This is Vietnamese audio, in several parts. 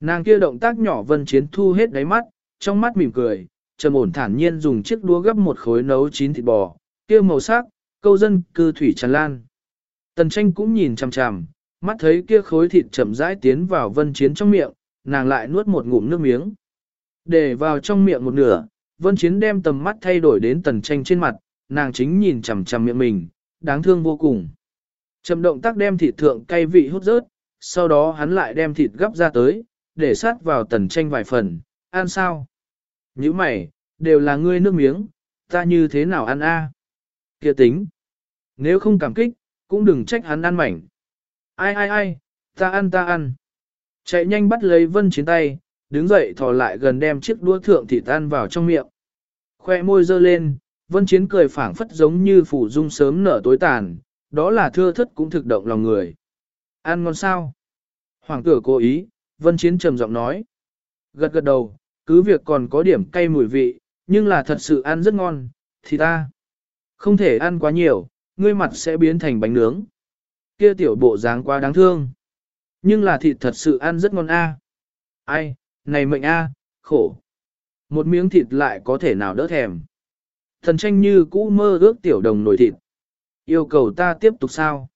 Nàng kia động tác nhỏ vân chiến thu hết đáy mắt, trong mắt mỉm cười, trầm ổn thản nhiên dùng chiếc đũa gấp một khối nấu chín thịt bò, kia màu sắc, câu dân cư thủy tràn lan. Tần tranh cũng nhìn chằm chằm, mắt thấy kia khối thịt chậm rãi tiến vào vân chiến trong miệng, nàng lại nuốt một ngụm nước miếng. Để vào trong miệng một nửa, vân chiến đem tầm mắt thay đổi đến tần tranh trên mặt, nàng chính nhìn chằm chằm miệng mình, đáng thương vô cùng. Chậm động tác đem thịt thượng cay vị hút rớt, sau đó hắn lại đem thịt gấp ra tới, để sát vào tần tranh vài phần, ăn sao? Những mày, đều là ngươi nước miếng, ta như thế nào ăn a? À? Kia tính. Nếu không cảm kích, cũng đừng trách hắn ăn mảnh. Ai ai ai, ta ăn ta ăn. Chạy nhanh bắt lấy vân chiến tay, đứng dậy thò lại gần đem chiếc đũa thượng thịt tan vào trong miệng. Khoe môi dơ lên, vân chiến cười phảng phất giống như phủ dung sớm nở tối tàn, đó là thưa thất cũng thực động lòng người. Ăn ngon sao? Hoàng tử cố ý, vân chiến trầm giọng nói. Gật gật đầu, cứ việc còn có điểm cay mùi vị, nhưng là thật sự ăn rất ngon, thì ta không thể ăn quá nhiều, ngươi mặt sẽ biến thành bánh nướng. Kia tiểu bộ dáng quá đáng thương. Nhưng là thịt thật sự ăn rất ngon a. Ai, này mệnh a, khổ. Một miếng thịt lại có thể nào đỡ thèm. Thần tranh như cũ mơ ước tiểu đồng nổi thịt. Yêu cầu ta tiếp tục sao?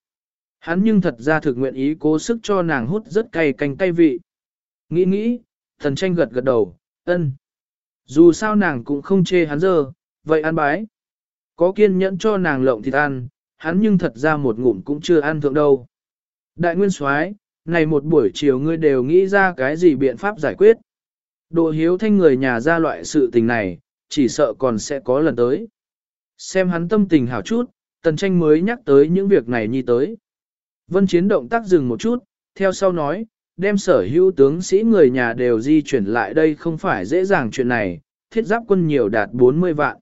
Hắn nhưng thật ra thực nguyện ý cố sức cho nàng hút rất cay canh cay vị. Nghĩ nghĩ, thần tranh gật gật đầu, ân. Dù sao nàng cũng không chê hắn dơ, vậy ăn bái. Có kiên nhẫn cho nàng lộng thịt ăn, hắn nhưng thật ra một ngụm cũng chưa ăn thượng đâu. Đại nguyên soái, này một buổi chiều ngươi đều nghĩ ra cái gì biện pháp giải quyết. Độ hiếu thanh người nhà ra loại sự tình này, chỉ sợ còn sẽ có lần tới. Xem hắn tâm tình hảo chút, tần tranh mới nhắc tới những việc này nhi tới. Vân chiến động tác dừng một chút, theo sau nói, đem sở hữu tướng sĩ người nhà đều di chuyển lại đây không phải dễ dàng chuyện này, thiết giáp quân nhiều đạt 40 vạn.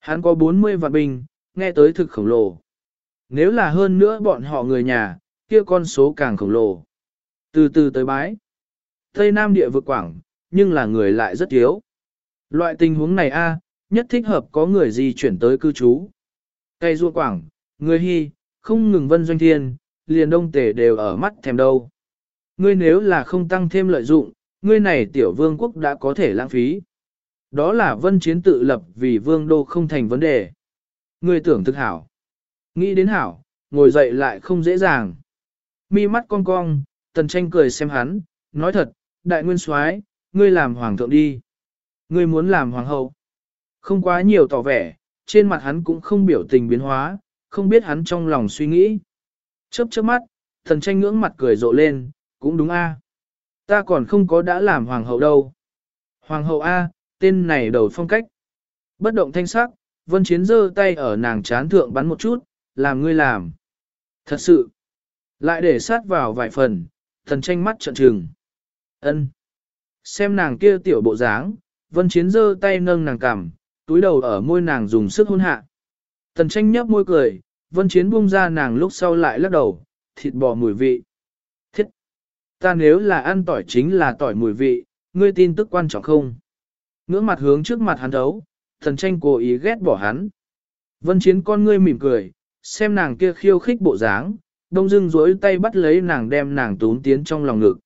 Hắn có 40 vạn binh, nghe tới thực khổng lồ. Nếu là hơn nữa bọn họ người nhà, kia con số càng khổng lồ. Từ từ tới bái. Tây Nam địa vực quảng, nhưng là người lại rất thiếu. Loại tình huống này a nhất thích hợp có người di chuyển tới cư trú. Cây ruộng quảng, người hy, không ngừng vân doanh thiên, liền đông tể đều ở mắt thèm đâu. Ngươi nếu là không tăng thêm lợi dụng, ngươi này tiểu vương quốc đã có thể lãng phí. Đó là vân chiến tự lập vì vương đô không thành vấn đề. Ngươi tưởng thực hảo. Nghĩ đến hảo, ngồi dậy lại không dễ dàng. Mi mắt cong cong, tần tranh cười xem hắn, nói thật, đại nguyên soái, ngươi làm hoàng thượng đi. Ngươi muốn làm hoàng hậu. Không quá nhiều tỏ vẻ, trên mặt hắn cũng không biểu tình biến hóa, không biết hắn trong lòng suy nghĩ. Chớp chớp mắt, thần tranh ngưỡng mặt cười rộ lên, cũng đúng a. Ta còn không có đã làm hoàng hậu đâu. Hoàng hậu A, tên này đầu phong cách. Bất động thanh sắc, vân chiến giơ tay ở nàng chán thượng bắn một chút, làm ngươi làm. Thật sự, lại để sát vào vài phần, thần tranh mắt trợn trừng. ân Xem nàng kia tiểu bộ dáng, vân chiến giơ tay nâng nàng cằm, túi đầu ở môi nàng dùng sức hôn hạ. Thần tranh nhấp môi cười, vân chiến buông ra nàng lúc sau lại lắc đầu, thịt bò mùi vị. Ta nếu là ăn tỏi chính là tỏi mùi vị, ngươi tin tức quan trọng không? Ngưỡng mặt hướng trước mặt hắn đấu, thần tranh cố ý ghét bỏ hắn. Vân chiến con ngươi mỉm cười, xem nàng kia khiêu khích bộ dáng, đông dưng duỗi tay bắt lấy nàng đem nàng tốn tiến trong lòng ngực.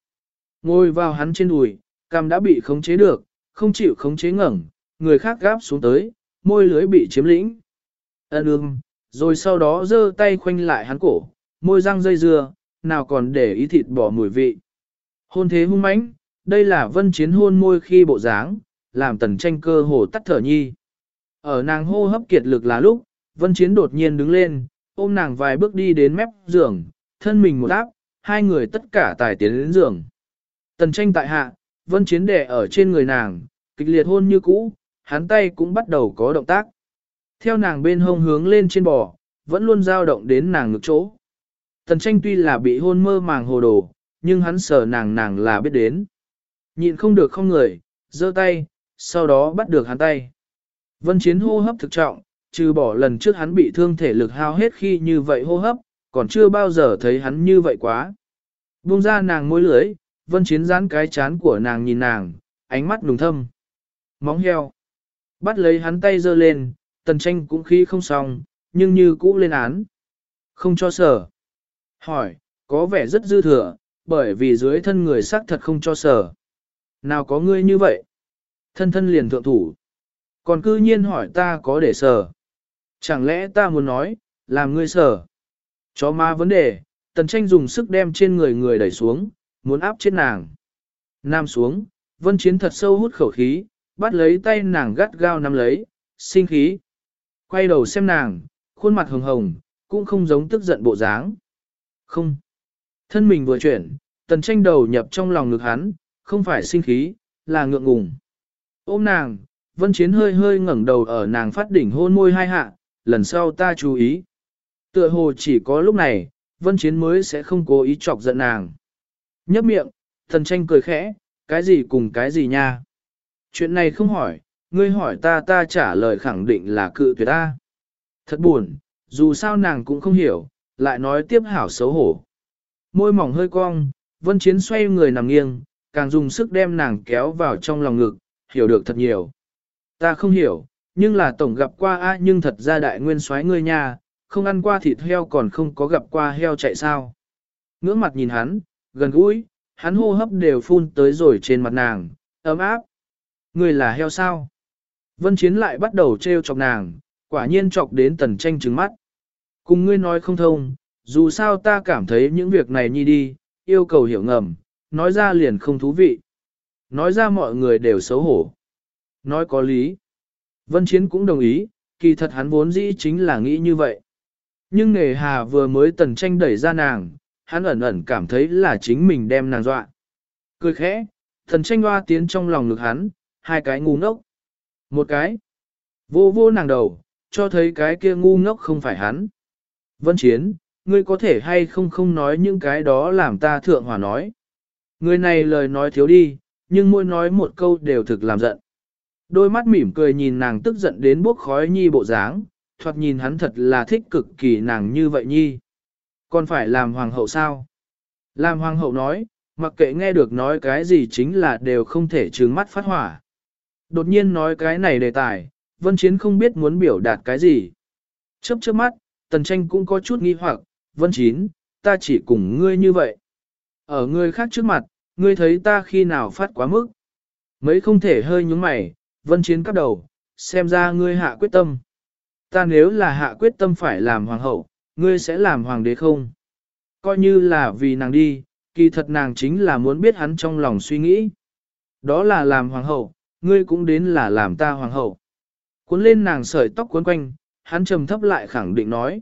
Ngồi vào hắn trên đùi, cằm đã bị khống chế được, không chịu khống chế ngẩng, người khác gáp xuống tới, môi lưới bị chiếm lĩnh. Ân ương, rồi sau đó giơ tay khoanh lại hắn cổ, môi răng dây dưa, nào còn để ý thịt bỏ mùi vị. Hôn thế hung mãnh, đây là vân chiến hôn môi khi bộ dáng, làm tần tranh cơ hồ tắt thở nhi. Ở nàng hô hấp kiệt lực là lúc, vân chiến đột nhiên đứng lên, ôm nàng vài bước đi đến mép giường, thân mình một áp, hai người tất cả tài tiến đến giường. Tần tranh tại hạ, vân chiến đẻ ở trên người nàng, kịch liệt hôn như cũ, hắn tay cũng bắt đầu có động tác. Theo nàng bên hông hướng lên trên bò, vẫn luôn dao động đến nàng ngực chỗ. Tần tranh tuy là bị hôn mơ màng hồ đồ, nhưng hắn sợ nàng nàng là biết đến. Nhịn không được không người, giơ tay, sau đó bắt được hắn tay. Vân chiến hô hấp thực trọng, trừ bỏ lần trước hắn bị thương thể lực hao hết khi như vậy hô hấp, còn chưa bao giờ thấy hắn như vậy quá. Buông ra nàng môi lưỡi, vân chiến dán cái chán của nàng nhìn nàng, ánh mắt nùng thâm. Móng heo. Bắt lấy hắn tay giơ lên, tần tranh cũng khí không xong, nhưng như cũ lên án. Không cho sở. Hỏi, có vẻ rất dư thừa, bởi vì dưới thân người xác thật không cho sở. Nào có ngươi như vậy? Thân thân liền thượng thủ. Còn cư nhiên hỏi ta có để sở. Chẳng lẽ ta muốn nói, làm ngươi sở. Chó ma vấn đề, tần tranh dùng sức đem trên người người đẩy xuống, muốn áp chết nàng. Nam xuống, vân chiến thật sâu hút khẩu khí, bắt lấy tay nàng gắt gao nắm lấy, sinh khí. Quay đầu xem nàng, khuôn mặt hồng hồng, cũng không giống tức giận bộ dáng. Không. Thân mình vừa chuyển, tần tranh đầu nhập trong lòng ngực hắn, không phải sinh khí, là ngượng ngùng. Ôm nàng, vân chiến hơi hơi ngẩng đầu ở nàng phát đỉnh hôn môi hai hạ, lần sau ta chú ý. Tựa hồ chỉ có lúc này, vân chiến mới sẽ không cố ý chọc giận nàng. Nhấp miệng, tần tranh cười khẽ, cái gì cùng cái gì nha. Chuyện này không hỏi, ngươi hỏi ta ta trả lời khẳng định là cự tuyệt ta. Thật buồn, dù sao nàng cũng không hiểu, lại nói tiếp hảo xấu hổ. Môi mỏng hơi cong, vân chiến xoay người nằm nghiêng, càng dùng sức đem nàng kéo vào trong lòng ngực, hiểu được thật nhiều. Ta không hiểu, nhưng là tổng gặp qua a nhưng thật ra đại nguyên soái ngươi nha, không ăn qua thịt heo còn không có gặp qua heo chạy sao. Ngưỡng mặt nhìn hắn, gần gũi, hắn hô hấp đều phun tới rồi trên mặt nàng, ấm áp. Ngươi là heo sao? Vân Chiến lại bắt đầu trêu chọc nàng, quả nhiên chọc đến tần tranh trừng mắt. Cùng ngươi nói không thông, dù sao ta cảm thấy những việc này nhi đi, yêu cầu hiểu ngầm, nói ra liền không thú vị. Nói ra mọi người đều xấu hổ. Nói có lý. Vân Chiến cũng đồng ý, kỳ thật hắn vốn dĩ chính là nghĩ như vậy. Nhưng nề hà vừa mới tần tranh đẩy ra nàng, hắn ẩn ẩn cảm thấy là chính mình đem nàng dọa. Cười khẽ, thần tranh hoa tiến trong lòng ngực hắn, hai cái ngu ngốc. Một cái, vô vô nàng đầu, cho thấy cái kia ngu ngốc không phải hắn. Vân Chiến, ngươi có thể hay không không nói những cái đó làm ta thượng hòa nói. Người này lời nói thiếu đi, nhưng mỗi nói một câu đều thực làm giận. Đôi mắt mỉm cười nhìn nàng tức giận đến bốc khói nhi bộ dáng, thoạt nhìn hắn thật là thích cực kỳ nàng như vậy nhi. Còn phải làm hoàng hậu sao? Làm hoàng hậu nói, mặc kệ nghe được nói cái gì chính là đều không thể trừng mắt phát hỏa. Đột nhiên nói cái này đề tài, vân chiến không biết muốn biểu đạt cái gì. Chớp chớp mắt, tần tranh cũng có chút nghi hoặc, vân Chín, ta chỉ cùng ngươi như vậy. Ở ngươi khác trước mặt, ngươi thấy ta khi nào phát quá mức. Mấy không thể hơi nhúng mày, vân chiến cắp đầu, xem ra ngươi hạ quyết tâm. Ta nếu là hạ quyết tâm phải làm hoàng hậu, ngươi sẽ làm hoàng đế không? Coi như là vì nàng đi, kỳ thật nàng chính là muốn biết hắn trong lòng suy nghĩ. Đó là làm hoàng hậu, ngươi cũng đến là làm ta hoàng hậu. Cuốn lên nàng sợi tóc cuốn quanh, hắn trầm thấp lại khẳng định nói.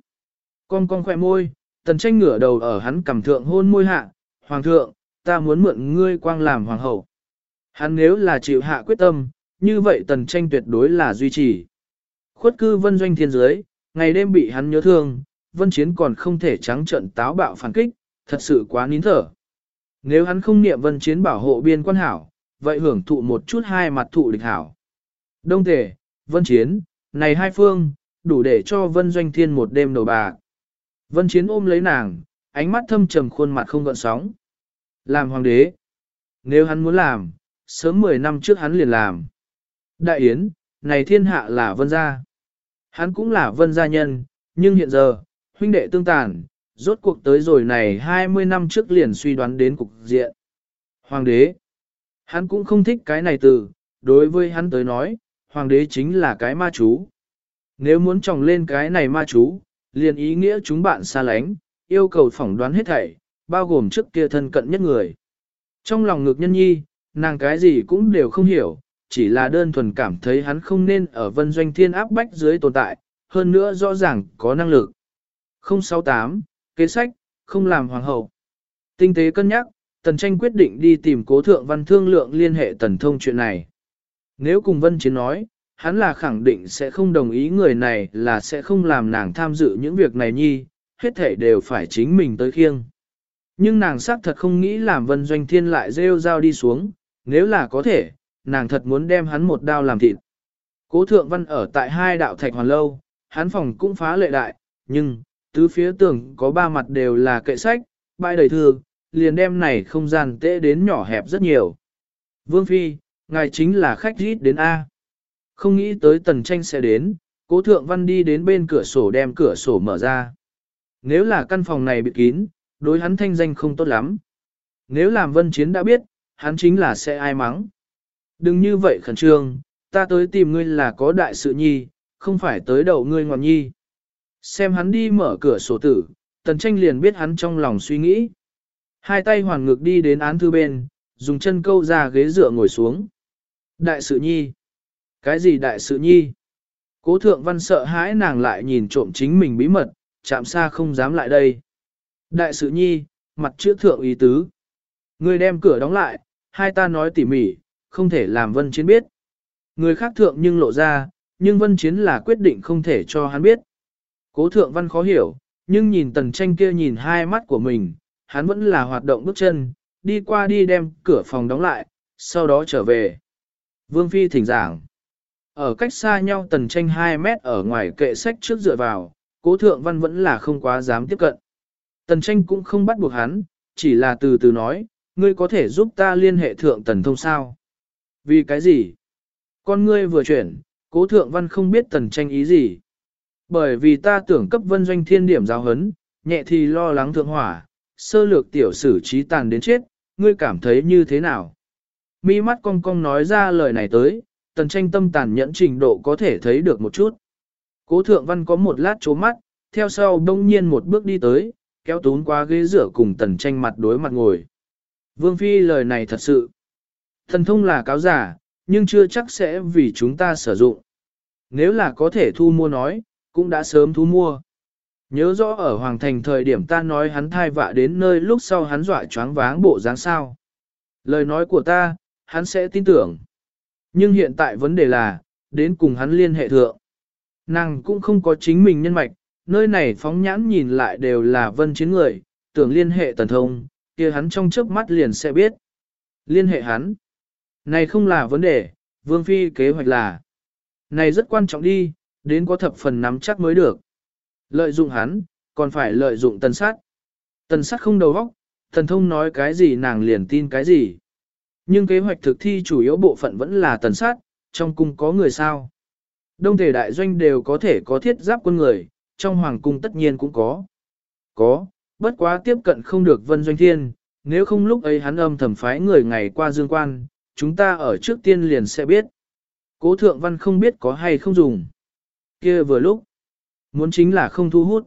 Con con khỏe môi, tần tranh ngửa đầu ở hắn cầm thượng hôn môi hạ, hoàng thượng, ta muốn mượn ngươi quang làm hoàng hậu. Hắn nếu là chịu hạ quyết tâm, như vậy tần tranh tuyệt đối là duy trì. Khuất cư vân doanh thiên giới, ngày đêm bị hắn nhớ thương, vân chiến còn không thể trắng trận táo bạo phản kích, thật sự quá nín thở. Nếu hắn không niệm vân chiến bảo hộ biên quan hảo, vậy hưởng thụ một chút hai mặt thụ địch hảo. Đông thể, vân chiến, này hai phương, đủ để cho vân doanh thiên một đêm đầu bạc. Vân chiến ôm lấy nàng, ánh mắt thâm trầm khuôn mặt không gợn sóng. Làm hoàng đế. Nếu hắn muốn làm, sớm 10 năm trước hắn liền làm. Đại yến, này thiên hạ là vân gia. Hắn cũng là vân gia nhân, nhưng hiện giờ, huynh đệ tương tàn, rốt cuộc tới rồi này 20 năm trước liền suy đoán đến cục diện. Hoàng đế. Hắn cũng không thích cái này từ, đối với hắn tới nói, hoàng đế chính là cái ma chú. Nếu muốn trồng lên cái này ma chú, liền ý nghĩa chúng bạn xa lánh, yêu cầu phỏng đoán hết thảy, bao gồm trước kia thân cận nhất người. Trong lòng ngược nhân nhi, nàng cái gì cũng đều không hiểu, chỉ là đơn thuần cảm thấy hắn không nên ở vân doanh thiên áp bách dưới tồn tại, hơn nữa rõ ràng có năng lực. 068, kế sách, không làm hoàng hậu. Tinh tế cân nhắc, tần tranh quyết định đi tìm cố thượng văn thương lượng liên hệ tần thông chuyện này. Nếu cùng vân chiến nói, hắn là khẳng định sẽ không đồng ý người này là sẽ không làm nàng tham dự những việc này nhi, hết thể đều phải chính mình tới khiêng. Nhưng nàng xác thật không nghĩ làm vân doanh thiên lại rêu dao đi xuống, nếu là có thể, nàng thật muốn đem hắn một đao làm thịt. Cố thượng văn ở tại hai đạo thạch hoàn lâu, hắn phòng cũng phá lệ đại, nhưng, tứ phía tường có ba mặt đều là kệ sách, bãi đầy thư, liền đem này không gian tễ đến nhỏ hẹp rất nhiều. Vương Phi, ngài chính là khách rít đến A. Không nghĩ tới tần tranh sẽ đến, cố thượng văn đi đến bên cửa sổ đem cửa sổ mở ra. Nếu là căn phòng này bị kín, đối hắn thanh danh không tốt lắm. Nếu làm vân chiến đã biết, hắn chính là sẽ ai mắng. Đừng như vậy khẩn trương, ta tới tìm ngươi là có đại sự nhi, không phải tới đầu ngươi ngoan nhi. Xem hắn đi mở cửa sổ tử, tần tranh liền biết hắn trong lòng suy nghĩ. Hai tay hoàn ngược đi đến án thư bên, dùng chân câu ra ghế dựa ngồi xuống. Đại sự nhi? Cái gì đại sự nhi? Cố thượng văn sợ hãi nàng lại nhìn trộm chính mình bí mật, chạm xa không dám lại đây. Đại sự nhi, mặt chữ thượng ý tứ. Người đem cửa đóng lại, hai ta nói tỉ mỉ, không thể làm vân chiến biết. Người khác thượng nhưng lộ ra, nhưng vân chiến là quyết định không thể cho hắn biết. Cố thượng văn khó hiểu, nhưng nhìn tần tranh kia nhìn hai mắt của mình, hắn vẫn là hoạt động bước chân, đi qua đi đem cửa phòng đóng lại, sau đó trở về. Vương Phi thỉnh giảng. Ở cách xa nhau tần tranh 2 mét ở ngoài kệ sách trước dựa vào, cố thượng văn vẫn là không quá dám tiếp cận. Tần tranh cũng không bắt buộc hắn, chỉ là từ từ nói, ngươi có thể giúp ta liên hệ thượng tần thông sao. Vì cái gì? Con ngươi vừa chuyển, cố thượng văn không biết tần tranh ý gì. Bởi vì ta tưởng cấp vân doanh thiên điểm giáo hấn, nhẹ thì lo lắng thượng hỏa, sơ lược tiểu sử trí tàn đến chết, ngươi cảm thấy như thế nào? Mi mắt cong cong nói ra lời này tới, tần tranh tâm tàn nhẫn trình độ có thể thấy được một chút. Cố thượng văn có một lát chố mắt, theo sau đông nhiên một bước đi tới, kéo tún qua ghế rửa cùng tần tranh mặt đối mặt ngồi. Vương Phi lời này thật sự. Thần thông là cáo giả, nhưng chưa chắc sẽ vì chúng ta sử dụng. Nếu là có thể thu mua nói, cũng đã sớm thu mua. Nhớ rõ ở Hoàng Thành thời điểm ta nói hắn thai vạ đến nơi lúc sau hắn dọa choáng váng bộ dáng sao. Lời nói của ta, hắn sẽ tin tưởng. Nhưng hiện tại vấn đề là, đến cùng hắn liên hệ thượng. Nàng cũng không có chính mình nhân mạch, nơi này phóng nhãn nhìn lại đều là vân chiến người, tưởng liên hệ tần thông, kia hắn trong chớp mắt liền sẽ biết. Liên hệ hắn. Này không là vấn đề, Vương Phi kế hoạch là. Này rất quan trọng đi, đến có thập phần nắm chắc mới được. Lợi dụng hắn, còn phải lợi dụng tần sát. Tần sát không đầu óc, tần thông nói cái gì nàng liền tin cái gì. Nhưng kế hoạch thực thi chủ yếu bộ phận vẫn là tần sát, trong cung có người sao. Đông thể đại doanh đều có thể có thiết giáp quân người, trong hoàng cung tất nhiên cũng có. Có, bất quá tiếp cận không được vân doanh thiên, nếu không lúc ấy hắn âm thầm phái người ngày qua dương quan, chúng ta ở trước tiên liền sẽ biết. Cố thượng văn không biết có hay không dùng. kia vừa lúc, muốn chính là không thu hút.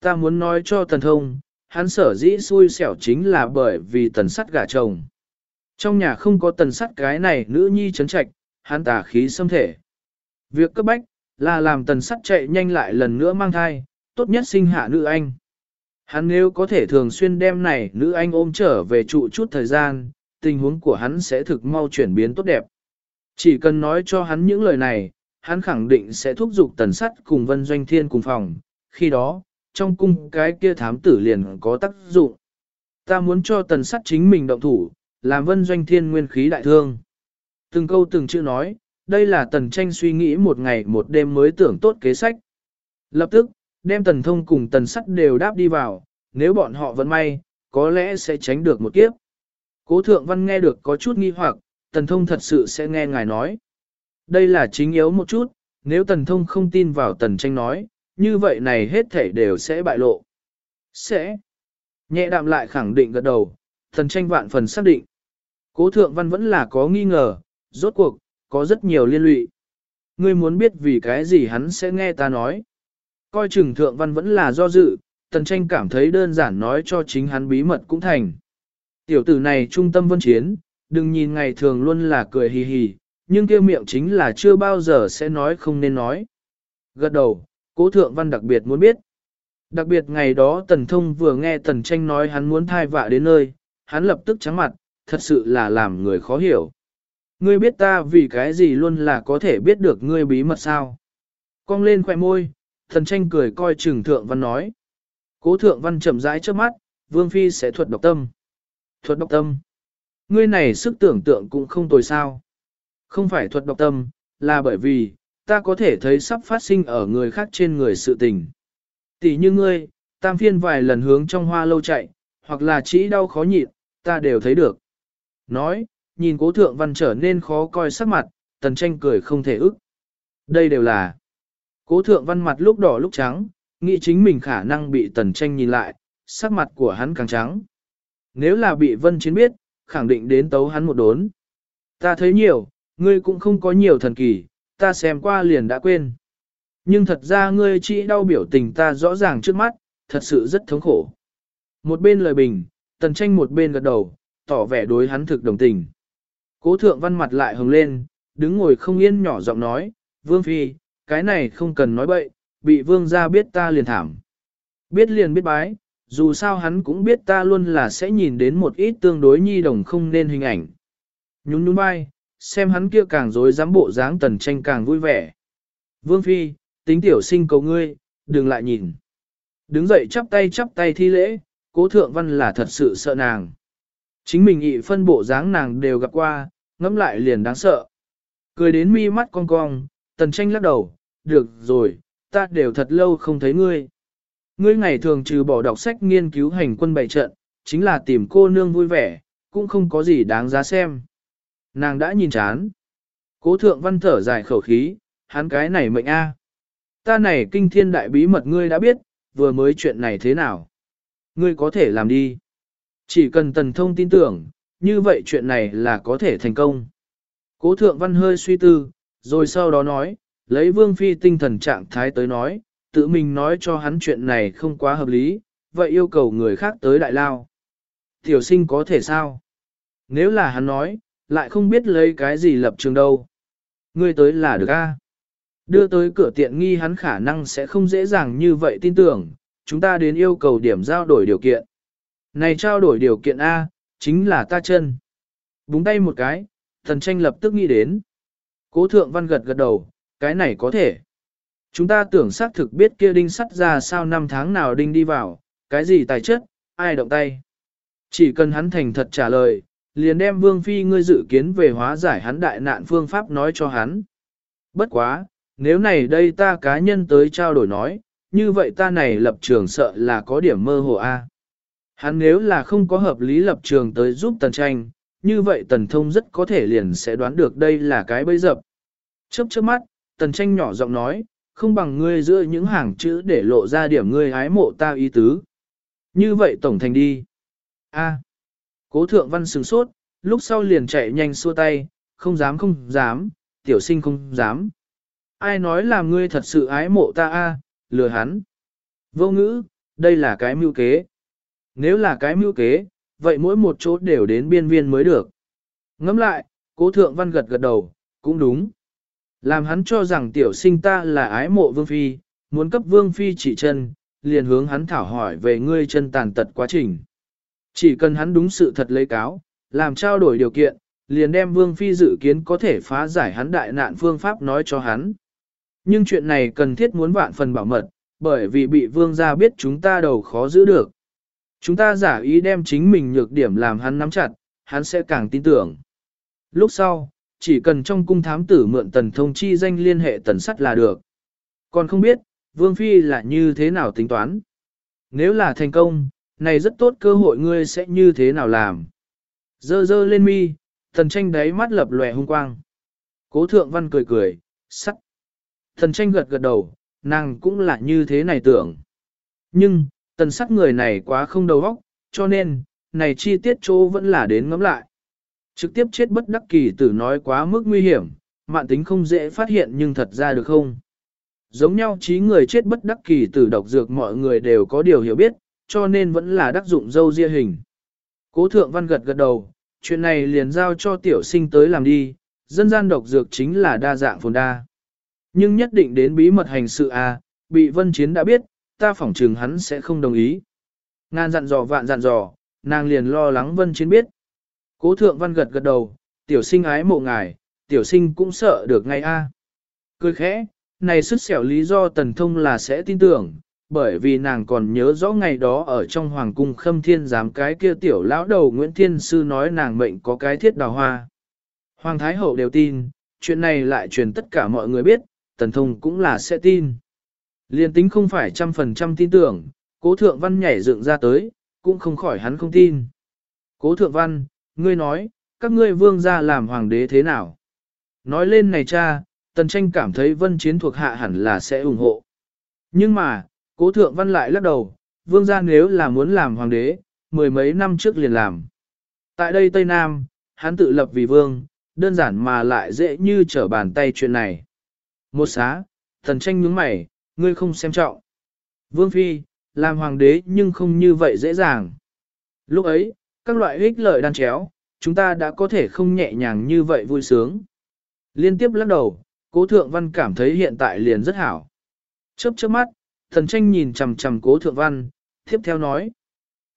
Ta muốn nói cho tần thông, hắn sở dĩ xui xẻo chính là bởi vì tần sắt gả chồng. Trong nhà không có tần sắt cái này nữ nhi chấn trạch, hắn tà khí xâm thể. Việc cấp bách, là làm tần sắt chạy nhanh lại lần nữa mang thai, tốt nhất sinh hạ nữ anh. Hắn nếu có thể thường xuyên đem này nữ anh ôm trở về trụ chút thời gian, tình huống của hắn sẽ thực mau chuyển biến tốt đẹp. Chỉ cần nói cho hắn những lời này, hắn khẳng định sẽ thúc giục tần sắt cùng vân doanh thiên cùng phòng, khi đó, trong cung cái kia thám tử liền có tác dụng. Ta muốn cho tần sắt chính mình động thủ, làm vân doanh thiên nguyên khí đại thương. Từng câu từng chữ nói, đây là tần tranh suy nghĩ một ngày một đêm mới tưởng tốt kế sách. Lập tức, đem tần thông cùng tần sắt đều đáp đi vào, nếu bọn họ vẫn may, có lẽ sẽ tránh được một kiếp. Cố thượng văn nghe được có chút nghi hoặc, tần thông thật sự sẽ nghe ngài nói. Đây là chính yếu một chút, nếu tần thông không tin vào tần tranh nói, như vậy này hết thể đều sẽ bại lộ. Sẽ. Nhẹ đạm lại khẳng định gật đầu, tần tranh vạn phần xác định. Cố thượng văn vẫn là có nghi ngờ, rốt cuộc, có rất nhiều liên lụy. Ngươi muốn biết vì cái gì hắn sẽ nghe ta nói. Coi chừng thượng văn vẫn là do dự, tần tranh cảm thấy đơn giản nói cho chính hắn bí mật cũng thành. Tiểu tử này trung tâm vân chiến, đừng nhìn ngày thường luôn là cười hì hì, nhưng kêu miệng chính là chưa bao giờ sẽ nói không nên nói. Gật đầu, cố thượng văn đặc biệt muốn biết. Đặc biệt ngày đó tần thông vừa nghe tần tranh nói hắn muốn thai vạ đến nơi, hắn lập tức trắng mặt, thật sự là làm người khó hiểu. Ngươi biết ta vì cái gì luôn là có thể biết được ngươi bí mật sao? Cong lên khỏe môi, thần tranh cười coi chừng thượng văn nói. Cố thượng văn chậm rãi trước mắt, vương phi sẽ thuật độc tâm. Thuật độc tâm. Ngươi này sức tưởng tượng cũng không tồi sao. Không phải thuật độc tâm, là bởi vì, ta có thể thấy sắp phát sinh ở người khác trên người sự tình. Tỷ như ngươi, tam phiên vài lần hướng trong hoa lâu chạy, hoặc là chỉ đau khó nhịn, ta đều thấy được. Nói, nhìn cố thượng văn trở nên khó coi sắc mặt, tần tranh cười không thể ức. Đây đều là cố thượng văn mặt lúc đỏ lúc trắng, nghĩ chính mình khả năng bị tần tranh nhìn lại, sắc mặt của hắn càng trắng. Nếu là bị vân chiến biết, khẳng định đến tấu hắn một đốn. Ta thấy nhiều, ngươi cũng không có nhiều thần kỳ, ta xem qua liền đã quên. Nhưng thật ra ngươi chỉ đau biểu tình ta rõ ràng trước mắt, thật sự rất thống khổ. Một bên lời bình, tần tranh một bên gật đầu, tỏ vẻ đối hắn thực đồng tình. Cố thượng văn mặt lại hồng lên, đứng ngồi không yên nhỏ giọng nói, Vương Phi, cái này không cần nói bậy, bị Vương ra biết ta liền thảm. Biết liền biết bái, dù sao hắn cũng biết ta luôn là sẽ nhìn đến một ít tương đối nhi đồng không nên hình ảnh. Nhún nhún vai, xem hắn kia càng dối dám bộ dáng tần tranh càng vui vẻ. Vương Phi, tính tiểu sinh cầu ngươi, đừng lại nhìn. Đứng dậy chắp tay chắp tay thi lễ, cố thượng văn là thật sự sợ nàng. Chính mình ị phân bộ dáng nàng đều gặp qua, ngẫm lại liền đáng sợ. Cười đến mi mắt cong cong, tần tranh lắc đầu, được rồi, ta đều thật lâu không thấy ngươi. Ngươi ngày thường trừ bỏ đọc sách nghiên cứu hành quân bày trận, chính là tìm cô nương vui vẻ, cũng không có gì đáng giá xem. Nàng đã nhìn chán. Cố thượng văn thở dài khẩu khí, hắn cái này mệnh a. Ta này kinh thiên đại bí mật ngươi đã biết, vừa mới chuyện này thế nào. Ngươi có thể làm đi. Chỉ cần tần thông tin tưởng, như vậy chuyện này là có thể thành công. Cố thượng văn hơi suy tư, rồi sau đó nói, lấy vương phi tinh thần trạng thái tới nói, tự mình nói cho hắn chuyện này không quá hợp lý, vậy yêu cầu người khác tới đại lao. Tiểu sinh có thể sao? Nếu là hắn nói, lại không biết lấy cái gì lập trường đâu. Ngươi tới là được a. Đưa tới cửa tiện nghi hắn khả năng sẽ không dễ dàng như vậy tin tưởng, chúng ta đến yêu cầu điểm giao đổi điều kiện. Này trao đổi điều kiện A, chính là ta chân. Búng tay một cái, thần tranh lập tức nghĩ đến. Cố thượng văn gật gật đầu, cái này có thể. Chúng ta tưởng xác thực biết kia đinh sắt ra sao năm tháng nào đinh đi vào, cái gì tài chất, ai động tay. Chỉ cần hắn thành thật trả lời, liền đem vương phi ngươi dự kiến về hóa giải hắn đại nạn phương pháp nói cho hắn. Bất quá, nếu này đây ta cá nhân tới trao đổi nói, như vậy ta này lập trường sợ là có điểm mơ hồ a. Hắn nếu là không có hợp lý lập trường tới giúp tần tranh, như vậy tần thông rất có thể liền sẽ đoán được đây là cái bẫy dập. Chớp chớp mắt, tần tranh nhỏ giọng nói, không bằng ngươi giữa những hàng chữ để lộ ra điểm ngươi hái mộ ta ý tứ. Như vậy tổng thành đi. A. Cố thượng văn sừng sốt, lúc sau liền chạy nhanh xua tay, không dám không dám, tiểu sinh không dám. Ai nói là ngươi thật sự ái mộ ta a, lừa hắn. Vô ngữ, đây là cái mưu kế. Nếu là cái mưu kế, vậy mỗi một chỗ đều đến biên viên mới được. Ngẫm lại, cố thượng văn gật gật đầu, cũng đúng. Làm hắn cho rằng tiểu sinh ta là ái mộ vương phi, muốn cấp vương phi chỉ chân, liền hướng hắn thảo hỏi về ngươi chân tàn tật quá trình. Chỉ cần hắn đúng sự thật lấy cáo, làm trao đổi điều kiện, liền đem vương phi dự kiến có thể phá giải hắn đại nạn phương pháp nói cho hắn. Nhưng chuyện này cần thiết muốn vạn phần bảo mật, bởi vì bị vương gia biết chúng ta đầu khó giữ được. Chúng ta giả ý đem chính mình nhược điểm làm hắn nắm chặt, hắn sẽ càng tin tưởng. Lúc sau, chỉ cần trong cung thám tử mượn tần thông chi danh liên hệ tần sắt là được. Còn không biết, Vương Phi là như thế nào tính toán. Nếu là thành công, này rất tốt cơ hội ngươi sẽ như thế nào làm. Dơ dơ lên mi, thần tranh đáy mắt lập lòe hung quang. Cố thượng văn cười cười, sắt. Thần tranh gật gật đầu, nàng cũng là như thế này tưởng. Nhưng, tần sắc người này quá không đầu óc, cho nên, này chi tiết chỗ vẫn là đến ngẫm lại. Trực tiếp chết bất đắc kỳ tử nói quá mức nguy hiểm, mạn tính không dễ phát hiện nhưng thật ra được không. Giống nhau trí người chết bất đắc kỳ tử độc dược mọi người đều có điều hiểu biết, cho nên vẫn là đắc dụng dâu ria hình. Cố thượng văn gật gật đầu, chuyện này liền giao cho tiểu sinh tới làm đi, dân gian độc dược chính là đa dạng phồn đa. Nhưng nhất định đến bí mật hành sự à, bị vân chiến đã biết, ta phỏng trừng hắn sẽ không đồng ý. Ngàn dặn dò vạn dặn dò, nàng liền lo lắng vân chiến biết. Cố thượng văn gật gật đầu, tiểu sinh ái mộ ngài, tiểu sinh cũng sợ được ngay a. Cười khẽ, này sức xẻo lý do tần thông là sẽ tin tưởng, bởi vì nàng còn nhớ rõ ngày đó ở trong hoàng cung khâm thiên giám cái kia tiểu lão đầu Nguyễn Thiên Sư nói nàng mệnh có cái thiết đào hoa. Hoàng Thái Hậu đều tin, chuyện này lại truyền tất cả mọi người biết, tần thông cũng là sẽ tin. Liên tính không phải trăm phần trăm tin tưởng, cố thượng văn nhảy dựng ra tới, cũng không khỏi hắn không tin. Cố thượng văn, ngươi nói, các ngươi vương gia làm hoàng đế thế nào? Nói lên này cha, tần tranh cảm thấy vân chiến thuộc hạ hẳn là sẽ ủng hộ. Nhưng mà, cố thượng văn lại lắc đầu, vương gia nếu là muốn làm hoàng đế, mười mấy năm trước liền làm. Tại đây Tây Nam, hắn tự lập vì vương, đơn giản mà lại dễ như trở bàn tay chuyện này. Một xá, thần tranh nhướng mày, ngươi không xem trọng. Vương Phi, làm hoàng đế nhưng không như vậy dễ dàng. Lúc ấy, các loại ích lợi đan chéo, chúng ta đã có thể không nhẹ nhàng như vậy vui sướng. Liên tiếp lắc đầu, cố thượng văn cảm thấy hiện tại liền rất hảo. Chớp chớp mắt, thần tranh nhìn chằm chằm cố thượng văn, tiếp theo nói.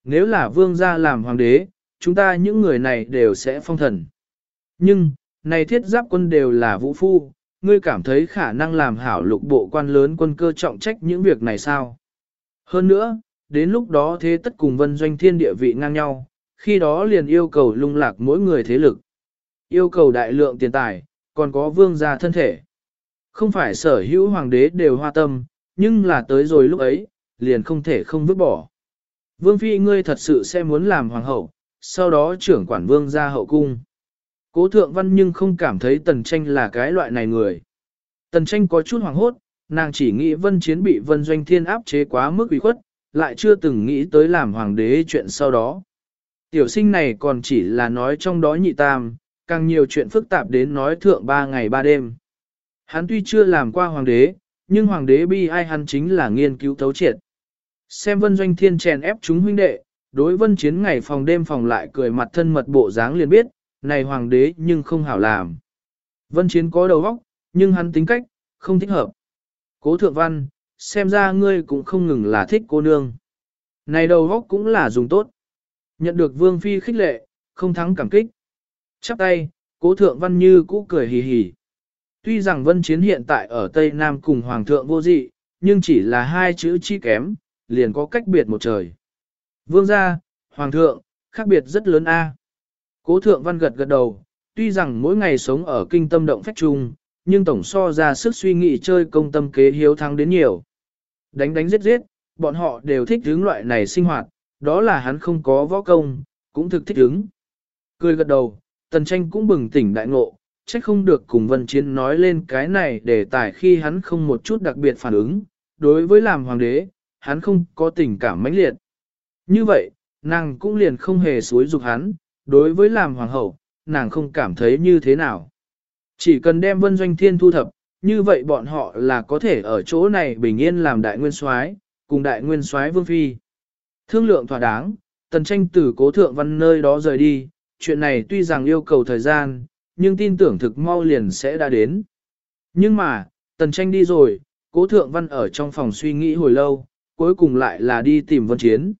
Nếu là vương gia làm hoàng đế, chúng ta những người này đều sẽ phong thần. Nhưng, này thiết giáp quân đều là vũ phu, ngươi cảm thấy khả năng làm hảo lục bộ quan lớn quân cơ trọng trách những việc này sao? Hơn nữa, đến lúc đó thế tất cùng vân doanh thiên địa vị ngang nhau, khi đó liền yêu cầu lung lạc mỗi người thế lực. Yêu cầu đại lượng tiền tài, còn có vương gia thân thể. Không phải sở hữu hoàng đế đều hoa tâm, nhưng là tới rồi lúc ấy, liền không thể không vứt bỏ. Vương phi ngươi thật sự sẽ muốn làm hoàng hậu, sau đó trưởng quản vương gia hậu cung. Cố thượng văn nhưng không cảm thấy tần tranh là cái loại này người. Tần tranh có chút hoàng hốt, nàng chỉ nghĩ vân chiến bị vân doanh thiên áp chế quá mức ủy khuất, lại chưa từng nghĩ tới làm hoàng đế chuyện sau đó. Tiểu sinh này còn chỉ là nói trong đó nhị tam, càng nhiều chuyện phức tạp đến nói thượng ba ngày ba đêm. Hắn tuy chưa làm qua hoàng đế, nhưng hoàng đế bi ai hắn chính là nghiên cứu thấu triệt. Xem vân doanh thiên chèn ép chúng huynh đệ, đối vân chiến ngày phòng đêm phòng lại cười mặt thân mật bộ dáng liền biết, này hoàng đế nhưng không hảo làm. Vân chiến có đầu óc, nhưng hắn tính cách, không thích hợp. Cố thượng văn, xem ra ngươi cũng không ngừng là thích cô nương. Này đầu óc cũng là dùng tốt. Nhận được vương phi khích lệ, không thắng cảm kích. Chắp tay, cố thượng văn như cũ cười hì hì. Tuy rằng vân chiến hiện tại ở Tây Nam cùng Hoàng thượng vô dị, nhưng chỉ là hai chữ chi kém, liền có cách biệt một trời. Vương gia, Hoàng thượng, khác biệt rất lớn a. Cố thượng văn gật gật đầu, tuy rằng mỗi ngày sống ở kinh tâm động phách trung, nhưng tổng so ra sức suy nghĩ chơi công tâm kế hiếu thắng đến nhiều. Đánh đánh giết giết, bọn họ đều thích hướng loại này sinh hoạt, đó là hắn không có võ công, cũng thực thích hướng. Cười gật đầu, tần tranh cũng bừng tỉnh đại ngộ, trách không được cùng vân chiến nói lên cái này để tải khi hắn không một chút đặc biệt phản ứng, đối với làm hoàng đế, hắn không có tình cảm mãnh liệt. Như vậy, nàng cũng liền không hề suối dục hắn, đối với làm hoàng hậu, nàng không cảm thấy như thế nào. Chỉ cần đem vân doanh thiên thu thập, như vậy bọn họ là có thể ở chỗ này bình yên làm đại nguyên soái cùng đại nguyên soái vương phi. Thương lượng thỏa đáng, tần tranh tử cố thượng văn nơi đó rời đi, chuyện này tuy rằng yêu cầu thời gian, nhưng tin tưởng thực mau liền sẽ đã đến. Nhưng mà, tần tranh đi rồi, cố thượng văn ở trong phòng suy nghĩ hồi lâu, cuối cùng lại là đi tìm vân chiến.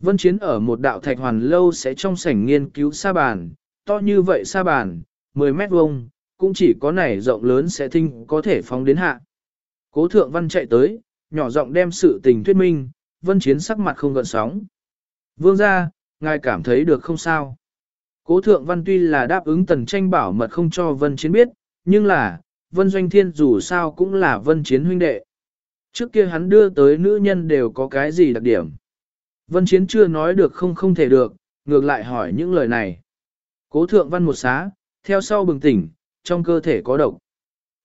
Vân chiến ở một đạo thạch hoàn lâu sẽ trong sảnh nghiên cứu sa bàn, to như vậy sa bàn, 10 mét vuông, cũng chỉ có này rộng lớn sẽ thinh có thể phóng đến hạ. Cố thượng văn chạy tới, nhỏ giọng đem sự tình thuyết minh, vân chiến sắc mặt không gợn sóng. Vương gia, ngài cảm thấy được không sao? Cố thượng văn tuy là đáp ứng tần tranh bảo mật không cho vân chiến biết, nhưng là, vân doanh thiên dù sao cũng là vân chiến huynh đệ. Trước kia hắn đưa tới nữ nhân đều có cái gì đặc điểm. Vân chiến chưa nói được không không thể được, ngược lại hỏi những lời này. Cố thượng văn một xá, theo sau bừng tỉnh, trong cơ thể có độc.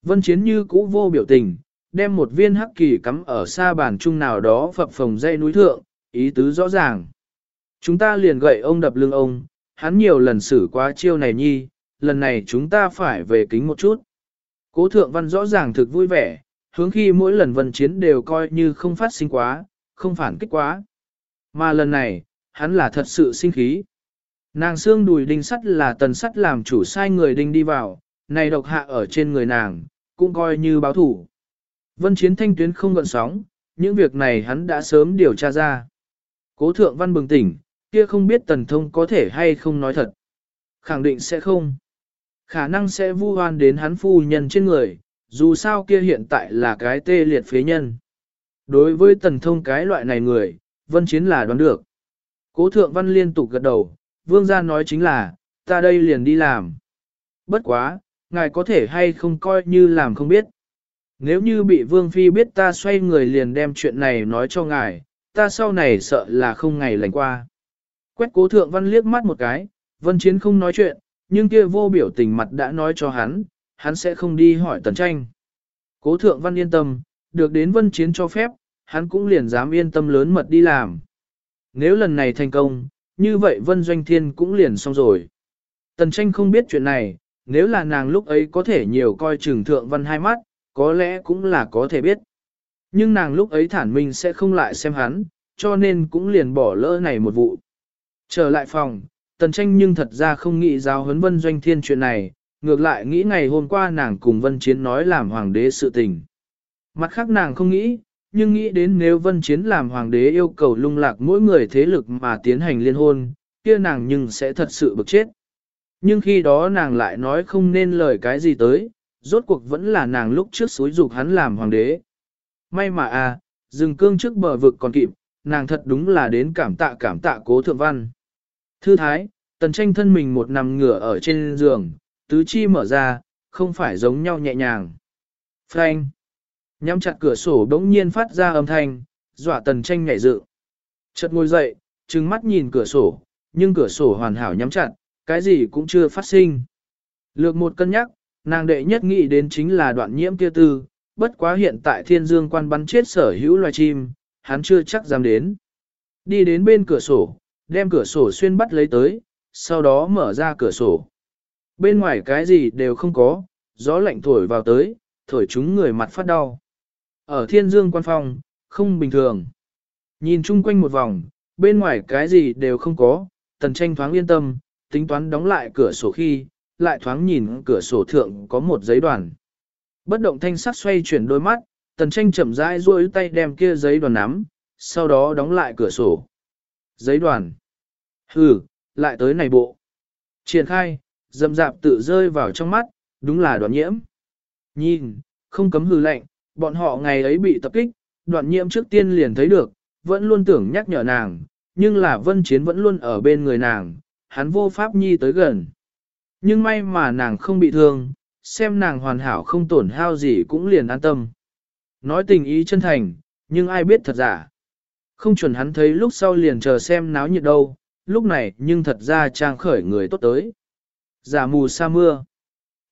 Vân chiến như cũ vô biểu tình, đem một viên hắc kỳ cắm ở xa bàn trung nào đó phập phồng dây núi thượng, ý tứ rõ ràng. Chúng ta liền gậy ông đập lưng ông, hắn nhiều lần xử quá chiêu này nhi, lần này chúng ta phải về kính một chút. Cố thượng văn rõ ràng thực vui vẻ, hướng khi mỗi lần vân chiến đều coi như không phát sinh quá, không phản kích quá. Mà lần này, hắn là thật sự sinh khí. Nàng xương đùi đinh sắt là tần sắt làm chủ sai người đinh đi vào, này độc hạ ở trên người nàng, cũng coi như báo thủ. Vân chiến thanh tuyến không gợn sóng, những việc này hắn đã sớm điều tra ra. Cố thượng văn bừng tỉnh, kia không biết tần thông có thể hay không nói thật. Khẳng định sẽ không. Khả năng sẽ vu hoan đến hắn phu nhân trên người, dù sao kia hiện tại là cái tê liệt phế nhân. Đối với tần thông cái loại này người, vân chiến là đoán được. Cố thượng văn liên tục gật đầu, vương gia nói chính là, ta đây liền đi làm. Bất quá, ngài có thể hay không coi như làm không biết. Nếu như bị vương phi biết ta xoay người liền đem chuyện này nói cho ngài, ta sau này sợ là không ngày lành qua. Quét cố thượng văn liếc mắt một cái, vân chiến không nói chuyện, nhưng kia vô biểu tình mặt đã nói cho hắn, hắn sẽ không đi hỏi tần tranh. Cố thượng văn yên tâm, được đến vân chiến cho phép, hắn cũng liền dám yên tâm lớn mật đi làm. Nếu lần này thành công, như vậy Vân Doanh Thiên cũng liền xong rồi. Tần tranh không biết chuyện này, nếu là nàng lúc ấy có thể nhiều coi trừng thượng văn hai mắt, có lẽ cũng là có thể biết. Nhưng nàng lúc ấy thản minh sẽ không lại xem hắn, cho nên cũng liền bỏ lỡ này một vụ. Trở lại phòng, tần tranh nhưng thật ra không nghĩ giáo huấn vân doanh thiên chuyện này, ngược lại nghĩ ngày hôm qua nàng cùng vân chiến nói làm hoàng đế sự tình. Mặt khác nàng không nghĩ, nhưng nghĩ đến nếu vân chiến làm hoàng đế yêu cầu lung lạc mỗi người thế lực mà tiến hành liên hôn, kia nàng nhưng sẽ thật sự bực chết. Nhưng khi đó nàng lại nói không nên lời cái gì tới, rốt cuộc vẫn là nàng lúc trước xúi dục hắn làm hoàng đế. May mà à, rừng cương trước bờ vực còn kịp, nàng thật đúng là đến cảm tạ cảm tạ cố thượng văn. Thư thái, tần tranh thân mình một nằm ngửa ở trên giường, tứ chi mở ra, không phải giống nhau nhẹ nhàng. Frank! Nhắm chặt cửa sổ đống nhiên phát ra âm thanh, dọa tần tranh nhảy dự. Chợt ngồi dậy, trừng mắt nhìn cửa sổ, nhưng cửa sổ hoàn hảo nhắm chặt, cái gì cũng chưa phát sinh. Lược một cân nhắc, nàng đệ nhất nghĩ đến chính là đoạn nhiễm kia tư, bất quá hiện tại thiên dương quan bắn chết sở hữu loài chim, hắn chưa chắc dám đến. Đi đến bên cửa sổ, đem cửa sổ xuyên bắt lấy tới, sau đó mở ra cửa sổ. Bên ngoài cái gì đều không có, gió lạnh thổi vào tới, thổi chúng người mặt phát đau. Ở thiên dương quan phòng, không bình thường. Nhìn chung quanh một vòng, bên ngoài cái gì đều không có, tần tranh thoáng yên tâm, tính toán đóng lại cửa sổ khi, lại thoáng nhìn cửa sổ thượng có một giấy đoàn. Bất động thanh sắc xoay chuyển đôi mắt, tần tranh chậm rãi duỗi tay đem kia giấy đoàn nắm, sau đó đóng lại cửa sổ. Giấy đoàn. Hừ, lại tới này bộ. Triển khai, dầm dạp tự rơi vào trong mắt, đúng là đoàn nhiễm. Nhìn, không cấm hừ lạnh, bọn họ ngày ấy bị tập kích, đoạn nhiễm trước tiên liền thấy được, vẫn luôn tưởng nhắc nhở nàng, nhưng là vân chiến vẫn luôn ở bên người nàng, hắn vô pháp nhi tới gần. Nhưng may mà nàng không bị thương, xem nàng hoàn hảo không tổn hao gì cũng liền an tâm. Nói tình ý chân thành, nhưng ai biết thật giả. Không chuẩn hắn thấy lúc sau liền chờ xem náo nhiệt đâu, lúc này nhưng thật ra trang khởi người tốt tới. Giả mù sa mưa.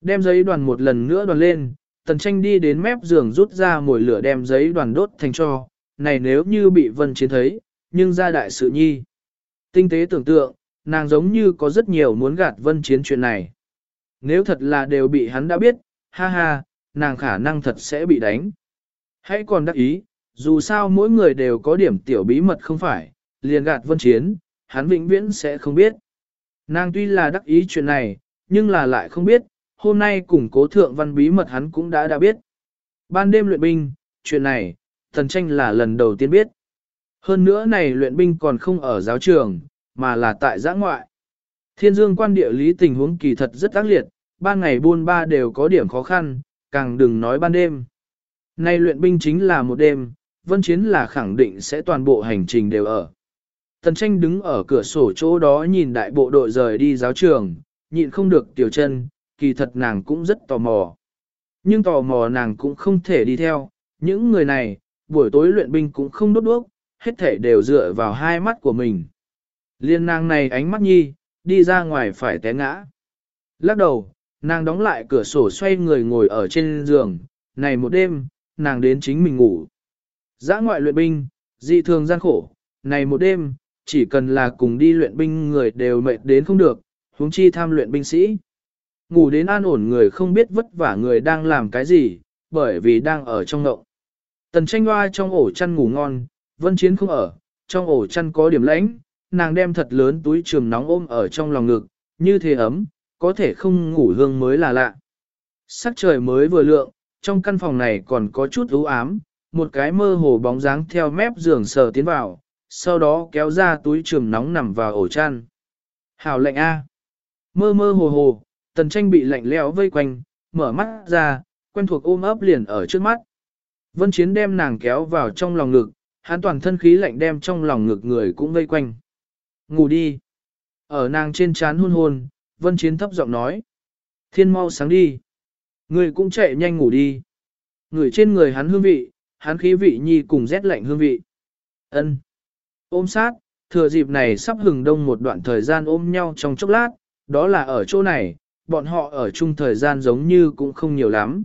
Đem giấy đoàn một lần nữa đoàn lên, tần tranh đi đến mép giường rút ra mồi lửa đem giấy đoàn đốt thành cho, này nếu như bị vân chiến thấy, nhưng ra đại sự nhi. Tinh tế tưởng tượng, nàng giống như có rất nhiều muốn gạt vân chiến chuyện này. Nếu thật là đều bị hắn đã biết, ha ha, nàng khả năng thật sẽ bị đánh. Hãy còn đắc ý, dù sao mỗi người đều có điểm tiểu bí mật không phải, liền gạt vân chiến, hắn vĩnh viễn sẽ không biết. Nàng tuy là đắc ý chuyện này, nhưng là lại không biết, hôm nay cùng cố thượng văn bí mật hắn cũng đã đã biết. Ban đêm luyện binh, chuyện này, thần tranh là lần đầu tiên biết. Hơn nữa này luyện binh còn không ở giáo trường, mà là tại giã ngoại. Thiên dương quan địa lý tình huống kỳ thật rất ác liệt, ban ngày buôn ba đều có điểm khó khăn, càng đừng nói ban đêm. Nay luyện binh chính là một đêm, vân chiến là khẳng định sẽ toàn bộ hành trình đều ở. Tần tranh đứng ở cửa sổ chỗ đó nhìn đại bộ đội rời đi giáo trường, nhịn không được tiểu chân, kỳ thật nàng cũng rất tò mò. Nhưng tò mò nàng cũng không thể đi theo, những người này, buổi tối luyện binh cũng không đốt đuốc, hết thể đều dựa vào hai mắt của mình. Liên nàng này ánh mắt nhi, đi ra ngoài phải té ngã. Lắc đầu, nàng đóng lại cửa sổ xoay người ngồi ở trên giường, này một đêm, nàng đến chính mình ngủ. Giã ngoại luyện binh, dị thường gian khổ, này một đêm, chỉ cần là cùng đi luyện binh người đều mệt đến không được, huống chi tham luyện binh sĩ. Ngủ đến an ổn người không biết vất vả người đang làm cái gì, bởi vì đang ở trong ngộng. Tần tranh hoa trong ổ chăn ngủ ngon, vân chiến không ở, trong ổ chăn có điểm lãnh, nàng đem thật lớn túi trường nóng ôm ở trong lòng ngực, như thế ấm, có thể không ngủ hương mới là lạ. Sắc trời mới vừa lượng, trong căn phòng này còn có chút u ám, một cái mơ hồ bóng dáng theo mép giường sờ tiến vào, sau đó kéo ra túi trường nóng nằm vào ổ chăn. Hảo lệnh A. Mơ mơ hồ hồ, tần tranh bị lạnh lẽo vây quanh, mở mắt ra, quen thuộc ôm ấp liền ở trước mắt. Vân Chiến đem nàng kéo vào trong lòng ngực, hắn toàn thân khí lạnh đem trong lòng ngực người cũng vây quanh. Ngủ đi. Ở nàng trên chán hôn hôn, Vân Chiến thấp giọng nói. Thiên mau sáng đi. Người cũng chạy nhanh ngủ đi. Người trên người hắn hương vị, hắn khí vị nhi cùng rét lạnh hương vị. Ân. Ôm sát, thừa dịp này sắp hừng đông một đoạn thời gian ôm nhau trong chốc lát, đó là ở chỗ này, bọn họ ở chung thời gian giống như cũng không nhiều lắm.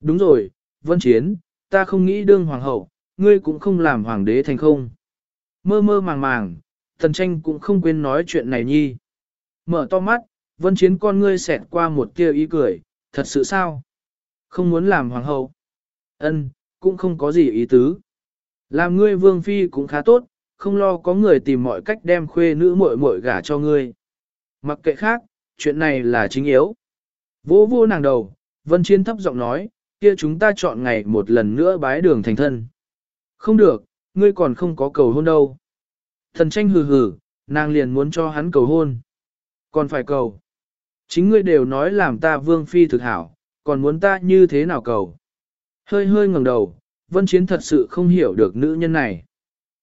Đúng rồi, Vân Chiến, ta không nghĩ đương hoàng hậu, ngươi cũng không làm hoàng đế thành không. Mơ mơ màng màng, Thần tranh cũng không quên nói chuyện này nhi. Mở to mắt, vân chiến con ngươi xẹt qua một tia ý cười, thật sự sao? Không muốn làm hoàng hậu. Ân, cũng không có gì ý tứ. Làm ngươi vương phi cũng khá tốt, không lo có người tìm mọi cách đem khuê nữ muội muội gả cho ngươi. Mặc kệ khác, chuyện này là chính yếu. Vô vô nàng đầu, Vân Chiến thấp giọng nói, kia chúng ta chọn ngày một lần nữa bái đường thành thân. Không được, ngươi còn không có cầu hôn đâu. Thần tranh hừ hừ, nàng liền muốn cho hắn cầu hôn. Còn phải cầu. Chính ngươi đều nói làm ta vương phi thực hảo, còn muốn ta như thế nào cầu. Hơi hơi ngẩng đầu, Vân Chiến thật sự không hiểu được nữ nhân này.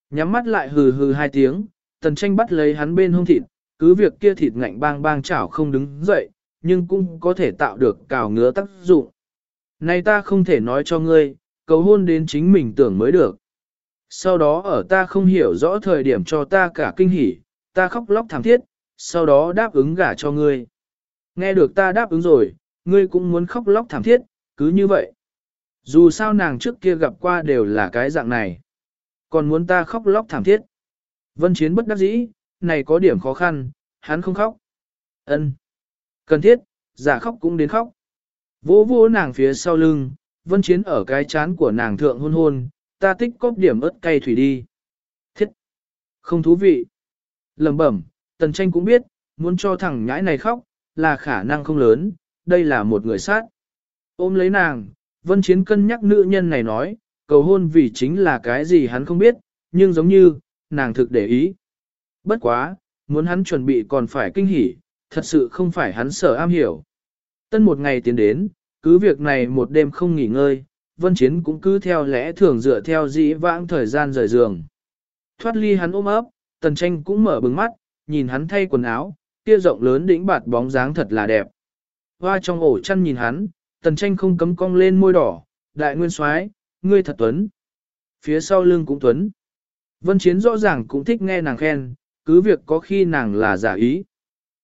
Nhắm mắt lại hừ hừ hai tiếng, tần tranh bắt lấy hắn bên hông thịt, cứ việc kia thịt ngạnh bang bang chảo không đứng dậy, nhưng cũng có thể tạo được cào ngứa tác dụng. Này ta không thể nói cho ngươi, cầu hôn đến chính mình tưởng mới được. Sau đó ở ta không hiểu rõ thời điểm cho ta cả kinh hỉ, ta khóc lóc thảm thiết, sau đó đáp ứng gả cho ngươi. Nghe được ta đáp ứng rồi, ngươi cũng muốn khóc lóc thảm thiết, cứ như vậy. Dù sao nàng trước kia gặp qua đều là cái dạng này. Còn muốn ta khóc lóc thảm thiết. Vân Chiến bất đắc dĩ, này có điểm khó khăn, hắn không khóc. Ân, Cần thiết, giả khóc cũng đến khóc. Vỗ vỗ nàng phía sau lưng, Vân Chiến ở cái chán của nàng thượng hôn hôn, ta tích cóp điểm ớt cay thủy đi. Thiết! Không thú vị. lẩm bẩm, tần tranh cũng biết, muốn cho thằng nhãi này khóc, là khả năng không lớn, đây là một người sát. Ôm lấy nàng, Vân Chiến cân nhắc nữ nhân này nói, cầu hôn vì chính là cái gì hắn không biết, nhưng giống như, nàng thực để ý. Bất quá, muốn hắn chuẩn bị còn phải kinh hỉ, thật sự không phải hắn sở am hiểu. Tân một ngày tiến đến, cứ việc này một đêm không nghỉ ngơi, Vân Chiến cũng cứ theo lẽ thường dựa theo dĩ vãng thời gian rời giường. Thoát ly hắn ôm ấp, Tần Tranh cũng mở bừng mắt, nhìn hắn thay quần áo, kia rộng lớn đỉnh bạt bóng dáng thật là đẹp. Hoa trong ổ chăn nhìn hắn, Tần Tranh không cấm cong lên môi đỏ, đại nguyên soái, ngươi thật tuấn. Phía sau lưng cũng tuấn. Vân Chiến rõ ràng cũng thích nghe nàng khen, cứ việc có khi nàng là giả ý.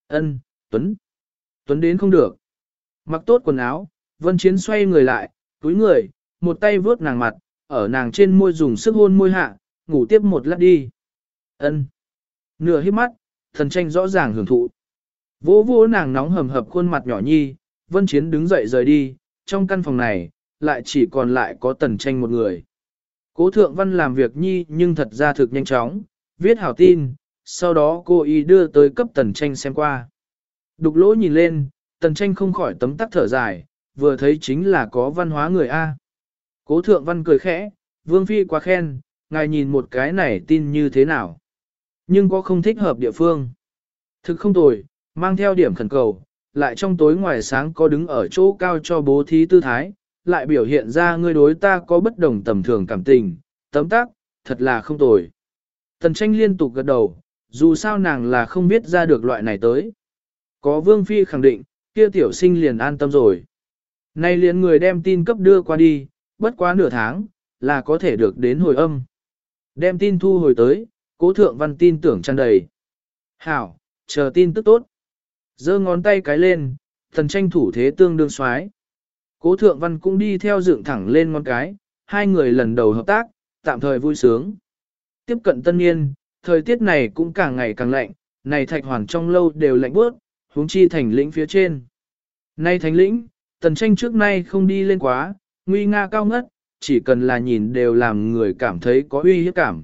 Ân, tuấn. Tuấn đến không được. Mặc tốt quần áo, Vân Chiến xoay người lại, túi người, một tay vướt nàng mặt, ở nàng trên môi dùng sức hôn môi hạ, ngủ tiếp một lát đi. Ân. Nửa hít mắt, thần tranh rõ ràng hưởng thụ. Vỗ vỗ nàng nóng hầm hập khuôn mặt nhỏ nhi, Vân Chiến đứng dậy rời đi, trong căn phòng này, lại chỉ còn lại có tần tranh một người. Cố thượng văn làm việc nhi nhưng thật ra thực nhanh chóng, viết hảo tin, sau đó cô y đưa tới cấp tần tranh xem qua. Đục lỗ nhìn lên, tần tranh không khỏi tấm tắc thở dài, vừa thấy chính là có văn hóa người A. Cố thượng văn cười khẽ, vương phi quá khen, ngài nhìn một cái này tin như thế nào. Nhưng có không thích hợp địa phương. Thực không tồi, mang theo điểm khẩn cầu, lại trong tối ngoài sáng có đứng ở chỗ cao cho bố thí tư thái, lại biểu hiện ra ngươi đối ta có bất đồng tầm thường cảm tình, tấm tác, thật là không tồi. Tần tranh liên tục gật đầu, dù sao nàng là không biết ra được loại này tới. Có vương phi khẳng định, kia tiểu sinh liền an tâm rồi. Nay liền người đem tin cấp đưa qua đi, bất quá nửa tháng, là có thể được đến hồi âm. Đem tin thu hồi tới, cố thượng văn tin tưởng tràn đầy. Hảo, chờ tin tức tốt. giơ ngón tay cái lên, thần tranh thủ thế tương đương xoái. Cố thượng văn cũng đi theo dựng thẳng lên ngón cái, hai người lần đầu hợp tác, tạm thời vui sướng. Tiếp cận tân niên, thời tiết này cũng càng ngày càng lạnh, này thạch hoàn trong lâu đều lạnh bớt, huống chi thành lĩnh phía trên. Nay thành lĩnh, tần tranh trước nay không đi lên quá, nguy nga cao ngất, chỉ cần là nhìn đều làm người cảm thấy có uy hiếp cảm.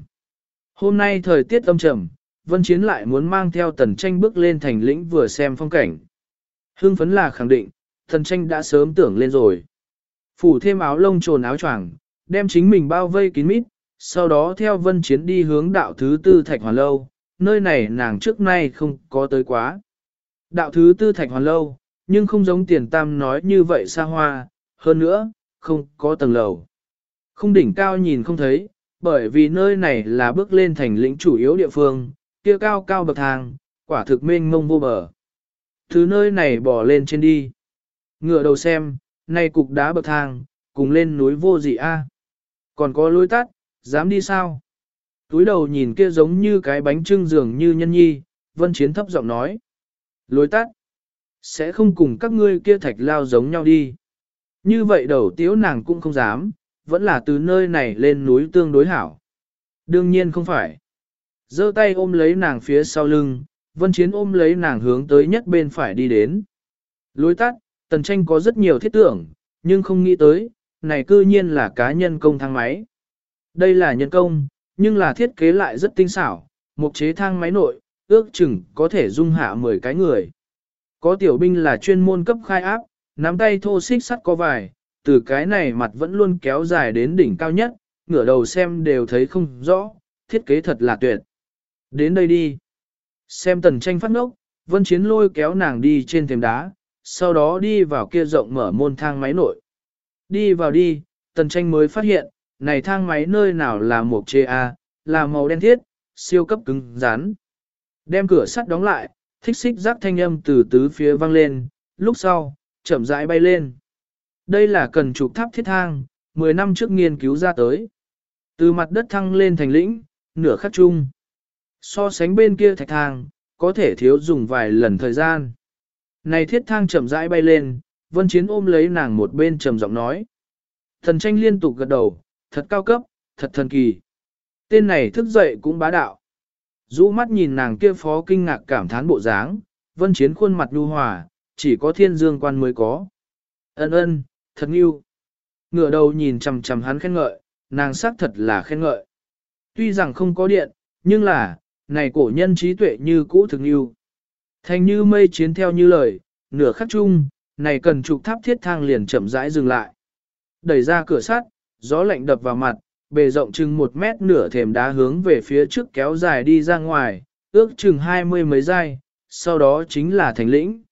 Hôm nay thời tiết âm trầm, Vân Chiến lại muốn mang theo tần tranh bước lên thành lĩnh vừa xem phong cảnh. Hưng phấn là khẳng định, tần tranh đã sớm tưởng lên rồi. Phủ thêm áo lông trồn áo choàng, đem chính mình bao vây kín mít, sau đó theo Vân Chiến đi hướng đạo thứ tư Thạch Hoàn Lâu, nơi này nàng trước nay không có tới quá. Đạo thứ tư Thạch Hoàn Lâu, nhưng không giống tiền tam nói như vậy xa hoa, hơn nữa, không có tầng lầu. Không đỉnh cao nhìn không thấy, bởi vì nơi này là bước lên thành lĩnh chủ yếu địa phương, kia cao cao bậc thang, quả thực mênh mông vô bờ. Thứ nơi này bỏ lên trên đi. Ngựa đầu xem, này cục đá bậc thang, cùng lên núi vô dị a. Còn có lối tắt, dám đi sao? Túi đầu nhìn kia giống như cái bánh trưng dường như nhân nhi, vân chiến thấp giọng nói. Lối tắt, sẽ không cùng các ngươi kia thạch lao giống nhau đi. Như vậy đầu tiếu nàng cũng không dám, vẫn là từ nơi này lên núi tương đối hảo. Đương nhiên không phải. giơ tay ôm lấy nàng phía sau lưng, vân chiến ôm lấy nàng hướng tới nhất bên phải đi đến. Lối tắt, tần tranh có rất nhiều thiết tưởng, nhưng không nghĩ tới, này cư nhiên là cá nhân công thang máy. Đây là nhân công, nhưng là thiết kế lại rất tinh xảo, một chế thang máy nội, ước chừng có thể dung hạ 10 cái người. Có tiểu binh là chuyên môn cấp khai áp, nắm tay thô xích sắt có vài, từ cái này mặt vẫn luôn kéo dài đến đỉnh cao nhất, ngửa đầu xem đều thấy không rõ, thiết kế thật là tuyệt. Đến đây đi. Xem tần tranh phát ngốc, vân chiến lôi kéo nàng đi trên thềm đá, sau đó đi vào kia rộng mở môn thang máy nội. Đi vào đi, tần tranh mới phát hiện, này thang máy nơi nào là một chê A, là màu đen thiết, siêu cấp cứng rắn. Đem cửa sắt đóng lại, thích xích rác thanh âm từ tứ phía vang lên, lúc sau, chậm rãi bay lên. Đây là cần trục tháp thiết thang, 10 năm trước nghiên cứu ra tới. Từ mặt đất thăng lên thành lĩnh, nửa khắc chung. So sánh bên kia thạch thang, có thể thiếu dùng vài lần thời gian. Này thiết thang chậm rãi bay lên, vân chiến ôm lấy nàng một bên trầm giọng nói. Thần tranh liên tục gật đầu, thật cao cấp, thật thần kỳ. Tên này thức dậy cũng bá đạo. Dũ mắt nhìn nàng kia phó kinh ngạc cảm thán bộ dáng, vân chiến khuôn mặt nhu hòa, chỉ có thiên dương quan mới có. Ân ân, thật yêu. Ngửa đầu nhìn chằm chằm hắn khen ngợi, nàng xác thật là khen ngợi. Tuy rằng không có điện, nhưng là, này cổ nhân trí tuệ như cũ thực yêu. Thành như mây chiến theo như lời, nửa khắc chung, này cần trục tháp thiết thang liền chậm rãi dừng lại. Đẩy ra cửa sắt, gió lạnh đập vào mặt, bề rộng chừng một mét nửa thềm đá hướng về phía trước kéo dài đi ra ngoài, ước chừng hai mươi mấy giây, sau đó chính là thành lĩnh.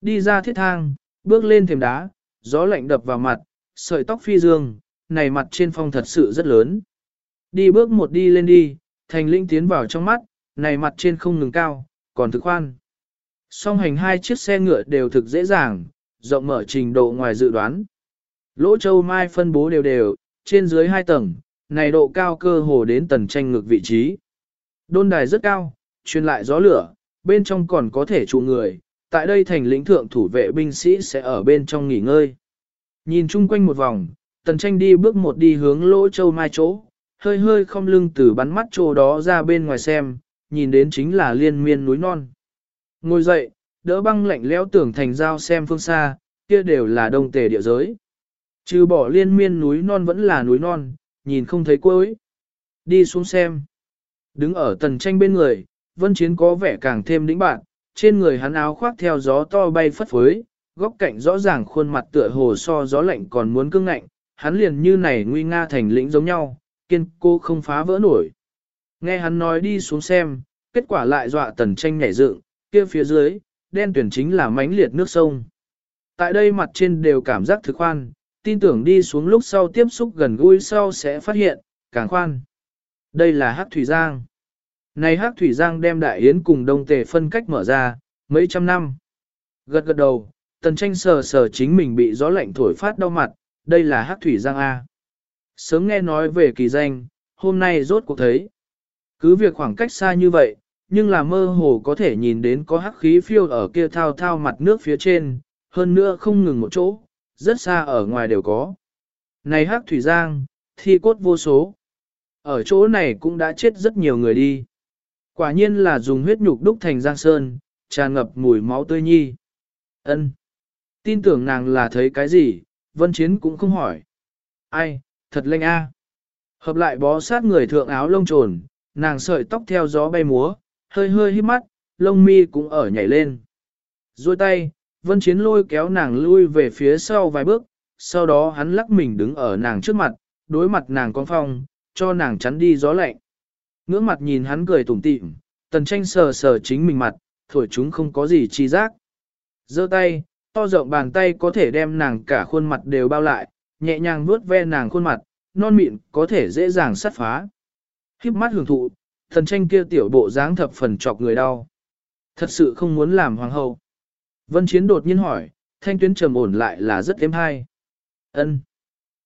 Đi ra thiết thang, bước lên thềm đá, gió lạnh đập vào mặt, sợi tóc phi dương, này mặt trên phong thật sự rất lớn. Đi bước một đi lên đi, thành lĩnh tiến vào trong mắt, này mặt trên không ngừng cao, còn thực khoan. Song hành hai chiếc xe ngựa đều thực dễ dàng, rộng mở trình độ ngoài dự đoán. Lỗ châu mai phân bố đều đều, trên dưới hai tầng, này độ cao cơ hồ đến tần tranh ngược vị trí. Đôn đài rất cao, truyền lại gió lửa, bên trong còn có thể trụ người, tại đây thành lĩnh thượng thủ vệ binh sĩ sẽ ở bên trong nghỉ ngơi. Nhìn chung quanh một vòng, tần tranh đi bước một đi hướng lỗ châu mai chỗ, hơi hơi không lưng từ bắn mắt chỗ đó ra bên ngoài xem, nhìn đến chính là liên miên núi non. Ngồi dậy, đỡ băng lạnh lẽo tưởng thành giao xem phương xa, kia đều là đông tề địa giới. Trừ bỏ liên miên núi non vẫn là núi non, nhìn không thấy cuối. Đi xuống xem. Đứng ở tần tranh bên người, vân chiến có vẻ càng thêm đĩnh bạn, trên người hắn áo khoác theo gió to bay phất phới, góc cạnh rõ ràng khuôn mặt tựa hồ so gió lạnh còn muốn cương ngạnh, hắn liền như này nguy nga thành lĩnh giống nhau, kiên cô không phá vỡ nổi. Nghe hắn nói đi xuống xem, kết quả lại dọa tần tranh nhảy dựng, kia phía dưới, đen tuyển chính là mánh liệt nước sông. Tại đây mặt trên đều cảm giác thực khoan, tin tưởng đi xuống lúc sau tiếp xúc gần gũi sau sẽ phát hiện, càng khoan. Đây là Hắc Thủy Giang. Này Hắc Thủy Giang đem Đại Yến cùng Đông Tề phân cách mở ra, mấy trăm năm. Gật gật đầu, tần tranh sờ sờ chính mình bị gió lạnh thổi phát đau mặt, đây là Hắc Thủy Giang A. Sớm nghe nói về kỳ danh, hôm nay rốt cuộc thấy. Cứ việc khoảng cách xa như vậy, nhưng là mơ hồ có thể nhìn đến có hắc khí phiêu ở kia thao thao mặt nước phía trên, hơn nữa không ngừng một chỗ, rất xa ở ngoài đều có. Này hắc thủy giang, thi cốt vô số. Ở chỗ này cũng đã chết rất nhiều người đi. Quả nhiên là dùng huyết nhục đúc thành giang sơn, tràn ngập mùi máu tươi nhi. Ân, Tin tưởng nàng là thấy cái gì, vân chiến cũng không hỏi. Ai, thật lanh a. Hợp lại bó sát người thượng áo lông trồn, nàng sợi tóc theo gió bay múa, hơi hơi hít mắt, lông mi cũng ở nhảy lên. Rồi tay, vân chiến lôi kéo nàng lui về phía sau vài bước, sau đó hắn lắc mình đứng ở nàng trước mặt, đối mặt nàng con phong, cho nàng chắn đi gió lạnh. Ngưỡng mặt nhìn hắn cười tủm tỉm, tần tranh sờ sờ chính mình mặt, thổi chúng không có gì chi giác. giơ tay, to rộng bàn tay có thể đem nàng cả khuôn mặt đều bao lại, nhẹ nhàng vuốt ve nàng khuôn mặt, non mịn có thể dễ dàng sát phá. Khiếp mắt hưởng thụ, thần tranh kia tiểu bộ dáng thập phần chọc người đau. Thật sự không muốn làm hoàng hậu. Vân Chiến đột nhiên hỏi, thanh tuyến trầm ổn lại là rất êm hay. Ân.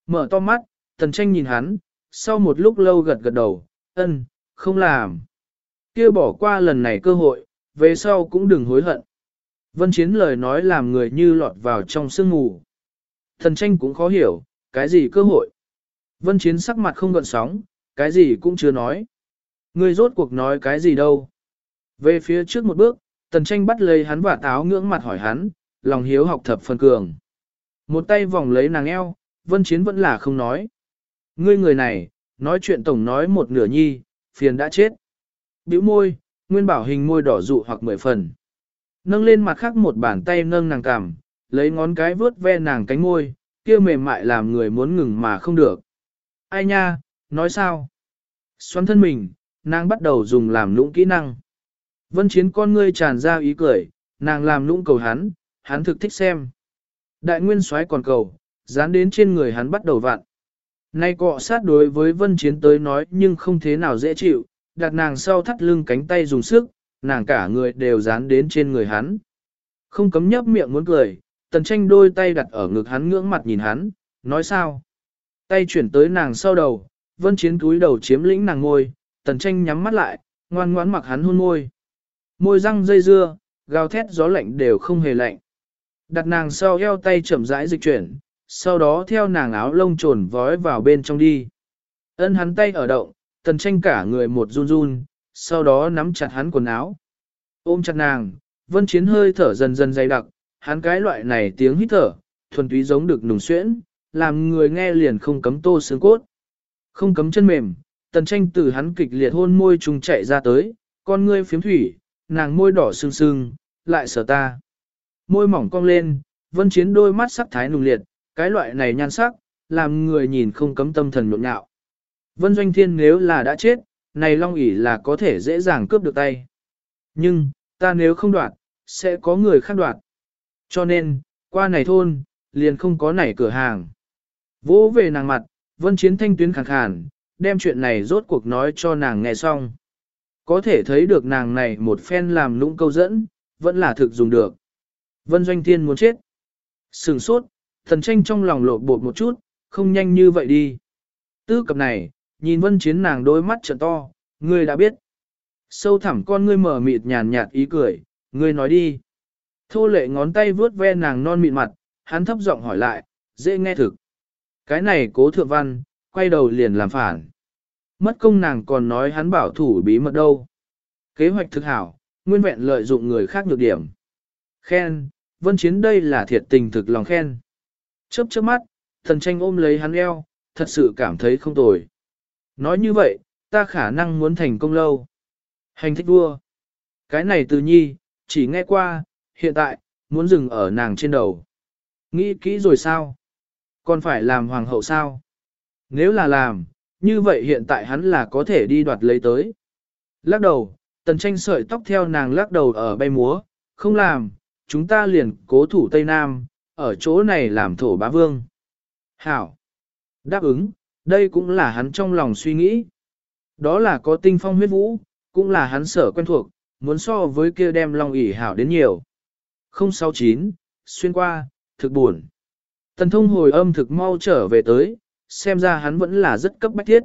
Mở to mắt, thần tranh nhìn hắn, sau một lúc lâu gật gật đầu, ân, không làm. Kia bỏ qua lần này cơ hội, về sau cũng đừng hối hận. Vân Chiến lời nói làm người như lọt vào trong sương mù. Thần tranh cũng khó hiểu, cái gì cơ hội. Vân Chiến sắc mặt không gợn sóng, cái gì cũng chưa nói. Ngươi rốt cuộc nói cái gì đâu? Về phía trước một bước, tần tranh bắt lấy hắn và táo ngưỡng mặt hỏi hắn, lòng hiếu học thập phân cường. Một tay vòng lấy nàng eo, vân chiến vẫn là không nói. Ngươi người này, nói chuyện tổng nói một nửa nhi, phiền đã chết. Biểu môi, nguyên bảo hình môi đỏ dụ hoặc mười phần. Nâng lên mặt khác một bàn tay nâng nàng cằm, lấy ngón cái vướt ve nàng cánh môi, kia mềm mại làm người muốn ngừng mà không được. Ai nha, nói sao? Xoắn thân mình, nàng bắt đầu dùng làm lũng kỹ năng. Vân chiến con ngươi tràn ra ý cười, nàng làm lũng cầu hắn, hắn thực thích xem. Đại nguyên soái còn cầu, dán đến trên người hắn bắt đầu vặn. Nay cọ sát đối với vân chiến tới nói nhưng không thế nào dễ chịu, đặt nàng sau thắt lưng cánh tay dùng sức, nàng cả người đều dán đến trên người hắn. Không cấm nhấp miệng muốn cười, tần tranh đôi tay đặt ở ngực hắn ngưỡng mặt nhìn hắn, nói sao? Tay chuyển tới nàng sau đầu, vân chiến túi đầu chiếm lĩnh nàng ngôi, tần tranh nhắm mắt lại, ngoan ngoãn mặc hắn hôn môi. Môi răng dây dưa, gào thét gió lạnh đều không hề lạnh. Đặt nàng sau eo tay chậm rãi dịch chuyển, sau đó theo nàng áo lông trồn vói vào bên trong đi. Ân hắn tay ở động, tần tranh cả người một run run, sau đó nắm chặt hắn quần áo. Ôm chặt nàng, vân chiến hơi thở dần dần dày đặc, hắn cái loại này tiếng hít thở, thuần túy giống được nùng xuyễn, làm người nghe liền không cấm tô xương cốt. Không cấm chân mềm, tần tranh từ hắn kịch liệt hôn môi trùng chạy ra tới, con ngươi phiếm thủy, nàng môi đỏ sưng sưng, lại sờ ta. Môi mỏng cong lên, vân chiến đôi mắt sắc thái nùng liệt, cái loại này nhan sắc, làm người nhìn không cấm tâm thần nhộn nhạo. Vân Doanh Thiên nếu là đã chết, này Long ỉ là có thể dễ dàng cướp được tay. Nhưng, ta nếu không đoạt, sẽ có người khác đoạt. Cho nên, qua này thôn, liền không có nảy cửa hàng. Vỗ về nàng mặt, Vân Chiến thanh tuyến khàn khàn, đem chuyện này rốt cuộc nói cho nàng nghe xong. Có thể thấy được nàng này một phen làm lũng câu dẫn, vẫn là thực dùng được. Vân Doanh Thiên muốn chết. Sừng sốt, thần tranh trong lòng lộ bột một chút, không nhanh như vậy đi. Tư cập này, nhìn Vân Chiến nàng đôi mắt trợn to, ngươi đã biết. Sâu thẳm con ngươi mở mịt nhàn nhạt ý cười, ngươi nói đi. Thô lệ ngón tay vướt ve nàng non mịn mặt, hắn thấp giọng hỏi lại, dễ nghe thực. Cái này cố thượng văn, quay đầu liền làm phản. Mất công nàng còn nói hắn bảo thủ bí mật đâu. Kế hoạch thực hảo, nguyên vẹn lợi dụng người khác nhược điểm. Khen, vân chiến đây là thiệt tình thực lòng khen. Chớp chớp mắt, thần tranh ôm lấy hắn eo, thật sự cảm thấy không tồi. Nói như vậy, ta khả năng muốn thành công lâu. Hành thích vua. Cái này từ nhi, chỉ nghe qua, hiện tại, muốn dừng ở nàng trên đầu. Nghĩ kỹ rồi sao? Còn phải làm hoàng hậu sao? Nếu là làm, như vậy hiện tại hắn là có thể đi đoạt lấy tới. Lắc đầu, tần tranh sợi tóc theo nàng lắc đầu ở bay múa, không làm, chúng ta liền cố thủ Tây Nam, ở chỗ này làm thổ bá vương. Hảo! Đáp ứng, đây cũng là hắn trong lòng suy nghĩ. Đó là có tinh phong huyết vũ, cũng là hắn sở quen thuộc, muốn so với kia đem long ỉ hảo đến nhiều. 069, xuyên qua, thực buồn. Tần thông hồi âm thực mau trở về tới, xem ra hắn vẫn là rất cấp bách thiết.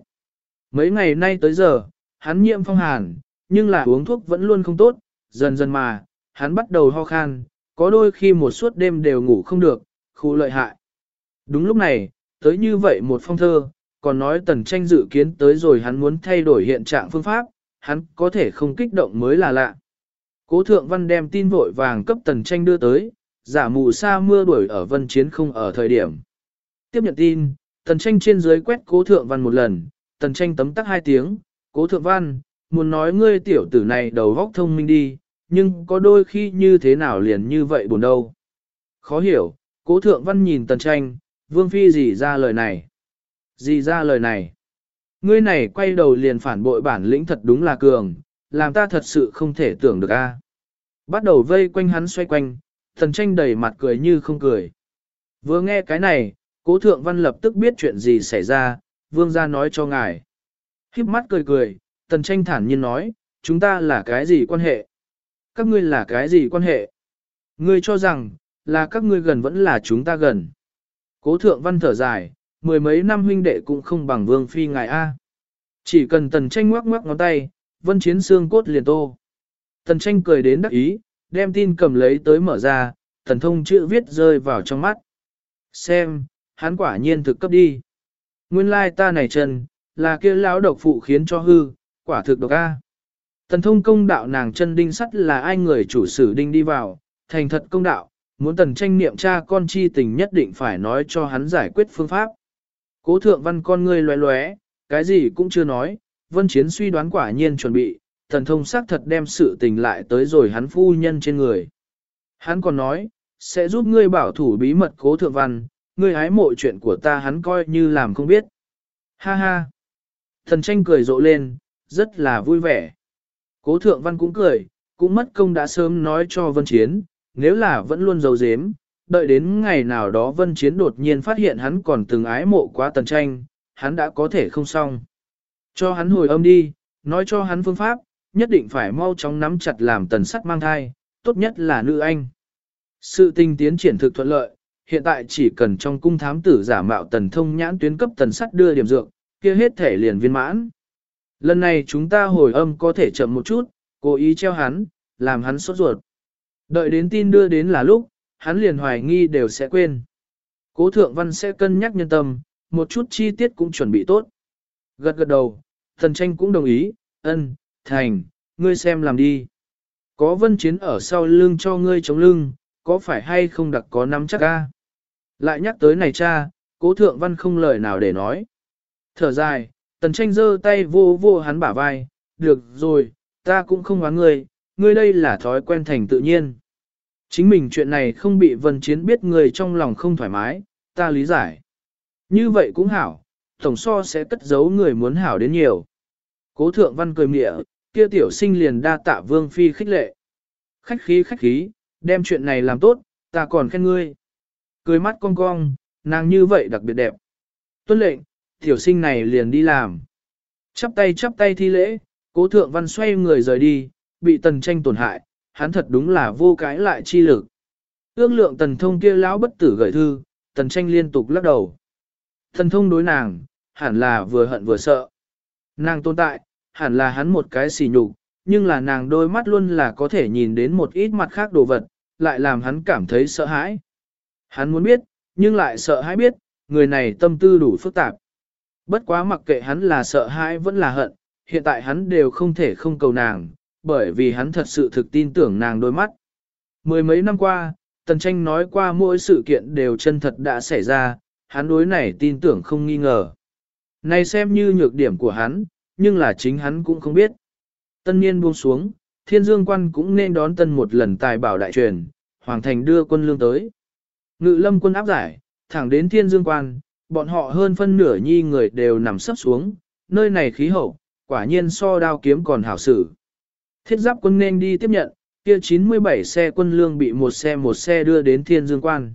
Mấy ngày nay tới giờ, hắn nhiễm phong hàn, nhưng là uống thuốc vẫn luôn không tốt, dần dần mà, hắn bắt đầu ho khan, có đôi khi một suốt đêm đều ngủ không được, khu lợi hại. Đúng lúc này, tới như vậy một phong thơ, còn nói tần tranh dự kiến tới rồi hắn muốn thay đổi hiện trạng phương pháp, hắn có thể không kích động mới là lạ. Cố thượng văn đem tin vội vàng cấp tần tranh đưa tới, giả mù sa mưa đuổi ở vân chiến không ở thời điểm. Tiếp nhận tin, tần tranh trên dưới quét cố thượng văn một lần, tần tranh tấm tắc hai tiếng, cố thượng văn, muốn nói ngươi tiểu tử này đầu góc thông minh đi, nhưng có đôi khi như thế nào liền như vậy buồn đâu. Khó hiểu, cố thượng văn nhìn tần tranh, vương phi gì ra lời này. Gì ra lời này. Ngươi này quay đầu liền phản bội bản lĩnh thật đúng là cường, làm ta thật sự không thể tưởng được a. Bắt đầu vây quanh hắn xoay quanh, Tần tranh đầy mặt cười như không cười. Vừa nghe cái này, cố thượng văn lập tức biết chuyện gì xảy ra, vương gia nói cho ngài. Khiếp mắt cười cười, tần tranh thản nhiên nói, chúng ta là cái gì quan hệ? Các ngươi là cái gì quan hệ? Ngươi cho rằng, là các ngươi gần vẫn là chúng ta gần. Cố thượng văn thở dài, mười mấy năm huynh đệ cũng không bằng vương phi ngài A. Chỉ cần tần tranh ngoắc ngoắc ngón tay, vân chiến xương cốt liền tô. Tần tranh cười đến đắc ý, đem tin cầm lấy tới mở ra, thần thông chữ viết rơi vào trong mắt. Xem, hắn quả nhiên thực cấp đi. Nguyên lai ta này chân, là kia lão độc phụ khiến cho hư, quả thực độc a. Tần thông công đạo nàng chân đinh sắt là ai người chủ sử đinh đi vào, thành thật công đạo, muốn tần tranh niệm cha con chi tình nhất định phải nói cho hắn giải quyết phương pháp. Cố thượng văn con ngươi loé loé, cái gì cũng chưa nói, vân chiến suy đoán quả nhiên chuẩn bị, tần thông xác thật đem sự tình lại tới rồi hắn phu nhân trên người. Hắn còn nói, sẽ giúp ngươi bảo thủ bí mật cố thượng văn, ngươi hái mộ chuyện của ta hắn coi như làm không biết. Ha ha! Thần tranh cười rộ lên, rất là vui vẻ. Cố thượng văn cũng cười, cũng mất công đã sớm nói cho vân chiến, nếu là vẫn luôn giấu dếm, đợi đến ngày nào đó vân chiến đột nhiên phát hiện hắn còn từng ái mộ quá tần tranh, hắn đã có thể không xong. Cho hắn hồi âm đi, nói cho hắn phương pháp, nhất định phải mau chóng nắm chặt làm tần sắt mang thai, tốt nhất là nữ anh. Sự tình tiến triển thực thuận lợi, hiện tại chỉ cần trong cung thám tử giả mạo tần thông nhãn tuyến cấp tần sắt đưa điểm dược, kia hết thể liền viên mãn. Lần này chúng ta hồi âm có thể chậm một chút, cố ý treo hắn, làm hắn sốt ruột. Đợi đến tin đưa đến là lúc, hắn liền hoài nghi đều sẽ quên. Cố thượng văn sẽ cân nhắc nhân tâm, một chút chi tiết cũng chuẩn bị tốt. Gật gật đầu, thần tranh cũng đồng ý, ân, thành, ngươi xem làm đi. Có vân chiến ở sau lưng cho ngươi chống lưng, có phải hay không đặc có nắm chắc ca? Lại nhắc tới này cha, cố thượng văn không lời nào để nói. Thở dài, tần tranh giơ tay vô vô hắn bả vai, được rồi, ta cũng không oán ngươi, ngươi đây là thói quen thành tự nhiên. Chính mình chuyện này không bị vân chiến biết người trong lòng không thoải mái, ta lý giải. Như vậy cũng hảo, tổng so sẽ cất giấu người muốn hảo đến nhiều. Cố thượng văn cười mịa, kia tiểu sinh liền đa tạ vương phi khích lệ. Khách khí khách khí, đem chuyện này làm tốt, ta còn khen ngươi. Cười mắt cong cong, nàng như vậy đặc biệt đẹp. Tuân lệnh, tiểu sinh này liền đi làm. Chắp tay chắp tay thi lễ, cố thượng văn xoay người rời đi, bị tần tranh tổn hại, hắn thật đúng là vô cái lại chi lực. Ước lượng tần thông kia lão bất tử gửi thư, tần tranh liên tục lắc đầu. Tần thông đối nàng, hẳn là vừa hận vừa sợ. Nàng tồn tại, hẳn là hắn một cái xỉ nhục, nhưng là nàng đôi mắt luôn là có thể nhìn đến một ít mặt khác đồ vật, lại làm hắn cảm thấy sợ hãi. Hắn muốn biết, nhưng lại sợ hãi biết, người này tâm tư đủ phức tạp. Bất quá mặc kệ hắn là sợ hãi vẫn là hận, hiện tại hắn đều không thể không cầu nàng, bởi vì hắn thật sự thực tin tưởng nàng đôi mắt. Mười mấy năm qua, Tần Tranh nói qua mỗi sự kiện đều chân thật đã xảy ra, hắn đối này tin tưởng không nghi ngờ. Này xem như nhược điểm của hắn, nhưng là chính hắn cũng không biết. Tân niên buông xuống, thiên dương quan cũng nên đón tân một lần tài bảo đại truyền, hoàng thành đưa quân lương tới. Ngự lâm quân áp giải, thẳng đến thiên dương quan, bọn họ hơn phân nửa nhi người đều nằm sấp xuống, nơi này khí hậu, quả nhiên so đao kiếm còn hảo sử. Thiết giáp quân nên đi tiếp nhận, kia 97 xe quân lương bị một xe một xe đưa đến thiên dương quan.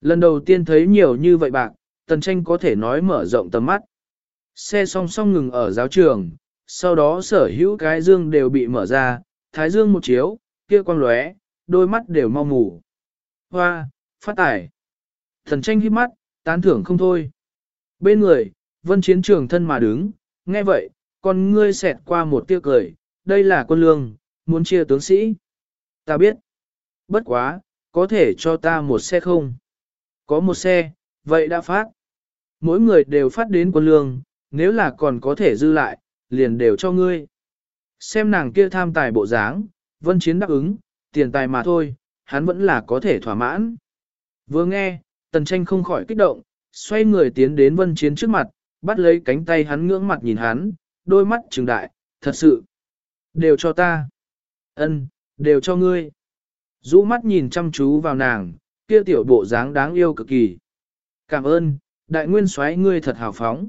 Lần đầu tiên thấy nhiều như vậy bạc, tần tranh có thể nói mở rộng tầm mắt. Xe song song ngừng ở giáo trường, sau đó sở hữu cái dương đều bị mở ra, thái dương một chiếu, kia quang lóe, đôi mắt đều mau mù. Hoa, phát tải. Thần tranh hít mắt, tán thưởng không thôi. Bên người, vân chiến trường thân mà đứng, nghe vậy, con ngươi xẹt qua một tia cười, đây là quân lương, muốn chia tướng sĩ. Ta biết. Bất quá, có thể cho ta một xe không? Có một xe, vậy đã phát. Mỗi người đều phát đến quân lương, nếu là còn có thể dư lại, liền đều cho ngươi. Xem nàng kia tham tài bộ dáng, vân chiến đáp ứng, tiền tài mà thôi, hắn vẫn là có thể thỏa mãn. Vừa nghe, tần tranh không khỏi kích động, xoay người tiến đến vân chiến trước mặt, bắt lấy cánh tay hắn ngưỡng mặt nhìn hắn, đôi mắt trừng đại, thật sự. Đều cho ta. ân đều cho ngươi. Rũ mắt nhìn chăm chú vào nàng, kia tiểu bộ dáng đáng yêu cực kỳ. Cảm ơn, đại nguyên soái ngươi thật hào phóng.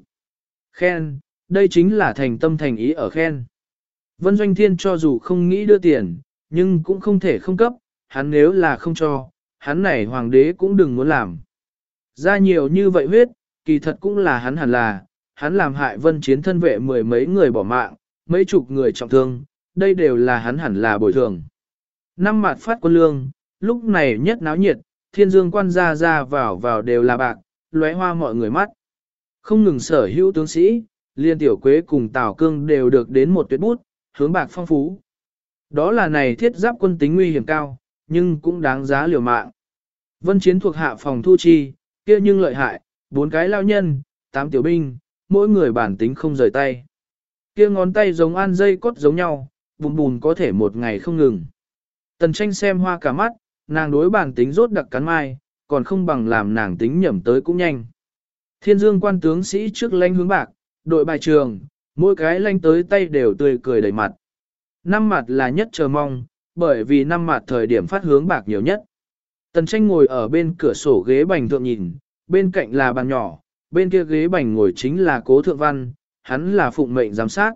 Khen, đây chính là thành tâm thành ý ở khen. Vân Doanh Thiên cho dù không nghĩ đưa tiền, nhưng cũng không thể không cấp, hắn nếu là không cho, hắn này hoàng đế cũng đừng muốn làm. Ra nhiều như vậy huyết, kỳ thật cũng là hắn hẳn là, hắn làm hại vân chiến thân vệ mười mấy người bỏ mạng, mấy chục người trọng thương, đây đều là hắn hẳn là bồi thường. Năm mặt phát quân lương, lúc này nhất náo nhiệt, thiên dương quan ra ra vào vào đều là bạc, lóe hoa mọi người mắt. Không ngừng sở hữu tướng sĩ, liên tiểu quế cùng Tào Cương đều được đến một tuyệt bút, hướng bạc phong phú. Đó là này thiết giáp quân tính nguy hiểm cao, nhưng cũng đáng giá liều mạng. Vân chiến thuộc hạ phòng thu chi, kia nhưng lợi hại, bốn cái lao nhân, tám tiểu binh, mỗi người bản tính không rời tay. kia ngón tay giống an dây cốt giống nhau, bùn bùn có thể một ngày không ngừng. Tần tranh xem hoa cả mắt, nàng đối bản tính rốt đặc cắn mai, còn không bằng làm nàng tính nhẩm tới cũng nhanh. Thiên dương quan tướng sĩ trước lãnh hướng bạc, đội bài trường, mỗi cái lanh tới tay đều tươi cười đầy mặt. Năm mặt là nhất chờ mong, bởi vì năm mặt thời điểm phát hướng bạc nhiều nhất. Tần tranh ngồi ở bên cửa sổ ghế bành thượng nhìn, bên cạnh là bàn nhỏ, bên kia ghế bành ngồi chính là cố thượng văn, hắn là phụng mệnh giám sát.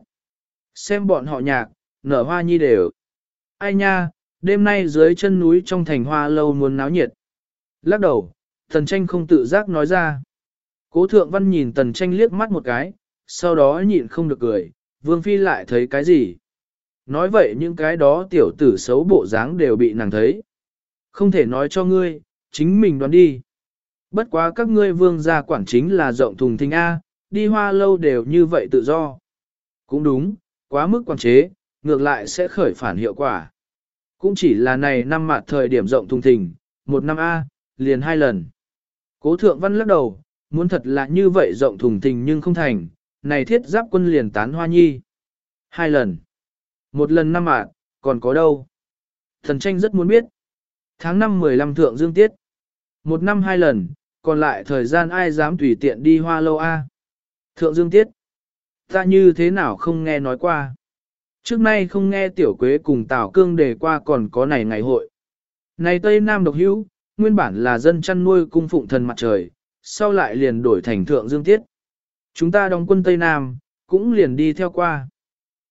Xem bọn họ nhạc, nở hoa nhi đều. Ai nha, đêm nay dưới chân núi trong thành hoa lâu muốn náo nhiệt. Lắc đầu, tần tranh không tự giác nói ra. Cố thượng văn nhìn tần tranh liếc mắt một cái, sau đó nhịn không được cười, vương phi lại thấy cái gì. Nói vậy những cái đó tiểu tử xấu bộ dáng đều bị nàng thấy. Không thể nói cho ngươi, chính mình đoán đi. Bất quá các ngươi vương gia quản chính là rộng thùng thình A, đi hoa lâu đều như vậy tự do. Cũng đúng, quá mức quản chế, ngược lại sẽ khởi phản hiệu quả. Cũng chỉ là này năm mặt thời điểm rộng thùng thình, một năm A, liền hai lần. Cố thượng văn lắc đầu, muốn thật là như vậy rộng thùng thình nhưng không thành, này thiết giáp quân liền tán hoa nhi. Hai lần. Một lần năm mạng, còn có đâu? Thần tranh rất muốn biết. Tháng 5 15 thượng dương tiết. Một năm hai lần, còn lại thời gian ai dám tùy tiện đi hoa lâu a? Thượng dương tiết. Ta như thế nào không nghe nói qua. Trước nay không nghe tiểu quế cùng Tào Cương đề qua còn có này ngày hội. Này Tây Nam độc hữu, nguyên bản là dân chăn nuôi cung phụng thần mặt trời, sau lại liền đổi thành thượng dương tiết. Chúng ta đóng quân Tây Nam, cũng liền đi theo qua.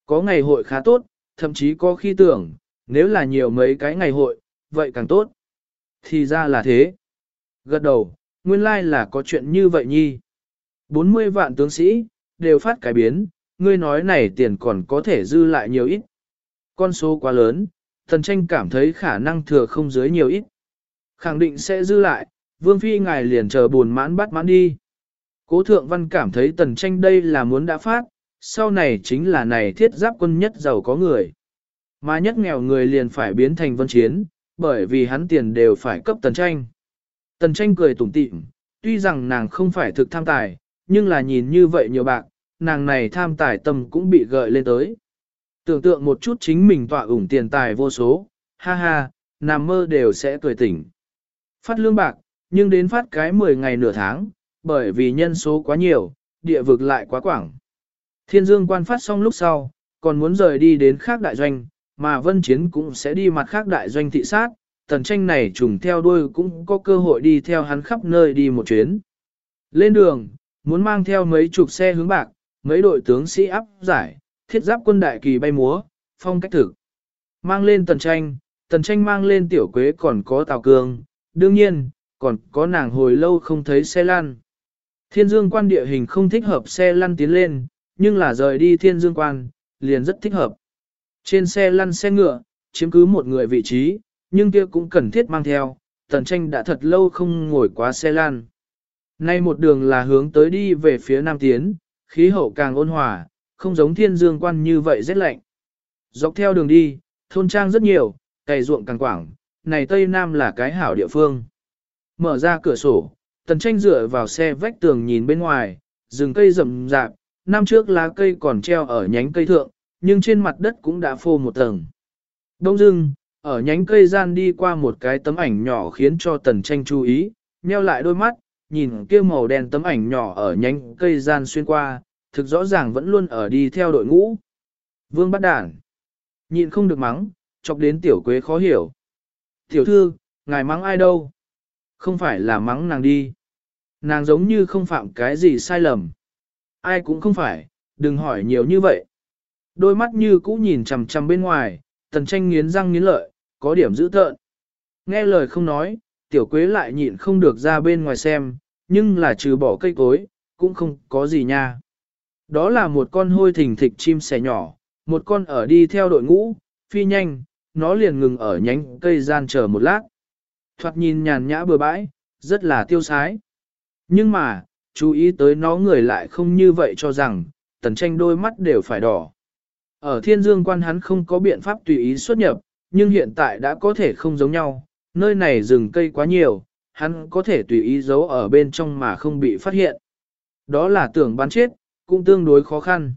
Có ngày hội khá tốt, thậm chí có khi tưởng, nếu là nhiều mấy cái ngày hội, vậy càng tốt. Thì ra là thế. Gật đầu, nguyên lai là có chuyện như vậy nhi. 40 vạn tướng sĩ, đều phát cải biến, ngươi nói này tiền còn có thể dư lại nhiều ít. Con số quá lớn, thần tranh cảm thấy khả năng thừa không dưới nhiều ít. Khẳng định sẽ dư lại, vương phi ngài liền chờ buồn mãn bắt mãn đi. Cố thượng văn cảm thấy tần tranh đây là muốn đã phát, sau này chính là này thiết giáp quân nhất giàu có người. Mà nhất nghèo người liền phải biến thành vân chiến, bởi vì hắn tiền đều phải cấp tần tranh. Tần tranh cười tủm tỉm, tuy rằng nàng không phải thực tham tài, nhưng là nhìn như vậy nhiều bạc, nàng này tham tài tâm cũng bị gợi lên tới. Tưởng tượng một chút chính mình tọa ủng tiền tài vô số, ha ha, nằm mơ đều sẽ cười tỉnh. Phát lương bạc, nhưng đến phát cái 10 ngày nửa tháng, bởi vì nhân số quá nhiều, địa vực lại quá quảng. Thiên Dương quan phát xong lúc sau, còn muốn rời đi đến khác đại doanh, mà Vân Chiến cũng sẽ đi mặt khác đại doanh thị sát, tần tranh này trùng theo đuôi cũng có cơ hội đi theo hắn khắp nơi đi một chuyến. Lên đường, muốn mang theo mấy chục xe hướng bạc, mấy đội tướng sĩ áp giải, thiết giáp quân đại kỳ bay múa, phong cách thực. Mang lên tần tranh, tần tranh mang lên tiểu quế còn có tào cương, đương nhiên, còn có nàng hồi lâu không thấy xe lăn. Thiên dương quan địa hình không thích hợp xe lăn tiến lên, nhưng là rời đi thiên dương quan, liền rất thích hợp. Trên xe lăn xe ngựa, chiếm cứ một người vị trí, nhưng kia cũng cần thiết mang theo, tần tranh đã thật lâu không ngồi quá xe lăn. Nay một đường là hướng tới đi về phía nam tiến, khí hậu càng ôn hòa, không giống thiên dương quan như vậy rất lạnh. Dọc theo đường đi, thôn trang rất nhiều, cày ruộng càng quảng, này Tây Nam là cái hảo địa phương. Mở ra cửa sổ, tần tranh dựa vào xe vách tường nhìn bên ngoài, rừng cây rậm rạp, năm trước lá cây còn treo ở nhánh cây thượng, nhưng trên mặt đất cũng đã phô một tầng. Đông dưng, ở nhánh cây gian đi qua một cái tấm ảnh nhỏ khiến cho tần tranh chú ý, nheo lại đôi mắt, nhìn kia màu đen tấm ảnh nhỏ ở nhánh cây gian xuyên qua, thực rõ ràng vẫn luôn ở đi theo đội ngũ. Vương bắt đản. Nhịn không được mắng, chọc đến tiểu quế khó hiểu. Tiểu thư, ngài mắng ai đâu? Không phải là mắng nàng đi. Nàng giống như không phạm cái gì sai lầm. Ai cũng không phải, đừng hỏi nhiều như vậy. Đôi mắt như cũ nhìn chằm chằm bên ngoài, tần tranh nghiến răng nghiến lợi, có điểm dữ tợn. Nghe lời không nói, tiểu quế lại nhịn không được ra bên ngoài xem, nhưng là trừ bỏ cây cối, cũng không có gì nha. Đó là một con hôi thình thịch chim sẻ nhỏ, một con ở đi theo đội ngũ, phi nhanh, nó liền ngừng ở nhánh cây gian chờ một lát. Thoạt nhìn nhàn nhã bừa bãi, rất là tiêu sái. Nhưng mà, chú ý tới nó người lại không như vậy cho rằng, tần tranh đôi mắt đều phải đỏ. Ở thiên dương quan hắn không có biện pháp tùy ý xuất nhập, nhưng hiện tại đã có thể không giống nhau, nơi này rừng cây quá nhiều, hắn có thể tùy ý giấu ở bên trong mà không bị phát hiện. Đó là tưởng bắn chết, cũng tương đối khó khăn.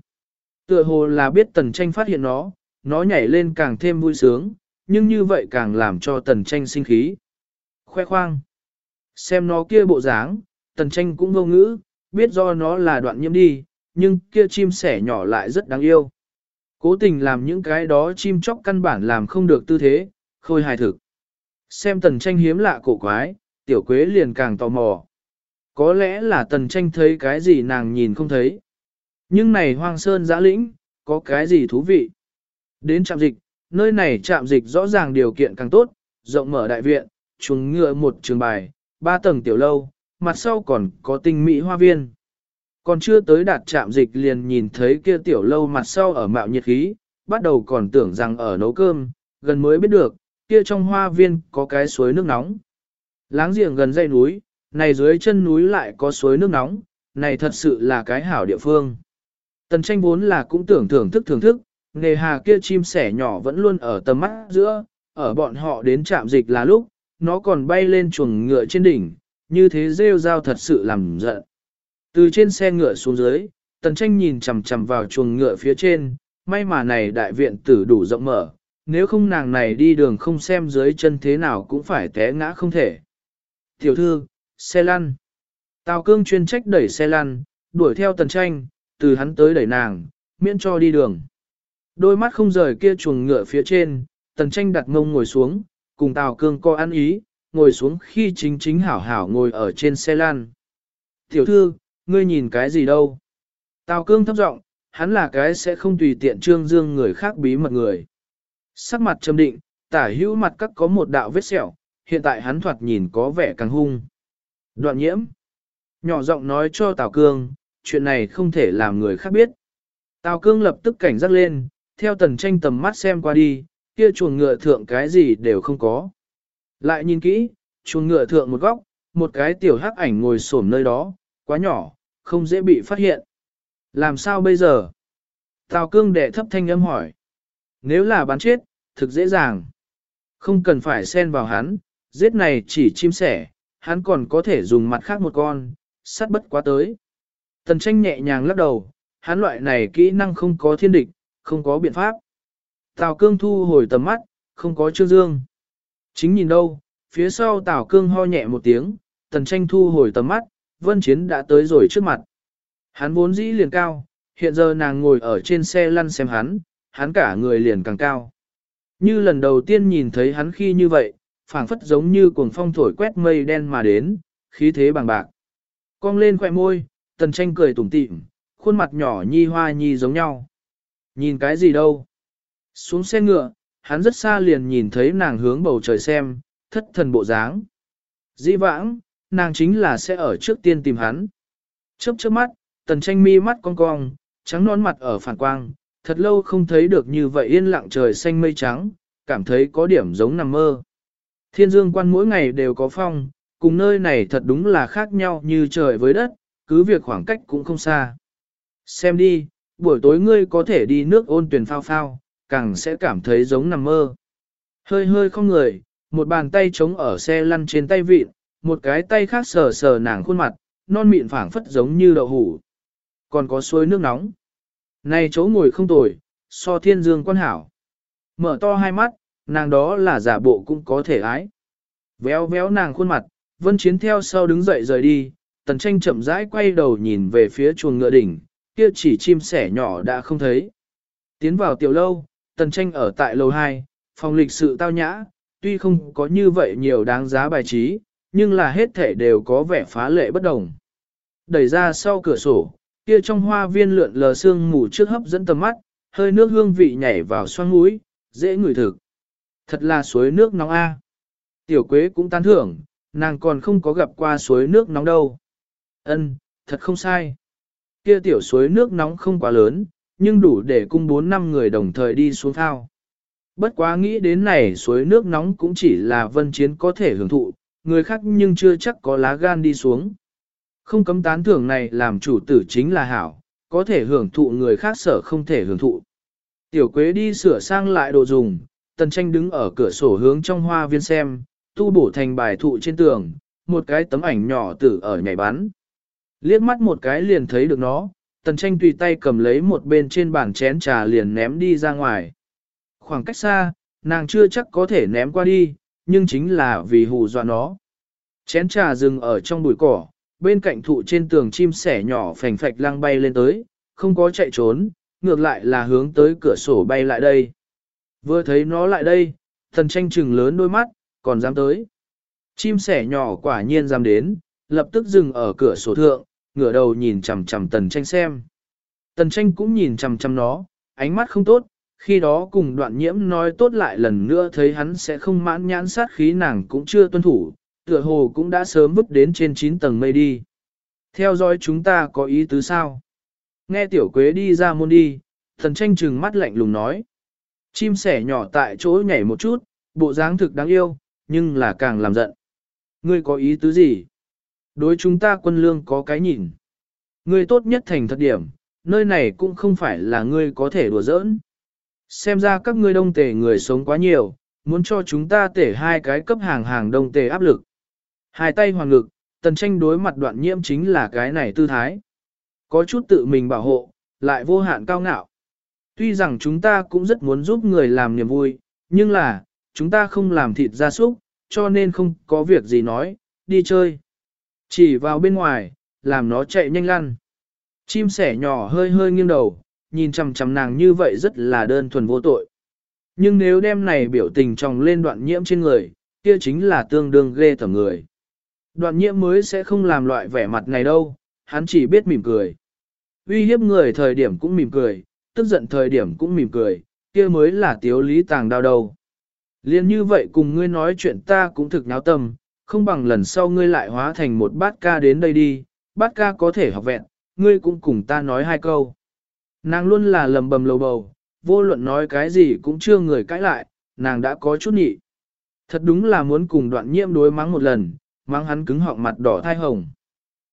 Tựa hồ là biết tần tranh phát hiện nó, nó nhảy lên càng thêm vui sướng, nhưng như vậy càng làm cho tần tranh sinh khí. Khoe khoang. Xem nó kia bộ dáng, tần tranh cũng vô ngữ, biết do nó là đoạn nhiễm đi, nhưng kia chim sẻ nhỏ lại rất đáng yêu. Cố tình làm những cái đó chim chóc căn bản làm không được tư thế, khôi hài thực. Xem tần tranh hiếm lạ cổ quái, tiểu quế liền càng tò mò. Có lẽ là tần tranh thấy cái gì nàng nhìn không thấy. Nhưng này hoang sơn giã lĩnh, có cái gì thú vị. Đến trạm dịch, nơi này trạm dịch rõ ràng điều kiện càng tốt, rộng mở đại viện, chuồng ngựa một trường bài, ba tầng tiểu lâu, mặt sau còn có tinh mỹ hoa viên. Còn chưa tới đạt trạm dịch liền nhìn thấy kia tiểu lâu mặt sau ở mạo nhiệt khí, bắt đầu còn tưởng rằng ở nấu cơm, gần mới biết được, kia trong hoa viên có cái suối nước nóng. Láng giềng gần dãy núi, này dưới chân núi lại có suối nước nóng, này thật sự là cái hảo địa phương. Tần tranh vốn là cũng tưởng thưởng thức thưởng thức, nghề hà kia chim sẻ nhỏ vẫn luôn ở tầm mắt giữa, ở bọn họ đến trạm dịch là lúc, nó còn bay lên chuồng ngựa trên đỉnh, như thế rêu rao thật sự làm giận. Từ trên xe ngựa xuống dưới, tần tranh nhìn chằm chằm vào chuồng ngựa phía trên, may mà này đại viện tử đủ rộng mở, nếu không nàng này đi đường không xem dưới chân thế nào cũng phải té ngã không thể. Tiểu thư, xe lăn. Tào cương chuyên trách đẩy xe lăn, đuổi theo tần tranh, từ hắn tới đẩy nàng, miễn cho đi đường. Đôi mắt không rời kia chuồng ngựa phía trên, tần tranh đặt ngông ngồi xuống, cùng Tào cương co ăn ý, ngồi xuống khi chính chính hảo hảo ngồi ở trên xe lăn. Tiểu thư, ngươi nhìn cái gì đâu? Tào cương thấp giọng, hắn là cái sẽ không tùy tiện trương dương người khác bí mật người. Sắc mặt trầm định, tả hữu mặt các có một đạo vết sẹo, hiện tại hắn thoạt nhìn có vẻ càng hung. Đoạn nhiễm. Nhỏ giọng nói cho Tào Cương, chuyện này không thể làm người khác biết. Tào Cương lập tức cảnh giác lên, theo tần tranh tầm mắt xem qua đi, kia chuồng ngựa thượng cái gì đều không có. Lại nhìn kỹ, chuồng ngựa thượng một góc, một cái tiểu hắc ảnh ngồi xổm nơi đó, quá nhỏ, không dễ bị phát hiện. Làm sao bây giờ? Tào Cương đệ thấp thanh âm hỏi. Nếu là bán chết, thực dễ dàng. Không cần phải xen vào hắn, giết này chỉ chim sẻ, hắn còn có thể dùng mặt khác một con, sắt bất quá tới. Tần tranh nhẹ nhàng lắc đầu, hắn loại này kỹ năng không có thiên địch, không có biện pháp. Tào cương thu hồi tầm mắt, không có trương dương. Chính nhìn đâu, phía sau tào cương ho nhẹ một tiếng, tần tranh thu hồi tầm mắt, vân chiến đã tới rồi trước mặt. Hắn vốn dĩ liền cao, hiện giờ nàng ngồi ở trên xe lăn xem hắn, hắn cả người liền càng cao. Như lần đầu tiên nhìn thấy hắn khi như vậy, phảng phất giống như cuồng phong thổi quét mây đen mà đến, khí thế bằng bạc. Cong lên khỏe môi, tần tranh cười tủm tỉm, khuôn mặt nhỏ nhi hoa nhi giống nhau. Nhìn cái gì đâu? Xuống xe ngựa, hắn rất xa liền nhìn thấy nàng hướng bầu trời xem, thất thần bộ dáng. Dĩ vãng, nàng chính là sẽ ở trước tiên tìm hắn. Chớp chớp mắt, tần tranh mi mắt cong cong, trắng nón mặt ở phản quang, thật lâu không thấy được như vậy yên lặng trời xanh mây trắng, cảm thấy có điểm giống nằm mơ. Thiên dương quan mỗi ngày đều có phong, cùng nơi này thật đúng là khác nhau như trời với đất, cứ việc khoảng cách cũng không xa. Xem đi, buổi tối ngươi có thể đi nước ôn tuyển phao phao, càng sẽ cảm thấy giống nằm mơ. Hơi hơi không người, một bàn tay trống ở xe lăn trên tay vịn, một cái tay khác sờ sờ nàng khuôn mặt, non mịn phảng phất giống như đậu hủ. Còn có suối nước nóng. Này chỗ ngồi không tồi, so thiên dương quan hảo. Mở to hai mắt, nàng đó là giả bộ cũng có thể ái. Véo véo nàng khuôn mặt, vân chiến theo sau đứng dậy rời đi, tần tranh chậm rãi quay đầu nhìn về phía chuồng ngựa đỉnh, kia chỉ chim sẻ nhỏ đã không thấy. Tiến vào tiểu lâu, tần tranh ở tại lầu 2, phòng lịch sự tao nhã, tuy không có như vậy nhiều đáng giá bài trí, nhưng là hết thể đều có vẻ phá lệ bất đồng. Đẩy ra sau cửa sổ, kia trong hoa viên lượn lờ sương mù trước hấp dẫn tầm mắt, hơi nước hương vị nhảy vào xoang mũi, dễ ngửi thực. Thật là suối nước nóng a. Tiểu Quế cũng tán thưởng, nàng còn không có gặp qua suối nước nóng đâu. Ân, thật không sai. Kia tiểu suối nước nóng không quá lớn, nhưng đủ để cung bốn năm người đồng thời đi xuống thao. Bất quá nghĩ đến này suối nước nóng cũng chỉ là vân chiến có thể hưởng thụ, người khác nhưng chưa chắc có lá gan đi xuống. Không cấm tán thưởng này làm chủ tử chính là hảo, có thể hưởng thụ người khác sở không thể hưởng thụ. Tiểu Quế đi sửa sang lại đồ dùng, tần tranh đứng ở cửa sổ hướng trong hoa viên xem, tu bổ thành bài thụ trên tường, một cái tấm ảnh nhỏ tử ở nhảy bắn. Liếc mắt một cái liền thấy được nó, tần tranh tùy tay cầm lấy một bên trên bàn chén trà liền ném đi ra ngoài. Khoảng cách xa, nàng chưa chắc có thể ném qua đi, nhưng chính là vì hù dọa nó. Chén trà dừng ở trong bụi cỏ, bên cạnh thụ trên tường chim sẻ nhỏ phành phạch lăng bay lên tới, không có chạy trốn, ngược lại là hướng tới cửa sổ bay lại đây. Vừa thấy nó lại đây, thần tranh trừng lớn đôi mắt, còn dám tới. Chim sẻ nhỏ quả nhiên dám đến, lập tức dừng ở cửa sổ thượng, ngửa đầu nhìn chằm chằm tần tranh xem. Tần tranh cũng nhìn chằm chằm nó, ánh mắt không tốt, khi đó cùng đoạn nhiễm nói tốt lại lần nữa thấy hắn sẽ không mãn nhãn sát khí nàng cũng chưa tuân thủ, tựa hồ cũng đã sớm vứt đến trên 9 tầng mây đi. Theo dõi chúng ta có ý tứ sao? Nghe tiểu quế đi ra môn đi, thần tranh trừng mắt lạnh lùng nói. Chim sẻ nhỏ tại chỗ nhảy một chút, bộ dáng thực đáng yêu, nhưng là càng làm giận. Ngươi có ý tứ gì? Đối chúng ta quân lương có cái nhìn. Ngươi tốt nhất thành thật điểm, nơi này cũng không phải là ngươi có thể đùa giỡn. Xem ra các ngươi đông tề người sống quá nhiều, muốn cho chúng ta tể hai cái cấp hàng hàng đông tề áp lực. Hai tay hoàng lực tần tranh đối mặt đoạn nhiễm chính là cái này tư thái. Có chút tự mình bảo hộ, lại vô hạn cao ngạo. Tuy rằng chúng ta cũng rất muốn giúp người làm niềm vui, nhưng là, chúng ta không làm thịt gia súc, cho nên không có việc gì nói, đi chơi. Chỉ vào bên ngoài, làm nó chạy nhanh lăn. Chim sẻ nhỏ hơi hơi nghiêng đầu, nhìn chằm chằm nàng như vậy rất là đơn thuần vô tội. Nhưng nếu đem này biểu tình tròng lên đoạn nhiễm trên người, kia chính là tương đương ghê tởm người. Đoạn nhiễm mới sẽ không làm loại vẻ mặt này đâu, hắn chỉ biết mỉm cười. Uy hiếp người thời điểm cũng mỉm cười, tức giận thời điểm cũng mỉm cười, kia mới là tiếu lý tàng đau đầu. Liên như vậy cùng ngươi nói chuyện ta cũng thực náo tâm, không bằng lần sau ngươi lại hóa thành một bát ca đến đây đi, bát ca có thể học vẹn, ngươi cũng cùng ta nói hai câu. Nàng luôn là lầm bầm lầu bầu, vô luận nói cái gì cũng chưa người cãi lại, nàng đã có chút nhị. Thật đúng là muốn cùng đoạn nhiễm đối mắng một lần, mắng hắn cứng họng mặt đỏ thai hồng.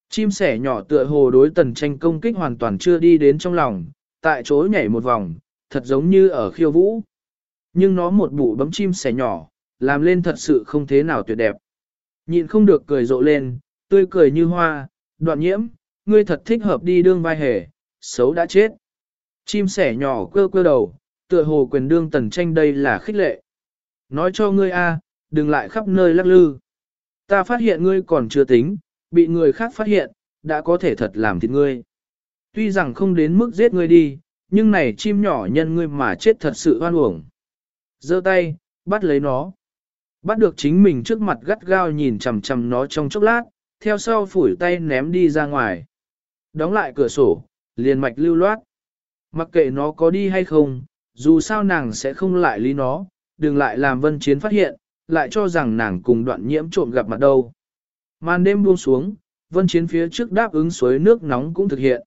Chim sẻ nhỏ tựa hồ đối tần tranh công kích hoàn toàn chưa đi đến trong lòng, tại chỗ nhảy một vòng, thật giống như ở khiêu vũ. Nhưng nó một bụ bấm chim sẻ nhỏ, làm lên thật sự không thế nào tuyệt đẹp. Nhịn không được cười rộ lên, tươi cười như hoa, đoạn nhiễm, ngươi thật thích hợp đi đương vai hề, xấu đã chết. Chim sẻ nhỏ cơ cơ đầu, tựa hồ quyền đương tần tranh đây là khích lệ. Nói cho ngươi a, đừng lại khắp nơi lắc lư. Ta phát hiện ngươi còn chưa tính, bị người khác phát hiện, đã có thể thật làm thịt ngươi. Tuy rằng không đến mức giết ngươi đi, nhưng này chim nhỏ nhân ngươi mà chết thật sự hoan uổng. giơ tay, bắt lấy nó. Bắt được chính mình trước mặt gắt gao nhìn chằm chằm nó trong chốc lát, theo sau phủi tay ném đi ra ngoài. Đóng lại cửa sổ, liền mạch lưu loát. Mặc kệ nó có đi hay không, dù sao nàng sẽ không lại lý nó, đừng lại làm vân chiến phát hiện, lại cho rằng nàng cùng đoạn nhiễm trộm gặp mặt đâu. Màn đêm buông xuống, vân chiến phía trước đáp ứng suối nước nóng cũng thực hiện.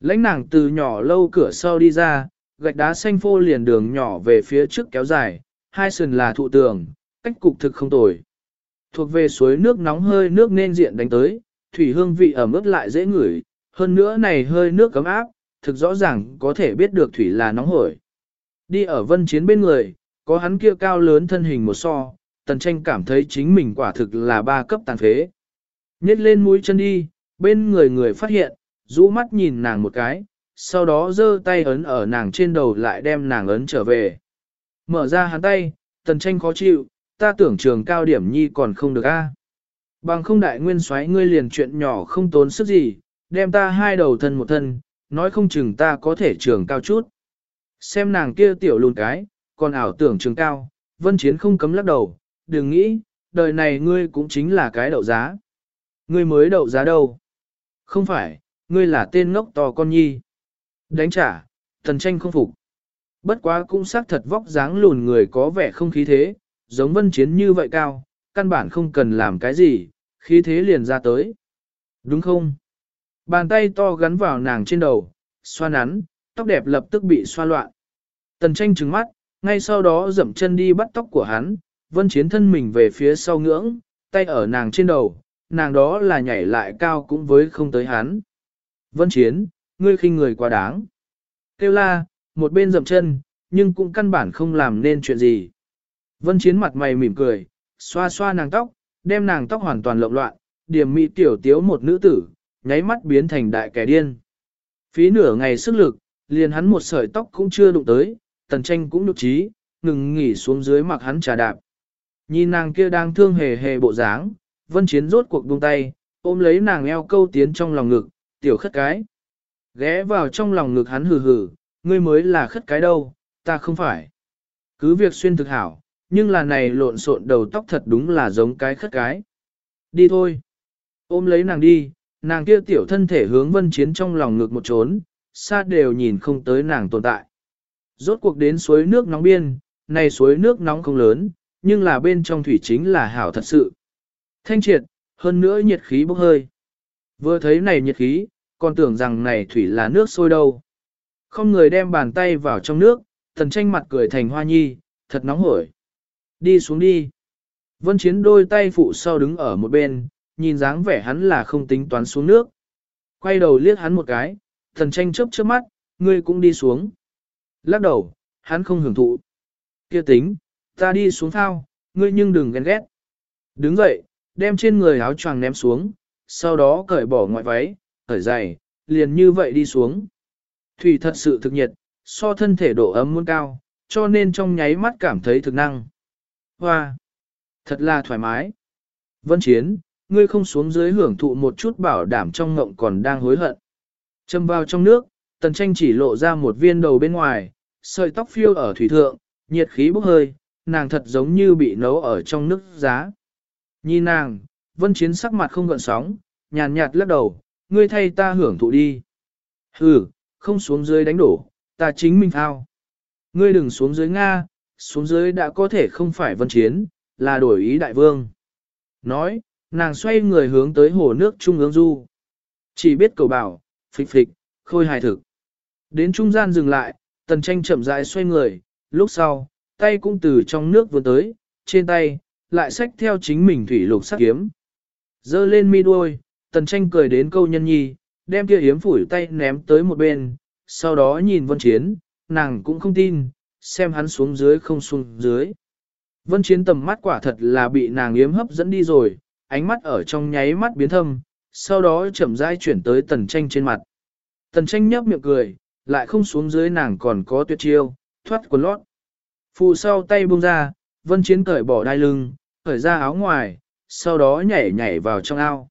Lãnh nàng từ nhỏ lâu cửa sau đi ra, gạch đá xanh phô liền đường nhỏ về phía trước kéo dài, hai sườn là thụ tường, cách cục thực không tồi. Thuộc về suối nước nóng hơi nước nên diện đánh tới, thủy hương vị ẩm ướt lại dễ ngửi, hơn nữa này hơi nước cấm áp, thực rõ ràng có thể biết được thủy là nóng hổi. Đi ở vân chiến bên người, có hắn kia cao lớn thân hình một so, tần tranh cảm thấy chính mình quả thực là ba cấp tàn phế. Nhét lên mũi chân đi, bên người người phát hiện, rũ mắt nhìn nàng một cái, sau đó giơ tay ấn ở nàng trên đầu lại đem nàng ấn trở về. Mở ra hắn tay, tần tranh khó chịu, ta tưởng trường cao điểm nhi còn không được a. Bằng không đại nguyên xoáy ngươi liền chuyện nhỏ không tốn sức gì, đem ta hai đầu thân một thân, nói không chừng ta có thể trường cao chút. Xem nàng kia tiểu lùn cái, còn ảo tưởng trường cao, vân chiến không cấm lắc đầu, đừng nghĩ, đời này ngươi cũng chính là cái đậu giá. Ngươi mới đậu giá đâu? Không phải, ngươi là tên ngốc to con nhi. Đánh trả, thần tranh không phục. Bất quá cũng xác thật vóc dáng lùn người có vẻ không khí thế, giống vân chiến như vậy cao, căn bản không cần làm cái gì, khí thế liền ra tới. Đúng không? Bàn tay to gắn vào nàng trên đầu, xoa nắn, tóc đẹp lập tức bị xoa loạn. Tần tranh trừng mắt, ngay sau đó dậm chân đi bắt tóc của hắn, vân chiến thân mình về phía sau ngưỡng, tay ở nàng trên đầu, nàng đó là nhảy lại cao cũng với không tới hắn. Vân chiến, ngươi khinh người quá đáng. Kêu la, một bên dậm chân, nhưng cũng căn bản không làm nên chuyện gì. Vân chiến mặt mày mỉm cười, xoa xoa nàng tóc, đem nàng tóc hoàn toàn lộn loạn, điểm mỹ tiểu tiếu một nữ tử, nháy mắt biến thành đại kẻ điên. Phí nửa ngày sức lực, liền hắn một sợi tóc cũng chưa đụng tới, tần tranh cũng nhục trí, ngừng nghỉ xuống dưới mặc hắn trà đạp. Nhìn nàng kia đang thương hề hề bộ dáng, vân chiến rốt cuộc buông tay, ôm lấy nàng eo câu tiến trong lòng ngực, tiểu khất cái. Ghé vào trong lòng ngực hắn hừ hừ, ngươi mới là khất cái đâu, ta không phải. Cứ việc xuyên thực hảo, nhưng là này lộn xộn đầu tóc thật đúng là giống cái khất cái. Đi thôi. Ôm lấy nàng đi, nàng kia tiểu thân thể hướng vân chiến trong lòng ngược một trốn, xa đều nhìn không tới nàng tồn tại. Rốt cuộc đến suối nước nóng biên, này suối nước nóng không lớn, nhưng là bên trong thủy chính là hảo thật sự. Thanh triệt, hơn nữa nhiệt khí bốc hơi. Vừa thấy này nhiệt khí, còn tưởng rằng này thủy là nước sôi đâu. Không người đem bàn tay vào trong nước, thần tranh mặt cười thành hoa nhi, thật nóng hổi. Đi xuống đi. Vân Chiến đôi tay phụ sau đứng ở một bên, nhìn dáng vẻ hắn là không tính toán xuống nước. Quay đầu liếc hắn một cái, thần tranh chớp chớp mắt, ngươi cũng đi xuống. Lắc đầu, hắn không hưởng thụ. Kia tính, ta đi xuống thao, ngươi nhưng đừng ghen ghét. Đứng dậy, đem trên người áo choàng ném xuống, sau đó cởi bỏ ngoại váy, cởi giày, liền như vậy đi xuống. Thủy thật sự thực nhiệt, so thân thể độ ấm muốn cao, cho nên trong nháy mắt cảm thấy thực năng. Hoa! Thật là thoải mái. Vân Chiến, ngươi không xuống dưới hưởng thụ một chút bảo đảm trong ngộng còn đang hối hận. Châm vào trong nước, tần tranh chỉ lộ ra một viên đầu bên ngoài, sợi tóc phiêu ở thủy thượng, nhiệt khí bốc hơi, nàng thật giống như bị nấu ở trong nước giá. Nhìn nàng, vân chiến sắc mặt không gợn sóng, nhàn nhạt lắc đầu, ngươi thay ta hưởng thụ đi. Hừ, không xuống dưới đánh đổ, ta chính mình thao. Ngươi đừng xuống dưới Nga, xuống dưới đã có thể không phải vân chiến, là đổi ý đại vương. Nói, nàng xoay người hướng tới hồ nước trung ương du. Chỉ biết cầu bảo, phịch phịch, khôi hài thực. Đến trung gian dừng lại, tần tranh chậm rãi xoay người, lúc sau, tay cũng từ trong nước vươn tới, trên tay, lại xách theo chính mình thủy lục sắc kiếm. Dơ lên mi đuôi, tần tranh cười đến câu nhân nhi, đem kia hiếm phủi tay ném tới một bên, sau đó nhìn vân chiến, nàng cũng không tin, xem hắn xuống dưới không xuống dưới. Vân chiến tầm mắt quả thật là bị nàng yếm hấp dẫn đi rồi, ánh mắt ở trong nháy mắt biến thâm, sau đó chậm rãi chuyển tới tần tranh trên mặt. Tần tranh nhấp miệng cười, lại không xuống dưới nàng còn có tuyệt chiêu, thoát quần lót. Phụ sau tay buông ra, vân chiến cởi bỏ đai lưng, cởi ra áo ngoài, sau đó nhảy nhảy vào trong ao.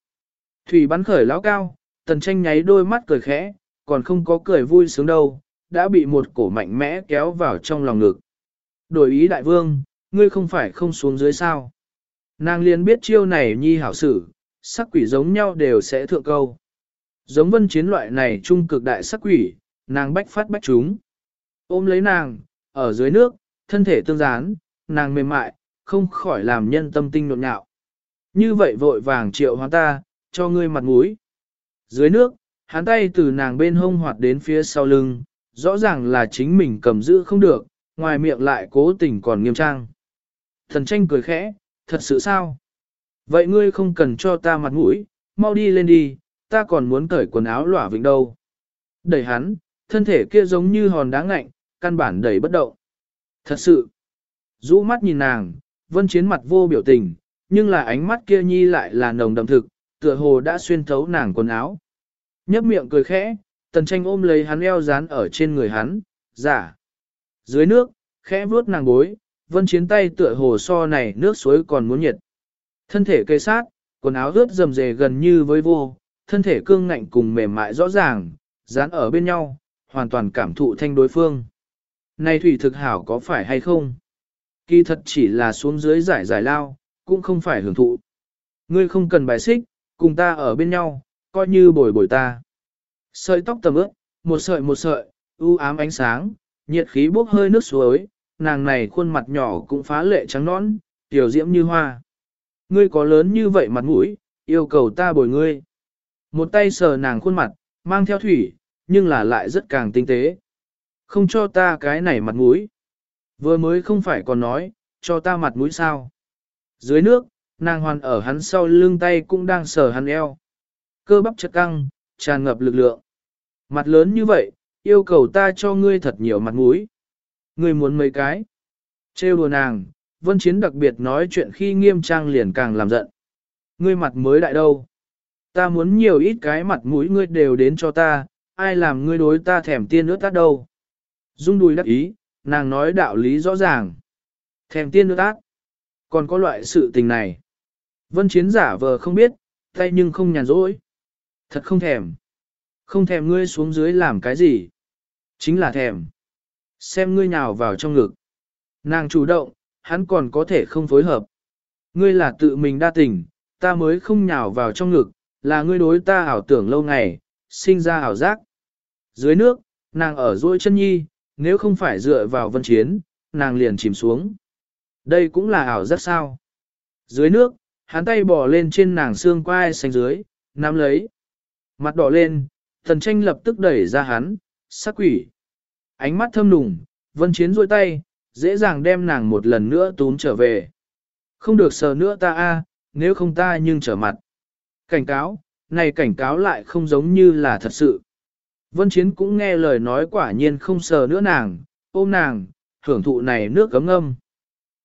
Thủy bắn khởi lão cao, tần tranh nháy đôi mắt cười khẽ, còn không có cười vui sướng đâu, đã bị một cổ mạnh mẽ kéo vào trong lòng ngực. Đổi ý đại vương, ngươi không phải không xuống dưới sao. Nàng liền biết chiêu này nhi hảo sử, sắc quỷ giống nhau đều sẽ thượng câu. Giống vân chiến loại này trung cực đại sắc quỷ, nàng bách phát bách chúng. Ôm lấy nàng, ở dưới nước, thân thể tương gián, nàng mềm mại, không khỏi làm nhân tâm tinh nộn nhạo. Như vậy vội vàng triệu hóa ta, cho ngươi mặt mũi. Dưới nước, hắn tay từ nàng bên hông hoạt đến phía sau lưng, rõ ràng là chính mình cầm giữ không được, ngoài miệng lại cố tình còn nghiêm trang. Thần tranh cười khẽ, thật sự sao? Vậy ngươi không cần cho ta mặt mũi, mau đi lên đi, ta còn muốn cởi quần áo lỏa vịnh đâu. Đẩy hắn, thân thể kia giống như hòn đá ngạnh, căn bản đẩy bất động. Thật sự, rũ mắt nhìn nàng, vân chiến mặt vô biểu tình, nhưng là ánh mắt kia nhi lại là nồng đậm thực, tựa hồ đã xuyên thấu nàng quần áo. Nhấp miệng cười khẽ, tần tranh ôm lấy hắn eo dán ở trên người hắn, giả. Dưới nước, khẽ vuốt nàng bối, vân chiến tay tựa hồ so này nước suối còn muốn nhiệt. Thân thể cây sát, quần áo ướt rầm rề gần như với vô, thân thể cương ngạnh cùng mềm mại rõ ràng, dán ở bên nhau, hoàn toàn cảm thụ thanh đối phương. Này thủy thực hảo có phải hay không? Kỳ thật chỉ là xuống dưới giải giải lao, cũng không phải hưởng thụ. Ngươi không cần bài xích, cùng ta ở bên nhau, coi như bồi bồi ta. Sợi tóc tầm ướt, một sợi một sợi, u ám ánh sáng, nhiệt khí bốc hơi nước suối, nàng này khuôn mặt nhỏ cũng phá lệ trắng nõn, tiểu diễm như hoa. Ngươi có lớn như vậy mặt mũi, yêu cầu ta bồi ngươi. Một tay sờ nàng khuôn mặt, mang theo thủy, nhưng là lại rất càng tinh tế. Không cho ta cái này mặt mũi. Vừa mới không phải còn nói, cho ta mặt mũi sao. Dưới nước, nàng hoàn ở hắn sau lưng tay cũng đang sờ hắn eo. Cơ bắp chật căng, tràn ngập lực lượng. Mặt lớn như vậy, yêu cầu ta cho ngươi thật nhiều mặt mũi. Ngươi muốn mấy cái. Trêu đùa nàng, vân chiến đặc biệt nói chuyện khi nghiêm trang liền càng làm giận. Ngươi mặt mới đại đâu. Ta muốn nhiều ít cái mặt mũi ngươi đều đến cho ta, ai làm ngươi đối ta thèm tiên ướt tát đâu. Dung đùi đắc ý, nàng nói đạo lý rõ ràng. Thèm tiên ướt tát. Còn có loại sự tình này. Vân chiến giả vờ không biết, tay nhưng không nhàn rỗi. Thật không thèm. Không thèm ngươi xuống dưới làm cái gì. Chính là thèm. Xem ngươi nhào vào trong ngực. Nàng chủ động, hắn còn có thể không phối hợp. Ngươi là tự mình đa tình, ta mới không nhào vào trong ngực, là ngươi đối ta ảo tưởng lâu ngày, sinh ra ảo giác. Dưới nước, nàng ở dôi chân nhi, nếu không phải dựa vào vân chiến, nàng liền chìm xuống. Đây cũng là ảo giác sao. Dưới nước, hắn tay bỏ lên trên nàng xương quai xanh dưới, nắm lấy. Mặt đỏ lên, thần tranh lập tức đẩy ra hắn, sắc quỷ. Ánh mắt thâm nùng, vân chiến rôi tay, dễ dàng đem nàng một lần nữa tún trở về. Không được sờ nữa ta a, nếu không ta nhưng trở mặt. Cảnh cáo, này cảnh cáo lại không giống như là thật sự. Vân Chiến cũng nghe lời nói quả nhiên không sờ nữa nàng, ôm nàng, hưởng thụ này nước cấm ngâm.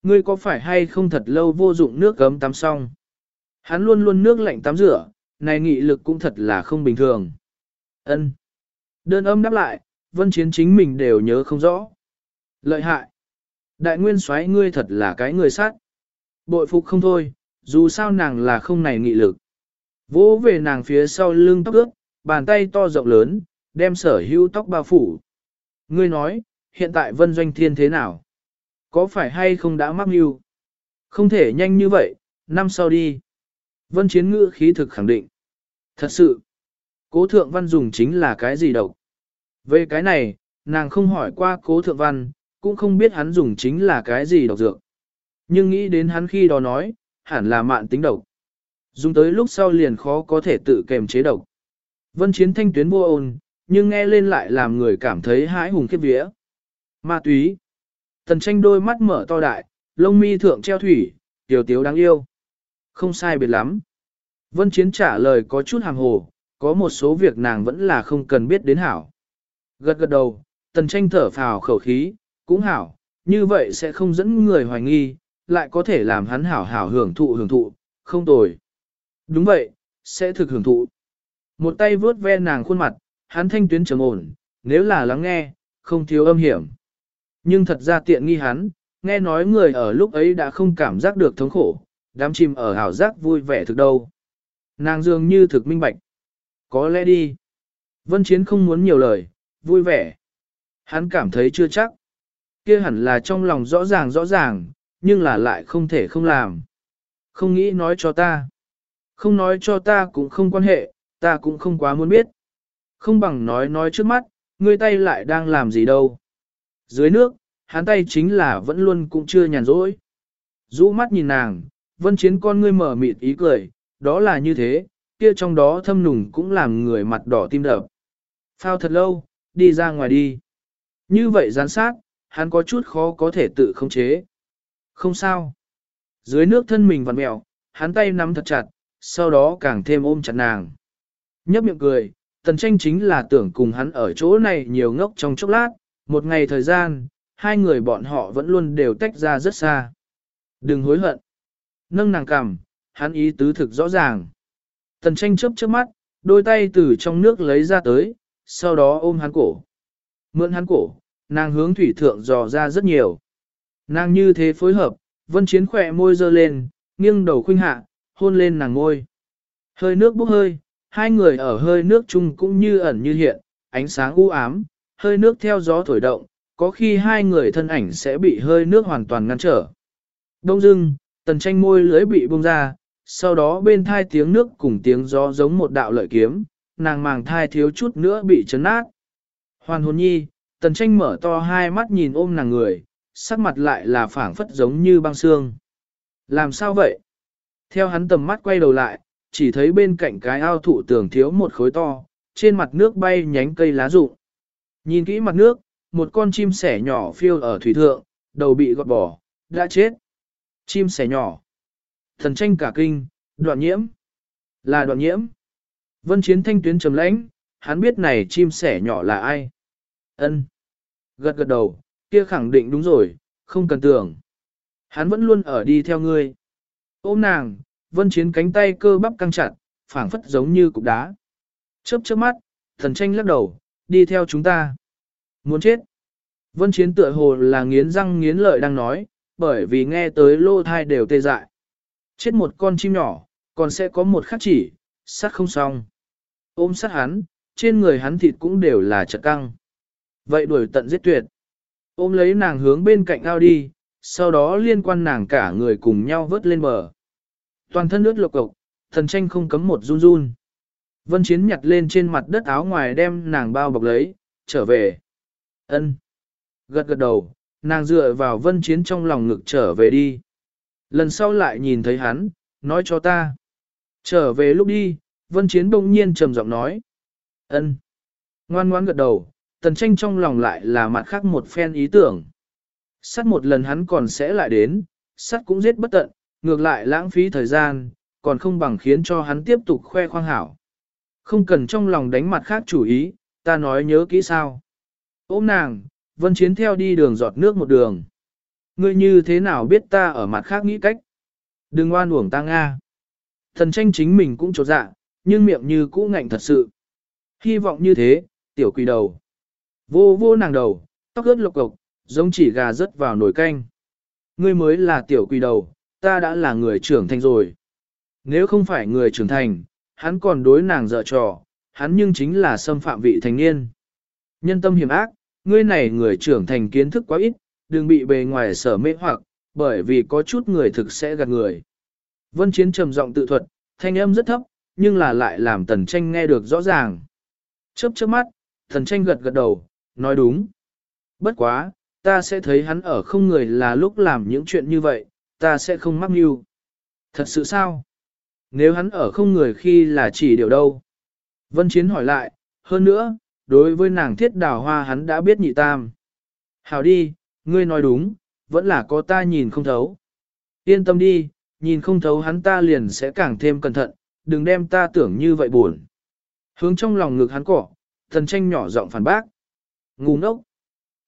Ngươi có phải hay không thật lâu vô dụng nước cấm tắm xong? Hắn luôn luôn nước lạnh tắm rửa, này nghị lực cũng thật là không bình thường. Ân. Đơn âm đáp lại, Vân Chiến chính mình đều nhớ không rõ. Lợi hại. Đại nguyên soái ngươi thật là cái người sát. Bội phục không thôi, dù sao nàng là không này nghị lực. Vỗ về nàng phía sau lưng tóc ướt, bàn tay to rộng lớn, đem sở hữu tóc bao phủ. Ngươi nói, hiện tại vân doanh thiên thế nào? Có phải hay không đã mắc mưu? Không thể nhanh như vậy, năm sau đi. Vân chiến ngữ khí thực khẳng định. Thật sự, cố thượng văn dùng chính là cái gì độc? Về cái này, nàng không hỏi qua cố thượng văn, cũng không biết hắn dùng chính là cái gì độc dược. Nhưng nghĩ đến hắn khi đó nói, hẳn là mạn tính độc. Dùng tới lúc sau liền khó có thể tự kềm chế độc. Vân chiến thanh tuyến vô ôn, nhưng nghe lên lại làm người cảm thấy hãi hùng khiếp vía. Ma túy. Tần tranh đôi mắt mở to đại, lông mi thượng treo thủy, tiểu tiếu đáng yêu. Không sai biệt lắm. Vân chiến trả lời có chút hàng hồ, có một số việc nàng vẫn là không cần biết đến hảo. Gật gật đầu, tần tranh thở phào khẩu khí, cũng hảo, như vậy sẽ không dẫn người hoài nghi, lại có thể làm hắn hảo hảo hưởng thụ hưởng thụ, không tồi. Đúng vậy, sẽ thực hưởng thụ. Một tay vướt ve nàng khuôn mặt, hắn thanh tuyến trầm ổn, nếu là lắng nghe, không thiếu âm hiểm. Nhưng thật ra tiện nghi hắn, nghe nói người ở lúc ấy đã không cảm giác được thống khổ, đám chìm ở hảo giác vui vẻ thực đâu. Nàng dường như thực minh bạch. Có lẽ đi. Vân Chiến không muốn nhiều lời, vui vẻ. Hắn cảm thấy chưa chắc. Kia hẳn là trong lòng rõ ràng rõ ràng, nhưng là lại không thể không làm. Không nghĩ nói cho ta. Không nói cho ta cũng không quan hệ, ta cũng không quá muốn biết. Không bằng nói nói trước mắt, ngươi tay lại đang làm gì đâu. Dưới nước, hắn tay chính là vẫn luôn cũng chưa nhàn rỗi. Rũ mắt nhìn nàng, vân chiến con ngươi mở mịt ý cười, đó là như thế, kia trong đó thâm nùng cũng làm người mặt đỏ tim đập. Phao thật lâu, đi ra ngoài đi. Như vậy gián sát, hắn có chút khó có thể tự khống chế. Không sao. Dưới nước thân mình vặn mẹo, hắn tay nắm thật chặt, sau đó càng thêm ôm chặt nàng. Nhấp miệng cười, tần tranh chính là tưởng cùng hắn ở chỗ này nhiều ngốc trong chốc lát, một ngày thời gian, hai người bọn họ vẫn luôn đều tách ra rất xa. Đừng hối hận. Nâng nàng cằm, hắn ý tứ thực rõ ràng. Tần tranh chớp trước mắt, đôi tay từ trong nước lấy ra tới, sau đó ôm hắn cổ. Mượn hắn cổ, nàng hướng thủy thượng dò ra rất nhiều. Nàng như thế phối hợp, vân chiến khỏe môi dơ lên, nghiêng đầu khuynh hạ, hôn lên nàng ngôi. Hơi nước bốc hơi, hai người ở hơi nước chung cũng như ẩn như hiện, ánh sáng u ám, hơi nước theo gió thổi động, có khi hai người thân ảnh sẽ bị hơi nước hoàn toàn ngăn trở. Đông dưng, tần tranh môi lưới bị bung ra, sau đó bên thai tiếng nước cùng tiếng gió giống một đạo lợi kiếm, nàng màng thai thiếu chút nữa bị chấn nát. Hoàn hồn nhi, tần tranh mở to hai mắt nhìn ôm nàng người, sắc mặt lại là phảng phất giống như băng xương. Làm sao vậy? Theo hắn tầm mắt quay đầu lại, chỉ thấy bên cạnh cái ao thụ tường thiếu một khối to, trên mặt nước bay nhánh cây lá rụng. Nhìn kỹ mặt nước, một con chim sẻ nhỏ phiêu ở thủy thượng, đầu bị gọt bỏ, đã chết. Chim sẻ nhỏ. Thần tranh cả kinh, đoạn nhiễm. Là đoạn nhiễm. Vân chiến thanh tuyến trầm lãnh, hắn biết này chim sẻ nhỏ là ai. Ân. Gật gật đầu, kia khẳng định đúng rồi, không cần tưởng. Hắn vẫn luôn ở đi theo ngươi. Ôm nàng, vân chiến cánh tay cơ bắp căng chặt, phảng phất giống như cục đá. Chớp chớp mắt, thần tranh lắc đầu, đi theo chúng ta. Muốn chết. Vân Chiến tựa hồ là nghiến răng nghiến lợi đang nói, bởi vì nghe tới lô thai đều tê dại. Chết một con chim nhỏ, còn sẽ có một khắc chỉ, sát không xong. Ôm sát hắn, trên người hắn thịt cũng đều là chật căng. Vậy đuổi tận giết tuyệt. Ôm lấy nàng hướng bên cạnh ao đi, sau đó liên quan nàng cả người cùng nhau vớt lên bờ. Toàn thân nước lộc cộc, thần tranh không cấm một run run. Vân Chiến nhặt lên trên mặt đất áo ngoài đem nàng bao bọc lấy, trở về. ân Gật gật đầu, nàng dựa vào Vân Chiến trong lòng ngực trở về đi. Lần sau lại nhìn thấy hắn, nói cho ta. Trở về lúc đi, Vân Chiến bỗng nhiên trầm giọng nói. ân Ngoan ngoan gật đầu, tần tranh trong lòng lại là mặt khác một phen ý tưởng. Sát một lần hắn còn sẽ lại đến, sát cũng giết bất tận, ngược lại lãng phí thời gian, còn không bằng khiến cho hắn tiếp tục khoe khoang hảo. Không cần trong lòng đánh mặt khác chủ ý, ta nói nhớ kỹ sao. Ôm nàng, vân chiến theo đi đường giọt nước một đường. Ngươi như thế nào biết ta ở mặt khác nghĩ cách? Đừng oan uổng ta Nga. Thần tranh chính mình cũng trột dạ, nhưng miệng như cũ ngạnh thật sự. Hy vọng như thế, tiểu quỷ đầu. Vô vô nàng đầu, tóc ướt lộc cộc, giống chỉ gà rớt vào nồi canh. Ngươi mới là tiểu quỷ đầu, ta đã là người trưởng thành rồi. Nếu không phải người trưởng thành, hắn còn đối nàng dở trò, hắn nhưng chính là xâm phạm vị thành niên. Nhân tâm hiểm ác, ngươi này người trưởng thành kiến thức quá ít, đừng bị bề ngoài sở mê hoặc, bởi vì có chút người thực sẽ gạt người. Vân Chiến trầm giọng tự thuật, thanh âm rất thấp, nhưng là lại làm tần tranh nghe được rõ ràng. Chớp chớp mắt, tần tranh gật gật đầu, nói đúng. Bất quá, ta sẽ thấy hắn ở không người là lúc làm những chuyện như vậy, ta sẽ không mắc mưu. Thật sự sao? Nếu hắn ở không người khi là chỉ điều đâu? Vân Chiến hỏi lại, hơn nữa, đối với nàng thiết đào hoa hắn đã biết nhị tam. hào đi, ngươi nói đúng, vẫn là có ta nhìn không thấu. Yên tâm đi, nhìn không thấu hắn ta liền sẽ càng thêm cẩn thận, đừng đem ta tưởng như vậy buồn. Hướng trong lòng ngực hắn cỏ, thần tranh nhỏ giọng phản bác. Ngu ngốc.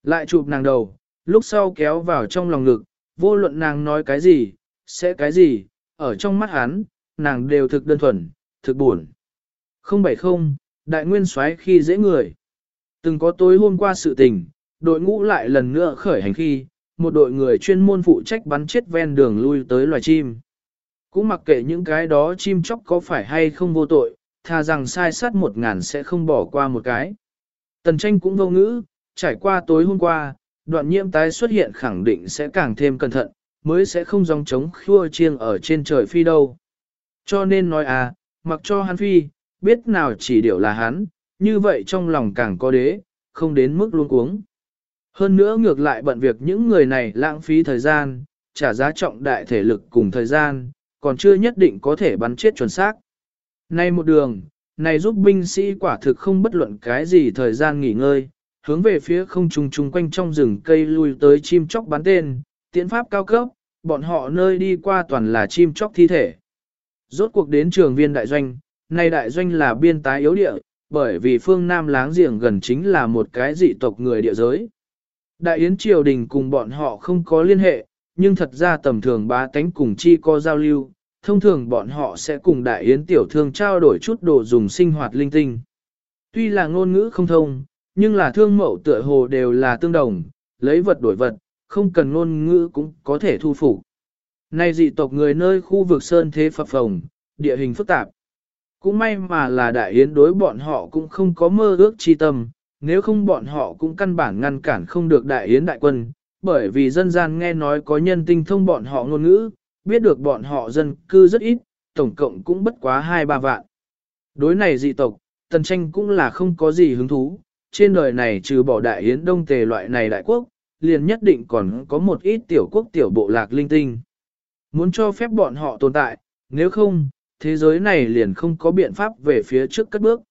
Lại chụp nàng đầu, lúc sau kéo vào trong lòng ngực, vô luận nàng nói cái gì, sẽ cái gì, ở trong mắt hắn, nàng đều thực đơn thuần, thực buồn. Không bảy không, đại nguyên soái khi dễ người. Từng có tối hôm qua sự tình, đội ngũ lại lần nữa khởi hành khi, một đội người chuyên môn phụ trách bắn chết ven đường lui tới loài chim. Cũng mặc kệ những cái đó chim chóc có phải hay không vô tội, thà rằng sai sát một ngàn sẽ không bỏ qua một cái. Tần tranh cũng vô ngữ, trải qua tối hôm qua, đoạn nhiễm tái xuất hiện khẳng định sẽ càng thêm cẩn thận, mới sẽ không dòng trống khua chiêng ở trên trời phi đâu. Cho nên nói à, mặc cho hắn phi, biết nào chỉ điều là hắn, như vậy trong lòng càng có đế, không đến mức luôn cuống. Hơn nữa ngược lại bận việc những người này lãng phí thời gian, trả giá trọng đại thể lực cùng thời gian, còn chưa nhất định có thể bắn chết chuẩn xác. Nay một đường, này giúp binh sĩ quả thực không bất luận cái gì thời gian nghỉ ngơi, hướng về phía không trung trung quanh trong rừng cây lui tới chim chóc bắn tên, tiễn pháp cao cấp, bọn họ nơi đi qua toàn là chim chóc thi thể. Rốt cuộc đến trường viên đại doanh, nay đại doanh là biên tái yếu địa, bởi vì phương Nam láng giềng gần chính là một cái dị tộc người địa giới. Đại yến triều đình cùng bọn họ không có liên hệ, nhưng thật ra tầm thường bá tánh cùng chi có giao lưu, thông thường bọn họ sẽ cùng đại yến tiểu thương trao đổi chút đồ dùng sinh hoạt linh tinh. Tuy là ngôn ngữ không thông, nhưng là thương mậu tựa hồ đều là tương đồng, lấy vật đổi vật, không cần ngôn ngữ cũng có thể thu phục. Nay dị tộc người nơi khu vực sơn thế phập phồng, địa hình phức tạp. Cũng may mà là đại yến đối bọn họ cũng không có mơ ước chi tâm, nếu không bọn họ cũng căn bản ngăn cản không được đại yến đại quân, bởi vì dân gian nghe nói có nhân tinh thông bọn họ ngôn ngữ, biết được bọn họ dân cư rất ít, tổng cộng cũng bất quá 2-3 vạn. Đối này dị tộc, tần tranh cũng là không có gì hứng thú, trên đời này trừ bỏ đại yến đông tề loại này đại quốc, liền nhất định còn có một ít tiểu quốc tiểu bộ lạc linh tinh. Muốn cho phép bọn họ tồn tại, nếu không, thế giới này liền không có biện pháp về phía trước cất bước.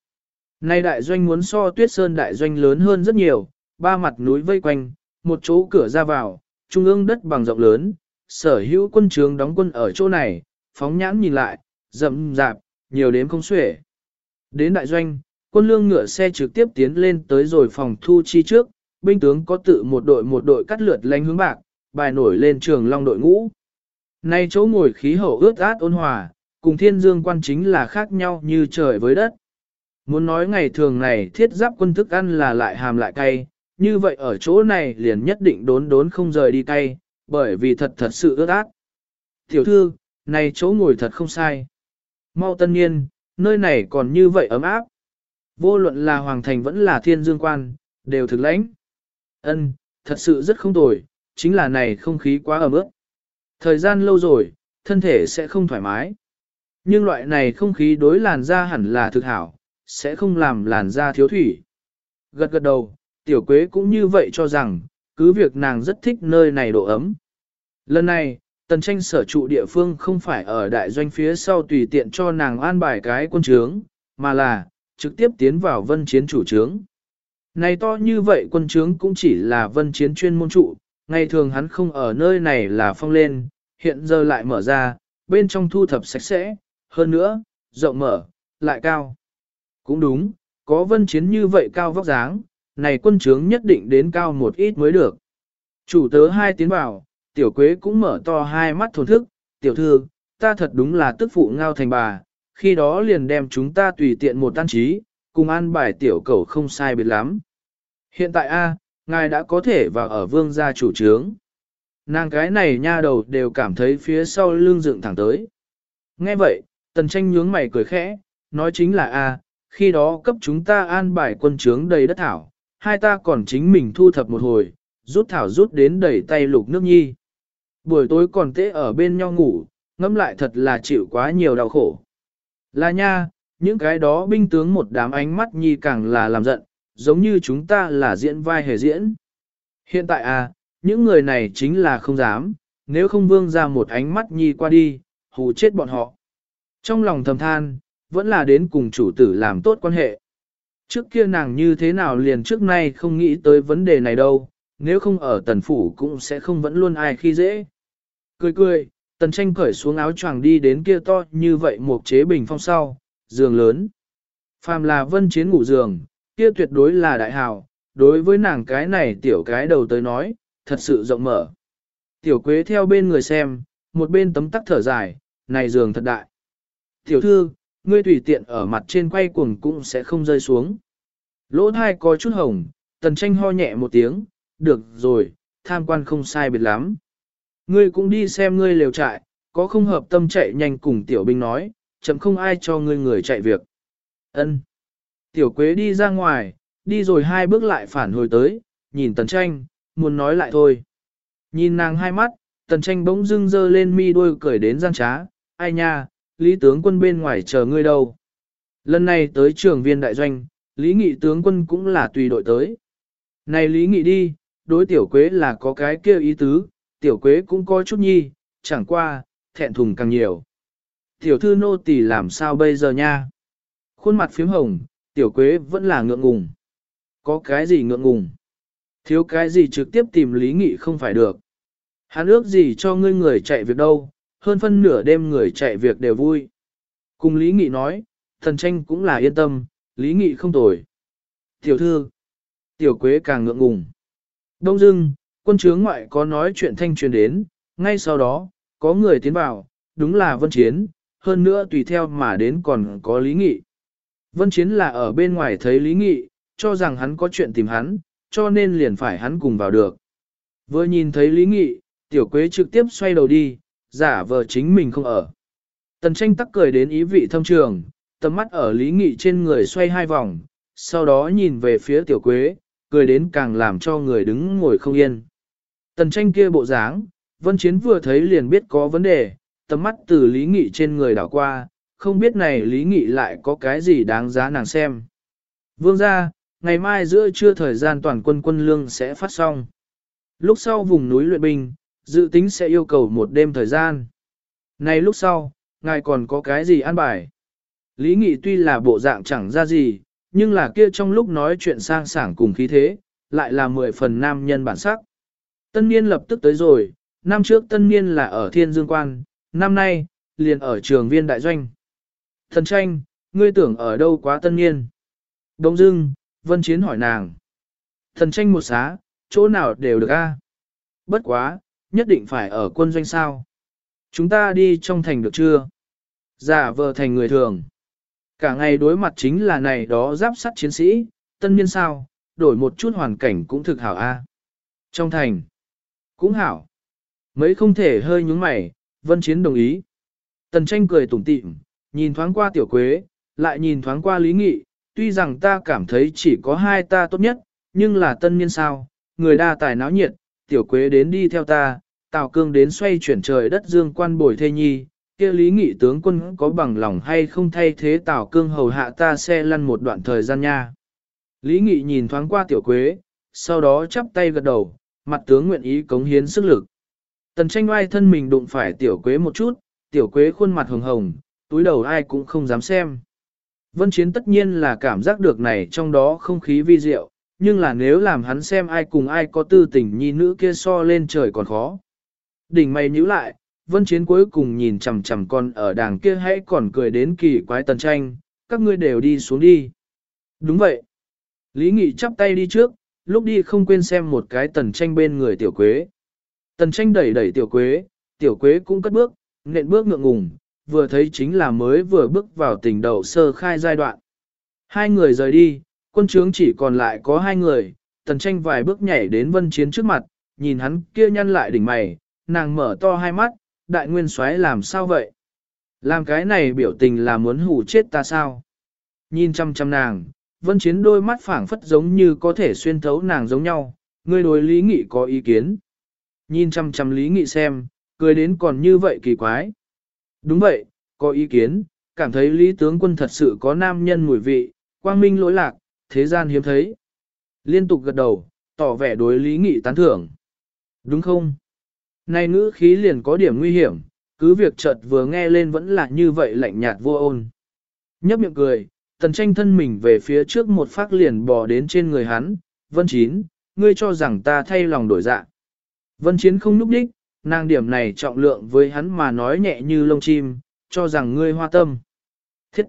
Nay đại doanh muốn so tuyết sơn đại doanh lớn hơn rất nhiều, ba mặt núi vây quanh, một chỗ cửa ra vào, trung ương đất bằng rộng lớn, sở hữu quân trướng đóng quân ở chỗ này, phóng nhãn nhìn lại, rậm rạp, nhiều đếm không xuể. Đến đại doanh, quân lương ngựa xe trực tiếp tiến lên tới rồi phòng thu chi trước, binh tướng có tự một đội một đội cắt lượt lánh hướng bạc, bài nổi lên trường long đội ngũ. Nay chỗ ngồi khí hậu ướt át ôn hòa, cùng thiên dương quan chính là khác nhau như trời với đất. Muốn nói ngày thường này thiết giáp quân thức ăn là lại hàm lại cay, như vậy ở chỗ này liền nhất định đốn đốn không rời đi cay, bởi vì thật thật sự ướt át. Tiểu thư, này chỗ ngồi thật không sai. Mau tân nhiên nơi này còn như vậy ấm áp. Vô luận là Hoàng Thành vẫn là Thiên Dương Quan, đều thực lãnh. Ân, thật sự rất không tồi, chính là này không khí quá ẩm ướt. Thời gian lâu rồi, thân thể sẽ không thoải mái. Nhưng loại này không khí đối làn da hẳn là thực hảo, sẽ không làm làn da thiếu thủy. Gật gật đầu, tiểu quế cũng như vậy cho rằng, cứ việc nàng rất thích nơi này độ ấm. Lần này, tần tranh sở trụ địa phương không phải ở đại doanh phía sau tùy tiện cho nàng an bài cái quân trướng, mà là, trực tiếp tiến vào vân chiến chủ trướng. Này to như vậy quân trướng cũng chỉ là vân chiến chuyên môn trụ, ngày thường hắn không ở nơi này là phong lên, hiện giờ lại mở ra, bên trong thu thập sạch sẽ, hơn nữa, rộng mở, lại cao. Cũng đúng, có vân chiến như vậy cao vóc dáng, này quân trướng nhất định đến cao một ít mới được. Chủ tớ hai tiến vào, tiểu quế cũng mở to hai mắt thổn thức, tiểu thư, ta thật đúng là tức phụ ngao thành bà, khi đó liền đem chúng ta tùy tiện một tan trí, cùng an bài tiểu cầu không sai biệt lắm. Hiện tại a, ngài đã có thể vào ở vương gia chủ trướng. Nàng cái này nha đầu đều cảm thấy phía sau lưng dựng thẳng tới. Nghe vậy, tần tranh nhướng mày cười khẽ, nói chính là a, khi đó cấp chúng ta an bài quân trướng đầy đất thảo, hai ta còn chính mình thu thập một hồi, rút thảo rút đến đầy tay lục nước nhi. Buổi tối còn tễ ở bên nhau ngủ, ngẫm lại thật là chịu quá nhiều đau khổ. Là nha, những cái đó binh tướng một đám ánh mắt nhi càng là làm giận, giống như chúng ta là diễn vai hề diễn. Hiện tại à, những người này chính là không dám, nếu không vương ra một ánh mắt nhi qua đi, hù chết bọn họ. Trong lòng thầm than, vẫn là đến cùng chủ tử làm tốt quan hệ. Trước kia nàng như thế nào liền trước nay không nghĩ tới vấn đề này đâu, nếu không ở tần phủ cũng sẽ không vẫn luôn ai khi dễ. Cười cười, tần tranh cởi xuống áo choàng đi đến kia to như vậy một chế bình phong sau, giường lớn. Phàm là vân chiến ngủ giường, kia tuyệt đối là đại hào, đối với nàng cái này tiểu cái đầu tới nói, thật sự rộng mở. Tiểu quế theo bên người xem, một bên tấm tắc thở dài, này giường thật đại. Tiểu thư, ngươi tùy tiện ở mặt trên quay cuồng cũng sẽ không rơi xuống. Lỗ thai có chút hồng, tần tranh ho nhẹ một tiếng, được rồi, tham quan không sai biệt lắm. Ngươi cũng đi xem ngươi lều trại, có không hợp tâm chạy nhanh cùng tiểu binh nói, chậm không ai cho ngươi người chạy việc. Ân. Tiểu quế đi ra ngoài, đi rồi hai bước lại phản hồi tới, nhìn tần tranh, muốn nói lại thôi. Nhìn nàng hai mắt, tần tranh bỗng dưng dơ lên mi đôi cười đến gian trá, ai nha, lý tướng quân bên ngoài chờ ngươi đâu. Lần này tới trường viên đại doanh, lý nghị tướng quân cũng là tùy đội tới. Này lý nghị đi, đối tiểu quế là có cái kêu ý tứ, tiểu quế cũng có chút nhi, chẳng qua, thẹn thùng càng nhiều. Tiểu thư nô tỳ làm sao bây giờ nha? Khuôn mặt phím hồng, tiểu quế vẫn là ngượng ngùng. Có cái gì ngượng ngùng? Thiếu cái gì trực tiếp tìm lý nghị không phải được. Hắn ước gì cho ngươi người chạy việc đâu, hơn phân nửa đêm người chạy việc đều vui. Cùng lý nghị nói, thần tranh cũng là yên tâm, lý nghị không tồi. Tiểu thư, tiểu quế càng ngượng ngùng. Đông dưng, quân chướng ngoại có nói chuyện thanh truyền đến, ngay sau đó, có người tiến vào, đúng là vân chiến, hơn nữa tùy theo mà đến còn có lý nghị. Vân chiến là ở bên ngoài thấy lý nghị, cho rằng hắn có chuyện tìm hắn, cho nên liền phải hắn cùng vào được. Vừa nhìn thấy lý nghị, tiểu quế trực tiếp xoay đầu đi, giả vờ chính mình không ở. Tần tranh tắc cười đến ý vị thâm trường, tầm mắt ở lý nghị trên người xoay hai vòng, sau đó nhìn về phía tiểu quế, cười đến càng làm cho người đứng ngồi không yên. Tần tranh kia bộ dáng, vân chiến vừa thấy liền biết có vấn đề, tầm mắt từ lý nghị trên người đảo qua, không biết này lý nghị lại có cái gì đáng giá nàng xem. Vương ra, ngày mai giữa trưa thời gian toàn quân quân lương sẽ phát xong. Lúc sau vùng núi luyện binh, dự tính sẽ yêu cầu một đêm thời gian. Này lúc sau, ngài còn có cái gì an bài? Lý Nghị tuy là bộ dạng chẳng ra gì, nhưng là kia trong lúc nói chuyện sang sảng cùng khí thế, lại là mười phần nam nhân bản sắc. Tân niên lập tức tới rồi, năm trước tân niên là ở Thiên Dương Quan, năm nay, liền ở trường viên đại doanh. Thần tranh, ngươi tưởng ở đâu quá tân niên? Đông dưng, Vân Chiến hỏi nàng. Thần tranh một xá, chỗ nào đều được a. Bất quá, nhất định phải ở quân doanh sao. Chúng ta đi trong thành được chưa? Giả vờ thành người thường. Cả ngày đối mặt chính là này đó giáp sắt chiến sĩ, tân niên sao, đổi một chút hoàn cảnh cũng thực hảo a. Trong thành, cũng hảo. Mấy không thể hơi nhúng mày, vân chiến đồng ý. Tần tranh cười tủm tỉm, nhìn thoáng qua tiểu quế, lại nhìn thoáng qua lý nghị, tuy rằng ta cảm thấy chỉ có hai ta tốt nhất, nhưng là tân niên sao, người đa tài náo nhiệt, tiểu quế đến đi theo ta, tào cương đến xoay chuyển trời đất dương quan bồi thê nhi, kia lý nghị tướng quân có bằng lòng hay không thay thế tào cương hầu hạ ta xe lăn một đoạn thời gian nha. Lý nghị nhìn thoáng qua tiểu quế, sau đó chắp tay gật đầu, mặt tướng nguyện ý cống hiến sức lực. Tần tranh oai thân mình đụng phải tiểu quế một chút, tiểu quế khuôn mặt hồng hồng, túi đầu ai cũng không dám xem. Vân Chiến tất nhiên là cảm giác được này trong đó không khí vi diệu, nhưng là nếu làm hắn xem ai cùng ai có tư tình nhi nữ kia so lên trời còn khó. Đỉnh mày nhíu lại, Vân Chiến cuối cùng nhìn chằm chằm con ở đàng kia hãy còn cười đến kỳ quái tần tranh, các ngươi đều đi xuống đi. Đúng vậy. Lý Nghị chắp tay đi trước, lúc đi không quên xem một cái tần tranh bên người tiểu quế. Tần tranh đẩy đẩy tiểu quế, tiểu quế cũng cất bước, nện bước ngượng ngùng, vừa thấy chính là mới vừa bước vào tỉnh đầu sơ khai giai đoạn. Hai người rời đi, quân trướng chỉ còn lại có hai người, tần tranh vài bước nhảy đến vân chiến trước mặt, nhìn hắn kia nhăn lại đỉnh mày, nàng mở to hai mắt, đại nguyên soái làm sao vậy? Làm cái này biểu tình là muốn hù chết ta sao? Nhìn chăm chăm nàng, vân chiến đôi mắt phảng phất giống như có thể xuyên thấu nàng giống nhau, người đối lý nghị có ý kiến. Nhìn chăm chăm lý nghị xem, cười đến còn như vậy kỳ quái. Đúng vậy, có ý kiến, cảm thấy lý tướng quân thật sự có nam nhân mùi vị, quang minh lỗi lạc, thế gian hiếm thấy. Liên tục gật đầu, tỏ vẻ đối lý nghị tán thưởng. Đúng không? Này ngữ khí liền có điểm nguy hiểm, cứ việc chợt vừa nghe lên vẫn là như vậy lạnh nhạt vô ôn. Nhấp miệng cười, tần tranh thân mình về phía trước một phát liền bò đến trên người hắn, vân chín, ngươi cho rằng ta thay lòng đổi dạ. Vân chiến không núp đích, nàng điểm này trọng lượng với hắn mà nói nhẹ như lông chim, cho rằng ngươi hoa tâm. Thiết!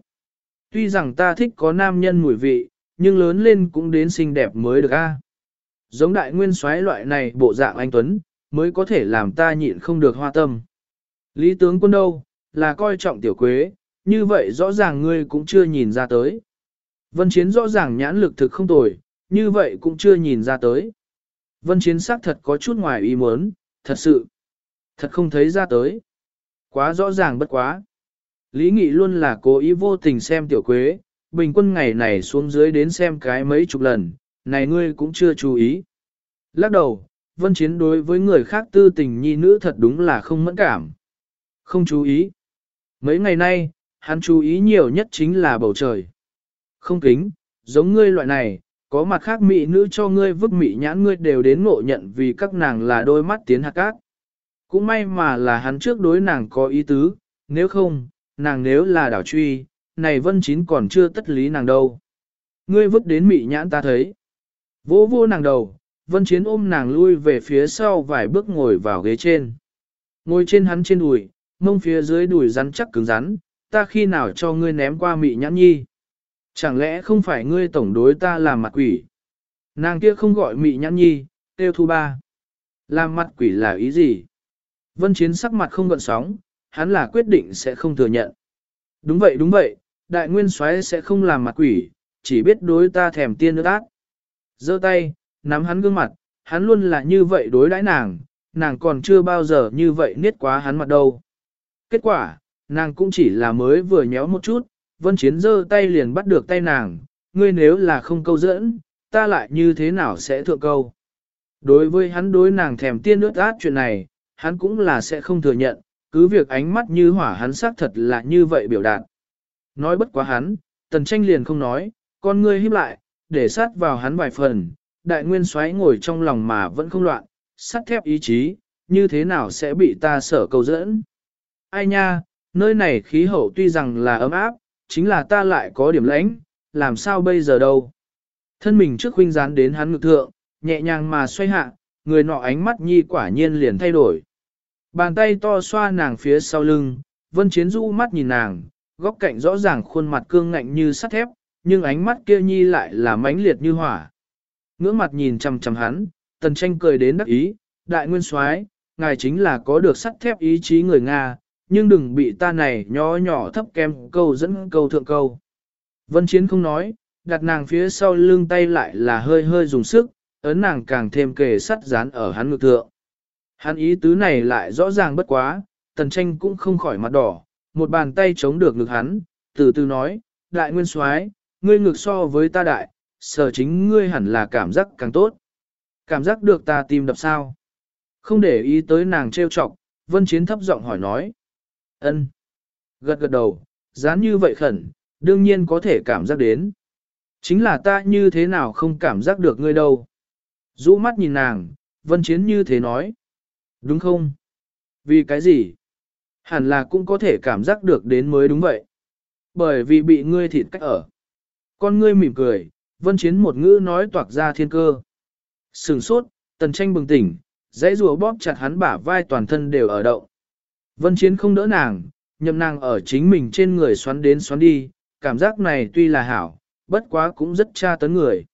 Tuy rằng ta thích có nam nhân mùi vị, nhưng lớn lên cũng đến xinh đẹp mới được a. Giống đại nguyên soái loại này bộ dạng anh Tuấn, mới có thể làm ta nhịn không được hoa tâm. Lý tướng quân đâu, là coi trọng tiểu quế, như vậy rõ ràng ngươi cũng chưa nhìn ra tới. Vân Chiến rõ ràng nhãn lực thực không tồi, như vậy cũng chưa nhìn ra tới. Vân Chiến xác thật có chút ngoài ý muốn, thật sự. Thật không thấy ra tới. Quá rõ ràng bất quá. Lý Nghị luôn là cố ý vô tình xem tiểu quế, bình quân ngày này xuống dưới đến xem cái mấy chục lần, này ngươi cũng chưa chú ý. Lắc đầu, vân chiến đối với người khác tư tình nhi nữ thật đúng là không mẫn cảm. Không chú ý. Mấy ngày nay, hắn chú ý nhiều nhất chính là bầu trời. Không kính, giống ngươi loại này, có mặt khác mị nữ cho ngươi vứt mị nhãn ngươi đều đến ngộ nhận vì các nàng là đôi mắt tiến hạt cát. Cũng may mà là hắn trước đối nàng có ý tứ, nếu không, nàng nếu là đảo truy, này vân chín còn chưa tất lý nàng đâu. Ngươi vứt đến mị nhãn ta thấy. Vô vô nàng đầu, vân chiến ôm nàng lui về phía sau vài bước ngồi vào ghế trên. Ngồi trên hắn trên đùi, mông phía dưới đùi rắn chắc cứng rắn, ta khi nào cho ngươi ném qua mị nhãn nhi. Chẳng lẽ không phải ngươi tổng đối ta làm mặt quỷ? Nàng kia không gọi mị nhãn nhi, tiêu thu ba. Làm mặt quỷ là ý gì? Vân Chiến sắc mặt không gợn sóng, hắn là quyết định sẽ không thừa nhận. Đúng vậy đúng vậy, đại nguyên soái sẽ không làm mặt quỷ, chỉ biết đối ta thèm tiên nước ác. giơ tay, nắm hắn gương mặt, hắn luôn là như vậy đối đãi nàng, nàng còn chưa bao giờ như vậy niết quá hắn mặt đâu. Kết quả, nàng cũng chỉ là mới vừa nhéo một chút, vân chiến giơ tay liền bắt được tay nàng, ngươi nếu là không câu dẫn, ta lại như thế nào sẽ thượng câu. Đối với hắn đối nàng thèm tiên nước ác chuyện này, hắn cũng là sẽ không thừa nhận, cứ việc ánh mắt như hỏa hắn xác thật là như vậy biểu đạt. Nói bất quá hắn, tần tranh liền không nói, con ngươi híp lại, để sát vào hắn vài phần, đại nguyên xoáy ngồi trong lòng mà vẫn không loạn, sắt thép ý chí, như thế nào sẽ bị ta sở cầu dẫn. Ai nha, nơi này khí hậu tuy rằng là ấm áp, chính là ta lại có điểm lãnh, làm sao bây giờ đâu. Thân mình trước huynh dán đến hắn ngực thượng, nhẹ nhàng mà xoay hạ, người nọ ánh mắt nhi quả nhiên liền thay đổi. Bàn tay to xoa nàng phía sau lưng, vân chiến du mắt nhìn nàng, góc cạnh rõ ràng khuôn mặt cương ngạnh như sắt thép, nhưng ánh mắt kia nhi lại là mãnh liệt như hỏa. Ngưỡng mặt nhìn chằm chằm hắn, tần tranh cười đến đắc ý, đại nguyên soái, ngài chính là có được sắt thép ý chí người Nga, nhưng đừng bị ta này nhỏ nhỏ thấp kem câu dẫn câu thượng câu. Vân Chiến không nói, đặt nàng phía sau lưng tay lại là hơi hơi dùng sức, ấn nàng càng thêm kề sắt dán ở hắn ngực thượng. Hắn ý tứ này lại rõ ràng bất quá, tần tranh cũng không khỏi mặt đỏ, một bàn tay chống được ngực hắn, từ từ nói, đại nguyên soái, ngươi ngực so với ta đại, sở chính ngươi hẳn là cảm giác càng tốt. Cảm giác được ta tìm đập sao? Không để ý tới nàng trêu chọc, vân chiến thấp giọng hỏi nói. ân, Gật gật đầu, dán như vậy khẩn, đương nhiên có thể cảm giác đến. Chính là ta như thế nào không cảm giác được ngươi đâu. Dũ mắt nhìn nàng, vân chiến như thế nói. Đúng không? Vì cái gì? Hẳn là cũng có thể cảm giác được đến mới đúng vậy. Bởi vì bị ngươi thịt cách ở. Con ngươi mỉm cười, vân chiến một ngữ nói toạc ra thiên cơ. Sừng sốt, tần tranh bừng tỉnh, dãy rùa bóp chặt hắn bả vai toàn thân đều ở động. Vân chiến không đỡ nàng, nhậm nàng ở chính mình trên người xoắn đến xoắn đi, cảm giác này tuy là hảo, bất quá cũng rất tra tấn người.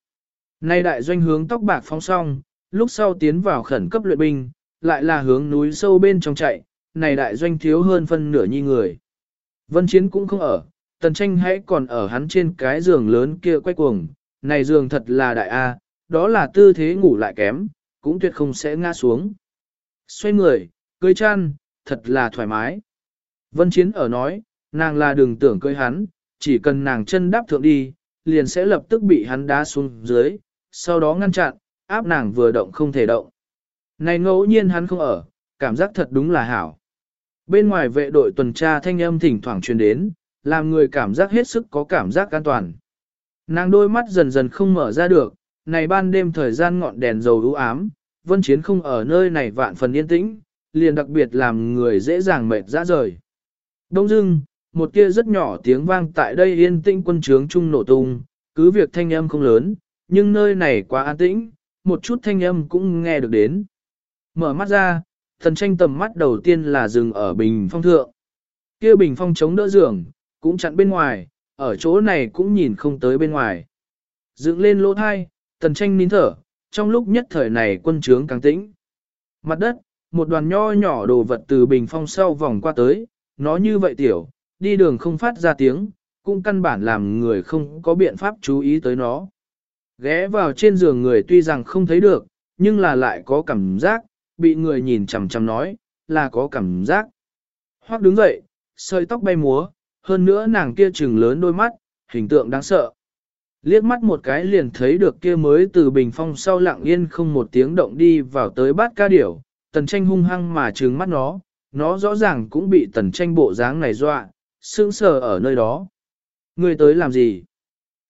Nay đại doanh hướng tóc bạc phóng song, lúc sau tiến vào khẩn cấp luyện binh, lại là hướng núi sâu bên trong chạy, này đại doanh thiếu hơn phân nửa nhi người. Vân Chiến cũng không ở, tần tranh hãy còn ở hắn trên cái giường lớn kia quay cuồng, này giường thật là đại A, đó là tư thế ngủ lại kém, cũng tuyệt không sẽ ngã xuống. Xoay người, cưới chăn, thật là thoải mái. Vân Chiến ở nói, nàng là đừng tưởng cưới hắn, chỉ cần nàng chân đáp thượng đi, liền sẽ lập tức bị hắn đá xuống dưới, sau đó ngăn chặn, áp nàng vừa động không thể động. Này ngẫu nhiên hắn không ở, cảm giác thật đúng là hảo. Bên ngoài vệ đội tuần tra thanh âm thỉnh thoảng truyền đến, làm người cảm giác hết sức có cảm giác an toàn. Nàng đôi mắt dần dần không mở ra được, này ban đêm thời gian ngọn đèn dầu u ám, vân chiến không ở nơi này vạn phần yên tĩnh, liền đặc biệt làm người dễ dàng mệt ra rời. Đông dưng, một tia rất nhỏ tiếng vang tại đây yên tĩnh quân trướng trung nổ tung, cứ việc thanh âm không lớn, nhưng nơi này quá an tĩnh, một chút thanh âm cũng nghe được đến. Mở mắt ra, thần tranh tầm mắt đầu tiên là dừng ở bình phong thượng. kia bình phong chống đỡ giường, cũng chặn bên ngoài, ở chỗ này cũng nhìn không tới bên ngoài. Dựng lên lỗ thai, thần tranh nín thở, trong lúc nhất thời này quân trướng càng tĩnh. Mặt đất, một đoàn nho nhỏ đồ vật từ bình phong sau vòng qua tới, nó như vậy tiểu, đi đường không phát ra tiếng, cũng căn bản làm người không có biện pháp chú ý tới nó. Ghé vào trên giường người tuy rằng không thấy được, nhưng là lại có cảm giác, bị người nhìn chằm chằm nói, là có cảm giác. Hoắc đứng dậy, sợi tóc bay múa, hơn nữa nàng kia trừng lớn đôi mắt, hình tượng đáng sợ. Liếc mắt một cái liền thấy được kia mới từ bình phong sau lặng yên không một tiếng động đi vào tới bát ca điểu, tần tranh hung hăng mà trừng mắt nó, nó rõ ràng cũng bị tần tranh bộ dáng này dọa, sững sờ ở nơi đó. Ngươi tới làm gì?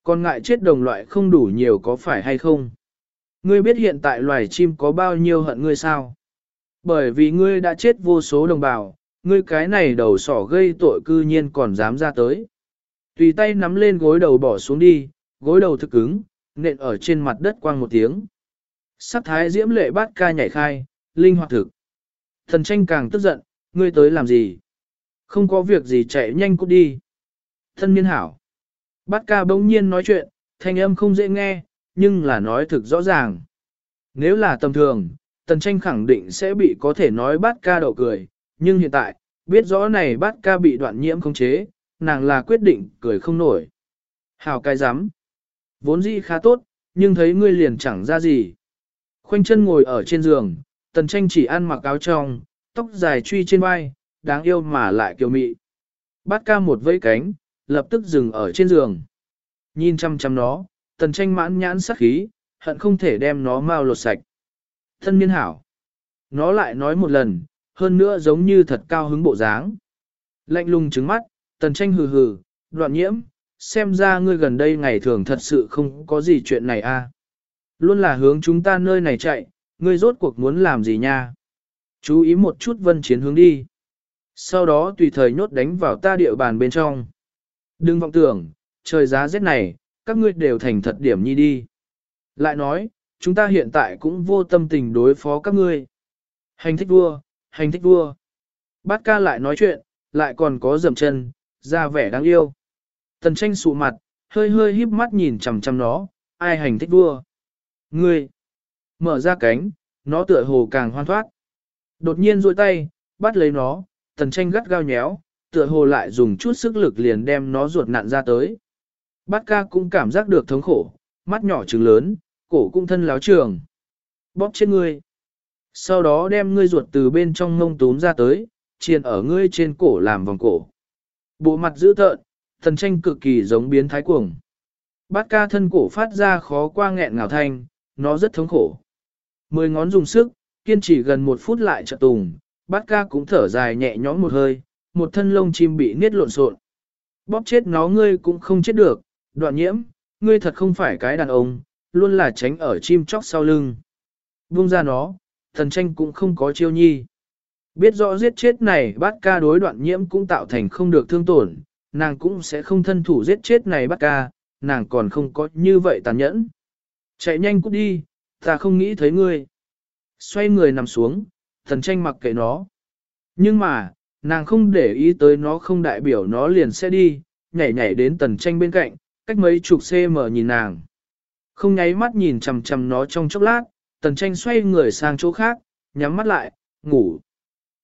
Còn ngại chết đồng loại không đủ nhiều có phải hay không? Ngươi biết hiện tại loài chim có bao nhiêu hận ngươi sao? Bởi vì ngươi đã chết vô số đồng bào, ngươi cái này đầu sỏ gây tội cư nhiên còn dám ra tới. Tùy tay nắm lên gối đầu bỏ xuống đi, gối đầu thực cứng, nện ở trên mặt đất quang một tiếng. Sắc thái diễm lệ bát ca nhảy khai, linh hoạt thực. Thần tranh càng tức giận, ngươi tới làm gì? Không có việc gì chạy nhanh cút đi. Thân niên hảo. Bát ca bỗng nhiên nói chuyện, thanh âm không dễ nghe, nhưng là nói thực rõ ràng. Nếu là tầm thường, tần tranh khẳng định sẽ bị có thể nói bát ca đậu cười, nhưng hiện tại, biết rõ này bát ca bị đoạn nhiễm không chế, nàng là quyết định cười không nổi. Hào cái dám. Vốn dĩ khá tốt, nhưng thấy ngươi liền chẳng ra gì. Khoanh chân ngồi ở trên giường, tần tranh chỉ ăn mặc áo trong, tóc dài truy trên vai, đáng yêu mà lại kiều mị. Bát ca một vẫy cánh, lập tức dừng ở trên giường. Nhìn chăm chăm nó, tần tranh mãn nhãn sắc khí, hận không thể đem nó mau lột sạch. Thân niên hảo. Nó lại nói một lần, hơn nữa giống như thật cao hứng bộ dáng. Lạnh lùng trứng mắt, tần tranh hừ hừ, đoạn nhiễm, xem ra ngươi gần đây ngày thường thật sự không có gì chuyện này a. À. Luôn là hướng chúng ta nơi này chạy, ngươi rốt cuộc muốn làm gì nha. Chú ý một chút vân chiến hướng đi. Sau đó tùy thời nhốt đánh vào ta địa bàn bên trong. Đừng vọng tưởng, trời giá rét này, các ngươi đều thành thật điểm nhi đi. Lại nói, chúng ta hiện tại cũng vô tâm tình đối phó các ngươi. Hành thích vua, hành thích vua. Bát ca lại nói chuyện, lại còn có dầm chân, ra vẻ đáng yêu. Tần tranh sụ mặt, hơi hơi híp mắt nhìn chằm chằm nó, ai hành thích vua. Ngươi, mở ra cánh, nó tựa hồ càng hoan thoát. Đột nhiên duỗi tay, bắt lấy nó, tần tranh gắt gao nhéo, tựa hồ lại dùng chút sức lực liền đem nó ruột nặn ra tới. Bát ca cũng cảm giác được thống khổ, mắt nhỏ trừng lớn, cổ cũng thân láo trường. Bóp chết ngươi. Sau đó đem ngươi ruột từ bên trong ngông túm ra tới, chiền ở ngươi trên cổ làm vòng cổ. Bộ mặt dữ tợn, thần tranh cực kỳ giống biến thái cuồng. Bát ca thân cổ phát ra khó qua nghẹn ngào thanh, nó rất thống khổ. Mười ngón dùng sức, kiên trì gần một phút lại trợ tùng, bát ca cũng thở dài nhẹ nhõm một hơi, một thân lông chim bị niết lộn xộn. Bóp chết nó ngươi cũng không chết được, đoạn nhiễm, ngươi thật không phải cái đàn ông, luôn là tránh ở chim chóc sau lưng. Buông ra nó, thần tranh cũng không có chiêu nhi. Biết rõ giết chết này bát ca đối đoạn nhiễm cũng tạo thành không được thương tổn, nàng cũng sẽ không thân thủ giết chết này bát ca, nàng còn không có như vậy tàn nhẫn. Chạy nhanh cút đi, ta không nghĩ thấy ngươi. Xoay người nằm xuống, thần tranh mặc kệ nó. Nhưng mà, nàng không để ý tới nó không đại biểu nó liền sẽ đi, nhảy nhảy đến tần tranh bên cạnh, cách mấy chục cm nhìn nàng. Không nháy mắt nhìn chằm chằm nó trong chốc lát, tần tranh xoay người sang chỗ khác, nhắm mắt lại, ngủ.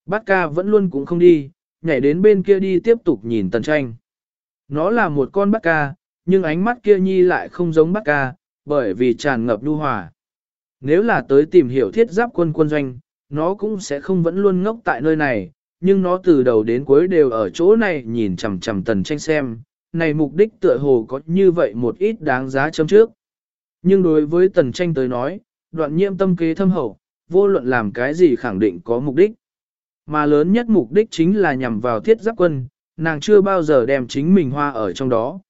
Bát ca vẫn luôn cũng không đi, nhảy đến bên kia đi tiếp tục nhìn tần tranh. Nó là một con bát ca, nhưng ánh mắt kia nhi lại không giống bát ca, bởi vì tràn ngập nhu hòa. Nếu là tới tìm hiểu thiết giáp quân quân doanh, nó cũng sẽ không vẫn luôn ngốc tại nơi này, nhưng nó từ đầu đến cuối đều ở chỗ này nhìn chằm chằm tần tranh xem, này mục đích tựa hồ có như vậy một ít đáng giá chấm trước. Nhưng đối với tần tranh tới nói, đoạn nhiễm tâm kế thâm hậu, vô luận làm cái gì khẳng định có mục đích. Mà lớn nhất mục đích chính là nhằm vào thiết giáp quân, nàng chưa bao giờ đem chính mình hoa ở trong đó.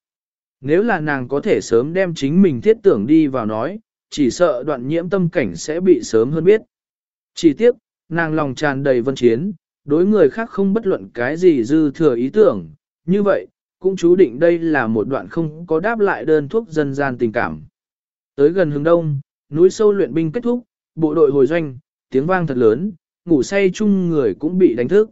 Nếu là nàng có thể sớm đem chính mình thiết tưởng đi vào nói, chỉ sợ đoạn nhiễm tâm cảnh sẽ bị sớm hơn biết. Chỉ tiếc, nàng lòng tràn đầy vân chiến, đối người khác không bất luận cái gì dư thừa ý tưởng, như vậy, cũng chú định đây là một đoạn không có đáp lại đơn thuốc dân gian tình cảm. Tới gần hướng đông, núi sâu luyện binh kết thúc, bộ đội hồi doanh, tiếng vang thật lớn, ngủ say chung người cũng bị đánh thức.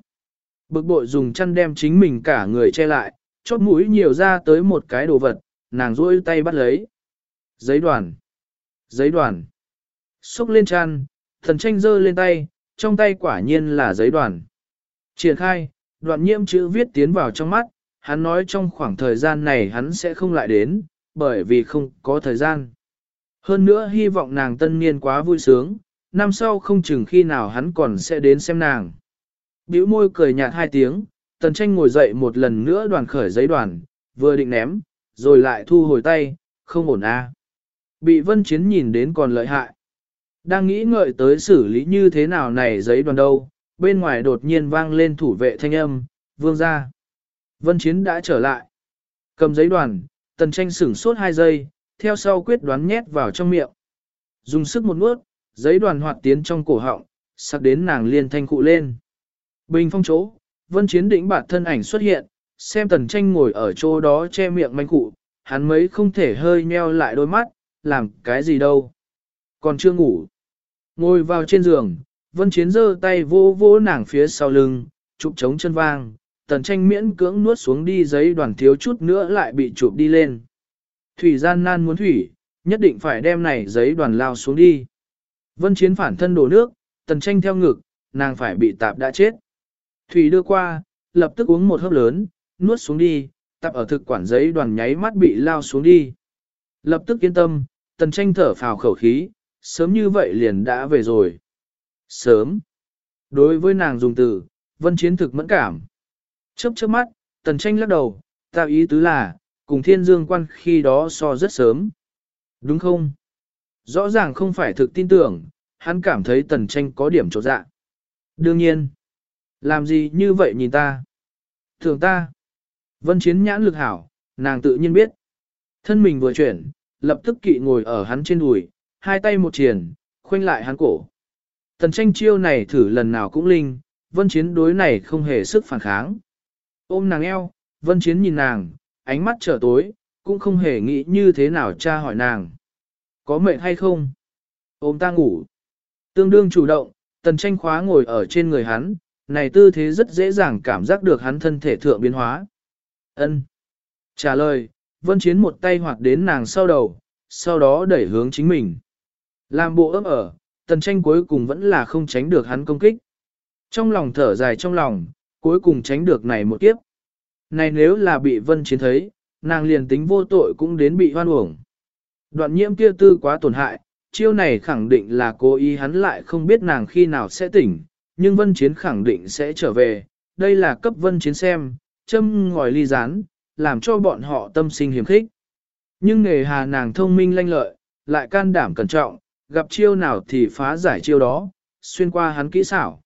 Bực bội dùng chăn đem chính mình cả người che lại, chót mũi nhiều ra tới một cái đồ vật, nàng rôi tay bắt lấy. Giấy đoàn. Giấy đoàn. Xúc lên chăn, thần tranh giơ lên tay, trong tay quả nhiên là giấy đoàn. Triển khai, đoạn nhiễm chữ viết tiến vào trong mắt, hắn nói trong khoảng thời gian này hắn sẽ không lại đến, bởi vì không có thời gian. Hơn nữa hy vọng nàng tân niên quá vui sướng, năm sau không chừng khi nào hắn còn sẽ đến xem nàng. Biểu môi cười nhạt hai tiếng, tần tranh ngồi dậy một lần nữa đoàn khởi giấy đoàn, vừa định ném, rồi lại thu hồi tay, không ổn a. Bị vân chiến nhìn đến còn lợi hại. Đang nghĩ ngợi tới xử lý như thế nào này giấy đoàn đâu, bên ngoài đột nhiên vang lên thủ vệ thanh âm, vương ra. Vân chiến đã trở lại. Cầm giấy đoàn, tần tranh sửng suốt hai giây, theo sau quyết đoán nhét vào trong miệng. Dùng sức một nuốt, giấy đoàn hoạt tiến trong cổ họng, sắc đến nàng liên thanh cụ lên. Bình phong chỗ, vân chiến đỉnh bản thân ảnh xuất hiện, xem tần tranh ngồi ở chỗ đó che miệng manh cụ, hắn mấy không thể hơi nheo lại đôi mắt, làm cái gì đâu. Còn chưa ngủ. Ngồi vào trên giường, vân chiến giơ tay vô vô nàng phía sau lưng, chụp trống chân vang, tần tranh miễn cưỡng nuốt xuống đi giấy đoàn thiếu chút nữa lại bị chụp đi lên. Thủy gian nan muốn thủy, nhất định phải đem này giấy đoàn lao xuống đi. Vân chiến phản thân đổ nước, tần tranh theo ngực, nàng phải bị tạp đã chết. Thủy đưa qua, lập tức uống một hớp lớn, nuốt xuống đi, tạp ở thực quản giấy đoàn nháy mắt bị lao xuống đi. Lập tức yên tâm, tần tranh thở phào khẩu khí, sớm như vậy liền đã về rồi. Sớm. Đối với nàng dùng từ, vân chiến thực mẫn cảm. Chớp chớp mắt, tần tranh lắc đầu, tạo ý tứ là, cùng thiên dương quan khi đó so rất sớm. Đúng không? Rõ ràng không phải thực tin tưởng, hắn cảm thấy tần tranh có điểm trột dạ. Đương nhiên. Làm gì như vậy nhìn ta? Thường ta. Vân chiến nhãn lực hảo, nàng tự nhiên biết. Thân mình vừa chuyển, lập tức kỵ ngồi ở hắn trên đùi, hai tay một triển, khoanh lại hắn cổ. Tần tranh chiêu này thử lần nào cũng linh, vân chiến đối này không hề sức phản kháng. Ôm nàng eo, vân chiến nhìn nàng, ánh mắt trở tối, cũng không hề nghĩ như thế nào cha hỏi nàng. Có mệt hay không? Ôm ta ngủ. Tương đương chủ động, tần tranh khóa ngồi ở trên người hắn, này tư thế rất dễ dàng cảm giác được hắn thân thể thượng biến hóa. Ân. Trả lời, vân chiến một tay hoạt đến nàng sau đầu, sau đó đẩy hướng chính mình. Làm bộ ấp ở, tần tranh cuối cùng vẫn là không tránh được hắn công kích. Trong lòng thở dài trong lòng, cuối cùng tránh được này một kiếp. Này nếu là bị vân chiến thấy, nàng liền tính vô tội cũng đến bị hoan uổng. Đoạn nhiễm kia tư quá tổn hại, chiêu này khẳng định là cố ý hắn lại không biết nàng khi nào sẽ tỉnh, nhưng vân chiến khẳng định sẽ trở về, đây là cấp vân chiến xem, châm ngòi ly rán, làm cho bọn họ tâm sinh hiểm khích. Nhưng nghề hà nàng thông minh lanh lợi, lại can đảm cẩn trọng, gặp chiêu nào thì phá giải chiêu đó, xuyên qua hắn kỹ xảo.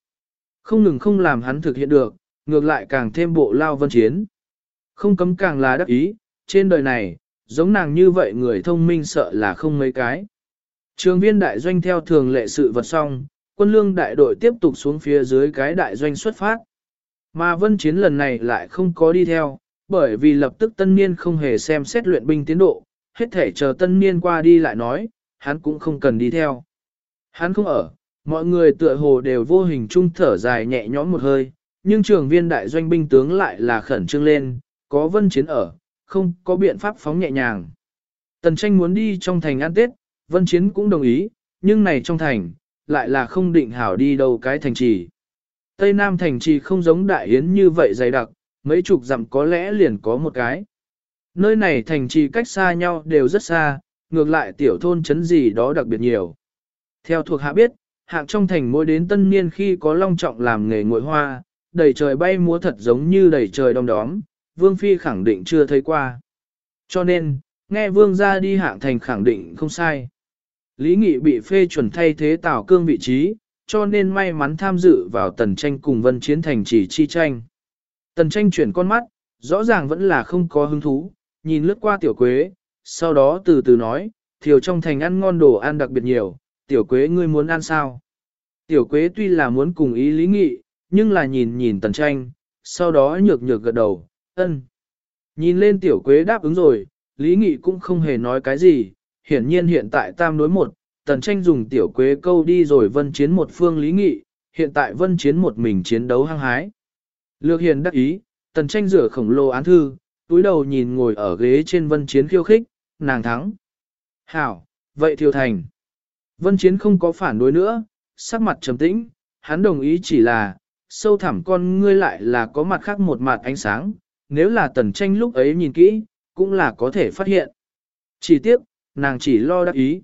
Không ngừng không làm hắn thực hiện được, ngược lại càng thêm bộ lao vân chiến. Không cấm càng là đắc ý, trên đời này, giống nàng như vậy người thông minh sợ là không mấy cái. Trường viên đại doanh theo thường lệ sự vật xong, quân lương đại đội tiếp tục xuống phía dưới cái đại doanh xuất phát. Mà vân chiến lần này lại không có đi theo, bởi vì lập tức tân niên không hề xem xét luyện binh tiến độ, hết thể chờ tân niên qua đi lại nói, hắn cũng không cần đi theo. Hắn không ở, mọi người tựa hồ đều vô hình trung thở dài nhẹ nhõm một hơi, nhưng trường viên đại doanh binh tướng lại là khẩn trương lên, có vân chiến ở, không có biện pháp phóng nhẹ nhàng. Tần tranh muốn đi trong thành ăn Tết, vân chiến cũng đồng ý, nhưng này trong thành, lại là không định hảo đi đâu cái thành trì. Tây Nam thành trì không giống đại yến như vậy dày đặc, mấy chục dặm có lẽ liền có một cái. Nơi này thành trì cách xa nhau đều rất xa, ngược lại tiểu thôn chấn gì đó đặc biệt nhiều. Theo thuộc hạ biết, hạng trong thành mỗi đến tân niên khi có long trọng làm nghề ngội hoa, đầy trời bay múa thật giống như đầy trời đông đóm, Vương Phi khẳng định chưa thấy qua. Cho nên, nghe Vương ra đi hạng thành khẳng định không sai. Lý Nghị bị phê chuẩn thay thế Tào Cương vị trí, cho nên may mắn tham dự vào tần tranh cùng vân chiến thành chỉ chi tranh. Tần tranh chuyển con mắt, rõ ràng vẫn là không có hứng thú, nhìn lướt qua tiểu quế, sau đó từ từ nói, thiều trong thành ăn ngon đồ ăn đặc biệt nhiều, tiểu quế ngươi muốn ăn sao? Tiểu quế tuy là muốn cùng ý lý nghị, nhưng là nhìn nhìn tần tranh, sau đó nhược nhược gật đầu, ân. Nhìn lên tiểu quế đáp ứng rồi, lý nghị cũng không hề nói cái gì, hiển nhiên hiện tại tam đối một, tần tranh dùng tiểu quế câu đi rồi vân chiến một phương lý nghị, hiện tại vân chiến một mình chiến đấu hăng hái. Lược hiền đắc ý, tần tranh rửa khổng lồ án thư, túi đầu nhìn ngồi ở ghế trên vân chiến khiêu khích, nàng thắng. Hảo, vậy thiêu thành. Vân chiến không có phản đối nữa, sắc mặt trầm tĩnh, hắn đồng ý chỉ là, sâu thẳm con ngươi lại là có mặt khác một mặt ánh sáng, nếu là tần tranh lúc ấy nhìn kỹ, cũng là có thể phát hiện. Chỉ tiếc, nàng chỉ lo đắc ý.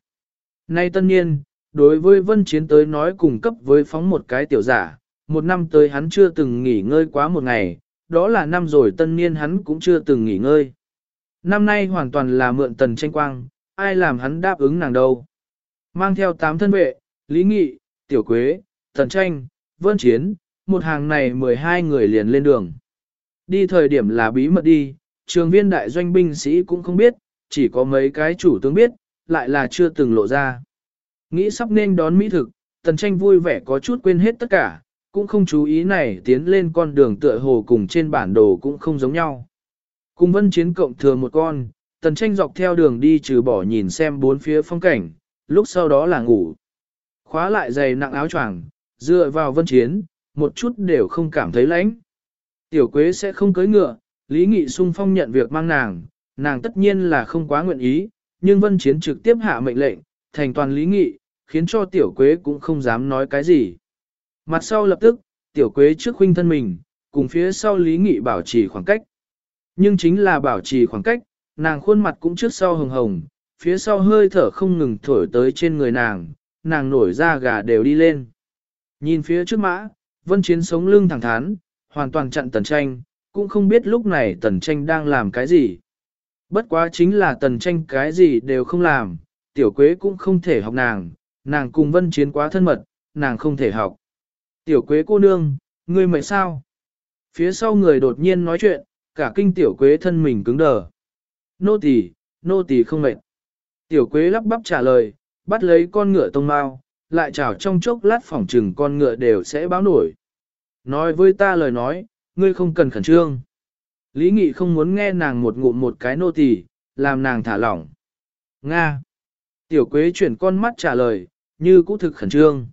Nay tân niên, đối với vân chiến tới nói cùng cấp với phóng một cái tiểu giả, một năm tới hắn chưa từng nghỉ ngơi quá một ngày, đó là năm rồi tân niên hắn cũng chưa từng nghỉ ngơi. Năm nay hoàn toàn là mượn tần tranh quang, ai làm hắn đáp ứng nàng đâu. Mang theo tám thân vệ, Lý Nghị, Tiểu Quế, Tần Tranh, Vân Chiến, một hàng này 12 người liền lên đường. Đi thời điểm là bí mật đi, trường viên đại doanh binh sĩ cũng không biết, chỉ có mấy cái chủ tướng biết, lại là chưa từng lộ ra. Nghĩ sắp nên đón mỹ thực, Tần Tranh vui vẻ có chút quên hết tất cả, cũng không chú ý này tiến lên con đường tựa hồ cùng trên bản đồ cũng không giống nhau. Cùng vân chiến cộng thừa một con, tần tranh dọc theo đường đi trừ bỏ nhìn xem bốn phía phong cảnh, lúc sau đó là ngủ. Khóa lại giày nặng áo choàng, dựa vào vân chiến, một chút đều không cảm thấy lạnh. Tiểu quế sẽ không cưới ngựa, Lý Nghị sung phong nhận việc mang nàng, nàng tất nhiên là không quá nguyện ý, nhưng vân chiến trực tiếp hạ mệnh lệnh, thành toàn Lý Nghị, khiến cho tiểu quế cũng không dám nói cái gì. Mặt sau lập tức, tiểu quế trước huynh thân mình, cùng phía sau Lý Nghị bảo trì khoảng cách. Nhưng chính là bảo trì khoảng cách, nàng khuôn mặt cũng trước sau hồng hồng, phía sau hơi thở không ngừng thổi tới trên người nàng, nàng nổi da gà đều đi lên. Nhìn phía trước mã, vân chiến sống lưng thẳng thắn, hoàn toàn chặn tần tranh, cũng không biết lúc này tần tranh đang làm cái gì. Bất quá chính là tần tranh cái gì đều không làm, tiểu quế cũng không thể học nàng, nàng cùng vân chiến quá thân mật, nàng không thể học. Tiểu quế cô nương, ngươi mệt sao? Phía sau người đột nhiên nói chuyện, cả kinh tiểu quế thân mình cứng đờ. Nô tỳ, nô tỳ không mệt. Tiểu quế lắp bắp trả lời, bắt lấy con ngựa tông mau, lại chảo trong chốc lát phỏng trừng con ngựa đều sẽ báo nổi. Nói với ta lời nói, ngươi không cần khẩn trương. Lý Nghị không muốn nghe nàng một ngụm một cái nô tỳ, làm nàng thả lỏng. Nga. Tiểu quế chuyển con mắt trả lời, như cũ thực khẩn trương.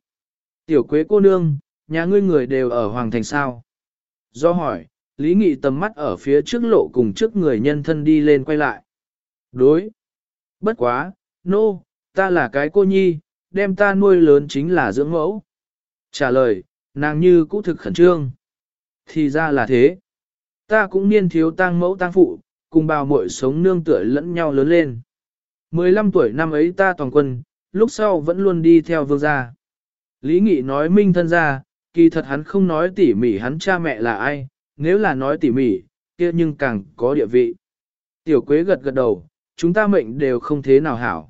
Tiểu quế cô nương, nhà ngươi người đều ở Hoàng Thành sao? Do hỏi, Lý Nghị tầm mắt ở phía trước lộ cùng trước người nhân thân đi lên quay lại. Đối. Bất quá, nô, no, ta là cái cô nhi, đem ta nuôi lớn chính là dưỡng mẫu. Trả lời, nàng như cũ thực khẩn trương. Thì ra là thế. Ta cũng niên thiếu tang mẫu tang phụ, cùng bào muội sống nương tựa lẫn nhau lớn lên. 15 tuổi năm ấy ta toàn quân, lúc sau vẫn luôn đi theo vương gia. Lý Nghị nói minh thân ra, kỳ thật hắn không nói tỉ mỉ hắn cha mẹ là ai, nếu là nói tỉ mỉ, kia nhưng càng có địa vị. Tiểu Quế gật gật đầu, chúng ta mệnh đều không thế nào hảo.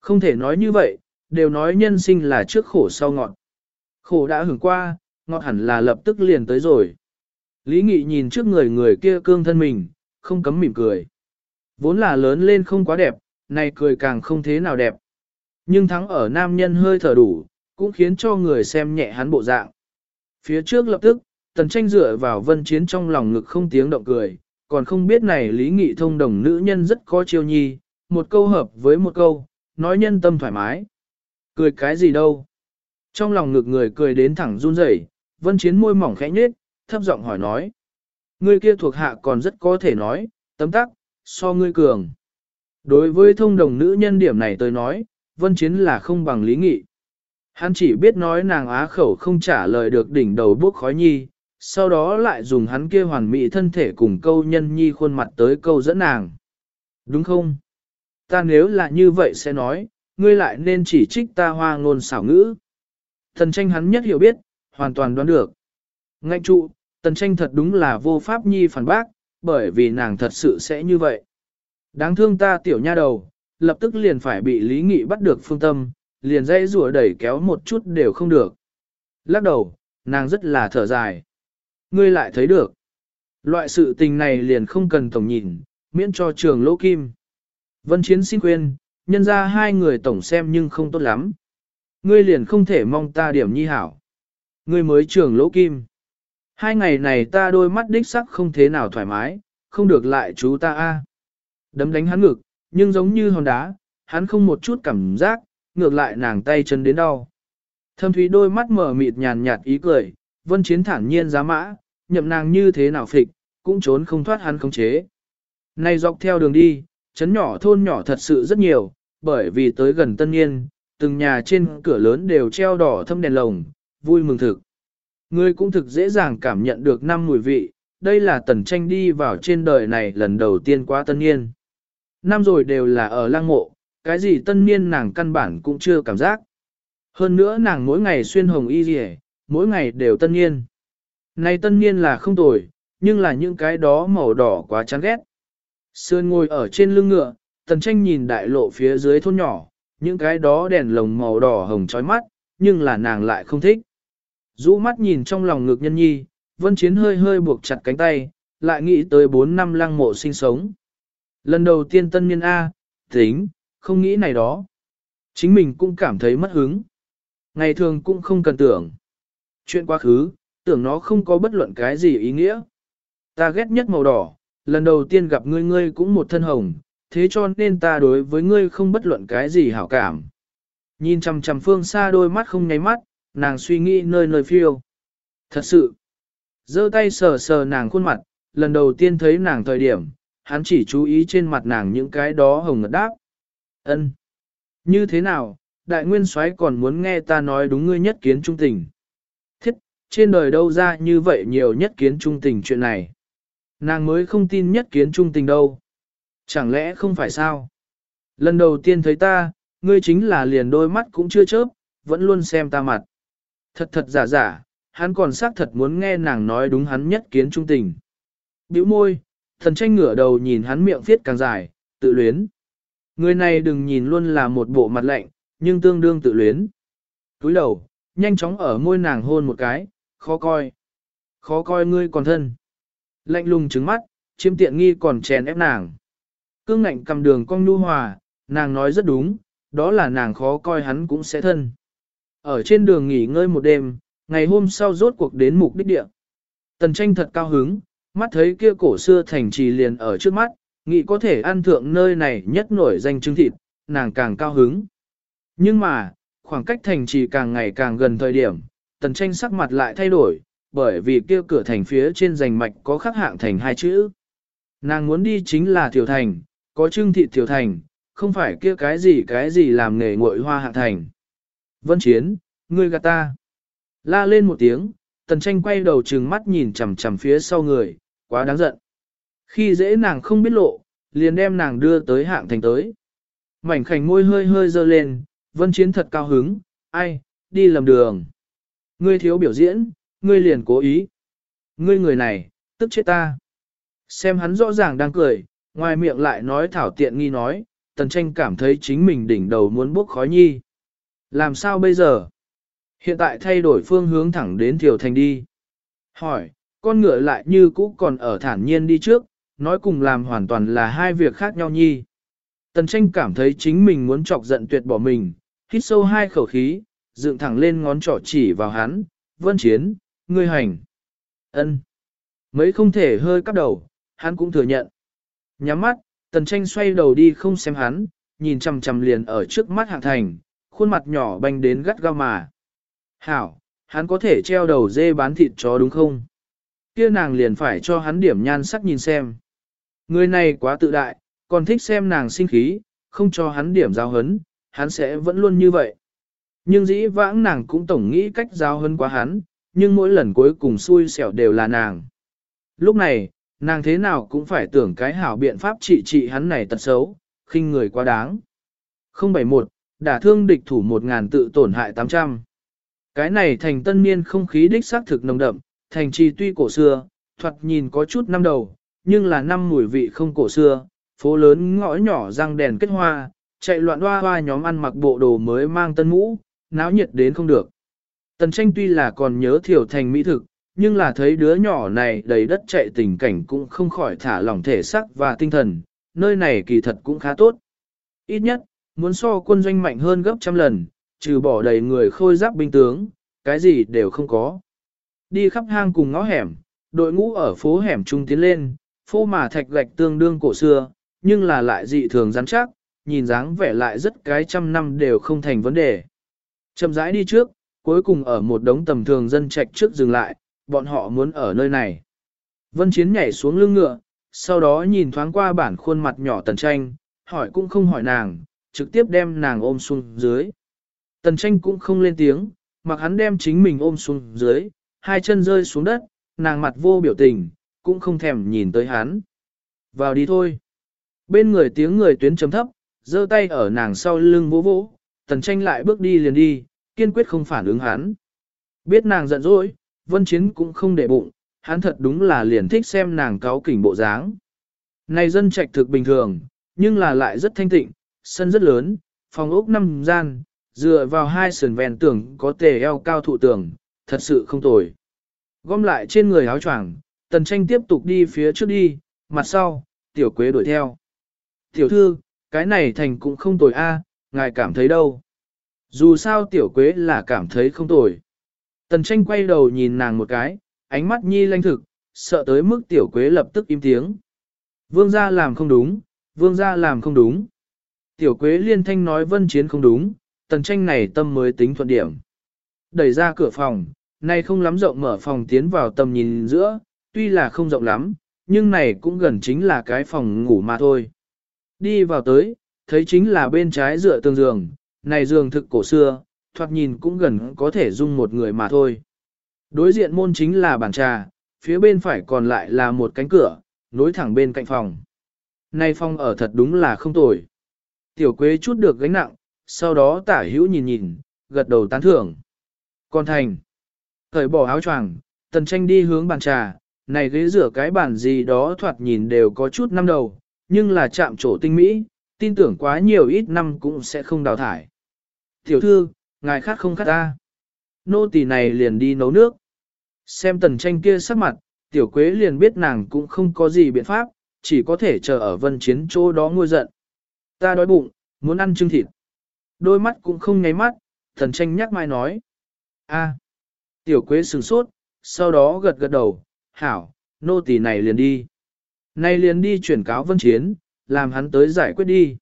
Không thể nói như vậy, đều nói nhân sinh là trước khổ sau ngọt. Khổ đã hưởng qua, ngọt hẳn là lập tức liền tới rồi. Lý Nghị nhìn trước người người kia cương thân mình, không cấm mỉm cười. Vốn là lớn lên không quá đẹp, này cười càng không thế nào đẹp. Nhưng thắng ở nam nhân hơi thở đủ, cũng khiến cho người xem nhẹ hắn bộ dạng. Phía trước lập tức, tần tranh dựa vào vân chiến trong lòng ngực không tiếng động cười, còn không biết này lý nghị thông đồng nữ nhân rất có chiêu nhi, một câu hợp với một câu, nói nhân tâm thoải mái. Cười cái gì đâu? Trong lòng ngực người cười đến thẳng run rẩy, vân chiến môi mỏng khẽ nhếch, thấp giọng hỏi nói. Người kia thuộc hạ còn rất có thể nói, tấm tắc, so ngươi cường. Đối với thông đồng nữ nhân điểm này tôi nói, vân chiến là không bằng lý nghị. Hắn chỉ biết nói nàng á khẩu không trả lời được đỉnh đầu bước khói nhi, sau đó lại dùng hắn kia hoàn mỹ thân thể cùng câu nhân nhi khuôn mặt tới câu dẫn nàng. Đúng không? Ta nếu là như vậy sẽ nói, ngươi lại nên chỉ trích ta hoa ngôn xảo ngữ. Thần tranh hắn nhất hiểu biết, hoàn toàn đoán được. Ngạnh trụ, tần tranh thật đúng là vô pháp nhi phản bác, bởi vì nàng thật sự sẽ như vậy. Đáng thương ta tiểu nha đầu, lập tức liền phải bị lý nghị bắt được phương tâm, liền dây rùa đẩy kéo một chút đều không được. Lắc đầu, nàng rất là thở dài. Ngươi lại thấy được. Loại sự tình này liền không cần tổng nhìn, miễn cho trường lỗ kim. Vân Chiến xin khuyên, nhân ra hai người tổng xem nhưng không tốt lắm. Ngươi liền không thể mong ta điểm nhi hảo. Ngươi mới trường lỗ kim. Hai ngày này ta đôi mắt đích sắc không thế nào thoải mái, không được lại chú ta a. Đấm đánh hắn ngực, nhưng giống như hòn đá, hắn không một chút cảm giác, ngược lại nàng tay chân đến đau. Thâm thúy đôi mắt mở mịt nhàn nhạt ý cười, vân chiến thản nhiên giá mã, nhậm nàng như thế nào phịch, cũng trốn không thoát hắn khống chế. Này dọc theo đường đi, chấn nhỏ thôn nhỏ thật sự rất nhiều, bởi vì tới gần tân niên, từng nhà trên cửa lớn đều treo đỏ thâm đèn lồng, vui mừng thực. Người cũng thực dễ dàng cảm nhận được năm mùi vị, đây là tần tranh đi vào trên đời này lần đầu tiên qua tân niên. Năm rồi đều là ở lang mộ, cái gì tân niên nàng căn bản cũng chưa cảm giác. Hơn nữa nàng mỗi ngày xuyên hồng y rỉ, mỗi ngày đều tân niên. Này tân niên là không tồi, nhưng là những cái đó màu đỏ quá chán ghét. Sườn ngồi ở trên lưng ngựa, tần tranh nhìn đại lộ phía dưới thôn nhỏ, những cái đó đèn lồng màu đỏ hồng chói mắt, nhưng là nàng lại không thích. Dũ mắt nhìn trong lòng ngực nhân nhi, vân chiến hơi hơi buộc chặt cánh tay, lại nghĩ tới 4 năm lăng mộ sinh sống. Lần đầu tiên tân niên A, tính, không nghĩ này đó. Chính mình cũng cảm thấy mất hứng. Ngày thường cũng không cần tưởng. Chuyện quá khứ, tưởng nó không có bất luận cái gì ý nghĩa. Ta ghét nhất màu đỏ, lần đầu tiên gặp ngươi ngươi cũng một thân hồng, thế cho nên ta đối với ngươi không bất luận cái gì hảo cảm. Nhìn chằm chằm phương xa đôi mắt không nháy mắt, nàng suy nghĩ nơi nơi phiêu. Thật sự, giơ tay sờ sờ nàng khuôn mặt, lần đầu tiên thấy nàng thời điểm, hắn chỉ chú ý trên mặt nàng những cái đó hồng ngật đáp. Ân, Như thế nào, đại nguyên soái còn muốn nghe ta nói đúng ngươi nhất kiến trung tình. Thiết, trên đời đâu ra như vậy nhiều nhất kiến trung tình chuyện này. Nàng mới không tin nhất kiến trung tình đâu. Chẳng lẽ không phải sao? Lần đầu tiên thấy ta, ngươi chính là liền đôi mắt cũng chưa chớp, vẫn luôn xem ta mặt. Thật thật giả giả, hắn còn xác thật muốn nghe nàng nói đúng hắn nhất kiến trung tình. Biểu môi, thần tranh ngửa đầu nhìn hắn miệng viết càng dài, tự luyến. Người này đừng nhìn luôn là một bộ mặt lạnh, nhưng tương đương tự luyến. Túi đầu, nhanh chóng ở môi nàng hôn một cái, khó coi. Khó coi ngươi còn thân. Lạnh lùng trứng mắt, chiếm tiện nghi còn chèn ép nàng. Cương ngạnh cầm đường cong nhu hòa, nàng nói rất đúng, đó là nàng khó coi hắn cũng sẽ thân. Ở trên đường nghỉ ngơi một đêm, ngày hôm sau rốt cuộc đến mục đích địa. Tần tranh thật cao hứng, mắt thấy kia cổ xưa thành trì liền ở trước mắt, nghĩ có thể ăn thượng nơi này nhất nổi danh trứng thịt, nàng càng cao hứng. Nhưng mà, khoảng cách thành trì càng ngày càng gần thời điểm, tần tranh sắc mặt lại thay đổi, bởi vì kia cửa thành phía trên rành mạch có khắc hạng thành hai chữ. Nàng muốn đi chính là tiểu thành, có trưng thị tiểu thành, không phải kia cái gì cái gì làm nghề ngội hoa hạ thành. Vân Chiến, ngươi gạt ta. La lên một tiếng, tần tranh quay đầu trừng mắt nhìn chằm chằm phía sau người, quá đáng giận. Khi dễ nàng không biết lộ, liền đem nàng đưa tới hạng thành tới. Mảnh khảnh môi hơi hơi dơ lên, vân chiến thật cao hứng, ai, đi lầm đường. Ngươi thiếu biểu diễn, ngươi liền cố ý. Ngươi người này, tức chết ta. Xem hắn rõ ràng đang cười, ngoài miệng lại nói thảo tiện nghi nói, tần tranh cảm thấy chính mình đỉnh đầu muốn bốc khói nhi. Làm sao bây giờ? Hiện tại thay đổi phương hướng thẳng đến Thiều Thành đi. Hỏi, con ngựa lại như cũ còn ở thản nhiên đi trước, nói cùng làm hoàn toàn là hai việc khác nhau nhi. Tần tranh cảm thấy chính mình muốn chọc giận tuyệt bỏ mình, hít sâu hai khẩu khí, dựng thẳng lên ngón trỏ chỉ vào hắn, vân chiến, ngươi hành. ân Mấy không thể hơi cắp đầu, hắn cũng thừa nhận. Nhắm mắt, tần tranh xoay đầu đi không xem hắn, nhìn chằm chằm liền ở trước mắt hạng thành, khuôn mặt nhỏ banh đến gắt gao mà. Hảo, hắn có thể treo đầu dê bán thịt chó đúng không? Kia nàng liền phải cho hắn điểm nhan sắc nhìn xem. Người này quá tự đại, còn thích xem nàng sinh khí, không cho hắn điểm giao hấn, hắn sẽ vẫn luôn như vậy. Nhưng dĩ vãng nàng cũng tổng nghĩ cách giao hấn quá hắn, nhưng mỗi lần cuối cùng xui xẻo đều là nàng. Lúc này, nàng thế nào cũng phải tưởng cái hảo biện pháp trị trị hắn này tật xấu, khinh người quá đáng. 071, đả thương địch thủ 1.000 tự tổn hại 800. Cái này thành tân niên không khí đích xác thực nồng đậm, thành trì tuy cổ xưa, thoạt nhìn có chút năm đầu, nhưng là năm mùi vị không cổ xưa, phố lớn ngõ nhỏ răng đèn kết hoa, chạy loạn hoa hoa nhóm ăn mặc bộ đồ mới mang tân mũ, náo nhiệt đến không được. Tần tranh tuy là còn nhớ thiểu thành mỹ thực, nhưng là thấy đứa nhỏ này đầy đất chạy tình cảnh cũng không khỏi thả lỏng thể sắc và tinh thần, nơi này kỳ thật cũng khá tốt. Ít nhất, muốn so quân doanh mạnh hơn gấp trăm lần, trừ bỏ đầy người khôi giáp binh tướng, cái gì đều không có. Đi khắp hang cùng ngõ hẻm, đội ngũ ở phố hẻm trung tiến lên, phố mà thạch gạch tương đương cổ xưa, nhưng là lại dị thường rắn chắc, nhìn dáng vẻ lại rất cái trăm năm đều không thành vấn đề. Chậm rãi đi trước, cuối cùng ở một đống tầm thường dân trạch trước dừng lại, bọn họ muốn ở nơi này. Vân Chiến nhảy xuống lưng ngựa, sau đó nhìn thoáng qua bản khuôn mặt nhỏ tần tranh, hỏi cũng không hỏi nàng, trực tiếp đem nàng ôm xuống dưới. Tần tranh cũng không lên tiếng, mặc hắn đem chính mình ôm xuống dưới, hai chân rơi xuống đất, nàng mặt vô biểu tình, cũng không thèm nhìn tới hắn. Vào đi thôi. Bên người tiếng người tuyến chấm thấp, giơ tay ở nàng sau lưng vỗ vỗ, tần tranh lại bước đi liền đi, kiên quyết không phản ứng hắn. Biết nàng giận dỗi, vân chiến cũng không để bụng, hắn thật đúng là liền thích xem nàng cáo kỉnh bộ dáng. Này dân trạch thực bình thường, nhưng là lại rất thanh tịnh, sân rất lớn, phòng ốc năm gian, dựa vào hai sườn ven tường có tề eo cao thụ tường, thật sự không tồi. Gom lại trên người áo choàng, tần tranh tiếp tục đi phía trước đi, mặt sau, tiểu quế đuổi theo. Tiểu thư, cái này thành cũng không tồi a, ngài cảm thấy đâu. Dù sao tiểu quế là cảm thấy không tồi. Tần tranh quay đầu nhìn nàng một cái, ánh mắt nhi lanh thực, sợ tới mức tiểu quế lập tức im tiếng. Vương gia làm không đúng, vương gia làm không đúng. Tiểu quế liên thanh nói vân chiến không đúng, tần tranh này tâm mới tính thuận điểm. Đẩy ra cửa phòng, nay không lắm rộng mở phòng tiến vào tầm nhìn giữa, tuy là không rộng lắm, nhưng này cũng gần chính là cái phòng ngủ mà thôi. Đi vào tới, thấy chính là bên trái dựa tường giường, này giường thực cổ xưa, thoạt nhìn cũng gần có thể dung một người mà thôi. Đối diện môn chính là bàn trà, phía bên phải còn lại là một cánh cửa, nối thẳng bên cạnh phòng. Này phòng ở thật đúng là không tồi. Tiểu quế chút được gánh nặng, sau đó tả hữu nhìn nhìn, gật đầu tán thưởng. Con thành, cởi bỏ áo choàng, tần tranh đi hướng bàn trà, này ghế rửa cái bàn gì đó thoạt nhìn đều có chút năm đầu, nhưng là chạm trổ tinh mỹ, tin tưởng quá nhiều ít năm cũng sẽ không đào thải. Tiểu thư, ngài khác không khát ta. Nô tỳ này liền đi nấu nước. Xem tần tranh kia sắc mặt, tiểu quế liền biết nàng cũng không có gì biện pháp, chỉ có thể chờ ở vân chiến chỗ đó ngôi giận. Ta đói bụng, muốn ăn trưng thịt. Đôi mắt cũng không nháy mắt, tần tranh nhắc mai nói. a tiểu quế sừng sốt, sau đó gật gật đầu, hảo, nô tỳ này liền đi. Này liền đi chuyển cáo vân chiến, làm hắn tới giải quyết đi.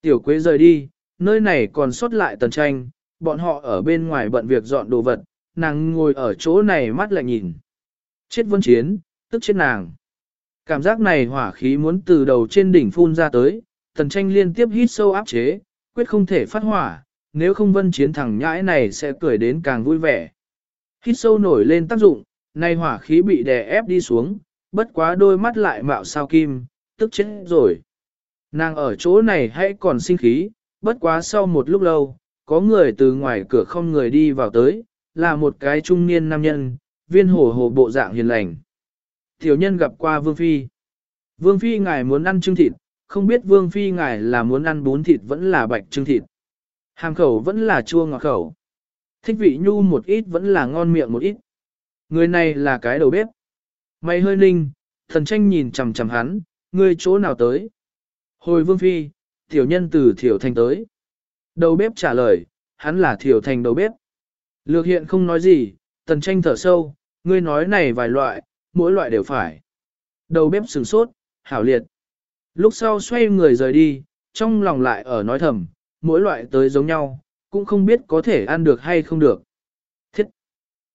Tiểu quế rời đi, nơi này còn sót lại tần tranh, bọn họ ở bên ngoài bận việc dọn đồ vật, nàng ngồi ở chỗ này mắt lại nhìn. Chết vân chiến, tức chết nàng. Cảm giác này hỏa khí muốn từ đầu trên đỉnh phun ra tới, tần tranh liên tiếp hít sâu áp chế, quyết không thể phát hỏa, nếu không vân chiến thẳng nhãi này sẽ cười đến càng vui vẻ. Hít sâu nổi lên tác dụng, nay hỏa khí bị đè ép đi xuống, bất quá đôi mắt lại mạo sao kim, tức chết rồi. Nàng ở chỗ này hay còn sinh khí, bất quá sau một lúc lâu, có người từ ngoài cửa không người đi vào tới, là một cái trung niên nam nhân, viên hổ hồ bộ dạng hiền lành. Tiểu nhân gặp qua Vương Phi. Vương Phi ngài muốn ăn trưng thịt, không biết Vương Phi ngài là muốn ăn bún thịt vẫn là bạch trưng thịt. hàng khẩu vẫn là chua ngọt khẩu. Thích vị nhu một ít vẫn là ngon miệng một ít. Người này là cái đầu bếp. Mày hơi ninh, thần tranh nhìn chằm chằm hắn, ngươi chỗ nào tới? Hồi Vương Phi, tiểu nhân từ Thiểu Thành tới. Đầu bếp trả lời, hắn là Thiểu Thành đầu bếp. Lược hiện không nói gì, tần tranh thở sâu, ngươi nói này vài loại, mỗi loại đều phải. Đầu bếp sửng sốt, hảo liệt. Lúc sau xoay người rời đi, trong lòng lại ở nói thầm, mỗi loại tới giống nhau, cũng không biết có thể ăn được hay không được. Thiết!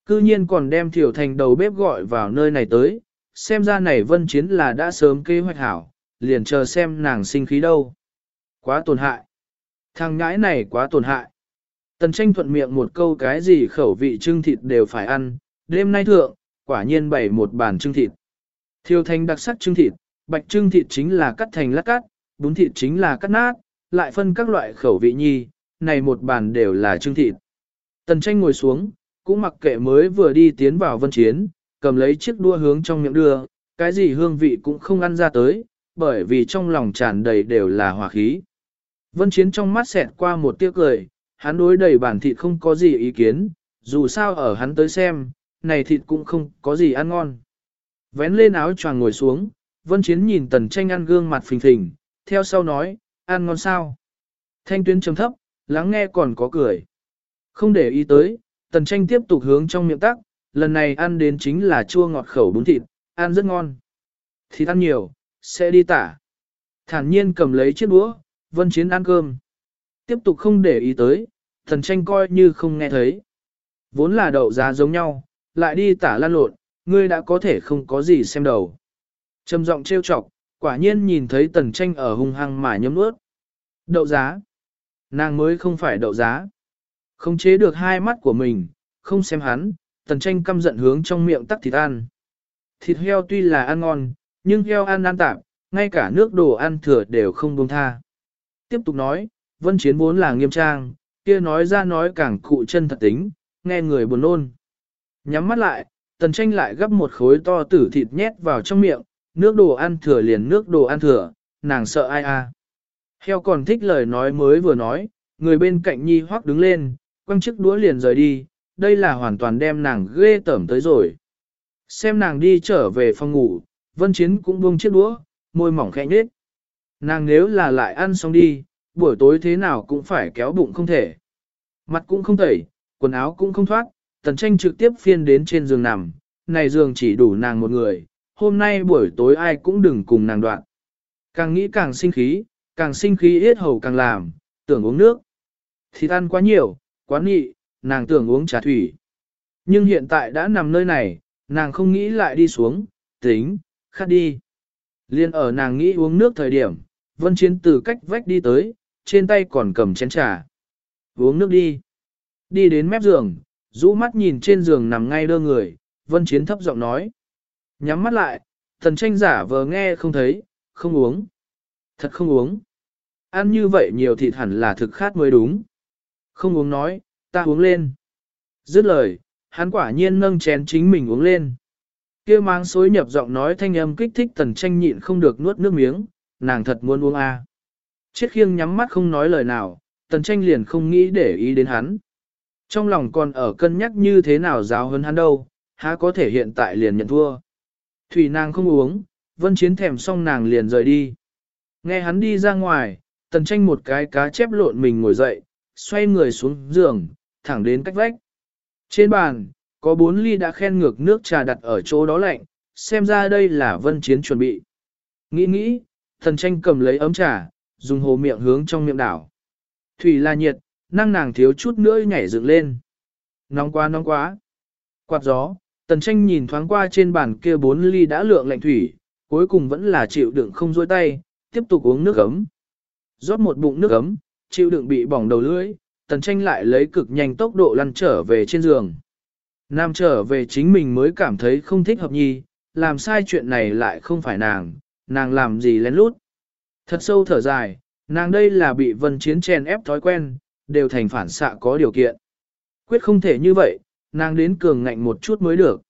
Cư nhiên còn đem Thiểu Thành đầu bếp gọi vào nơi này tới, xem ra này vân chiến là đã sớm kế hoạch hảo, liền chờ xem nàng sinh khí đâu. Quá tổn hại. Thằng ngãi này quá tổn hại. Tần tranh thuận miệng một câu cái gì khẩu vị trưng thịt đều phải ăn, đêm nay thượng, quả nhiên bày một bàn trưng thịt. Thiêu thành đặc sắc trưng thịt, bạch trưng thịt chính là cắt thành lát cắt, bún thịt chính là cắt nát, lại phân các loại khẩu vị nhi, này một bàn đều là trưng thịt. Tần tranh ngồi xuống, cũng mặc kệ mới vừa đi tiến vào vân chiến, cầm lấy chiếc đua hướng trong miệng đưa, cái gì hương vị cũng không ăn ra tới, bởi vì trong lòng tràn đầy đều là hòa khí. Vân Chiến trong mắt xẹt qua một tiếc cười, hắn đối đầy bản thịt không có gì ý kiến, dù sao ở hắn tới xem, này thịt cũng không có gì ăn ngon. Vén lên áo choàng ngồi xuống, Vân Chiến nhìn tần tranh ăn gương mặt phình phình, theo sau nói, ăn ngon sao? Thanh tuyến trầm thấp, lắng nghe còn có cười. Không để ý tới, tần tranh tiếp tục hướng trong miệng tắc, lần này ăn đến chính là chua ngọt khẩu bún thịt, ăn rất ngon. Thịt ăn nhiều, sẽ đi tả. Thản nhiên cầm lấy chiếc đũa, vân chiến ăn cơm. Tiếp tục không để ý tới, thần tranh coi như không nghe thấy. Vốn là đậu giá giống nhau, lại đi tả lan lộn, ngươi đã có thể không có gì xem đầu. Trầm giọng trêu chọc, quả nhiên nhìn thấy tần tranh ở hung hăng mà nhấm nuốt. Đậu giá. Nàng mới không phải đậu giá. Không chế được hai mắt của mình, không xem hắn, tần tranh căm giận hướng trong miệng tắc thịt ăn. Thịt heo tuy là ăn ngon, nhưng heo ăn ăn tạm, ngay cả nước đồ ăn thừa đều không buông tha. Tiếp tục nói, vân chiến vốn là nghiêm trang, kia nói ra nói càng cụ chân thật tính, nghe người buồn nôn. Nhắm mắt lại, tần tranh lại gấp một khối to tử thịt nhét vào trong miệng, nước đồ ăn thừa liền nước đồ ăn thừa, nàng sợ ai a. Heo còn thích lời nói mới vừa nói, người bên cạnh nhi hoắc đứng lên, quăng chiếc đũa liền rời đi, đây là hoàn toàn đem nàng ghê tởm tới rồi. Xem nàng đi trở về phòng ngủ, Vân Chiến cũng buông chiếc đũa, môi mỏng khẽ nhếch. Nàng nếu là lại ăn xong đi, buổi tối thế nào cũng phải kéo bụng không thể. Mặt cũng không tẩy, quần áo cũng không thoát, tần tranh trực tiếp phiên đến trên giường nằm, này giường chỉ đủ nàng một người, hôm nay buổi tối ai cũng đừng cùng nàng đoạn. Càng nghĩ càng sinh khí, càng sinh khí yết hầu càng làm, tưởng uống nước. Thịt ăn quá nhiều, quá nhị nàng tưởng uống trà thủy. Nhưng hiện tại đã nằm nơi này, nàng không nghĩ lại đi xuống, tính, khát đi. Liên ở nàng nghĩ uống nước thời điểm, Vân Chiến từ cách vách đi tới, trên tay còn cầm chén trà. Uống nước đi. Đi đến mép giường, rũ mắt nhìn trên giường nằm ngay đơ người, Vân Chiến thấp giọng nói. Nhắm mắt lại, thần tranh giả vờ nghe không thấy, không uống. Thật không uống. Ăn như vậy nhiều thịt hẳn là thực khát mới đúng. Không uống nói, ta uống lên. Dứt lời, hắn quả nhiên nâng chén chính mình uống lên kia mang xối nhập giọng nói thanh âm kích thích tần tranh nhịn không được nuốt nước miếng, nàng thật muốn uống a. À. Khiêng nhắm mắt không nói lời nào, tần tranh liền không nghĩ để ý đến hắn. Trong lòng còn ở cân nhắc như thế nào giáo hơn hắn đâu, há có thể hiện tại liền nhận thua. Thủy nàng không uống, vân chiến thèm xong nàng liền rời đi. Nghe hắn đi ra ngoài, tần tranh một cái cá chép lộn mình ngồi dậy, xoay người xuống giường, thẳng đến cách vách. Trên bàn, có bốn ly đã khen ngược nước trà đặt ở chỗ đó lạnh, xem ra đây là vân chiến chuẩn bị. Nghĩ nghĩ, thần tranh cầm lấy ấm trà, dùng hồ miệng hướng trong miệng đảo. Thủy là nhiệt, năng nàng thiếu chút nữa nhảy dựng lên. Nóng quá nóng quá. Quạt gió, tần tranh nhìn thoáng qua trên bàn kia bốn ly đã lượng lạnh thủy, cuối cùng vẫn là chịu đựng không dôi tay, tiếp tục uống nước ấm. Rót một bụng nước ấm, chịu đựng bị bỏng đầu lưỡi, tần tranh lại lấy cực nhanh tốc độ lăn trở về trên giường. Nam trở về chính mình mới cảm thấy không thích hợp nhi, làm sai chuyện này lại không phải nàng, nàng làm gì lén lút. Thật sâu thở dài, nàng đây là bị vân chiến chèn ép thói quen, đều thành phản xạ có điều kiện. Quyết không thể như vậy, nàng đến cường ngạnh một chút mới được.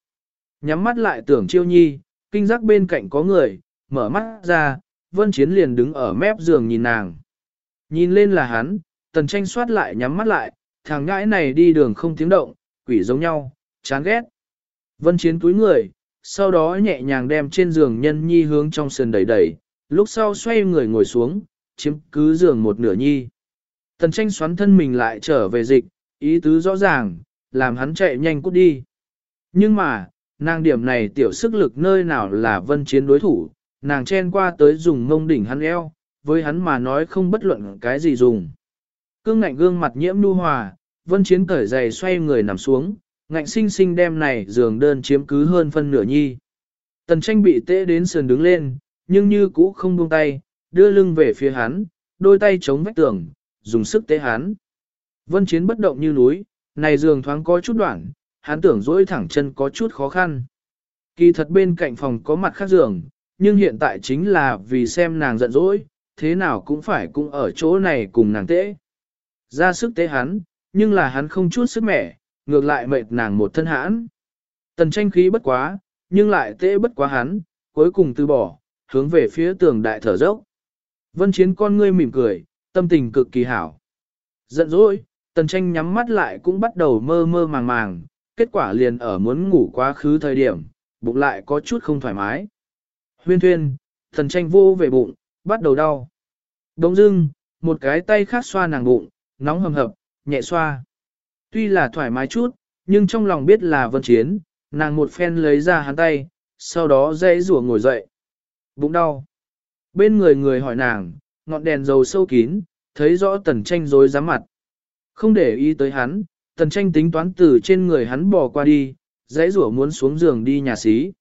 Nhắm mắt lại tưởng chiêu nhi, kinh giác bên cạnh có người, mở mắt ra, vân chiến liền đứng ở mép giường nhìn nàng. Nhìn lên là hắn, tần tranh soát lại nhắm mắt lại, thằng ngãi này đi đường không tiếng động, quỷ giống nhau, chán ghét. Vân chiến túi người, sau đó nhẹ nhàng đem trên giường nhân nhi hướng trong sườn đẩy đẩy, lúc sau xoay người ngồi xuống, chiếm cứ giường một nửa nhi. Tần tranh xoắn thân mình lại trở về dịch, ý tứ rõ ràng, làm hắn chạy nhanh cút đi. Nhưng mà, nàng điểm này tiểu sức lực nơi nào là vân chiến đối thủ, nàng chen qua tới dùng ngông đỉnh hắn eo, với hắn mà nói không bất luận cái gì dùng. Cương ngạnh gương mặt nhiễm nu hòa, vân chiến cởi giày xoay người nằm xuống, ngạnh sinh sinh đem này giường đơn chiếm cứ hơn phân nửa nhi. Tần tranh bị tê đến sườn đứng lên, nhưng như cũ không buông tay, đưa lưng về phía hắn, đôi tay chống vách tường, dùng sức tế hắn. Vân chiến bất động như núi, này giường thoáng có chút đoạn, hắn tưởng dỗi thẳng chân có chút khó khăn. Kỳ thật bên cạnh phòng có mặt khác giường, nhưng hiện tại chính là vì xem nàng giận dỗi, thế nào cũng phải cũng ở chỗ này cùng nàng tễ. Ra sức tế hắn, nhưng là hắn không chút sức mẻ, ngược lại mệt nàng một thân hãn. Tần tranh khí bất quá, nhưng lại tệ bất quá hắn, cuối cùng từ bỏ, hướng về phía tường đại thở dốc. Vân chiến con ngươi mỉm cười, tâm tình cực kỳ hảo. Giận dỗi, tần tranh nhắm mắt lại cũng bắt đầu mơ mơ màng màng, kết quả liền ở muốn ngủ quá khứ thời điểm, bụng lại có chút không thoải mái. Huyên thuyên, tần tranh vô về bụng, bắt đầu đau. Đông dưng, một cái tay khác xoa nàng bụng, nóng hầm hập, nhẹ xoa. Tuy là thoải mái chút, nhưng trong lòng biết là vân chiến, nàng một phen lấy ra hắn tay, sau đó dãy rủa ngồi dậy. Bụng đau. Bên người người hỏi nàng, ngọn đèn dầu sâu kín, thấy rõ tần tranh rối rắm mặt. Không để ý tới hắn, tần tranh tính toán từ trên người hắn bò qua đi, dãy rủa muốn xuống giường đi nhà xí.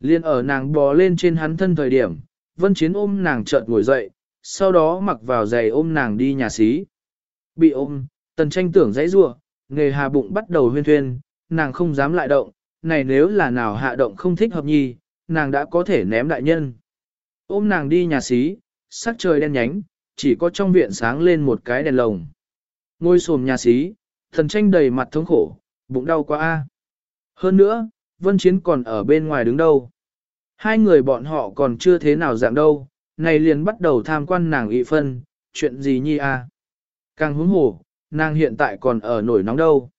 Liên ở nàng bò lên trên hắn thân thời điểm, vân chiến ôm nàng chợt ngồi dậy, sau đó mặc vào giày ôm nàng đi nhà xí. Bị ôm, tần tranh tưởng dãy rủa, nghề hà bụng bắt đầu huyên thuyên, nàng không dám lại động, này nếu là nào hạ động không thích hợp nhi, nàng đã có thể ném đại nhân. Ôm nàng đi nhà xí, sắc trời đen nhánh, chỉ có trong viện sáng lên một cái đèn lồng. Ngôi xồm nhà xí, thần tranh đầy mặt thống khổ, bụng đau quá a. Hơn nữa, Vân Chiến còn ở bên ngoài đứng đâu. Hai người bọn họ còn chưa thế nào dạng đâu, này liền bắt đầu tham quan nàng ị phân, chuyện gì nhi a? Càng hướng hổ, nàng hiện tại còn ở nổi nóng đâu.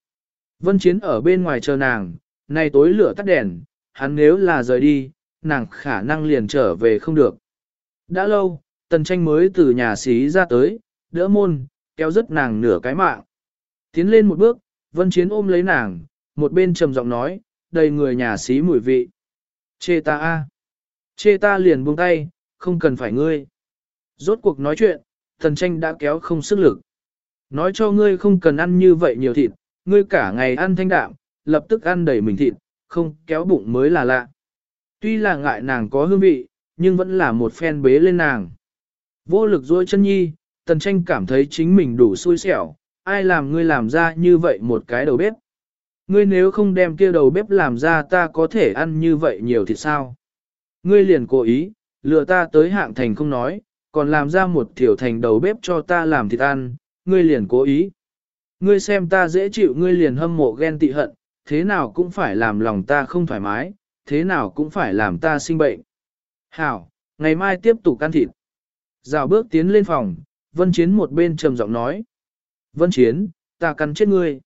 Vân Chiến ở bên ngoài chờ nàng, Nay tối lửa tắt đèn, hắn nếu là rời đi, nàng khả năng liền trở về không được. Đã lâu, tần tranh mới từ nhà xí ra tới, đỡ môn, kéo rất nàng nửa cái mạng. Tiến lên một bước, vân chiến ôm lấy nàng, một bên trầm giọng nói, đầy người nhà xí mùi vị. Chê ta a, Chê ta liền buông tay, không cần phải ngươi. Rốt cuộc nói chuyện, tần tranh đã kéo không sức lực. Nói cho ngươi không cần ăn như vậy nhiều thịt, ngươi cả ngày ăn thanh đạm, lập tức ăn đầy mình thịt, không kéo bụng mới là lạ. Tuy là ngại nàng có hương vị, nhưng vẫn là một phen bế lên nàng. Vô lực dối chân nhi, tần tranh cảm thấy chính mình đủ xui xẻo, ai làm ngươi làm ra như vậy một cái đầu bếp. Ngươi nếu không đem kia đầu bếp làm ra ta có thể ăn như vậy nhiều thì sao? Ngươi liền cố ý, lừa ta tới hạng thành không nói, còn làm ra một tiểu thành đầu bếp cho ta làm thịt ăn, ngươi liền cố ý. Ngươi xem ta dễ chịu ngươi liền hâm mộ ghen tị hận, thế nào cũng phải làm lòng ta không thoải mái, thế nào cũng phải làm ta sinh bệnh. Hảo, ngày mai tiếp tục can thịt. Rào bước tiến lên phòng, Vân Chiến một bên trầm giọng nói. Vân Chiến, ta cắn chết ngươi.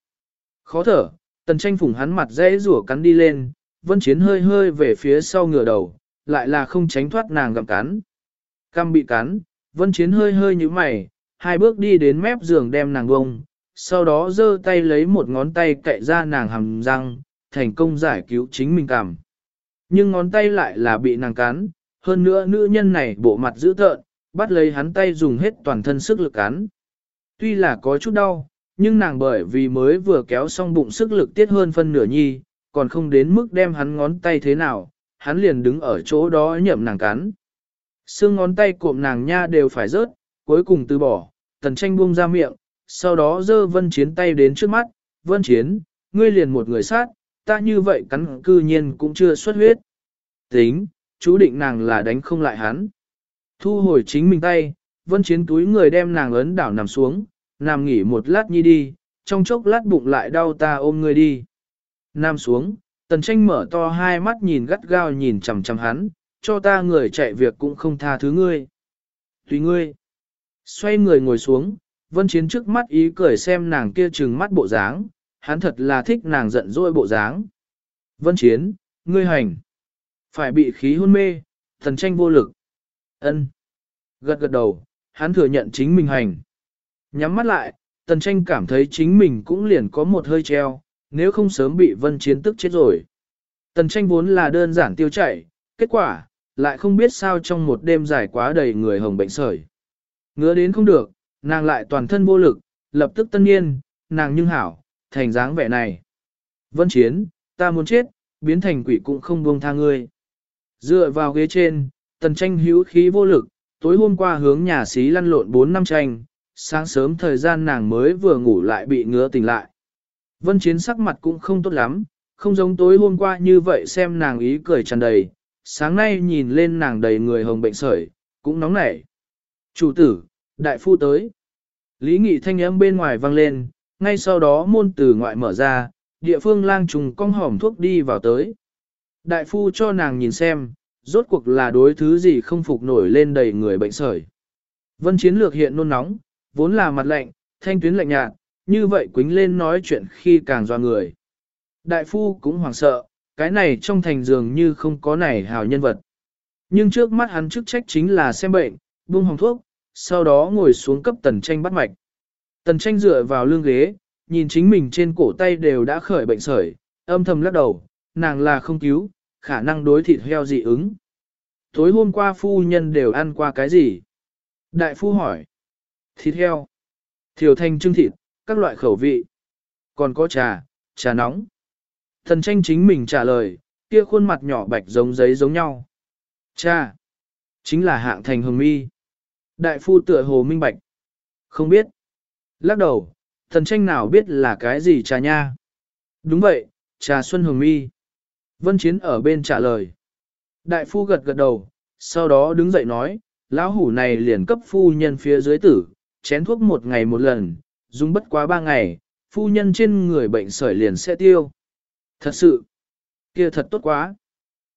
Khó thở, tần tranh phủng hắn mặt dễ rủa cắn đi lên, Vân Chiến hơi hơi về phía sau ngửa đầu, lại là không tránh thoát nàng gặm cắn. Cam bị cắn, Vân Chiến hơi hơi như mày, hai bước đi đến mép giường đem nàng bông, sau đó giơ tay lấy một ngón tay cậy ra nàng hầm răng, thành công giải cứu chính mình cảm. Nhưng ngón tay lại là bị nàng cắn, hơn nữa nữ nhân này bộ mặt dữ tợn, bắt lấy hắn tay dùng hết toàn thân sức lực cắn. Tuy là có chút đau, nhưng nàng bởi vì mới vừa kéo xong bụng sức lực tiết hơn phân nửa nhi, còn không đến mức đem hắn ngón tay thế nào, hắn liền đứng ở chỗ đó nhậm nàng cắn. Xương ngón tay cộm nàng nha đều phải rớt, cuối cùng từ bỏ, tần tranh buông ra miệng, sau đó dơ vân chiến tay đến trước mắt, vân chiến, ngươi liền một người sát, ta như vậy cắn cư nhiên cũng chưa xuất huyết. Tính, chú định nàng là đánh không lại hắn. Thu hồi chính mình tay, vân chiến túi người đem nàng ấn đảo nằm xuống, nằm nghỉ một lát nhi đi, trong chốc lát bụng lại đau ta ôm ngươi đi. Nam xuống, tần tranh mở to hai mắt nhìn gắt gao nhìn chằm chằm hắn, cho ta người chạy việc cũng không tha thứ ngươi. Tùy ngươi. Xoay người ngồi xuống, vân chiến trước mắt ý cười xem nàng kia trừng mắt bộ dáng, hắn thật là thích nàng giận dỗi bộ dáng. Vân chiến, ngươi hành. Phải bị khí hôn mê, thần tranh vô lực. ân Gật gật đầu, hắn thừa nhận chính mình hành. Nhắm mắt lại, tần tranh cảm thấy chính mình cũng liền có một hơi treo, nếu không sớm bị vân chiến tức chết rồi. Tần tranh vốn là đơn giản tiêu chảy, kết quả, lại không biết sao trong một đêm dài quá đầy người hồng bệnh sởi. Ngứa đến không được, nàng lại toàn thân vô lực, lập tức tân nhiên, nàng nhưng hảo, thành dáng vẻ này. Vân chiến, ta muốn chết, biến thành quỷ cũng không buông tha ngươi. Dựa vào ghế trên, tần tranh hữu khí vô lực, tối hôm qua hướng nhà xí lăn lộn 4 năm tranh, sáng sớm thời gian nàng mới vừa ngủ lại bị ngứa tỉnh lại. Vân chiến sắc mặt cũng không tốt lắm, không giống tối hôm qua như vậy xem nàng ý cười tràn đầy, sáng nay nhìn lên nàng đầy người hồng bệnh sởi, cũng nóng nảy. Chủ tử, đại phu tới. Lý nghị thanh âm bên ngoài vang lên, ngay sau đó môn từ ngoại mở ra, địa phương lang trùng cong hỏm thuốc đi vào tới. Đại phu cho nàng nhìn xem, rốt cuộc là đối thứ gì không phục nổi lên đầy người bệnh sởi. Vân chiến lược hiện nôn nóng, vốn là mặt lạnh, thanh tuyến lạnh nhạt, như vậy quính lên nói chuyện khi càng doa người. Đại phu cũng hoảng sợ, cái này trong thành dường như không có này hào nhân vật. Nhưng trước mắt hắn chức trách chính là xem bệnh, buông hồng thuốc, sau đó ngồi xuống cấp tần tranh bắt mạch. Tần tranh dựa vào lưng ghế, nhìn chính mình trên cổ tay đều đã khởi bệnh sởi, âm thầm lắc đầu, nàng là không cứu, khả năng đối thịt heo dị ứng. Tối hôm qua phu nhân đều ăn qua cái gì? Đại phu hỏi. Thịt heo. Thiểu thanh trưng thịt, các loại khẩu vị. Còn có trà, trà nóng. Thần tranh chính mình trả lời, kia khuôn mặt nhỏ bạch giống giấy giống nhau. Cha, chính là hạng thành hồng mi. Đại phu tựa hồ minh bạch. Không biết. Lắc đầu, thần tranh nào biết là cái gì trà nha. Đúng vậy, trà xuân hồng mi. Vân Chiến ở bên trả lời. Đại phu gật gật đầu, sau đó đứng dậy nói, lão hủ này liền cấp phu nhân phía dưới tử, chén thuốc một ngày một lần, dùng bất quá ba ngày, phu nhân trên người bệnh sởi liền sẽ tiêu. Thật sự, kia thật tốt quá.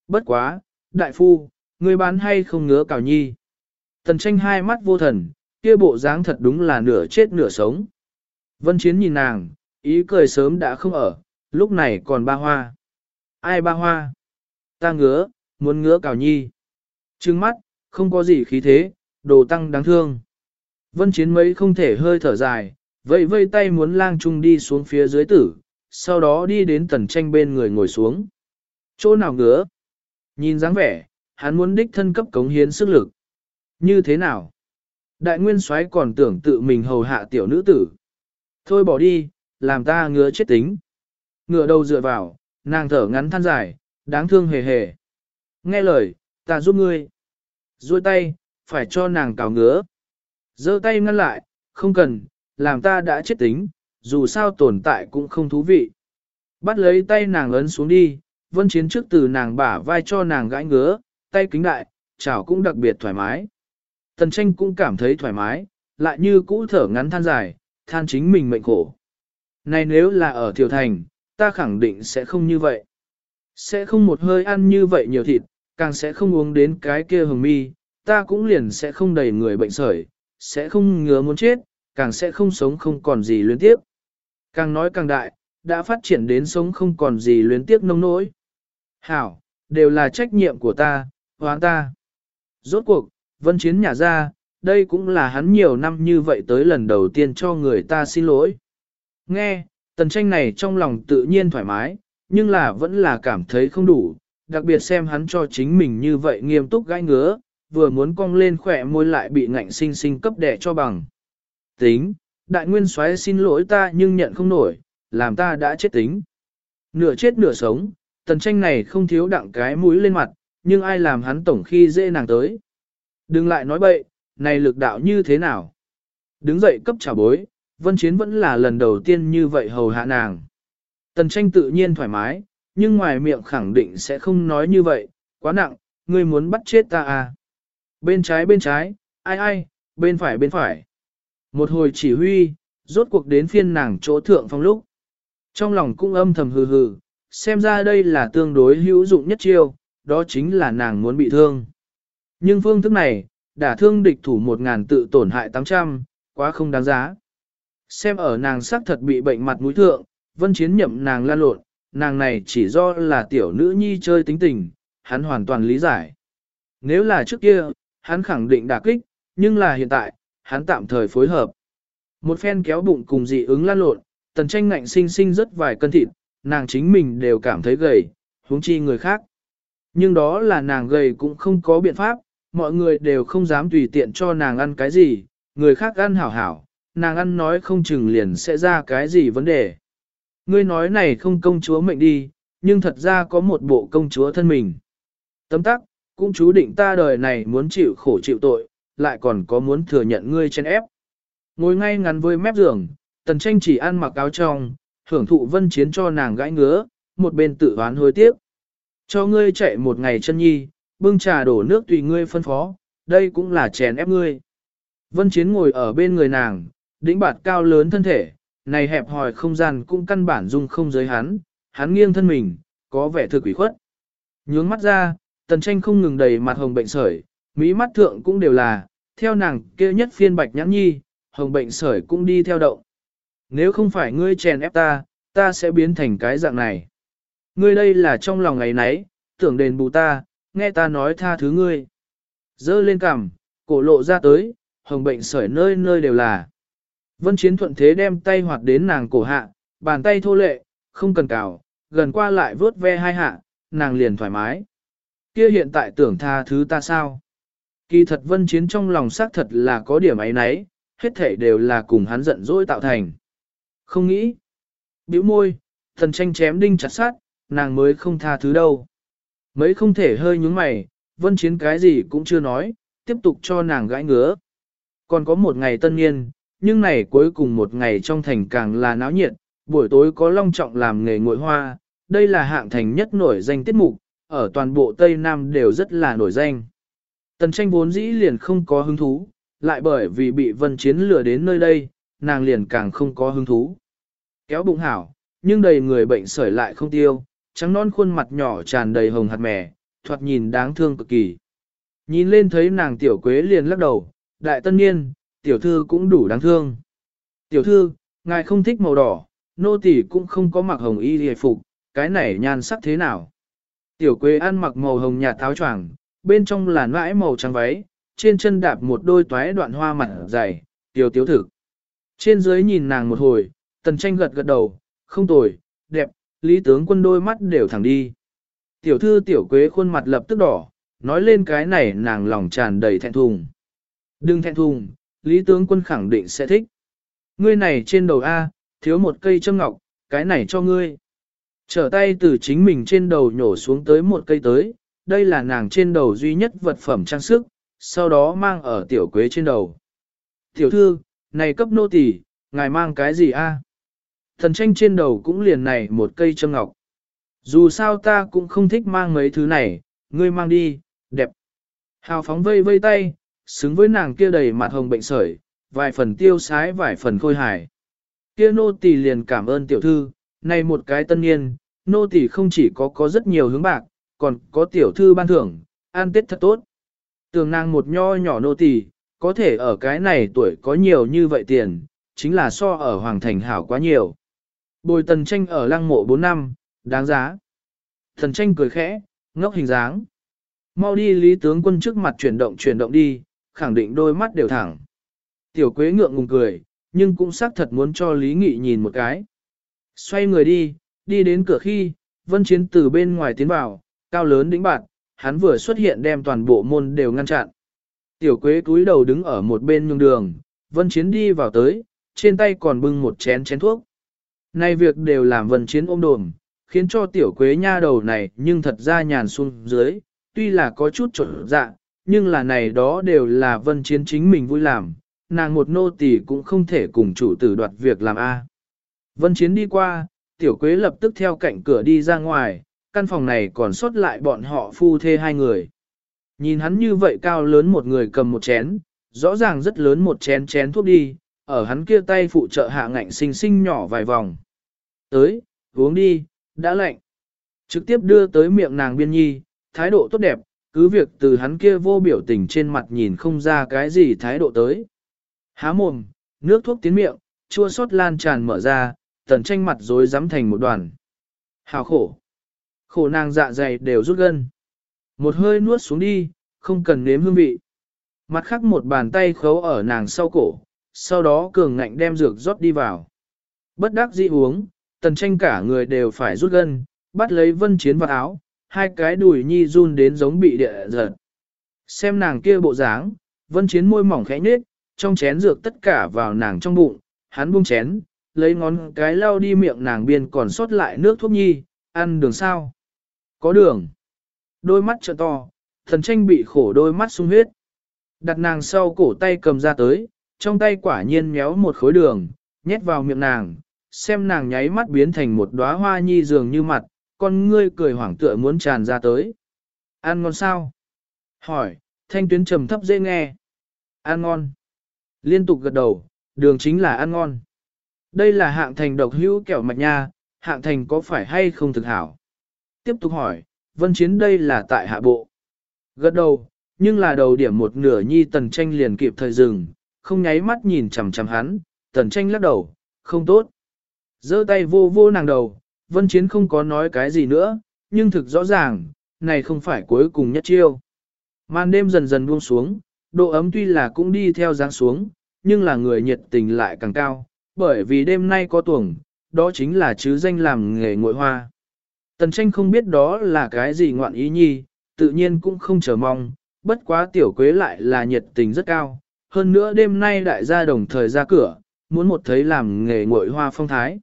Bất quá, đại phu, người bán hay không ngứa cào nhi. Tần tranh hai mắt vô thần, kia bộ dáng thật đúng là nửa chết nửa sống. Vân Chiến nhìn nàng, ý cười sớm đã không ở, lúc này còn ba hoa. Ai ba hoa? Ta ngứa, muốn ngứa cào nhi. Trừng mắt, không có gì khí thế, đồ tăng đáng thương. Vân Chiến mấy không thể hơi thở dài, vậy vây tay muốn lang trung đi xuống phía dưới tử, sau đó đi đến tần tranh bên người ngồi xuống. Chỗ nào ngứa? Nhìn dáng vẻ, hắn muốn đích thân cấp cống hiến sức lực. Như thế nào? Đại nguyên soái còn tưởng tự mình hầu hạ tiểu nữ tử. Thôi bỏ đi, làm ta ngứa chết tính. Ngựa đầu dựa vào, nàng thở ngắn than dài, đáng thương hề hề. Nghe lời, ta giúp ngươi. Rồi tay, phải cho nàng cào ngứa. giơ tay ngăn lại, không cần, làm ta đã chết tính, dù sao tồn tại cũng không thú vị. Bắt lấy tay nàng ấn xuống đi, vân chiến trước từ nàng bả vai cho nàng gãi ngứa, tay kính đại, chảo cũng đặc biệt thoải mái. Tần tranh cũng cảm thấy thoải mái, lại như cũ thở ngắn than dài, than chính mình mệnh khổ. Này nếu là ở Thiều Thành, ta khẳng định sẽ không như vậy. Sẽ không một hơi ăn như vậy nhiều thịt, càng sẽ không uống đến cái kia hồng mi, ta cũng liền sẽ không đầy người bệnh sởi, sẽ không ngứa muốn chết, càng sẽ không sống không còn gì luyến tiếp. Càng nói càng đại, đã phát triển đến sống không còn gì luyến tiếp nông nỗi. Hảo, đều là trách nhiệm của ta, hoán ta. Rốt cuộc, vân chiến nhà ra, đây cũng là hắn nhiều năm như vậy tới lần đầu tiên cho người ta xin lỗi. Nghe, tần tranh này trong lòng tự nhiên thoải mái, nhưng là vẫn là cảm thấy không đủ, đặc biệt xem hắn cho chính mình như vậy nghiêm túc gãi ngứa, vừa muốn cong lên khỏe môi lại bị ngạnh sinh sinh cấp đẻ cho bằng. Tính, đại nguyên soái xin lỗi ta nhưng nhận không nổi, làm ta đã chết tính. Nửa chết nửa sống, tần tranh này không thiếu đặng cái mũi lên mặt, nhưng ai làm hắn tổng khi dễ nàng tới. Đừng lại nói bậy, này lực đạo như thế nào? Đứng dậy cấp trả bối, vân chiến vẫn là lần đầu tiên như vậy hầu hạ nàng. Tần tranh tự nhiên thoải mái, nhưng ngoài miệng khẳng định sẽ không nói như vậy, quá nặng, ngươi muốn bắt chết ta à. Bên trái bên trái, ai ai, bên phải bên phải. Một hồi chỉ huy, rốt cuộc đến phiên nàng chỗ thượng phong lúc. Trong lòng cũng âm thầm hừ hừ, xem ra đây là tương đối hữu dụng nhất chiêu, đó chính là nàng muốn bị thương. Nhưng phương thức này, đả thương địch thủ một ngàn tự tổn hại 800, quá không đáng giá. Xem ở nàng sắc thật bị bệnh mặt mũi thượng, vân chiến nhậm nàng lan lộn, nàng này chỉ do là tiểu nữ nhi chơi tính tình, hắn hoàn toàn lý giải. Nếu là trước kia, hắn khẳng định đả kích, nhưng là hiện tại, hắn tạm thời phối hợp. Một phen kéo bụng cùng dị ứng lan lộn, tần tranh ngạnh sinh sinh rất vài cân thịt, nàng chính mình đều cảm thấy gầy, huống chi người khác. Nhưng đó là nàng gầy cũng không có biện pháp, mọi người đều không dám tùy tiện cho nàng ăn cái gì, người khác ăn hảo hảo, nàng ăn nói không chừng liền sẽ ra cái gì vấn đề. Ngươi nói này không công chúa mệnh đi, nhưng thật ra có một bộ công chúa thân mình. Tấm tắc, cũng chú định ta đời này muốn chịu khổ chịu tội, lại còn có muốn thừa nhận ngươi chen ép. Ngồi ngay ngắn với mép giường, tần tranh chỉ ăn mặc áo trong, hưởng thụ vân chiến cho nàng gãi ngứa, một bên tự oán hối tiếc. Cho ngươi chạy một ngày chân nhi, bưng trà đổ nước tùy ngươi phân phó, đây cũng là chèn ép ngươi. Vân chiến ngồi ở bên người nàng, đĩnh bạt cao lớn thân thể, này hẹp hòi không gian cũng căn bản dung không giới hắn, hắn nghiêng thân mình, có vẻ thực quỷ khuất. Nhướng mắt ra, tần tranh không ngừng đầy mặt hồng bệnh sởi, mỹ mắt thượng cũng đều là, theo nàng kia nhất phiên bạch nhãn nhi, hồng bệnh sởi cũng đi theo động. Nếu không phải ngươi chèn ép ta, ta sẽ biến thành cái dạng này. Ngươi đây là trong lòng ngày nấy, tưởng đền bù ta, nghe ta nói tha thứ ngươi. Dơ lên cằm, cổ lộ ra tới, hồng bệnh sởi nơi nơi đều là. Vân Chiến thuận thế đem tay hoạt đến nàng cổ hạ, bàn tay thô lệ, không cần cào, gần qua lại vớt ve hai hạ, nàng liền thoải mái. Kia hiện tại tưởng tha thứ ta sao? Kỳ thật Vân Chiến trong lòng xác thật là có điểm ấy nấy, hết thể đều là cùng hắn giận dỗi tạo thành. Không nghĩ. bĩu môi, thần tranh chém đinh chặt sát, nàng mới không tha thứ đâu. Mấy không thể hơi nhúng mày, Vân Chiến cái gì cũng chưa nói, tiếp tục cho nàng gãi ngứa. Còn có một ngày tân niên, nhưng này cuối cùng một ngày trong thành càng là náo nhiệt, buổi tối có long trọng làm nghề ngội hoa, đây là hạng thành nhất nổi danh tiết mục, ở toàn bộ Tây Nam đều rất là nổi danh. Tần tranh vốn dĩ liền không có hứng thú, lại bởi vì bị vân chiến lừa đến nơi đây, nàng liền càng không có hứng thú. Kéo bụng hảo, nhưng đầy người bệnh sởi lại không tiêu, trắng non khuôn mặt nhỏ tràn đầy hồng hạt mè, thoạt nhìn đáng thương cực kỳ. Nhìn lên thấy nàng tiểu quế liền lắc đầu, đại tân niên, tiểu thư cũng đủ đáng thương. Tiểu thư, ngài không thích màu đỏ, nô tỳ cũng không có mặc hồng y hề phục, cái này nhan sắc thế nào? Tiểu quế ăn mặc màu hồng nhạt tháo choàng, bên trong là nãi màu trắng váy, trên chân đạp một đôi toái đoạn hoa mặt dày, tiểu tiếu thực. Trên dưới nhìn nàng một hồi, tần tranh gật gật đầu, không tồi, đẹp, lý tướng quân đôi mắt đều thẳng đi. Tiểu thư tiểu quế khuôn mặt lập tức đỏ, nói lên cái này nàng lòng tràn đầy thẹn thùng. Đừng thẹn thùng, lý tướng quân khẳng định sẽ thích. Ngươi này trên đầu A, thiếu một cây châm ngọc, cái này cho ngươi. Trở tay từ chính mình trên đầu nhổ xuống tới một cây tới, đây là nàng trên đầu duy nhất vật phẩm trang sức, sau đó mang ở tiểu quế trên đầu. Tiểu thư, này cấp nô tỳ, ngài mang cái gì a? Thần tranh trên đầu cũng liền này một cây châm ngọc. Dù sao ta cũng không thích mang mấy thứ này, ngươi mang đi, đẹp. Hào phóng vây vây tay, xứng với nàng kia đầy mặt hồng bệnh sởi, vài phần tiêu sái vài phần khôi hài. Kia nô tỳ liền cảm ơn tiểu thư, này một cái tân niên, nô tỳ không chỉ có có rất nhiều hướng bạc, còn có tiểu thư ban thưởng, an tết thật tốt. Tường nàng một nho nhỏ nô tỳ, có thể ở cái này tuổi có nhiều như vậy tiền, chính là so ở Hoàng Thành hảo quá nhiều. Bồi tần tranh ở lăng mộ 4 năm, đáng giá. Thần tranh cười khẽ, ngốc hình dáng. Mau đi lý tướng quân trước mặt chuyển động chuyển động đi, khẳng định đôi mắt đều thẳng. Tiểu quế ngượng ngùng cười, nhưng cũng xác thật muốn cho Lý Nghị nhìn một cái. Xoay người đi, đi đến cửa khi, vân chiến từ bên ngoài tiến vào, cao lớn đĩnh bạn, hắn vừa xuất hiện đem toàn bộ môn đều ngăn chặn. Tiểu quế cúi đầu đứng ở một bên nhung đường, vân chiến đi vào tới, trên tay còn bưng một chén chén thuốc. Nay việc đều làm vân chiến ôm đồm, khiến cho tiểu quế nha đầu này nhưng thật ra nhàn xuống dưới, tuy là có chút trộn dạ, nhưng là này đó đều là vân chiến chính mình vui làm, nàng một nô tỳ cũng không thể cùng chủ tử đoạt việc làm A. Vân chiến đi qua, tiểu quế lập tức theo cạnh cửa đi ra ngoài, căn phòng này còn sót lại bọn họ phu thê hai người. Nhìn hắn như vậy cao lớn một người cầm một chén, rõ ràng rất lớn một chén chén thuốc đi, ở hắn kia tay phụ trợ hạ ngạnh xinh xinh nhỏ vài vòng. Tới, uống đi, đã lạnh. Trực tiếp đưa tới miệng nàng biên nhi, thái độ tốt đẹp, cứ việc từ hắn kia vô biểu tình trên mặt nhìn không ra cái gì thái độ tới. Há mồm, nước thuốc tiến miệng, chua sót lan tràn mở ra, tần tranh mặt rối rắm thành một đoàn. Hào khổ. Khổ nàng dạ dày đều rút gân. Một hơi nuốt xuống đi, không cần nếm hương vị. Mặt khác một bàn tay khấu ở nàng sau cổ, sau đó cường ngạnh đem dược rót đi vào. Bất đắc dĩ uống, tần tranh cả người đều phải rút gân, bắt lấy vân chiến vào áo, hai cái đùi nhi run đến giống bị địa giật. Xem nàng kia bộ dáng, vân chiến môi mỏng khẽ nhếch, trong chén dược tất cả vào nàng trong bụng, hắn buông chén, lấy ngón cái lau đi miệng nàng biên còn sót lại nước thuốc nhi, ăn đường sao? Có đường. Đôi mắt trợ to, thần tranh bị khổ đôi mắt sung huyết. Đặt nàng sau cổ tay cầm ra tới, trong tay quả nhiên méo một khối đường, nhét vào miệng nàng, xem nàng nháy mắt biến thành một đóa hoa nhi dường như mặt, con ngươi cười hoảng tựa muốn tràn ra tới. Ăn ngon sao? Hỏi, thanh tuyến trầm thấp dễ nghe. Ăn ngon. Liên tục gật đầu, đường chính là ăn ngon. Đây là hạng thành độc hữu kẹo mạch nha, hạng thành có phải hay không thực hảo? Tiếp tục hỏi, vân chiến đây là tại hạ bộ. Gật đầu, nhưng là đầu điểm một nửa nhi tần tranh liền kịp thời dừng, không nháy mắt nhìn chằm chằm hắn, tần tranh lắc đầu, không tốt. giơ tay vô vô nàng đầu, vân chiến không có nói cái gì nữa, nhưng thực rõ ràng, này không phải cuối cùng nhất chiêu. Màn đêm dần dần buông xuống, độ ấm tuy là cũng đi theo dáng xuống, nhưng là người nhiệt tình lại càng cao, bởi vì đêm nay có tuồng, đó chính là chứ danh làm nghề ngội hoa. Tần tranh không biết đó là cái gì ngoạn ý nhi, tự nhiên cũng không chờ mong, bất quá tiểu quế lại là nhiệt tình rất cao. Hơn nữa đêm nay đại gia đồng thời ra cửa, muốn một thấy làm nghề ngội hoa phong thái.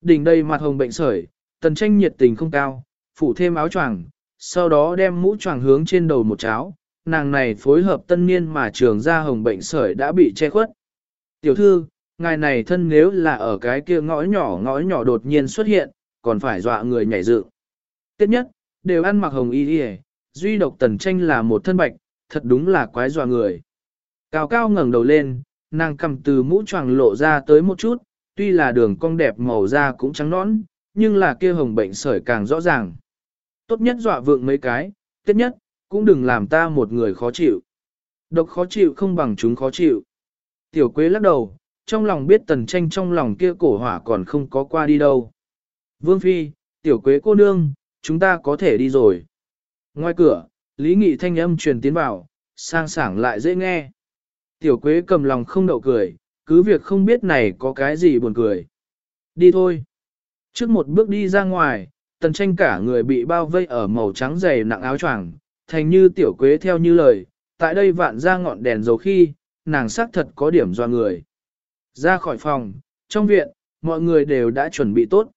Đỉnh đây mặt hồng bệnh sởi, tần tranh nhiệt tình không cao, phủ thêm áo choàng, sau đó đem mũ choàng hướng trên đầu một cháo, nàng này phối hợp tân niên mà trường ra hồng bệnh sởi đã bị che khuất. Tiểu thư, ngài này thân nếu là ở cái kia ngõ nhỏ ngõ nhỏ đột nhiên xuất hiện, còn phải dọa người nhảy dựng. Tiếp nhất, đều ăn mặc hồng y đi duy độc tần tranh là một thân bạch, thật đúng là quái dọa người. Cao cao ngẩng đầu lên, nàng cầm từ mũ choàng lộ ra tới một chút, tuy là đường cong đẹp màu da cũng trắng nõn, nhưng là kia hồng bệnh sởi càng rõ ràng. Tốt nhất dọa vượng mấy cái, tiếp nhất, cũng đừng làm ta một người khó chịu. Độc khó chịu không bằng chúng khó chịu. Tiểu quế lắc đầu, trong lòng biết tần tranh trong lòng kia cổ hỏa còn không có qua đi đâu. Vương Phi, tiểu quế cô nương, chúng ta có thể đi rồi. Ngoài cửa, Lý Nghị thanh âm truyền tiến vào, sang sảng lại dễ nghe. Tiểu quế cầm lòng không đậu cười, cứ việc không biết này có cái gì buồn cười. Đi thôi. Trước một bước đi ra ngoài, tần tranh cả người bị bao vây ở màu trắng dày nặng áo choàng, thành như tiểu quế theo như lời, tại đây vạn ra ngọn đèn dầu khi, nàng sắc thật có điểm do người. Ra khỏi phòng, trong viện, mọi người đều đã chuẩn bị tốt.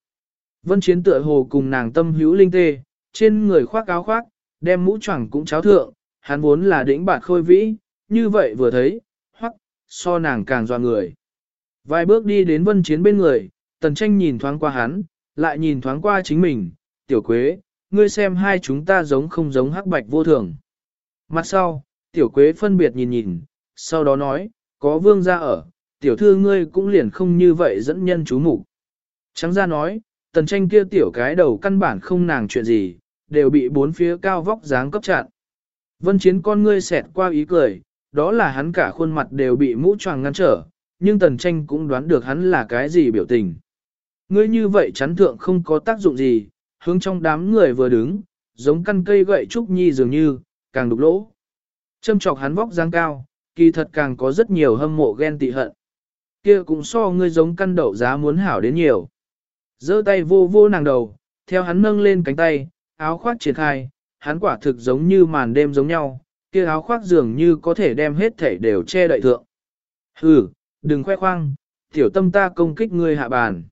Vân Chiến tựa hồ cùng nàng tâm hữu linh tê, trên người khoác áo khoác, đem mũ choàng cũng cháo thượng, hắn vốn là đỉnh bạt khôi vĩ, như vậy vừa thấy, so nàng càng doa người. Vài bước đi đến Vân Chiến bên người, Tần Tranh nhìn thoáng qua hắn, lại nhìn thoáng qua chính mình, tiểu quế, ngươi xem hai chúng ta giống không giống hắc bạch vô thường. Mặt sau, tiểu quế phân biệt nhìn nhìn, sau đó nói, có vương gia ở, tiểu thư ngươi cũng liền không như vậy dẫn nhân chú mục Trắng ra nói, tần tranh kia tiểu cái đầu căn bản không nàng chuyện gì, đều bị bốn phía cao vóc dáng cấp chặn. Vân chiến con ngươi xẹt qua ý cười, đó là hắn cả khuôn mặt đều bị mũ choàng ngăn trở, nhưng tần tranh cũng đoán được hắn là cái gì biểu tình. Ngươi như vậy chắn thượng không có tác dụng gì, hướng trong đám người vừa đứng, giống căn cây gậy trúc nhi dường như, càng đục lỗ. Châm trọc hắn vóc dáng cao, kỳ thật càng có rất nhiều hâm mộ ghen tị hận. Kia cũng so ngươi giống căn đậu giá muốn hảo đến nhiều giơ tay vô vô nàng đầu, theo hắn nâng lên cánh tay, áo khoác triển khai, hắn quả thực giống như màn đêm giống nhau, kia áo khoác dường như có thể đem hết thể đều che đậy thượng. Hừ, đừng khoe khoang, tiểu tâm ta công kích ngươi hạ bàn.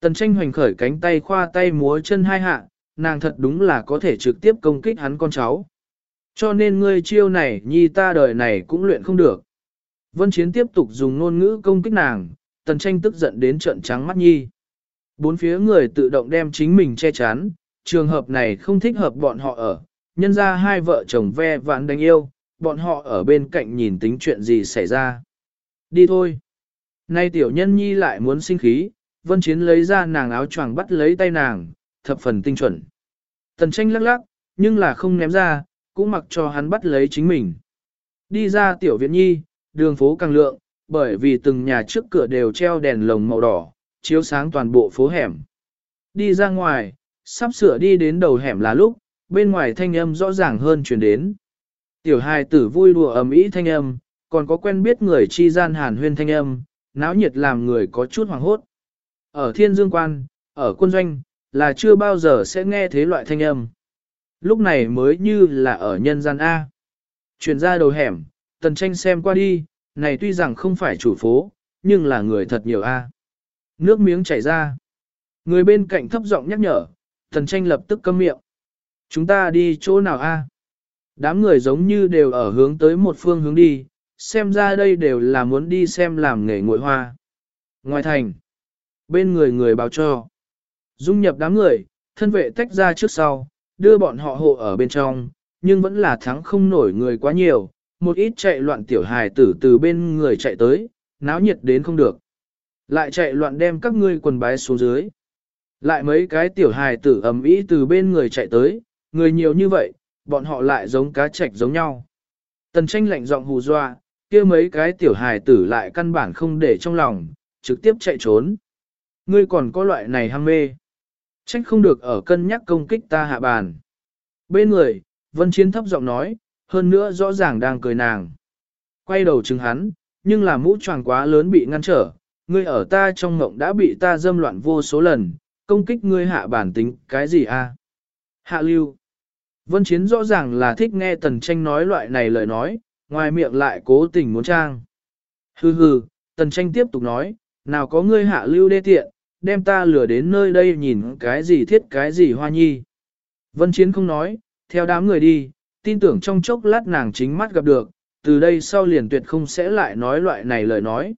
Tần tranh hoành khởi cánh tay khoa tay múa chân hai hạ, nàng thật đúng là có thể trực tiếp công kích hắn con cháu. Cho nên ngươi chiêu này nhi ta đời này cũng luyện không được. Vân Chiến tiếp tục dùng ngôn ngữ công kích nàng, tần tranh tức giận đến trận trắng mắt nhi. Bốn phía người tự động đem chính mình che chắn, trường hợp này không thích hợp bọn họ ở, nhân ra hai vợ chồng ve vãn đánh yêu, bọn họ ở bên cạnh nhìn tính chuyện gì xảy ra. Đi thôi. Nay tiểu nhân nhi lại muốn sinh khí, vân chiến lấy ra nàng áo choàng bắt lấy tay nàng, thập phần tinh chuẩn. Tần tranh lắc lắc, nhưng là không ném ra, cũng mặc cho hắn bắt lấy chính mình. Đi ra tiểu viện nhi, đường phố càng lượng, bởi vì từng nhà trước cửa đều treo đèn lồng màu đỏ, chiếu sáng toàn bộ phố hẻm. Đi ra ngoài, sắp sửa đi đến đầu hẻm là lúc, bên ngoài thanh âm rõ ràng hơn truyền đến. Tiểu hài tử vui đùa ầm ĩ thanh âm, còn có quen biết người chi gian hàn huyên thanh âm, náo nhiệt làm người có chút hoàng hốt. Ở thiên dương quan, ở quân doanh, là chưa bao giờ sẽ nghe thế loại thanh âm. Lúc này mới như là ở nhân gian A. Chuyển ra đầu hẻm, tần tranh xem qua đi, này tuy rằng không phải chủ phố, nhưng là người thật nhiều A. Nước miếng chảy ra. Người bên cạnh thấp giọng nhắc nhở, tần tranh lập tức câm miệng. Chúng ta đi chỗ nào A? Đám người giống như đều ở hướng tới một phương hướng đi, xem ra đây đều là muốn đi xem làm nghề ngội hoa. Ngoài thành, bên người người báo cho, dung nhập đám người, thân vệ tách ra trước sau, đưa bọn họ hộ ở bên trong, nhưng vẫn là thắng không nổi người quá nhiều, một ít chạy loạn tiểu hài tử từ bên người chạy tới, náo nhiệt đến không được. Lại chạy loạn đem các ngươi quần bái xuống dưới. Lại mấy cái tiểu hài tử ầm ĩ từ bên người chạy tới, người nhiều như vậy, bọn họ lại giống cá trạch giống nhau. Tần tranh lạnh giọng hù dọa, kia mấy cái tiểu hài tử lại căn bản không để trong lòng, trực tiếp chạy trốn. Ngươi còn có loại này ham mê. Trách không được ở cân nhắc công kích ta hạ bàn. Bên người, Vân Chiến thấp giọng nói, hơn nữa rõ ràng đang cười nàng. Quay đầu chừng hắn, nhưng là mũ tràng quá lớn bị ngăn trở, ngươi ở ta trong ngộng đã bị ta dâm loạn vô số lần, công kích ngươi hạ bản tính, cái gì a? Hạ lưu. Vân Chiến rõ ràng là thích nghe Tần Tranh nói loại này lời nói, ngoài miệng lại cố tình muốn trang. Hừ hừ, Tần Tranh tiếp tục nói, nào có ngươi hạ lưu đê tiện, đem ta lừa đến nơi đây nhìn cái gì thiết cái gì hoa nhi. Vân Chiến không nói, theo đám người đi, tin tưởng trong chốc lát nàng chính mắt gặp được, từ đây sau liền tuyệt không sẽ lại nói loại này lời nói.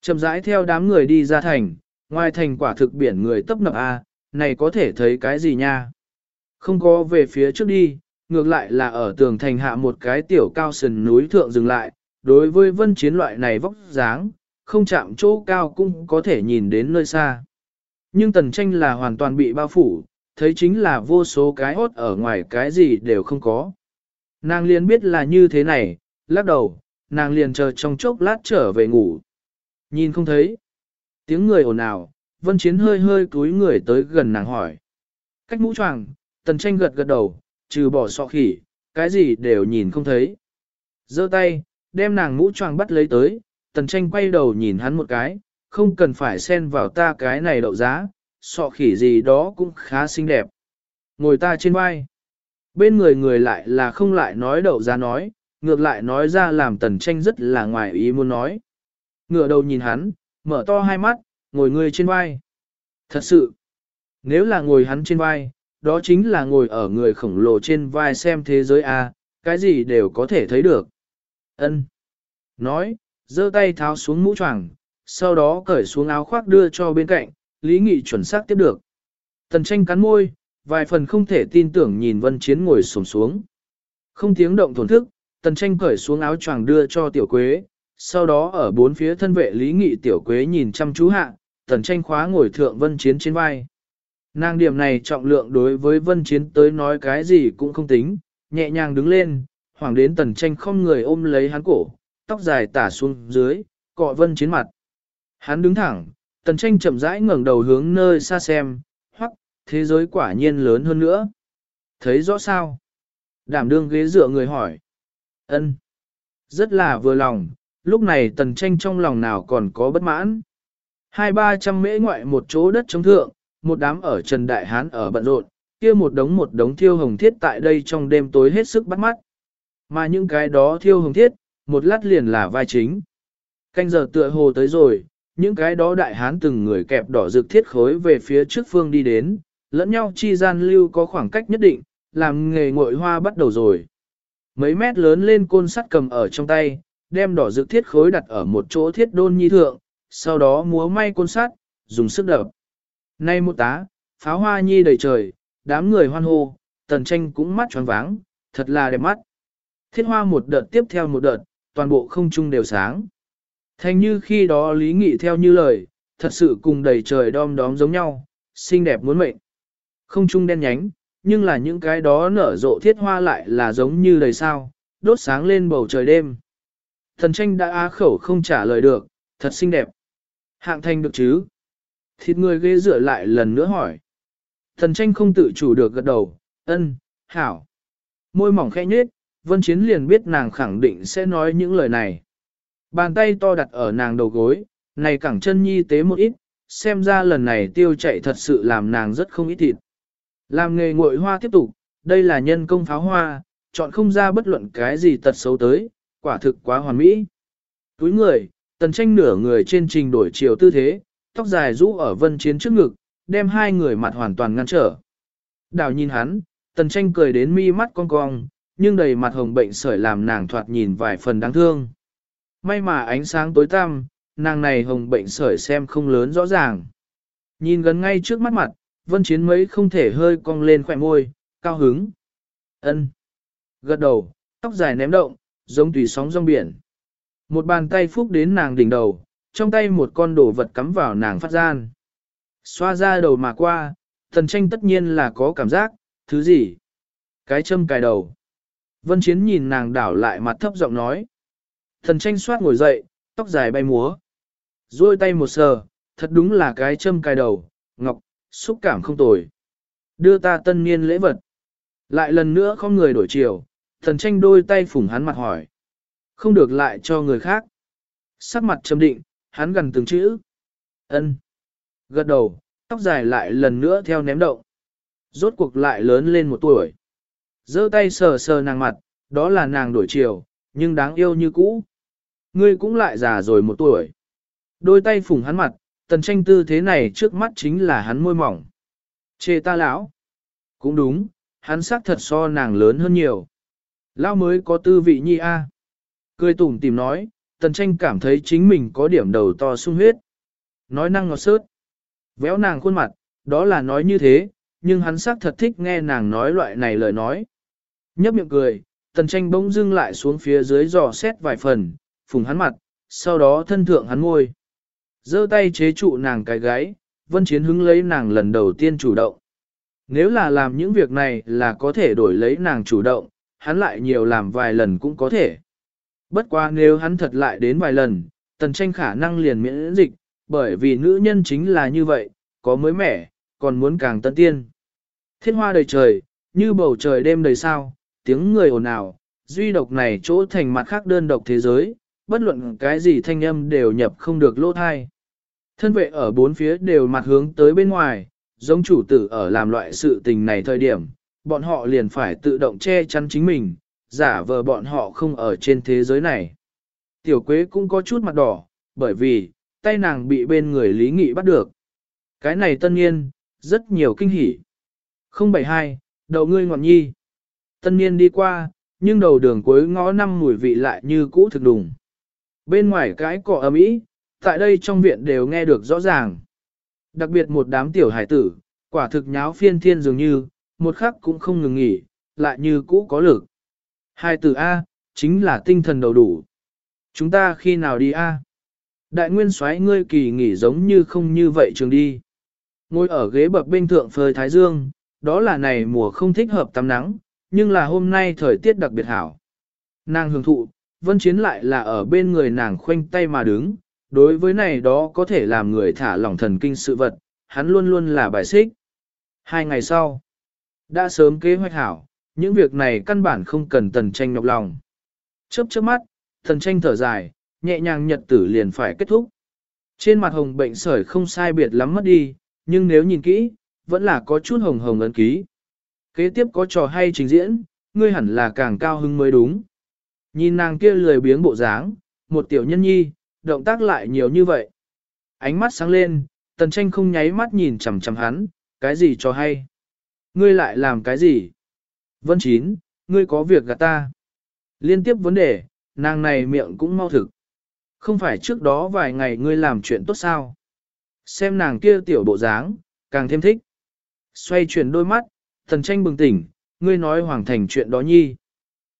Chậm rãi theo đám người đi ra thành, ngoài thành quả thực biển người tấp nập a, này có thể thấy cái gì nha? Không có về phía trước đi, ngược lại là ở tường thành hạ một cái tiểu cao sườn núi thượng dừng lại, đối với vân chiến loại này vóc dáng, không chạm chỗ cao cũng có thể nhìn đến nơi xa. Nhưng tần tranh là hoàn toàn bị bao phủ, thấy chính là vô số cái hốt ở ngoài cái gì đều không có. Nàng liền biết là như thế này, lắc đầu, nàng liền chờ trong chốc lát trở về ngủ. Nhìn không thấy. Tiếng người ồn ào, vân chiến hơi hơi cúi người tới gần nàng hỏi. Cách mũ choàng, tần tranh gật gật đầu, trừ bỏ sọ khỉ, cái gì đều nhìn không thấy. giơ tay, đem nàng mũ choàng bắt lấy tới, tần tranh quay đầu nhìn hắn một cái, không cần phải xen vào ta cái này đậu giá, sọ khỉ gì đó cũng khá xinh đẹp. Ngồi ta trên vai. Bên người người lại là không lại nói đậu giá nói, ngược lại nói ra làm tần tranh rất là ngoài ý muốn nói. Ngựa đầu nhìn hắn, mở to hai mắt, ngồi người trên vai. Thật sự, nếu là ngồi hắn trên vai, đó chính là ngồi ở người khổng lồ trên vai xem thế giới A, cái gì đều có thể thấy được. Ân. Nói, giơ tay tháo xuống mũ choàng, sau đó cởi xuống áo khoác đưa cho bên cạnh, Lý Nghị chuẩn xác tiếp được. Tần tranh cắn môi, vài phần không thể tin tưởng nhìn Vân Chiến ngồi sổm xuống. Không tiếng động thổn thức, tần tranh cởi xuống áo choàng đưa cho tiểu quế, sau đó ở bốn phía thân vệ Lý Nghị tiểu quế nhìn chăm chú hạ, tần tranh khóa ngồi thượng Vân Chiến trên vai. Nàng điểm này trọng lượng đối với Vân Chiến tới nói cái gì cũng không tính, nhẹ nhàng đứng lên, hoàng đến tần tranh không người ôm lấy hắn cổ, tóc dài tả xuống dưới, cọ Vân Chiến mặt. Hắn đứng thẳng, tần tranh chậm rãi ngẩng đầu hướng nơi xa xem, hoặc, thế giới quả nhiên lớn hơn nữa. Thấy rõ sao? Đảm đương ghế dựa người hỏi. ân Rất là vừa lòng, lúc này tần tranh trong lòng nào còn có bất mãn. Hai ba trăm mễ ngoại một chỗ đất chống thượng, một đám ở Trần Đại Hán ở bận rộn, kia một đống một đống thiêu hồng thiết tại đây trong đêm tối hết sức bắt mắt. Mà những cái đó thiêu hồng thiết, một lát liền là vai chính. Canh giờ tựa hồ tới rồi, những cái đó đại hán từng người kẹp đỏ rực thiết khối về phía trước phương đi đến, lẫn nhau chi gian lưu có khoảng cách nhất định, làm nghề ngội hoa bắt đầu rồi. Mấy mét lớn lên côn sắt cầm ở trong tay, đem đỏ rực thiết khối đặt ở một chỗ thiết đôn nhi thượng, sau đó múa may côn sắt, dùng sức đập. Nay một tá, pháo hoa nhi đầy trời, đám người hoan hô, tần tranh cũng mắt tròn váng, thật là đẹp mắt. Thiết hoa một đợt tiếp theo một đợt, toàn bộ không trung đều sáng. Thành như khi đó lý nghị theo như lời, thật sự cùng đầy trời đom đóm giống nhau, xinh đẹp muốn mệnh. Không trung đen nhánh, nhưng là những cái đó nở rộ thiết hoa lại là giống như đầy sao, đốt sáng lên bầu trời đêm. Thần tranh đã á khẩu không trả lời được, thật xinh đẹp. Hạng thanh được chứ? Thịt người ghê dựa lại lần nữa hỏi. Thần tranh không tự chủ được gật đầu, ân, hảo. Môi mỏng khẽ nhếch, vân chiến liền biết nàng khẳng định sẽ nói những lời này. Bàn tay to đặt ở nàng đầu gối, này cẳng chân nhi tế một ít, xem ra lần này tiêu chạy thật sự làm nàng rất không ít thịt. Làm nghề ngội hoa tiếp tục, đây là nhân công pháo hoa, chọn không ra bất luận cái gì tật xấu tới, quả thực quá hoàn mỹ. Túi người, tần tranh nửa người trên trình đổi chiều tư thế, tóc dài rũ ở vân chiến trước ngực, đem hai người mặt hoàn toàn ngăn trở. Đào nhìn hắn, tần tranh cười đến mi mắt cong cong, nhưng đầy mặt hồng bệnh sởi làm nàng thoạt nhìn vài phần đáng thương. May mà ánh sáng tối tăm, nàng này hồng bệnh sởi xem không lớn rõ ràng. Nhìn gần ngay trước mắt mặt, vân chiến mấy không thể hơi cong lên khỏe môi, cao hứng. ân Gật đầu, tóc dài ném động, giống tùy sóng rong biển. Một bàn tay phúc đến nàng đỉnh đầu, trong tay một con đồ vật cắm vào nàng phát gian. Xoa ra đầu mà qua, thần tranh tất nhiên là có cảm giác, thứ gì? Cái châm cài đầu. Vân Chiến nhìn nàng đảo lại mặt thấp giọng nói. Thần tranh xoát ngồi dậy, tóc dài bay múa. Rồi tay một sờ, thật đúng là cái châm cài đầu, ngọc, xúc cảm không tồi. Đưa ta tân niên lễ vật. Lại lần nữa không người đổi chiều, thần tranh đôi tay phủng hắn mặt hỏi. Không được lại cho người khác. Sắc mặt trầm định, hắn gần từng chữ. ân Gật đầu, tóc dài lại lần nữa theo ném động. Rốt cuộc lại lớn lên một tuổi. giơ tay sờ sờ nàng mặt, đó là nàng đổi chiều, nhưng đáng yêu như cũ. Ngươi cũng lại già rồi một tuổi. Đôi tay phủng hắn mặt, tần tranh tư thế này trước mắt chính là hắn môi mỏng. Chê ta lão. Cũng đúng, hắn sắc thật so nàng lớn hơn nhiều. Lão mới có tư vị nhi a. Cười tủm tìm nói, tần tranh cảm thấy chính mình có điểm đầu to sung huyết. Nói năng ngọt sớt. Véo nàng khuôn mặt, đó là nói như thế, nhưng hắn xác thật thích nghe nàng nói loại này lời nói. Nhấp miệng cười, tần tranh bỗng dưng lại xuống phía dưới dò xét vài phần, phùng hắn mặt, sau đó thân thượng hắn ngôi. giơ tay chế trụ nàng cái gái, vân chiến hứng lấy nàng lần đầu tiên chủ động. Nếu là làm những việc này là có thể đổi lấy nàng chủ động, hắn lại nhiều làm vài lần cũng có thể. Bất quá nếu hắn thật lại đến vài lần, tần tranh khả năng liền miễn dịch, bởi vì nữ nhân chính là như vậy, có mới mẻ, còn muốn càng tân tiên. Thiên hoa đầy trời, như bầu trời đêm đầy sao, tiếng người ồn ào, duy độc này chỗ thành mặt khác đơn độc thế giới, bất luận cái gì thanh âm đều nhập không được lỗ thai. Thân vệ ở bốn phía đều mặt hướng tới bên ngoài, giống chủ tử ở làm loại sự tình này thời điểm, bọn họ liền phải tự động che chắn chính mình, giả vờ bọn họ không ở trên thế giới này. Tiểu quế cũng có chút mặt đỏ, bởi vì, tay nàng bị bên người Lý Nghị bắt được. Cái này tân niên, rất nhiều kinh hỉ. 072, đầu ngươi ngọn nhi. Tân niên đi qua, nhưng đầu đường cuối ngõ năm mùi vị lại như cũ thực đùng. Bên ngoài cái cỏ ấm ý, tại đây trong viện đều nghe được rõ ràng. Đặc biệt một đám tiểu hải tử, quả thực nháo phiên thiên dường như, một khắc cũng không ngừng nghỉ, lại như cũ có lực. Hai từ A, chính là tinh thần đầu đủ. Chúng ta khi nào đi A? Đại nguyên soái ngươi kỳ nghỉ giống như không như vậy trường đi. Ngồi ở ghế bập bên thượng phơi thái dương, đó là này mùa không thích hợp tắm nắng, nhưng là hôm nay thời tiết đặc biệt hảo. Nàng hưởng thụ, vân chiến lại là ở bên người nàng khoanh tay mà đứng, đối với này đó có thể làm người thả lỏng thần kinh sự vật, hắn luôn luôn là bài xích. Hai ngày sau, đã sớm kế hoạch hảo, những việc này căn bản không cần tần tranh nhọc lòng. Chớp chớp mắt, tần tranh thở dài, nhẹ nhàng nhật tử liền phải kết thúc. Trên mặt hồng bệnh sởi không sai biệt lắm mất đi, nhưng nếu nhìn kỹ, vẫn là có chút hồng hồng ấn ký. Kế tiếp có trò hay trình diễn, ngươi hẳn là càng cao hứng mới đúng. Nhìn nàng kia lười biếng bộ dáng, một tiểu nhân nhi, động tác lại nhiều như vậy. Ánh mắt sáng lên, tần tranh không nháy mắt nhìn chằm chằm hắn, cái gì cho hay. Ngươi lại làm cái gì? Vân Chín, ngươi có việc gạt ta. Liên tiếp vấn đề, nàng này miệng cũng mau thực. Không phải trước đó vài ngày ngươi làm chuyện tốt sao? Xem nàng kia tiểu bộ dáng, càng thêm thích. Xoay chuyển đôi mắt, Thần tranh bừng tỉnh, ngươi nói hoàng thành chuyện đó nhi.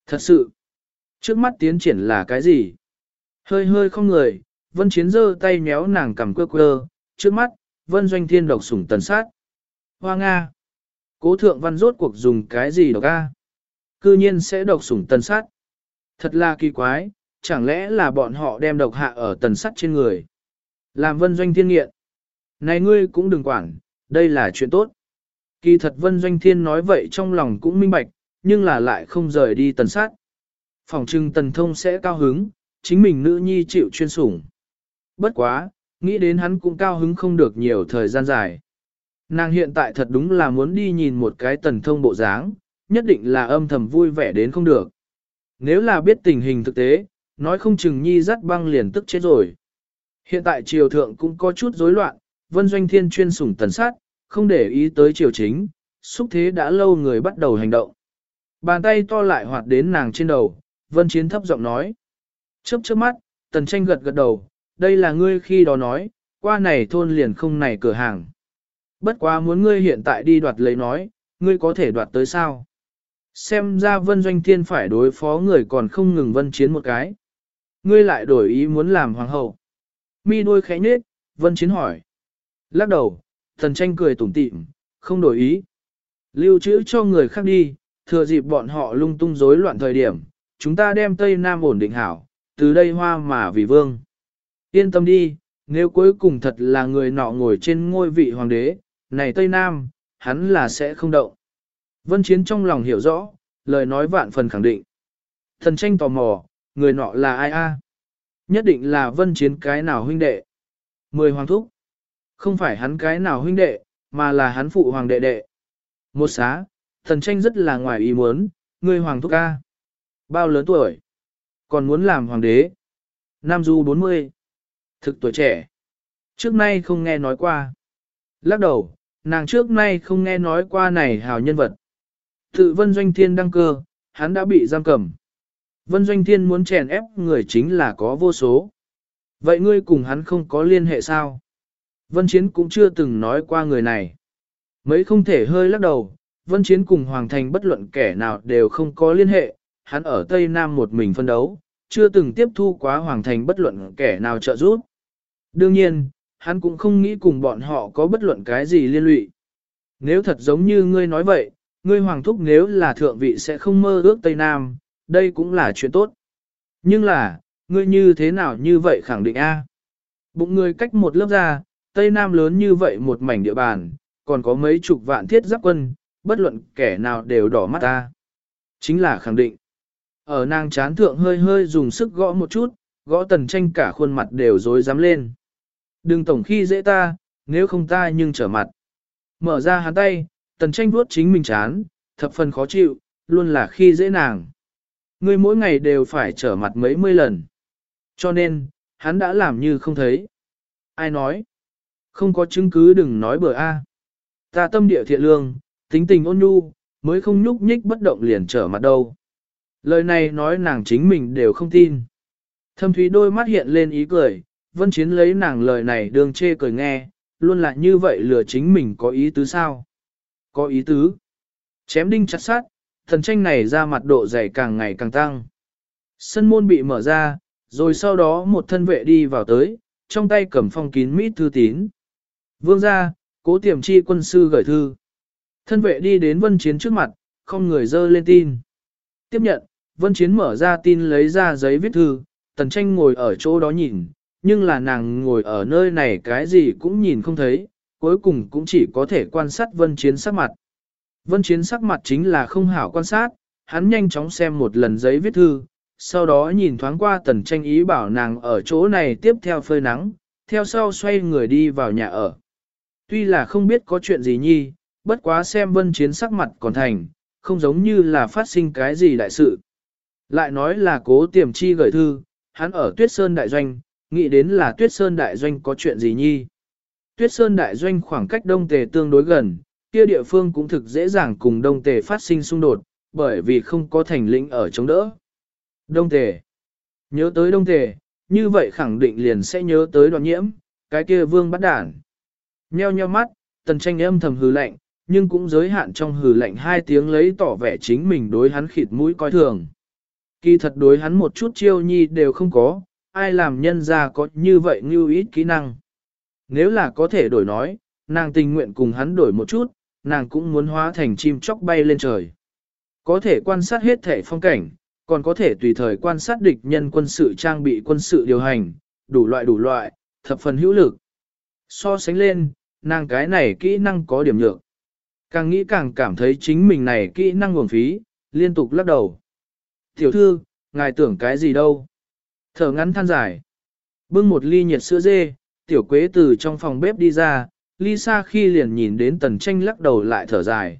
Thật sự, trước mắt tiến triển là cái gì? Hơi hơi không người, vân chiến giơ tay méo nàng cầm quơ quơ, trước mắt, vân doanh thiên độc sủng tần sát. Hoa Nga. Cố thượng văn rốt cuộc dùng cái gì độc a? Cư nhiên sẽ độc sủng tần sát. Thật là kỳ quái, chẳng lẽ là bọn họ đem độc hạ ở tần sắt trên người. Làm vân doanh thiên nghiện. Này ngươi cũng đừng quản, đây là chuyện tốt. Kỳ thật vân doanh thiên nói vậy trong lòng cũng minh bạch, nhưng là lại không rời đi tần sát. Phòng trưng tần thông sẽ cao hứng, chính mình nữ nhi chịu chuyên sủng. Bất quá, nghĩ đến hắn cũng cao hứng không được nhiều thời gian dài. Nàng hiện tại thật đúng là muốn đi nhìn một cái tần thông bộ dáng, nhất định là âm thầm vui vẻ đến không được. Nếu là biết tình hình thực tế, nói không chừng nhi dắt băng liền tức chết rồi. Hiện tại triều thượng cũng có chút rối loạn, vân doanh thiên chuyên sủng tần sát, không để ý tới triều chính, xúc thế đã lâu người bắt đầu hành động. Bàn tay to lại hoạt đến nàng trên đầu, vân chiến thấp giọng nói. Chớp chớp mắt, tần tranh gật gật đầu, đây là ngươi khi đó nói, qua này thôn liền không này cửa hàng. Bất quá muốn ngươi hiện tại đi đoạt lấy nói, ngươi có thể đoạt tới sao? Xem ra vân doanh thiên phải đối phó người còn không ngừng vân chiến một cái. Ngươi lại đổi ý muốn làm hoàng hậu. Mi đôi khẽ nhếch, vân chiến hỏi. Lắc đầu, thần tranh cười tủm tỉm, không đổi ý. Lưu trữ cho người khác đi, thừa dịp bọn họ lung tung rối loạn thời điểm, chúng ta đem Tây Nam ổn định hảo, từ đây hoa mà vì vương. Yên tâm đi, nếu cuối cùng thật là người nọ ngồi trên ngôi vị hoàng đế, này Tây Nam, hắn là sẽ không động. Vân Chiến trong lòng hiểu rõ, lời nói vạn phần khẳng định. Thần tranh tò mò, người nọ là ai a? Nhất định là Vân Chiến cái nào huynh đệ. Mười hoàng thúc. Không phải hắn cái nào huynh đệ, mà là hắn phụ hoàng đệ đệ. Một xá, thần tranh rất là ngoài ý muốn, người hoàng thúc ca. Bao lớn tuổi? Còn muốn làm hoàng đế? Nam Du 40. Thực tuổi trẻ. Trước nay không nghe nói qua. Lắc đầu, nàng trước nay không nghe nói qua này hào nhân vật. Tự Vân Doanh Thiên đăng cơ, hắn đã bị giam cầm. Vân Doanh Thiên muốn chèn ép người chính là có vô số. Vậy ngươi cùng hắn không có liên hệ sao? Vân Chiến cũng chưa từng nói qua người này. Mấy không thể hơi lắc đầu, Vân Chiến cùng Hoàng Thành bất luận kẻ nào đều không có liên hệ, hắn ở Tây Nam một mình phân đấu, chưa từng tiếp thu quá Hoàng Thành bất luận kẻ nào trợ giúp. Đương nhiên, hắn cũng không nghĩ cùng bọn họ có bất luận cái gì liên lụy. Nếu thật giống như ngươi nói vậy, ngươi hoàng thúc nếu là thượng vị sẽ không mơ ước Tây Nam, đây cũng là chuyện tốt. Nhưng là, ngươi như thế nào như vậy khẳng định A. Bụng ngươi cách một lớp ra, Tây Nam lớn như vậy một mảnh địa bàn, còn có mấy chục vạn thiết giáp quân, bất luận kẻ nào đều đỏ mắt ta. Chính là khẳng định. Ở nàng chán thượng hơi hơi dùng sức gõ một chút, gõ tần tranh cả khuôn mặt đều rối dám lên. Đừng tổng khi dễ ta, nếu không ta nhưng trở mặt. Mở ra hắn tay, tần tranh vuốt chính mình chán, thập phần khó chịu, luôn là khi dễ nàng. Ngươi mỗi ngày đều phải trở mặt mấy mươi lần. Cho nên, hắn đã làm như không thấy. Ai nói? Không có chứng cứ đừng nói bừa a. À. Ta tâm địa thiện lương, tính tình ôn nhu, mới không nhúc nhích bất động liền trở mặt đâu. Lời này nói nàng chính mình đều không tin. Thâm thúy đôi mắt hiện lên ý cười, vân chiến lấy nàng lời này đường chê cười nghe, luôn là như vậy lừa chính mình có ý tứ sao? Có ý tứ. Chém đinh chặt sát, thần tranh này ra mặt độ dày càng ngày càng tăng. Sân môn bị mở ra, rồi sau đó một thân vệ đi vào tới, trong tay cầm phong kín mít thư tín. Vương ra, cố tiềm chi quân sư gửi thư. Thân vệ đi đến vân chiến trước mặt, không người dơ lên tin. Tiếp nhận, vân chiến mở ra tin lấy ra giấy viết thư, tần tranh ngồi ở chỗ đó nhìn, nhưng là nàng ngồi ở nơi này cái gì cũng nhìn không thấy, cuối cùng cũng chỉ có thể quan sát vân chiến sắc mặt. Vân chiến sắc mặt chính là không hảo quan sát, hắn nhanh chóng xem một lần giấy viết thư, sau đó nhìn thoáng qua tần tranh ý bảo nàng ở chỗ này tiếp theo phơi nắng, theo sau xoay người đi vào nhà ở. Tuy là không biết có chuyện gì nhi, bất quá xem vân chiến sắc mặt còn thành, không giống như là phát sinh cái gì đại sự. Lại nói là cố tiềm chi gửi thư, hắn ở tuyết sơn đại doanh, nghĩ đến là tuyết sơn đại doanh có chuyện gì nhi. Tuyết sơn đại doanh khoảng cách đông tề tương đối gần, kia địa phương cũng thực dễ dàng cùng đông tề phát sinh xung đột, bởi vì không có thành lĩnh ở chống đỡ. Đông tề. Nhớ tới đông tề, như vậy khẳng định liền sẽ nhớ tới đoạn nhiễm, cái kia vương bắt đản. Nheo nheo mắt, tần tranh âm thầm hừ lạnh, nhưng cũng giới hạn trong hừ lạnh hai tiếng lấy tỏ vẻ chính mình đối hắn khịt mũi coi thường. Kỳ thật đối hắn một chút chiêu nhi đều không có, ai làm nhân ra có như vậy như ít kỹ năng. Nếu là có thể đổi nói, nàng tình nguyện cùng hắn đổi một chút, nàng cũng muốn hóa thành chim chóc bay lên trời. Có thể quan sát hết thể phong cảnh, còn có thể tùy thời quan sát địch nhân quân sự trang bị quân sự điều hành, đủ loại đủ loại, thập phần hữu lực. So sánh lên, nàng cái này kỹ năng có điểm nhược. Càng nghĩ càng cảm thấy chính mình này kỹ năng nguồn phí, liên tục lắc đầu. Tiểu thư, ngài tưởng cái gì đâu? Thở ngắn than dài. Bưng một ly nhiệt sữa dê, tiểu quế từ trong phòng bếp đi ra, ly xa khi liền nhìn đến tần tranh lắc đầu lại thở dài.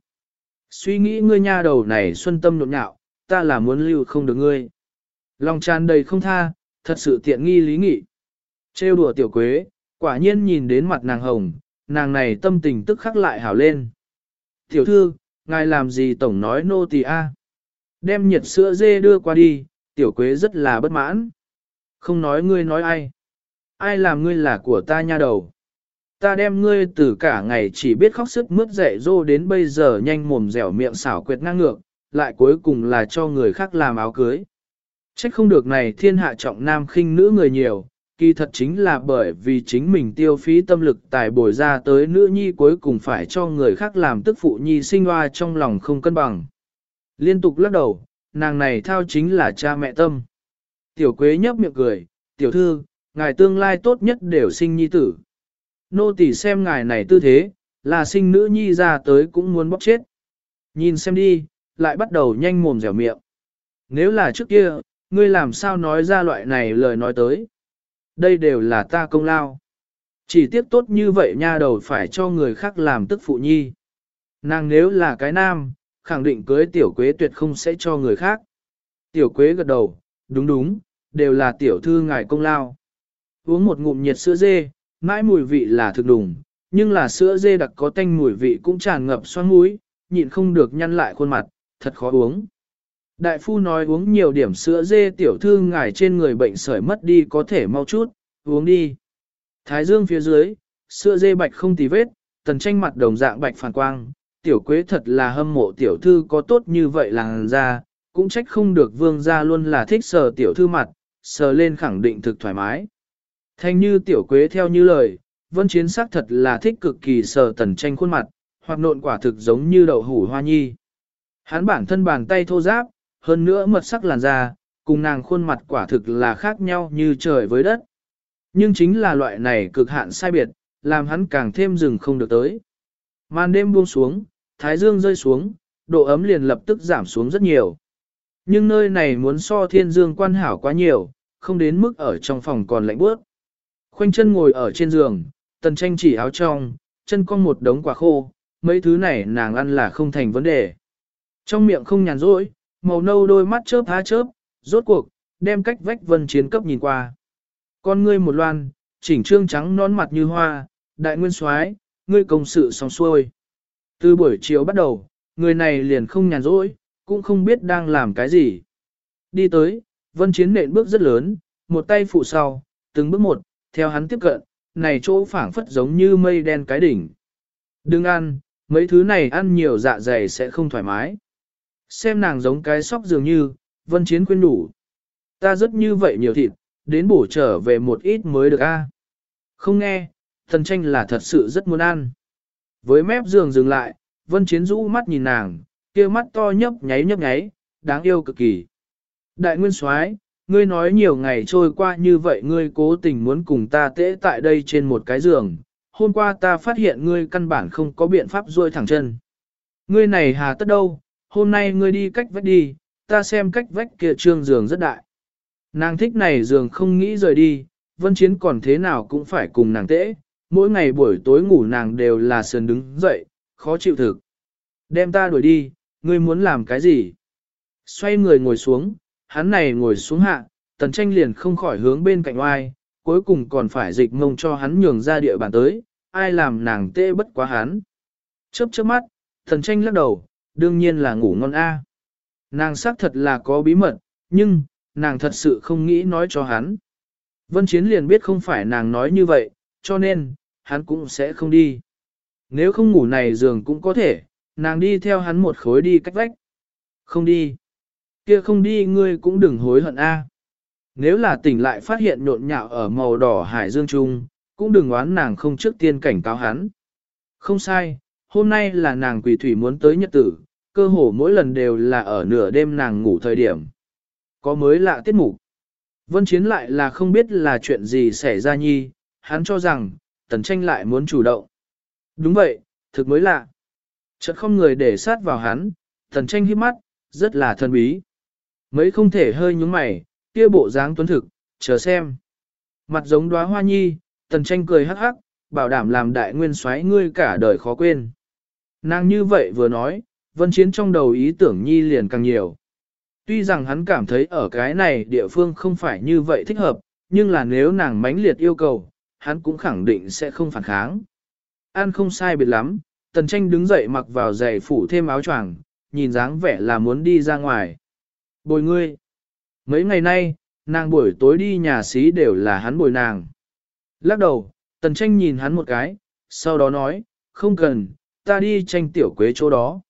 Suy nghĩ ngươi nha đầu này xuân tâm nộn nhạo, ta là muốn lưu không được ngươi. Lòng tràn đầy không tha, thật sự tiện nghi lý nghị. Trêu đùa tiểu quế, quả nhiên nhìn đến mặt nàng hồng, nàng này tâm tình tức khắc lại hảo lên. Tiểu thư, ngài làm gì tổng nói nô tỳ a? Đem nhiệt sữa dê đưa qua đi, tiểu quế rất là bất mãn. Không nói ngươi nói ai. Ai làm ngươi là của ta nha đầu. Ta đem ngươi từ cả ngày chỉ biết khóc sức mướt dậy dô đến bây giờ nhanh mồm dẻo miệng xảo quyệt ngang ngược, lại cuối cùng là cho người khác làm áo cưới. Trách không được này thiên hạ trọng nam khinh nữ người nhiều, kỳ thật chính là bởi vì chính mình tiêu phí tâm lực tài bồi ra tới nữ nhi cuối cùng phải cho người khác làm tức phụ nhi sinh hoa trong lòng không cân bằng. Liên tục lắc đầu, nàng này thao chính là cha mẹ tâm. Tiểu quế nhấp miệng cười, tiểu thư, ngài tương lai tốt nhất đều sinh nhi tử. Nô tỳ xem ngài này tư thế, là sinh nữ nhi ra tới cũng muốn bóc chết. Nhìn xem đi, lại bắt đầu nhanh mồm dẻo miệng. Nếu là trước kia, ngươi làm sao nói ra loại này lời nói tới. Đây đều là ta công lao. Chỉ tiếc tốt như vậy nha đầu phải cho người khác làm tức phụ nhi. Nàng nếu là cái nam, khẳng định cưới tiểu quế tuyệt không sẽ cho người khác. Tiểu quế gật đầu, đúng đúng, đều là tiểu thư ngài công lao. Uống một ngụm nhiệt sữa dê, mãi mùi vị là thực đùng, nhưng là sữa dê đặc có tanh mùi vị cũng tràn ngập xoan mũi, nhịn không được nhăn lại khuôn mặt, thật khó uống. Đại phu nói uống nhiều điểm sữa dê tiểu thư ngài trên người bệnh sởi mất đi có thể mau chút, uống đi. Thái dương phía dưới, sữa dê bạch không tì vết, tần tranh mặt đồng dạng bạch phản quang, tiểu quế thật là hâm mộ tiểu thư có tốt như vậy làng ra, cũng trách không được vương gia luôn là thích sờ tiểu thư mặt, sờ lên khẳng định thực thoải mái. Thanh như tiểu quế theo như lời, vân chiến sắc thật là thích cực kỳ sờ tần tranh khuôn mặt, hoặc nộn quả thực giống như đậu hủ hoa nhi. Hắn bản thân bàn tay thô giáp, hơn nữa mật sắc làn da, cùng nàng khuôn mặt quả thực là khác nhau như trời với đất. Nhưng chính là loại này cực hạn sai biệt, làm hắn càng thêm rừng không được tới. Màn đêm buông xuống, thái dương rơi xuống, độ ấm liền lập tức giảm xuống rất nhiều. Nhưng nơi này muốn so thiên dương quan hảo quá nhiều, không đến mức ở trong phòng còn lạnh bước. Khoanh chân ngồi ở trên giường, tần tranh chỉ áo trong, chân con một đống quả khô, mấy thứ này nàng ăn là không thành vấn đề. Trong miệng không nhàn rỗi, màu nâu đôi mắt chớp há chớp, rốt cuộc, đem cách vách vân chiến cấp nhìn qua. Con ngươi một loan, chỉnh trương trắng nón mặt như hoa, đại nguyên soái, ngươi công sự xong xuôi. Từ buổi chiều bắt đầu, người này liền không nhàn rỗi, cũng không biết đang làm cái gì. Đi tới, vân chiến nện bước rất lớn, một tay phụ sau, từng bước một, theo hắn tiếp cận, này chỗ phảng phất giống như mây đen cái đỉnh. Đừng ăn, mấy thứ này ăn nhiều dạ dày sẽ không thoải mái. Xem nàng giống cái sóc dường như, vân chiến khuyên đủ. Ta rất như vậy nhiều thịt, đến bổ trở về một ít mới được a. Không nghe, thần tranh là thật sự rất muốn ăn. Với mép giường dừng lại, vân chiến rũ mắt nhìn nàng, kia mắt to nhấp nháy nhấp nháy, đáng yêu cực kỳ. Đại nguyên soái, ngươi nói nhiều ngày trôi qua như vậy ngươi cố tình muốn cùng ta tễ tại đây trên một cái giường. Hôm qua ta phát hiện ngươi căn bản không có biện pháp duỗi thẳng chân. Ngươi này hà tất đâu, hôm nay ngươi đi cách vách đi, ta xem cách vách kia trương giường rất đại. Nàng thích này giường không nghĩ rời đi, vân chiến còn thế nào cũng phải cùng nàng tễ, mỗi ngày buổi tối ngủ nàng đều là sườn đứng dậy, khó chịu thực. Đem ta đuổi đi, ngươi muốn làm cái gì? Xoay người ngồi xuống, hắn này ngồi xuống hạ, tần tranh liền không khỏi hướng bên cạnh oai, cuối cùng còn phải dịch mông cho hắn nhường ra địa bàn tới, ai làm nàng tê bất quá hắn. Chớp chớp mắt, tần tranh lắc đầu, đương nhiên là ngủ ngon a. Nàng xác thật là có bí mật, nhưng, nàng thật sự không nghĩ nói cho hắn. Vân Chiến liền biết không phải nàng nói như vậy, cho nên, hắn cũng sẽ không đi. Nếu không ngủ này giường cũng có thể, nàng đi theo hắn một khối đi cách vách. Không đi. Kia không đi ngươi cũng đừng hối hận a. Nếu là tỉnh lại phát hiện nhộn nhạo ở màu đỏ hải dương trung, cũng đừng oán nàng không trước tiên cảnh cáo hắn. Không sai, hôm nay là nàng quỷ thủy muốn tới nhật tử, cơ hồ mỗi lần đều là ở nửa đêm nàng ngủ thời điểm. Có mới lạ tiết mục. Vân Chiến lại là không biết là chuyện gì xảy ra nhi, hắn cho rằng, tần tranh lại muốn chủ động. Đúng vậy, thực mới lạ. Chợt không người để sát vào hắn, tần tranh hiếp mắt, rất là thân bí. Mấy không thể hơi nhúng mày, kia bộ dáng tuấn thực, chờ xem. Mặt giống đóa hoa nhi, tần tranh cười hắc hắc, bảo đảm làm đại nguyên soái ngươi cả đời khó quên. Nàng như vậy vừa nói, vân chiến trong đầu ý tưởng nhi liền càng nhiều. Tuy rằng hắn cảm thấy ở cái này địa phương không phải như vậy thích hợp, nhưng là nếu nàng mãnh liệt yêu cầu, hắn cũng khẳng định sẽ không phản kháng. An không sai biệt lắm, tần tranh đứng dậy mặc vào giày phủ thêm áo choàng, nhìn dáng vẻ là muốn đi ra ngoài. Bồi ngươi. Mấy ngày nay, nàng buổi tối đi nhà xí đều là hắn bồi nàng. Lắc đầu, tần tranh nhìn hắn một cái, sau đó nói, không cần, ta đi tranh tiểu quế chỗ đó.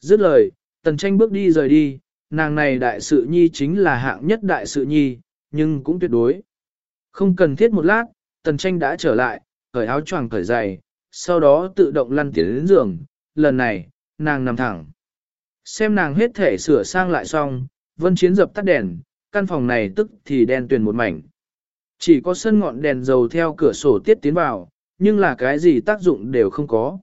Dứt lời, tần tranh bước đi rời đi, nàng này đại sự nhi chính là hạng nhất đại sự nhi, nhưng cũng tuyệt đối. Không cần thiết một lát, tần tranh đã trở lại, cởi áo choàng cởi giày, sau đó tự động lăn tiến đến giường, lần này, nàng nằm thẳng. Xem nàng hết thể sửa sang lại xong, vân chiến dập tắt đèn, căn phòng này tức thì đen tuyền một mảnh. Chỉ có sân ngọn đèn dầu theo cửa sổ tiết tiến vào, nhưng là cái gì tác dụng đều không có.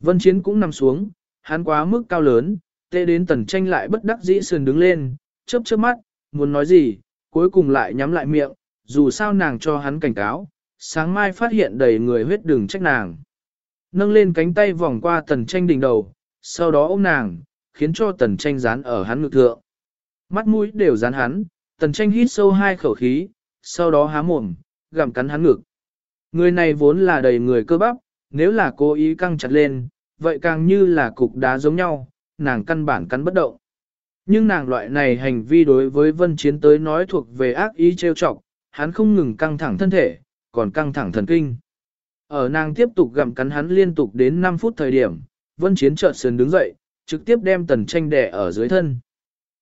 Vân chiến cũng nằm xuống, hắn quá mức cao lớn, tê đến tần tranh lại bất đắc dĩ sườn đứng lên, chớp chớp mắt, muốn nói gì, cuối cùng lại nhắm lại miệng, dù sao nàng cho hắn cảnh cáo, sáng mai phát hiện đầy người huyết đừng trách nàng. Nâng lên cánh tay vòng qua tần tranh đỉnh đầu, sau đó ôm nàng, khiến cho tần tranh dán ở hắn ngực thượng. Mắt mũi đều dán hắn, tần tranh hít sâu hai khẩu khí, sau đó há mồm, gặm cắn hắn ngực. Người này vốn là đầy người cơ bắp, nếu là cố ý căng chặt lên, vậy càng như là cục đá giống nhau, nàng căn bản cắn bất động. Nhưng nàng loại này hành vi đối với vân chiến tới nói thuộc về ác ý trêu chọc, hắn không ngừng căng thẳng thân thể, còn căng thẳng thần kinh. Ở nàng tiếp tục gặm cắn hắn liên tục đến 5 phút thời điểm, vân chiến chợt sườn đứng dậy, trực tiếp đem tần tranh đè ở dưới thân.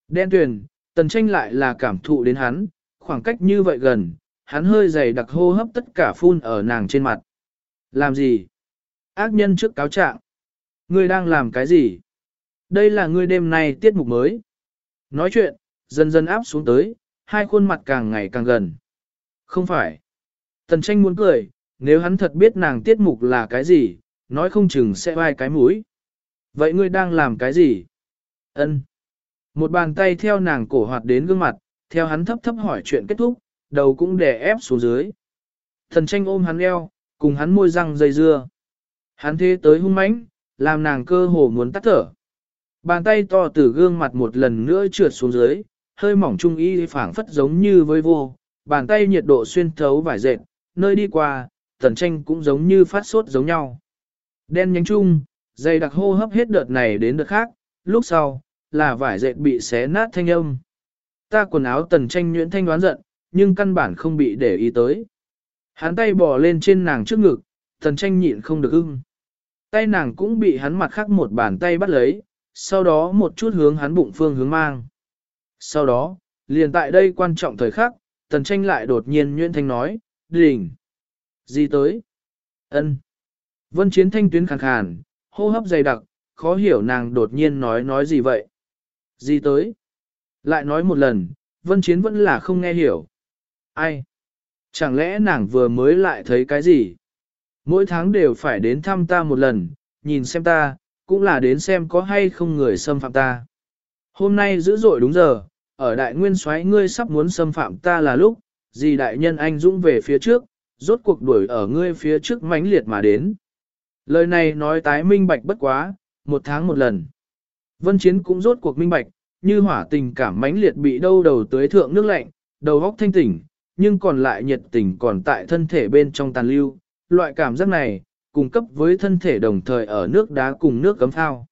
Đen tuyền, tần tranh lại là cảm thụ đến hắn, khoảng cách như vậy gần, hắn hơi dày đặc hô hấp tất cả phun ở nàng trên mặt. Làm gì? Ác nhân trước cáo trạng. Ngươi đang làm cái gì? Đây là ngươi đêm nay tiết mục mới. Nói chuyện, dần dần áp xuống tới, hai khuôn mặt càng ngày càng gần. Không phải. Tần tranh muốn cười, nếu hắn thật biết nàng tiết mục là cái gì, nói không chừng sẽ vai cái mũi. Vậy ngươi đang làm cái gì? Ân. Một bàn tay theo nàng cổ hoạt đến gương mặt, theo hắn thấp thấp hỏi chuyện kết thúc, đầu cũng đè ép xuống dưới. Thần tranh ôm hắn eo, cùng hắn môi răng dây dưa. Hắn thế tới hung mãnh, làm nàng cơ hồ muốn tắt thở. Bàn tay to từ gương mặt một lần nữa trượt xuống dưới, hơi mỏng trung y phảng phất giống như với vô, bàn tay nhiệt độ xuyên thấu vải dệt, nơi đi qua, tần tranh cũng giống như phát sốt giống nhau. Đen nhánh chung, dây đặc hô hấp hết đợt này đến đợt khác, lúc sau, là vải dệt bị xé nát thanh âm. Ta quần áo tần tranh nhuyễn thanh đoán giận, nhưng căn bản không bị để ý tới. Hắn tay bỏ lên trên nàng trước ngực, tần tranh nhịn không được ưng. Tay nàng cũng bị hắn mặt khác một bàn tay bắt lấy, sau đó một chút hướng hắn bụng phương hướng mang. Sau đó, liền tại đây quan trọng thời khắc, tần tranh lại đột nhiên nhuyễn thanh nói, đỉnh. Gì tới? ân Vân chiến thanh tuyến khàn khàn, hô hấp dày đặc, khó hiểu nàng đột nhiên nói nói gì vậy. Gì tới? Lại nói một lần, vân chiến vẫn là không nghe hiểu. Ai? Chẳng lẽ nàng vừa mới lại thấy cái gì? Mỗi tháng đều phải đến thăm ta một lần, nhìn xem ta, cũng là đến xem có hay không người xâm phạm ta. Hôm nay dữ dội đúng giờ, ở đại nguyên soái ngươi sắp muốn xâm phạm ta là lúc, gì đại nhân anh dũng về phía trước, rốt cuộc đuổi ở ngươi phía trước mãnh liệt mà đến. Lời này nói tái minh bạch bất quá, một tháng một lần. Vân Chiến cũng rốt cuộc minh bạch, như hỏa tình cảm mãnh liệt bị đâu đầu tới thượng nước lạnh, đầu góc thanh tỉnh, nhưng còn lại nhiệt tình còn tại thân thể bên trong tàn lưu. Loại cảm giác này, cung cấp với thân thể đồng thời ở nước đá cùng nước cấm thao.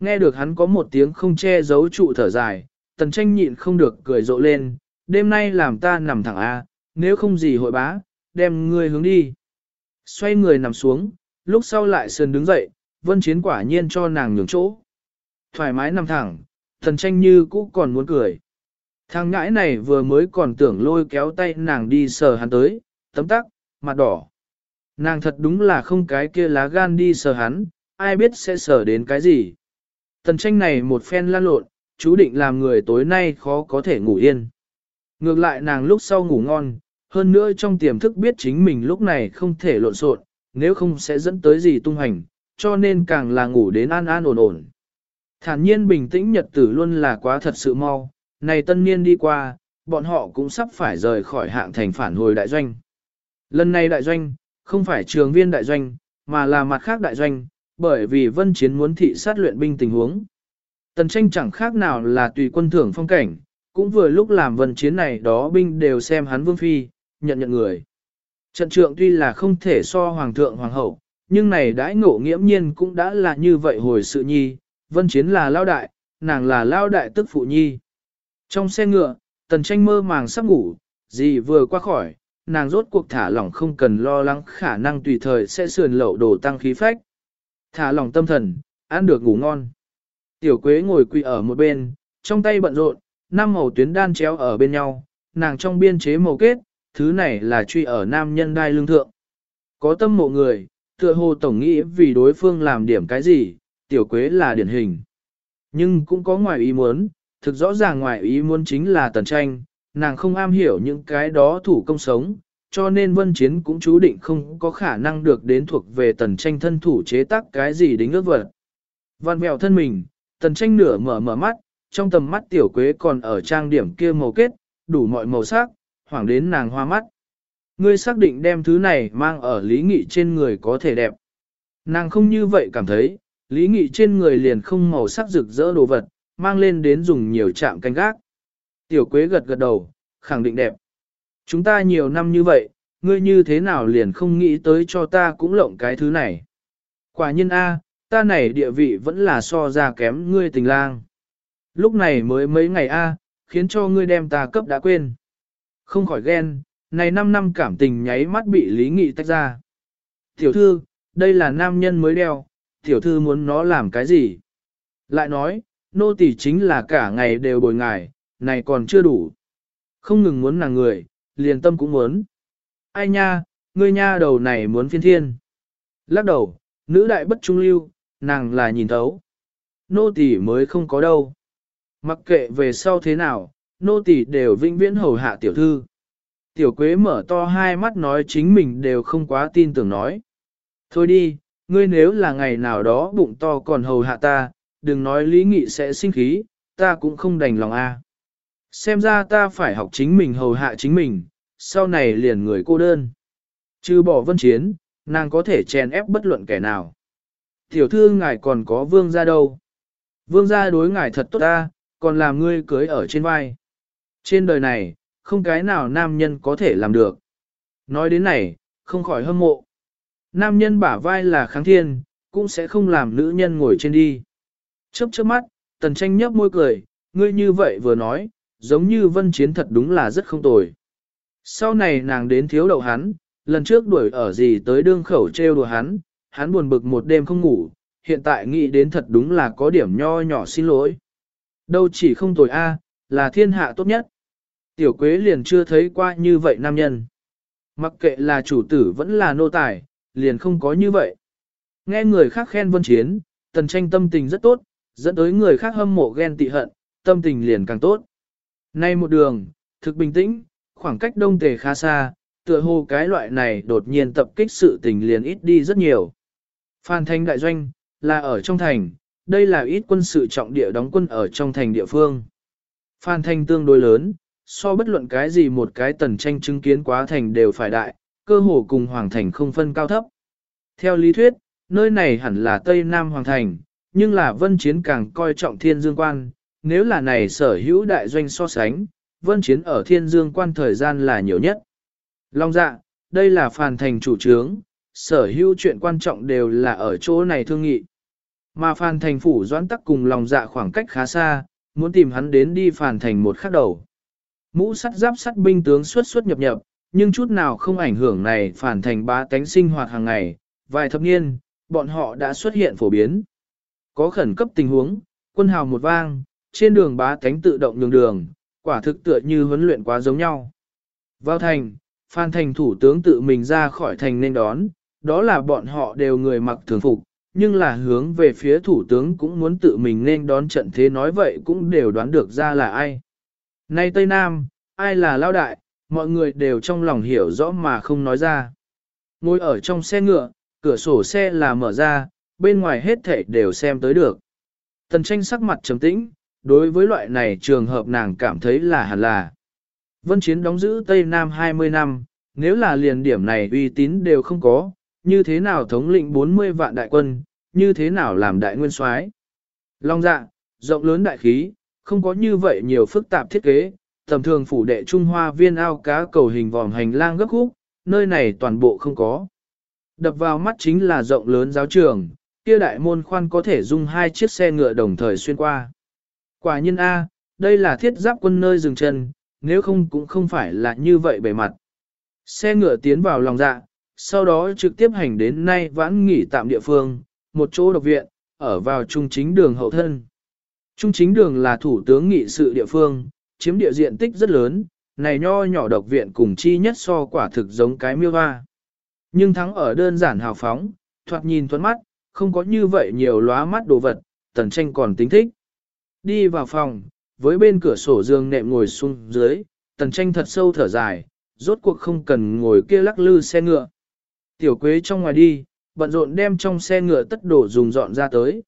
Nghe được hắn có một tiếng không che giấu trụ thở dài, tần tranh nhịn không được cười rộ lên, đêm nay làm ta nằm thẳng A, nếu không gì hội bá, đem ngươi hướng đi. Xoay người nằm xuống, lúc sau lại sườn đứng dậy, vân chiến quả nhiên cho nàng nhường chỗ. Thoải mái nằm thẳng, thần tranh như cũ còn muốn cười. Thằng ngãi này vừa mới còn tưởng lôi kéo tay nàng đi sờ hắn tới, tấm tắc, mặt đỏ. Nàng thật đúng là không cái kia lá gan đi sờ hắn, ai biết sẽ sờ đến cái gì. Tần tranh này một phen lan lộn, chú định làm người tối nay khó có thể ngủ yên. Ngược lại nàng lúc sau ngủ ngon, hơn nữa trong tiềm thức biết chính mình lúc này không thể lộn xộn, nếu không sẽ dẫn tới gì tung hành, cho nên càng là ngủ đến an an ổn ổn. Thản nhiên bình tĩnh nhật tử luôn là quá thật sự mau, này tân niên đi qua, bọn họ cũng sắp phải rời khỏi hạng thành phản hồi đại doanh. Lần này đại doanh, không phải trường viên đại doanh, mà là mặt khác đại doanh, bởi vì vân chiến muốn thị sát luyện binh tình huống. Tần tranh chẳng khác nào là tùy quân thưởng phong cảnh, cũng vừa lúc làm vân chiến này đó binh đều xem hắn vương phi, nhận nhận người. Trận trượng tuy là không thể so hoàng thượng hoàng hậu, nhưng này đãi ngộ nghiễm nhiên cũng đã là như vậy hồi sự nhi, vân chiến là lao đại, nàng là lao đại tức phụ nhi. Trong xe ngựa, tần tranh mơ màng sắp ngủ, gì vừa qua khỏi, nàng rốt cuộc thả lỏng không cần lo lắng khả năng tùy thời sẽ sườn lậu đồ tăng khí phách. Thả lỏng tâm thần, ăn được ngủ ngon. Tiểu quế ngồi quỳ ở một bên, trong tay bận rộn, năm màu tuyến đan chéo ở bên nhau, nàng trong biên chế màu kết, thứ này là truy ở nam nhân đai lương thượng. Có tâm mộ người, tựa hồ tổng nghĩ vì đối phương làm điểm cái gì, tiểu quế là điển hình. Nhưng cũng có ngoài ý muốn, thực rõ ràng ngoài ý muốn chính là tần tranh, nàng không am hiểu những cái đó thủ công sống, cho nên vân chiến cũng chú định không có khả năng được đến thuộc về tần tranh thân thủ chế tác cái gì đính ước vật. Văn mèo thân mình, tần tranh nửa mở mở mắt, trong tầm mắt tiểu quế còn ở trang điểm kia màu kết, đủ mọi màu sắc, hoảng đến nàng hoa mắt. Ngươi xác định đem thứ này mang ở lý nghị trên người có thể đẹp. Nàng không như vậy cảm thấy, lý nghị trên người liền không màu sắc rực rỡ đồ vật, mang lên đến dùng nhiều chạm canh gác. Tiểu quế gật gật đầu, khẳng định đẹp. Chúng ta nhiều năm như vậy, ngươi như thế nào liền không nghĩ tới cho ta cũng lộng cái thứ này. Quả nhiên A, ta này địa vị vẫn là so ra kém ngươi tình lang. Lúc này mới mấy ngày A, khiến cho ngươi đem ta cấp đã quên. Không khỏi ghen, này 5 năm cảm tình nháy mắt bị lý nghị tách ra. Tiểu thư, đây là nam nhân mới đeo, tiểu thư muốn nó làm cái gì? Lại nói, nô tỳ chính là cả ngày đều bồi ngài, này còn chưa đủ. Không ngừng muốn nàng người, liền tâm cũng muốn. Ai nha, ngươi nha đầu này muốn phiên thiên. Lắc đầu, nữ đại bất trung lưu, nàng là nhìn thấu. Nô tỳ mới không có đâu. Mặc kệ về sau thế nào, nô tỳ đều vĩnh viễn hầu hạ tiểu thư. Tiểu quế mở to hai mắt nói chính mình đều không quá tin tưởng nói. Thôi đi, ngươi nếu là ngày nào đó bụng to còn hầu hạ ta, đừng nói lý nghị sẽ sinh khí, ta cũng không đành lòng a. Xem ra ta phải học chính mình hầu hạ chính mình, sau này liền người cô đơn. Chứ bỏ vân chiến, nàng có thể chèn ép bất luận kẻ nào. Tiểu thư ngài còn có vương gia đâu. Vương gia đối ngài thật tốt ta, còn làm ngươi cưới ở trên vai. Trên đời này, không cái nào nam nhân có thể làm được. Nói đến này, không khỏi hâm mộ. Nam nhân bả vai là kháng thiên, cũng sẽ không làm nữ nhân ngồi trên đi. Chớp chớp mắt, tần tranh nhấp môi cười, ngươi như vậy vừa nói, giống như vân chiến thật đúng là rất không tồi. Sau này nàng đến thiếu đầu hắn, lần trước đuổi ở gì tới đương khẩu trêu đùa hắn, hắn buồn bực một đêm không ngủ, hiện tại nghĩ đến thật đúng là có điểm nho nhỏ xin lỗi. Đâu chỉ không tồi a, là thiên hạ tốt nhất. Tiểu quế liền chưa thấy qua như vậy nam nhân. Mặc kệ là chủ tử vẫn là nô tài, liền không có như vậy. Nghe người khác khen vân chiến, tần tranh tâm tình rất tốt, dẫn tới người khác hâm mộ ghen tị hận, tâm tình liền càng tốt. Nay một đường, thực bình tĩnh, khoảng cách đông tề khá xa, tựa hồ cái loại này đột nhiên tập kích sự tình liền ít đi rất nhiều. Phan Thanh Đại Doanh, là ở trong thành, đây là ít quân sự trọng địa đóng quân ở trong thành địa phương. Phan Thanh tương đối lớn, so bất luận cái gì một cái tần tranh chứng kiến quá thành đều phải đại, cơ hồ cùng Hoàng Thành không phân cao thấp. Theo lý thuyết, nơi này hẳn là Tây Nam Hoàng Thành, nhưng là vân chiến càng coi trọng thiên dương quan, nếu là này sở hữu đại doanh so sánh, vân chiến ở thiên dương quan thời gian là nhiều nhất. Long dạ, đây là phàn thành chủ trướng, sở hữu chuyện quan trọng đều là ở chỗ này thương nghị. Mà phàn thành phủ doãn tắc cùng lòng dạ khoảng cách khá xa, muốn tìm hắn đến đi phàn thành một khắc đầu. Mũ sắt giáp sắt binh tướng xuất xuất nhập nhập, nhưng chút nào không ảnh hưởng này phản thành ba tánh sinh hoạt hàng ngày, vài thập niên, bọn họ đã xuất hiện phổ biến. Có khẩn cấp tình huống, quân hào một vang, trên đường bá tánh tự động nhường đường, quả thực tựa như huấn luyện quá giống nhau. Vào thành, Phan Thành thủ tướng tự mình ra khỏi thành nên đón, đó là bọn họ đều người mặc thường phục, nhưng là hướng về phía thủ tướng cũng muốn tự mình nên đón trận thế nói vậy cũng đều đoán được ra là ai. Nay Tây Nam, ai là lao đại, mọi người đều trong lòng hiểu rõ mà không nói ra. Ngồi ở trong xe ngựa, cửa sổ xe là mở ra, bên ngoài hết thảy đều xem tới được. Tần tranh sắc mặt trầm tĩnh, đối với loại này trường hợp nàng cảm thấy là hẳn là. Vân Chiến đóng giữ Tây Nam 20 năm, nếu là liền điểm này uy tín đều không có, như thế nào thống lĩnh 40 vạn đại quân, như thế nào làm đại nguyên soái. Long dạ, rộng lớn đại khí, không có như vậy nhiều phức tạp thiết kế, tầm thường phủ đệ Trung Hoa viên ao cá cầu hình vòm hành lang gấp khúc, nơi này toàn bộ không có. Đập vào mắt chính là rộng lớn giáo trường, kia đại môn khoan có thể dung hai chiếc xe ngựa đồng thời xuyên qua. Quả nhân A, đây là thiết giáp quân nơi dừng chân, nếu không cũng không phải là như vậy bề mặt. Xe ngựa tiến vào lòng dạ, sau đó trực tiếp hành đến nay vãn nghỉ tạm địa phương, một chỗ độc viện, ở vào trung chính đường hậu thân. Trung chính đường là thủ tướng nghị sự địa phương, chiếm địa diện tích rất lớn, này nho nhỏ độc viện cùng chi nhất so quả thực giống cái miêu hoa. Nhưng thắng ở đơn giản hào phóng, thoạt nhìn thuẫn mắt, không có như vậy nhiều lóa mắt đồ vật, tần tranh còn tính thích. Đi vào phòng, với bên cửa sổ giường nệm ngồi xuống dưới, tần tranh thật sâu thở dài, rốt cuộc không cần ngồi kia lắc lư xe ngựa. Tiểu quế trong ngoài đi, bận rộn đem trong xe ngựa tất đổ dùng dọn ra tới.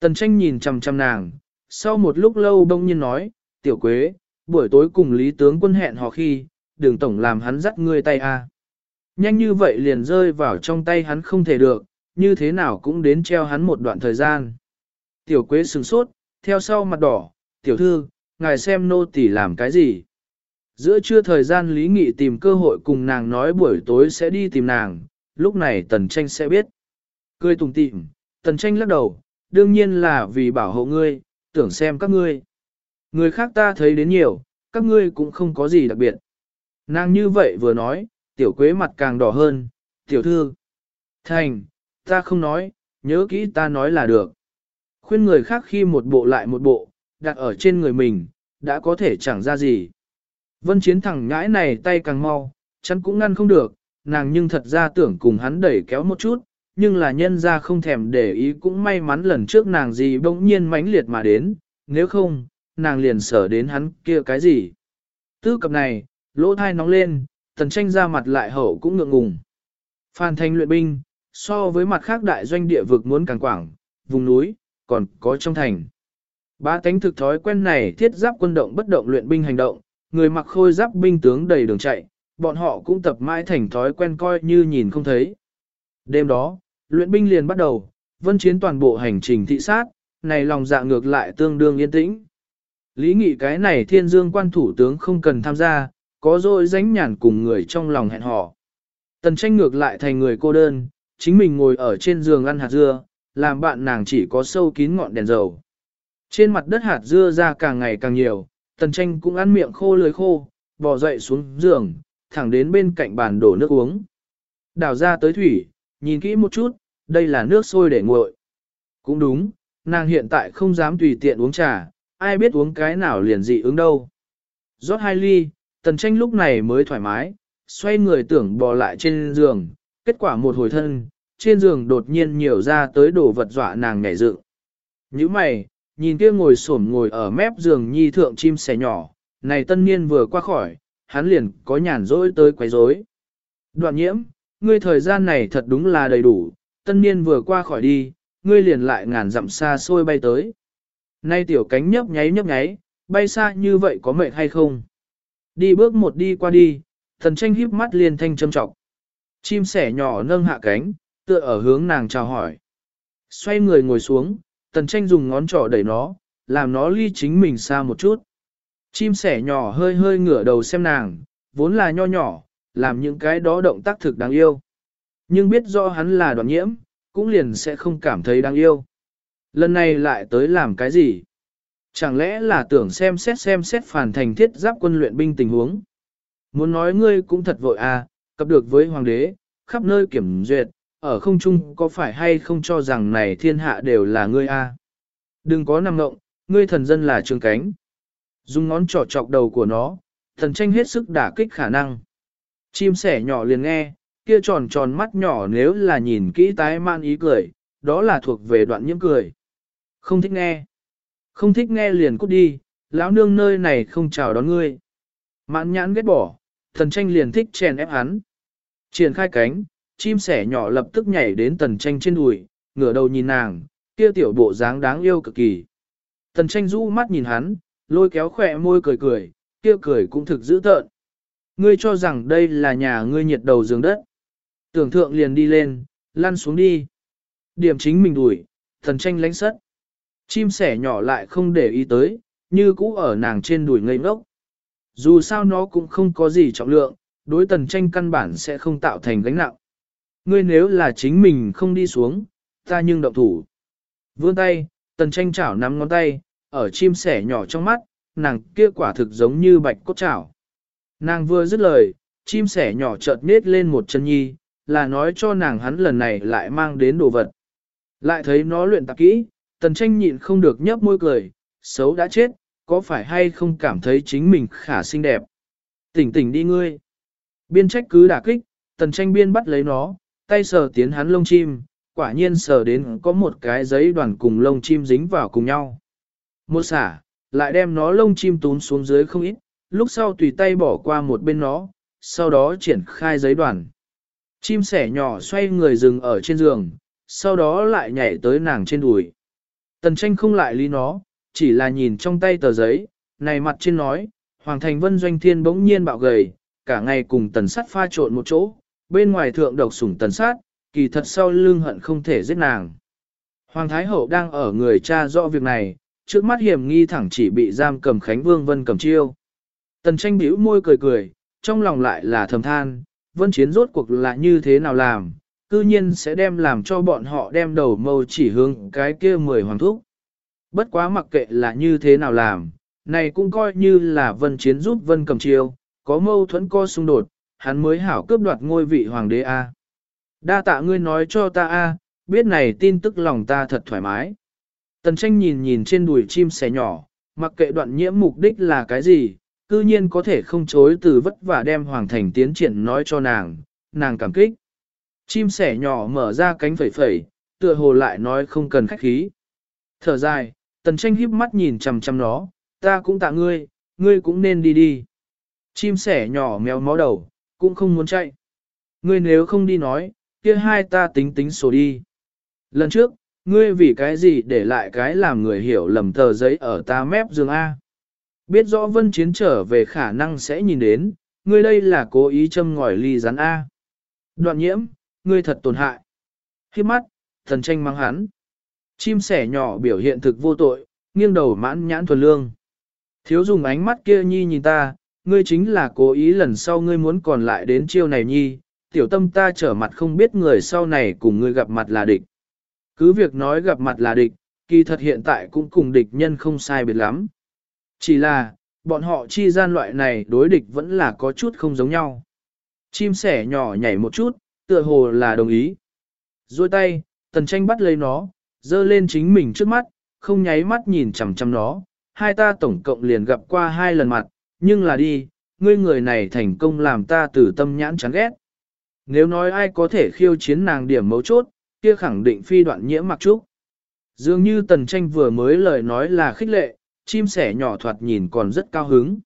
Tần tranh nhìn chằm chằm nàng, sau một lúc lâu đông nhiên nói, tiểu quế, buổi tối cùng lý tướng quân hẹn hò khi, đường tổng làm hắn dắt ngươi tay a. Nhanh như vậy liền rơi vào trong tay hắn không thể được, như thế nào cũng đến treo hắn một đoạn thời gian. Tiểu quế sừng sốt, theo sau mặt đỏ, tiểu thư, ngài xem nô tỳ làm cái gì. Giữa trưa thời gian Lý Nghị tìm cơ hội cùng nàng nói buổi tối sẽ đi tìm nàng, lúc này Tần Tranh sẽ biết. Cười tùng tịm, Tần Tranh lắc đầu, đương nhiên là vì bảo hộ ngươi, tưởng xem các ngươi. Người khác ta thấy đến nhiều, các ngươi cũng không có gì đặc biệt. Nàng như vậy vừa nói, tiểu quế mặt càng đỏ hơn, tiểu thư. Thành, ta không nói, nhớ kỹ ta nói là được. Khuyên người khác khi một bộ lại một bộ, đặt ở trên người mình, đã có thể chẳng ra gì. Vân chiến thẳng ngãi này tay càng mau, chắn cũng ngăn không được, nàng nhưng thật ra tưởng cùng hắn đẩy kéo một chút, nhưng là nhân ra không thèm để ý cũng may mắn lần trước nàng gì bỗng nhiên mãnh liệt mà đến, nếu không, nàng liền sở đến hắn kia cái gì. Tư cập này, lỗ thai nóng lên, tần tranh ra mặt lại hậu cũng ngượng ngùng. Phan thanh luyện binh, so với mặt khác đại doanh địa vực muốn càng quảng, vùng núi, còn có trong thành. Ba tánh thực thói quen này thiết giáp quân động bất động luyện binh hành động, người mặc khôi giáp binh tướng đầy đường chạy, bọn họ cũng tập mãi thành thói quen coi như nhìn không thấy. Đêm đó, luyện binh liền bắt đầu, vân chiến toàn bộ hành trình thị sát, này lòng dạ ngược lại tương đương yên tĩnh. Lý nghị cái này thiên dương quan thủ tướng không cần tham gia, có rồi dánh nhàn cùng người trong lòng hẹn hò. Tần tranh ngược lại thành người cô đơn, chính mình ngồi ở trên giường ăn hạt dưa, làm bạn nàng chỉ có sâu kín ngọn đèn dầu. Trên mặt đất hạt dưa ra càng ngày càng nhiều, tần tranh cũng ăn miệng khô lưới khô, bò dậy xuống giường, thẳng đến bên cạnh bàn đổ nước uống. Đào ra tới thủy, nhìn kỹ một chút, đây là nước sôi để nguội. Cũng đúng, nàng hiện tại không dám tùy tiện uống trà, ai biết uống cái nào liền dị ứng đâu. rót hai ly, tần tranh lúc này mới thoải mái, xoay người tưởng bò lại trên giường, kết quả một hồi thân, trên giường đột nhiên nhiều ra tới đồ vật dọa nàng nhảy dựng. Như mày, nhìn kia ngồi xổm ngồi ở mép giường nhi thượng chim sẻ nhỏ, này tân niên vừa qua khỏi, hắn liền có nhàn rỗi tới quấy rối. Đoạn nhiễm, ngươi thời gian này thật đúng là đầy đủ, tân niên vừa qua khỏi đi, ngươi liền lại ngàn dặm xa xôi bay tới. Nay tiểu cánh nhấp nháy nhấp nháy, bay xa như vậy có mệt hay không? Đi bước một đi qua đi, thần tranh híp mắt liền thanh châm trọng. Chim sẻ nhỏ nâng hạ cánh, tựa ở hướng nàng chào hỏi. Xoay người ngồi xuống, tần tranh dùng ngón trỏ đẩy nó, làm nó ly chính mình xa một chút. Chim sẻ nhỏ hơi hơi ngửa đầu xem nàng, vốn là nho nhỏ, làm những cái đó động tác thực đáng yêu. Nhưng biết do hắn là đoạn nhiễm, cũng liền sẽ không cảm thấy đáng yêu. Lần này lại tới làm cái gì? Chẳng lẽ là tưởng xem xét xem xét phản thành thiết giáp quân luyện binh tình huống? Muốn nói ngươi cũng thật vội à, cập được với hoàng đế, khắp nơi kiểm duyệt, ở không trung có phải hay không cho rằng này thiên hạ đều là ngươi a? Đừng có nằm ngộng, ngươi thần dân là trường cánh. Dùng ngón trỏ chọc đầu của nó, thần tranh hết sức đả kích khả năng. Chim sẻ nhỏ liền nghe, kia tròn tròn mắt nhỏ nếu là nhìn kỹ tái man ý cười, đó là thuộc về đoạn nhiễm cười. Không thích nghe. Không thích nghe liền cút đi, lão nương nơi này không chào đón ngươi. mạn nhãn ghét bỏ, thần tranh liền thích chèn ép hắn. Triển khai cánh, chim sẻ nhỏ lập tức nhảy đến tần tranh trên đùi, ngửa đầu nhìn nàng, kia tiểu bộ dáng đáng yêu cực kỳ. Tần tranh rũ mắt nhìn hắn, lôi kéo khỏe môi cười cười, kia cười cũng thực dữ tợn. Ngươi cho rằng đây là nhà ngươi nhiệt đầu giường đất. Tưởng thượng liền đi lên, lăn xuống đi. Điểm chính mình đuổi, thần tranh lánh sất. Chim sẻ nhỏ lại không để ý tới, như cũ ở nàng trên đùi ngây ngốc. Dù sao nó cũng không có gì trọng lượng, đối tần tranh căn bản sẽ không tạo thành gánh nặng. Ngươi nếu là chính mình không đi xuống, ta nhưng động thủ. Vươn tay, tần tranh chảo nắm ngón tay, ở chim sẻ nhỏ trong mắt, nàng kia quả thực giống như bạch cốt chảo. Nàng vừa dứt lời, chim sẻ nhỏ chợt nết lên một chân nhi, là nói cho nàng hắn lần này lại mang đến đồ vật. Lại thấy nó luyện tập kỹ, tần tranh nhịn không được nhấp môi cười, xấu đã chết, có phải hay không cảm thấy chính mình khả xinh đẹp. Tỉnh tỉnh đi ngươi. Biên trách cứ đả kích, tần tranh biên bắt lấy nó, tay sờ tiến hắn lông chim, quả nhiên sờ đến có một cái giấy đoàn cùng lông chim dính vào cùng nhau. Một xả, lại đem nó lông chim tún xuống dưới không ít, lúc sau tùy tay bỏ qua một bên nó, sau đó triển khai giấy đoàn. Chim sẻ nhỏ xoay người dừng ở trên giường, sau đó lại nhảy tới nàng trên đùi. Tần tranh không lại lý nó, chỉ là nhìn trong tay tờ giấy, này mặt trên nói, Hoàng Thành Vân Doanh Thiên bỗng nhiên bạo gầy, cả ngày cùng tần sát pha trộn một chỗ, bên ngoài thượng độc sủng tần sát, kỳ thật sau lưng hận không thể giết nàng. Hoàng Thái Hậu đang ở người cha rõ việc này, trước mắt hiểm nghi thẳng chỉ bị giam cầm Khánh Vương Vân cầm chiêu. Tần tranh bĩu môi cười cười, trong lòng lại là thầm than, Vân Chiến rốt cuộc là như thế nào làm, cư nhiên sẽ đem làm cho bọn họ đem đầu mâu chỉ hướng cái kia mười hoàng thúc. Bất quá mặc kệ là như thế nào làm, này cũng coi như là Vân Chiến giúp Vân cầm chiêu, có mâu thuẫn co xung đột, hắn mới hảo cướp đoạt ngôi vị hoàng đế A. Đa tạ ngươi nói cho ta A, biết này tin tức lòng ta thật thoải mái. Tần tranh nhìn nhìn trên đùi chim sẻ nhỏ, mặc kệ đoạn nhiễm mục đích là cái gì, cư nhiên có thể không chối từ vất vả đem hoàng thành tiến triển nói cho nàng, nàng cảm kích. Chim sẻ nhỏ mở ra cánh phẩy phẩy, tựa hồ lại nói không cần khách khí. Thở dài, tần tranh híp mắt nhìn chằm chằm nó, ta cũng tạ ngươi, ngươi cũng nên đi đi. Chim sẻ nhỏ méo mó đầu, cũng không muốn chạy. Ngươi nếu không đi nói, kia hai ta tính tính sổ đi. Lần trước, ngươi vì cái gì để lại cái làm người hiểu lầm tờ giấy ở ta mép giường A. Biết rõ vân chiến trở về khả năng sẽ nhìn đến, ngươi đây là cố ý châm ngòi ly rắn A. Đoạn nhiễm, ngươi thật tổn hại. Khi mắt, thần tranh mang hắn. Chim sẻ nhỏ biểu hiện thực vô tội, nghiêng đầu mãn nhãn thuần lương. Thiếu dùng ánh mắt kia nhi nhìn ta, ngươi chính là cố ý lần sau ngươi muốn còn lại đến chiêu này nhi, tiểu tâm ta trở mặt không biết người sau này cùng ngươi gặp mặt là địch. Cứ việc nói gặp mặt là địch, kỳ thật hiện tại cũng cùng địch nhân không sai biệt lắm. Chỉ là, bọn họ chi gian loại này đối địch vẫn là có chút không giống nhau. Chim sẻ nhỏ nhảy một chút, tựa hồ là đồng ý. Rồi tay, tần tranh bắt lấy nó, dơ lên chính mình trước mắt, không nháy mắt nhìn chằm chằm nó. Hai ta tổng cộng liền gặp qua hai lần mặt, nhưng là đi, ngươi người này thành công làm ta từ tâm nhãn chán ghét. Nếu nói ai có thể khiêu chiến nàng điểm mấu chốt, kia khẳng định phi đoạn nhiễm mặc trúc. Dường như tần tranh vừa mới lời nói là khích lệ, chim sẻ nhỏ thoạt nhìn còn rất cao hứng.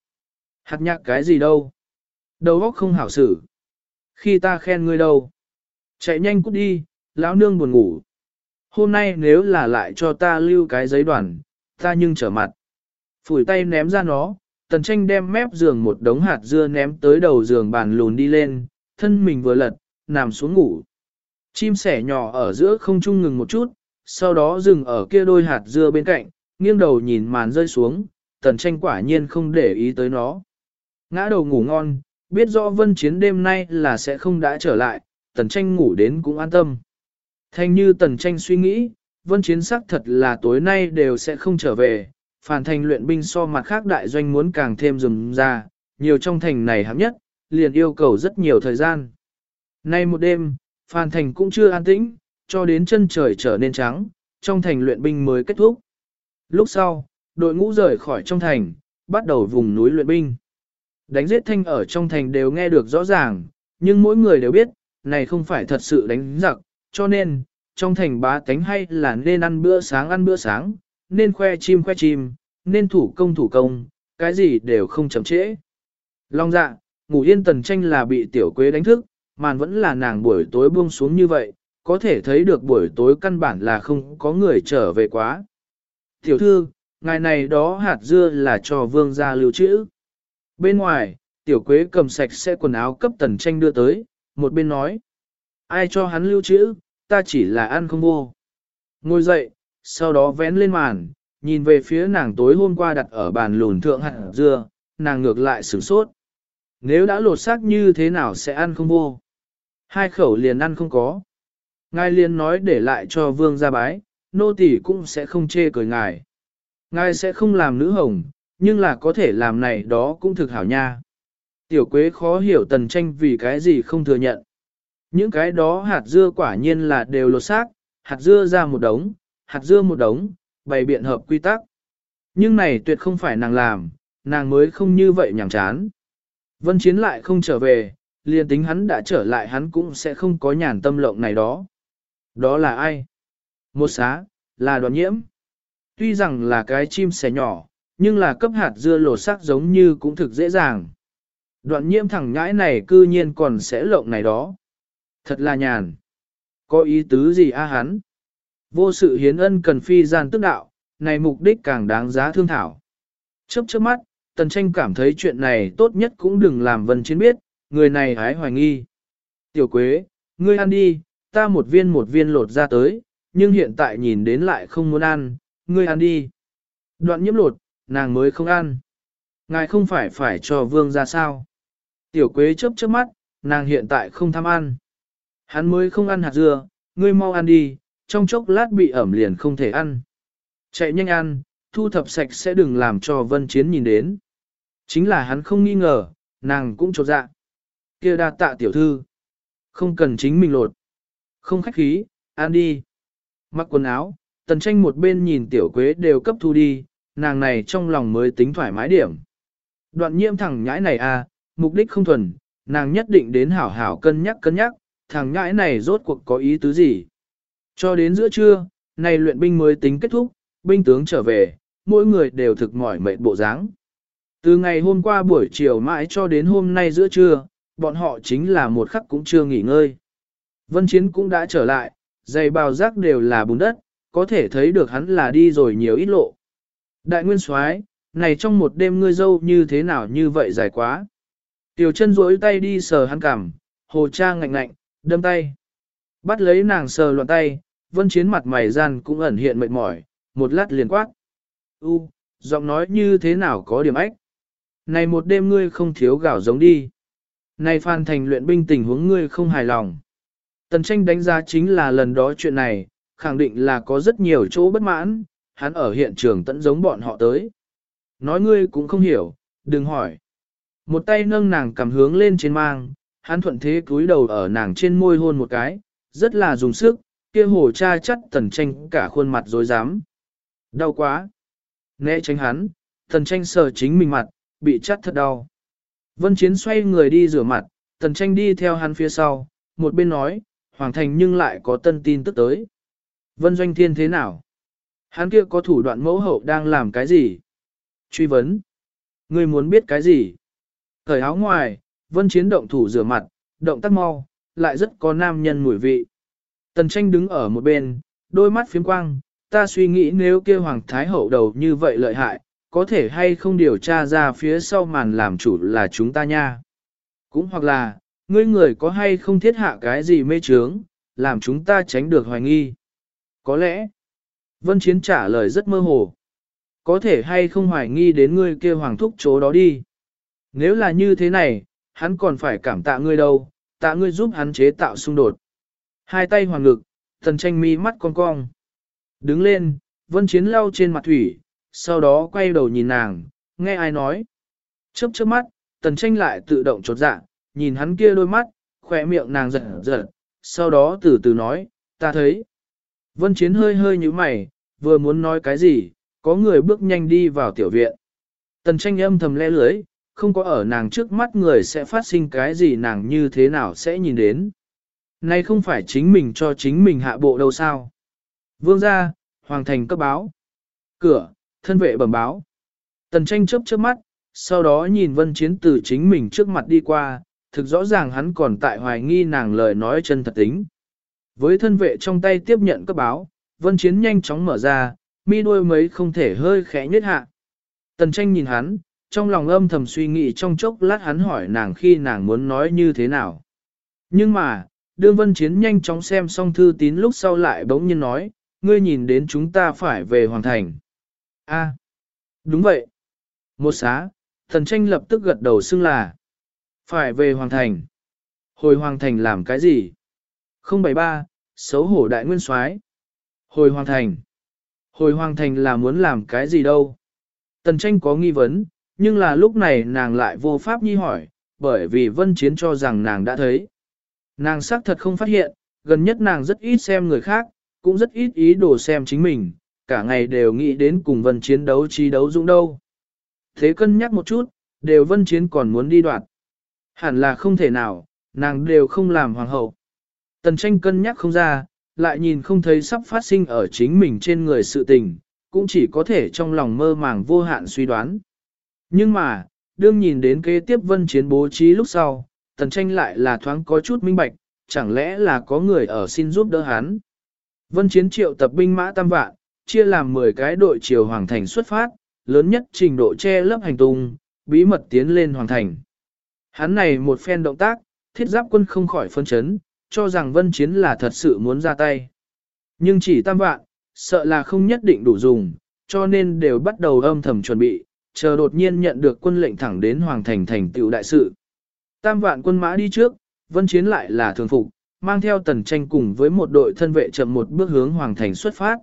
Hạt nhạc cái gì đâu? Đầu óc không hảo xử. Khi ta khen ngươi đâu? Chạy nhanh cút đi, lão nương buồn ngủ. Hôm nay nếu là lại cho ta lưu cái giấy đoàn, ta nhưng trở mặt. Phủi tay ném ra nó, tần tranh đem mép giường một đống hạt dưa ném tới đầu giường bàn lùn đi lên, thân mình vừa lật, nằm xuống ngủ. Chim sẻ nhỏ ở giữa không trung ngừng một chút, sau đó dừng ở kia đôi hạt dưa bên cạnh, nghiêng đầu nhìn màn rơi xuống, tần tranh quả nhiên không để ý tới nó. Ngã đầu ngủ ngon, biết rõ vân chiến đêm nay là sẽ không đã trở lại, tần tranh ngủ đến cũng an tâm. Thanh như tần tranh suy nghĩ, vân chiến xác thật là tối nay đều sẽ không trở về, phản thành luyện binh so mặt khác đại doanh muốn càng thêm rừng ra, nhiều trong thành này hạng nhất, liền yêu cầu rất nhiều thời gian. Nay một đêm, phản Thành cũng chưa an tĩnh, cho đến chân trời trở nên trắng, trong thành luyện binh mới kết thúc. Lúc sau, đội ngũ rời khỏi trong thành, bắt đầu vùng núi luyện binh. Đánh giết thanh ở trong thành đều nghe được rõ ràng, nhưng mỗi người đều biết, này không phải thật sự đánh giặc, cho nên, trong thành bá tánh hay là nên ăn bữa sáng ăn bữa sáng, nên khoe chim khoe chim, nên thủ công thủ công, cái gì đều không chậm trễ. Long dạ, ngủ yên tần tranh là bị tiểu quế đánh thức, màn vẫn là nàng buổi tối buông xuống như vậy, có thể thấy được buổi tối căn bản là không có người trở về quá. Tiểu thư, ngày này đó hạt dưa là cho vương gia lưu trữ. Bên ngoài, tiểu quế cầm sạch sẽ quần áo cấp tần tranh đưa tới, một bên nói. Ai cho hắn lưu trữ, ta chỉ là ăn không vô. Ngồi dậy, sau đó vén lên màn, nhìn về phía nàng tối hôm qua đặt ở bàn lùn thượng hạt dưa, nàng ngược lại sửng sốt. Nếu đã lột xác như thế nào sẽ ăn không vô? Hai khẩu liền ăn không có. Ngài liền nói để lại cho vương gia bái, nô tỳ cũng sẽ không chê cười ngài. Ngài sẽ không làm nữ hồng, nhưng là có thể làm này đó cũng thực hảo nha. Tiểu quế khó hiểu tần tranh vì cái gì không thừa nhận. Những cái đó hạt dưa quả nhiên là đều lột xác, hạt dưa ra một đống, hạt dưa một đống, bày biện hợp quy tắc. Nhưng này tuyệt không phải nàng làm, nàng mới không như vậy nhảm chán. Vân Chiến lại không trở về, liền tính hắn đã trở lại hắn cũng sẽ không có nhàn tâm lộng này đó. Đó là ai? Một xá, là đoàn nhiễm. Tuy rằng là cái chim sẻ nhỏ, nhưng là cấp hạt dưa lột xác giống như cũng thực dễ dàng. Đoạn nhiễm thẳng nhãi này cư nhiên còn sẽ lộng này đó. Thật là nhàn. Có ý tứ gì a hắn? Vô sự hiến ân cần phi gian tức đạo, này mục đích càng đáng giá thương thảo. Chớp chớp mắt, tần tranh cảm thấy chuyện này tốt nhất cũng đừng làm vân chiến biết, người này hái hoài nghi. Tiểu quế, ngươi ăn đi, ta một viên một viên lột ra tới, nhưng hiện tại nhìn đến lại không muốn ăn, ngươi ăn đi. Đoạn nhiễm lột, nàng mới không ăn. Ngài không phải phải cho vương ra sao. Tiểu quế chớp chớp mắt, nàng hiện tại không tham ăn. Hắn mới không ăn hạt dưa, ngươi mau ăn đi, trong chốc lát bị ẩm liền không thể ăn. Chạy nhanh ăn, thu thập sạch sẽ đừng làm cho vân chiến nhìn đến. Chính là hắn không nghi ngờ, nàng cũng trột dạ. kia đa tạ tiểu thư. Không cần chính mình lột. Không khách khí, ăn đi. Mặc quần áo, tần tranh một bên nhìn tiểu quế đều cấp thu đi, nàng này trong lòng mới tính thoải mái điểm. Đoạn nhiễm thẳng nhãi này à, mục đích không thuần, nàng nhất định đến hảo hảo cân nhắc cân nhắc, thằng nhãi này rốt cuộc có ý tứ gì. Cho đến giữa trưa, này luyện binh mới tính kết thúc, binh tướng trở về, mỗi người đều thực mỏi mệt bộ dáng. Từ ngày hôm qua buổi chiều mãi cho đến hôm nay giữa trưa, bọn họ chính là một khắc cũng chưa nghỉ ngơi. Vân Chiến cũng đã trở lại, giày bào rác đều là bùn đất, có thể thấy được hắn là đi rồi nhiều ít lộ. Đại nguyên soái, này trong một đêm ngươi dâu như thế nào như vậy dài quá. Tiểu chân duỗi tay đi sờ hắn cằm, hồ cha ngạnh ngạnh, đâm tay. Bắt lấy nàng sờ loạn tay, vân chiến mặt mày gian cũng ẩn hiện mệt mỏi, một lát liền quát. U, giọng nói như thế nào có điểm ách. Này một đêm ngươi không thiếu gạo giống đi. Này phan thành luyện binh tình huống ngươi không hài lòng. Tần tranh đánh giá chính là lần đó chuyện này, khẳng định là có rất nhiều chỗ bất mãn, hắn ở hiện trường tận giống bọn họ tới. Nói ngươi cũng không hiểu, đừng hỏi. Một tay nâng nàng cầm hướng lên trên mang, hắn thuận thế cúi đầu ở nàng trên môi hôn một cái, rất là dùng sức, kia hồ cha chắt tần tranh cả khuôn mặt dối dám. Đau quá. Né tránh hắn, tần tranh sờ chính mình mặt, bị chắt thật đau. Vân Chiến xoay người đi rửa mặt, tần tranh đi theo hắn phía sau, một bên nói, Hoàng Thành nhưng lại có tân tin tức tới. Vân Doanh Thiên thế nào? Hắn kia có thủ đoạn mẫu hậu đang làm cái gì? Truy vấn. Ngươi muốn biết cái gì? Thời áo ngoài, Vân Chiến động thủ rửa mặt, động tác mau, lại rất có nam nhân mùi vị. Tần tranh đứng ở một bên, đôi mắt phiếm quang, ta suy nghĩ nếu kia Hoàng Thái Hậu đầu như vậy lợi hại, có thể hay không điều tra ra phía sau màn làm chủ là chúng ta nha. Cũng hoặc là, ngươi người có hay không thiết hạ cái gì mê trướng, làm chúng ta tránh được hoài nghi. Có lẽ, Vân Chiến trả lời rất mơ hồ. Có thể hay không hoài nghi đến ngươi kia hoàng thúc chỗ đó đi. Nếu là như thế này, hắn còn phải cảm tạ ngươi đâu, tạ ngươi giúp hắn chế tạo xung đột. Hai tay hoàng ngực, thần tranh mi mắt cong cong. Đứng lên, Vân Chiến lau trên mặt thủy, sau đó quay đầu nhìn nàng, nghe ai nói. Chớp chớp mắt, tần tranh lại tự động chột dạ, nhìn hắn kia đôi mắt, khỏe miệng nàng giật giật, sau đó từ từ nói, ta thấy. Vân Chiến hơi hơi như mày, vừa muốn nói cái gì, có người bước nhanh đi vào tiểu viện. Tần tranh âm thầm le lưới, không có ở nàng trước mắt người sẽ phát sinh cái gì nàng như thế nào sẽ nhìn đến. Này không phải chính mình cho chính mình hạ bộ đâu sao. Vương gia, hoàng thành cấp báo. Cửa, thân vệ bẩm báo. Tần tranh chớp chớp mắt, sau đó nhìn vân chiến từ chính mình trước mặt đi qua, thực rõ ràng hắn còn tại hoài nghi nàng lời nói chân thật tính. Với thân vệ trong tay tiếp nhận cấp báo, vân chiến nhanh chóng mở ra, mi đuôi mấy không thể hơi khẽ nhất hạ. Tần tranh nhìn hắn, trong lòng âm thầm suy nghĩ trong chốc lát hắn hỏi nàng khi nàng muốn nói như thế nào. Nhưng mà, đương vân chiến nhanh chóng xem xong thư tín lúc sau lại bỗng nhiên nói, ngươi nhìn đến chúng ta phải về hoàn thành. A, đúng vậy. Một xá, thần tranh lập tức gật đầu xưng là, phải về hoàng thành. Hồi hoàng thành làm cái gì? 073, xấu hổ đại nguyên soái. Hồi hoàng thành. Hồi hoàng thành là muốn làm cái gì đâu? Tần tranh có nghi vấn, nhưng là lúc này nàng lại vô pháp nhi hỏi, bởi vì vân chiến cho rằng nàng đã thấy. Nàng xác thật không phát hiện, gần nhất nàng rất ít xem người khác, cũng rất ít ý đồ xem chính mình, cả ngày đều nghĩ đến cùng vân chiến đấu chi đấu dũng đâu. Thế cân nhắc một chút, đều vân chiến còn muốn đi đoạt. Hẳn là không thể nào, nàng đều không làm hoàng hậu. Tần tranh cân nhắc không ra, lại nhìn không thấy sắp phát sinh ở chính mình trên người sự tình, cũng chỉ có thể trong lòng mơ màng vô hạn suy đoán. Nhưng mà, đương nhìn đến kế tiếp vân chiến bố trí lúc sau, tần tranh lại là thoáng có chút minh bạch, chẳng lẽ là có người ở xin giúp đỡ hắn. Vân chiến triệu tập binh mã tam vạn, chia làm 10 cái đội triều hoàng thành xuất phát, lớn nhất trình độ che lớp hành tung, bí mật tiến lên hoàng thành. Hắn này một phen động tác, thiết giáp quân không khỏi phân chấn, cho rằng vân chiến là thật sự muốn ra tay. Nhưng chỉ tam vạn, sợ là không nhất định đủ dùng, cho nên đều bắt đầu âm thầm chuẩn bị, chờ đột nhiên nhận được quân lệnh thẳng đến hoàng thành thành tựu đại sự. Tam vạn quân mã đi trước, vân chiến lại là thường phục, mang theo tần tranh cùng với một đội thân vệ chậm một bước hướng hoàng thành xuất phát.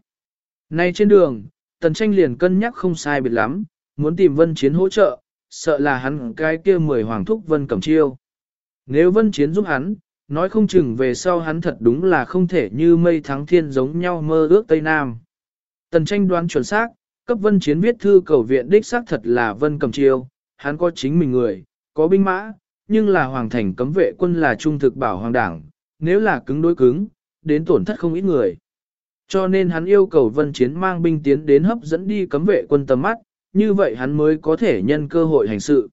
Nay trên đường, tần tranh liền cân nhắc không sai biệt lắm, muốn tìm vân chiến hỗ trợ, sợ là hắn cái kia mười hoàng thúc vân cầm chiêu. Nếu vân chiến giúp hắn, nói không chừng về sau hắn thật đúng là không thể như mây thắng thiên giống nhau mơ ước Tây Nam. Tần tranh đoán chuẩn xác, cấp vân chiến viết thư cầu viện đích xác thật là vân cầm chiêu, hắn có chính mình người, có binh mã, nhưng là hoàng thành cấm vệ quân là trung thực bảo hoàng đảng, nếu là cứng đối cứng, đến tổn thất không ít người. Cho nên hắn yêu cầu vân chiến mang binh tiến đến hấp dẫn đi cấm vệ quân tầm mắt, như vậy hắn mới có thể nhân cơ hội hành sự.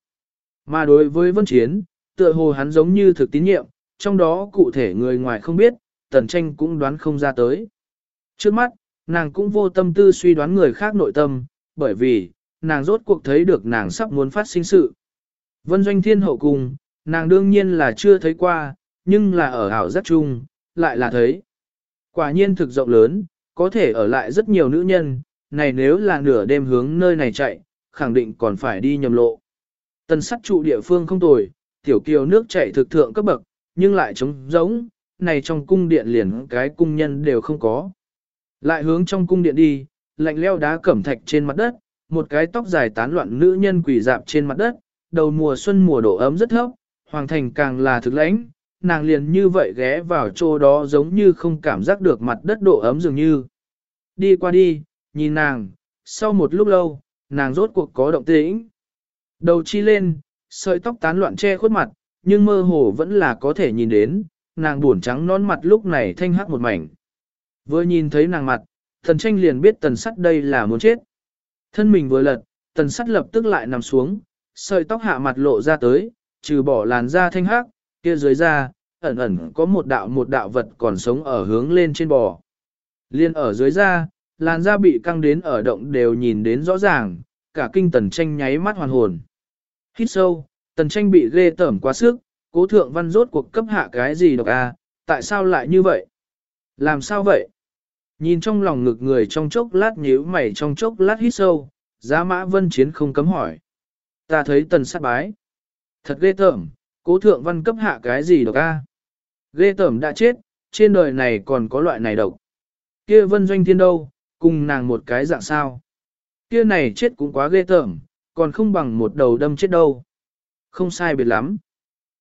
Mà đối với vân chiến, tựa hồ hắn giống như thực tín nhiệm, trong đó cụ thể người ngoài không biết, tần tranh cũng đoán không ra tới. Trước mắt, nàng cũng vô tâm tư suy đoán người khác nội tâm, bởi vì, nàng rốt cuộc thấy được nàng sắp muốn phát sinh sự. Vân doanh thiên hậu cùng, nàng đương nhiên là chưa thấy qua, nhưng là ở ảo giác chung, lại là thấy. Quả nhiên thực rộng lớn, có thể ở lại rất nhiều nữ nhân, này nếu là nửa đêm hướng nơi này chạy, khẳng định còn phải đi nhầm lộ. Tần sắt trụ địa phương không tồi, tiểu kiều nước chạy thực thượng cấp bậc, nhưng lại trống rỗng, này trong cung điện liền cái cung nhân đều không có. Lại hướng trong cung điện đi, lạnh leo đá cẩm thạch trên mặt đất, một cái tóc dài tán loạn nữ nhân quỷ dạp trên mặt đất, đầu mùa xuân mùa độ ấm rất thấp, hoàng thành càng là thực lãnh, nàng liền như vậy ghé vào chỗ đó giống như không cảm giác được mặt đất độ ấm dường như. Đi qua đi, nhìn nàng, sau một lúc lâu, nàng rốt cuộc có động tĩnh. Đầu chi lên, sợi tóc tán loạn che khuất mặt, nhưng mơ hồ vẫn là có thể nhìn đến, nàng buồn trắng non mặt lúc này thanh hắc một mảnh. Vừa nhìn thấy nàng mặt, thần tranh liền biết tần sắt đây là muốn chết. Thân mình vừa lật, tần sắt lập tức lại nằm xuống, sợi tóc hạ mặt lộ ra tới, trừ bỏ làn da thanh hắc, kia dưới da, ẩn ẩn có một đạo một đạo vật còn sống ở hướng lên trên bò. Liên ở dưới da, làn da bị căng đến ở động đều nhìn đến rõ ràng, cả kinh tần tranh nháy mắt hoàn hồn. Hít sâu, tần tranh bị ghê tởm quá sức, cố thượng văn rốt cuộc cấp hạ cái gì độc a? tại sao lại như vậy? Làm sao vậy? Nhìn trong lòng ngực người trong chốc lát nhíu mày trong chốc lát hít sâu, giá mã vân chiến không cấm hỏi. Ta thấy tần sát bái. Thật ghê tởm, cố thượng văn cấp hạ cái gì độc a? Ghê tởm đã chết, trên đời này còn có loại này độc. Kia vân doanh thiên đâu, cùng nàng một cái dạng sao. Kia này chết cũng quá ghê tởm, còn không bằng một đầu đâm chết đâu. Không sai biệt lắm.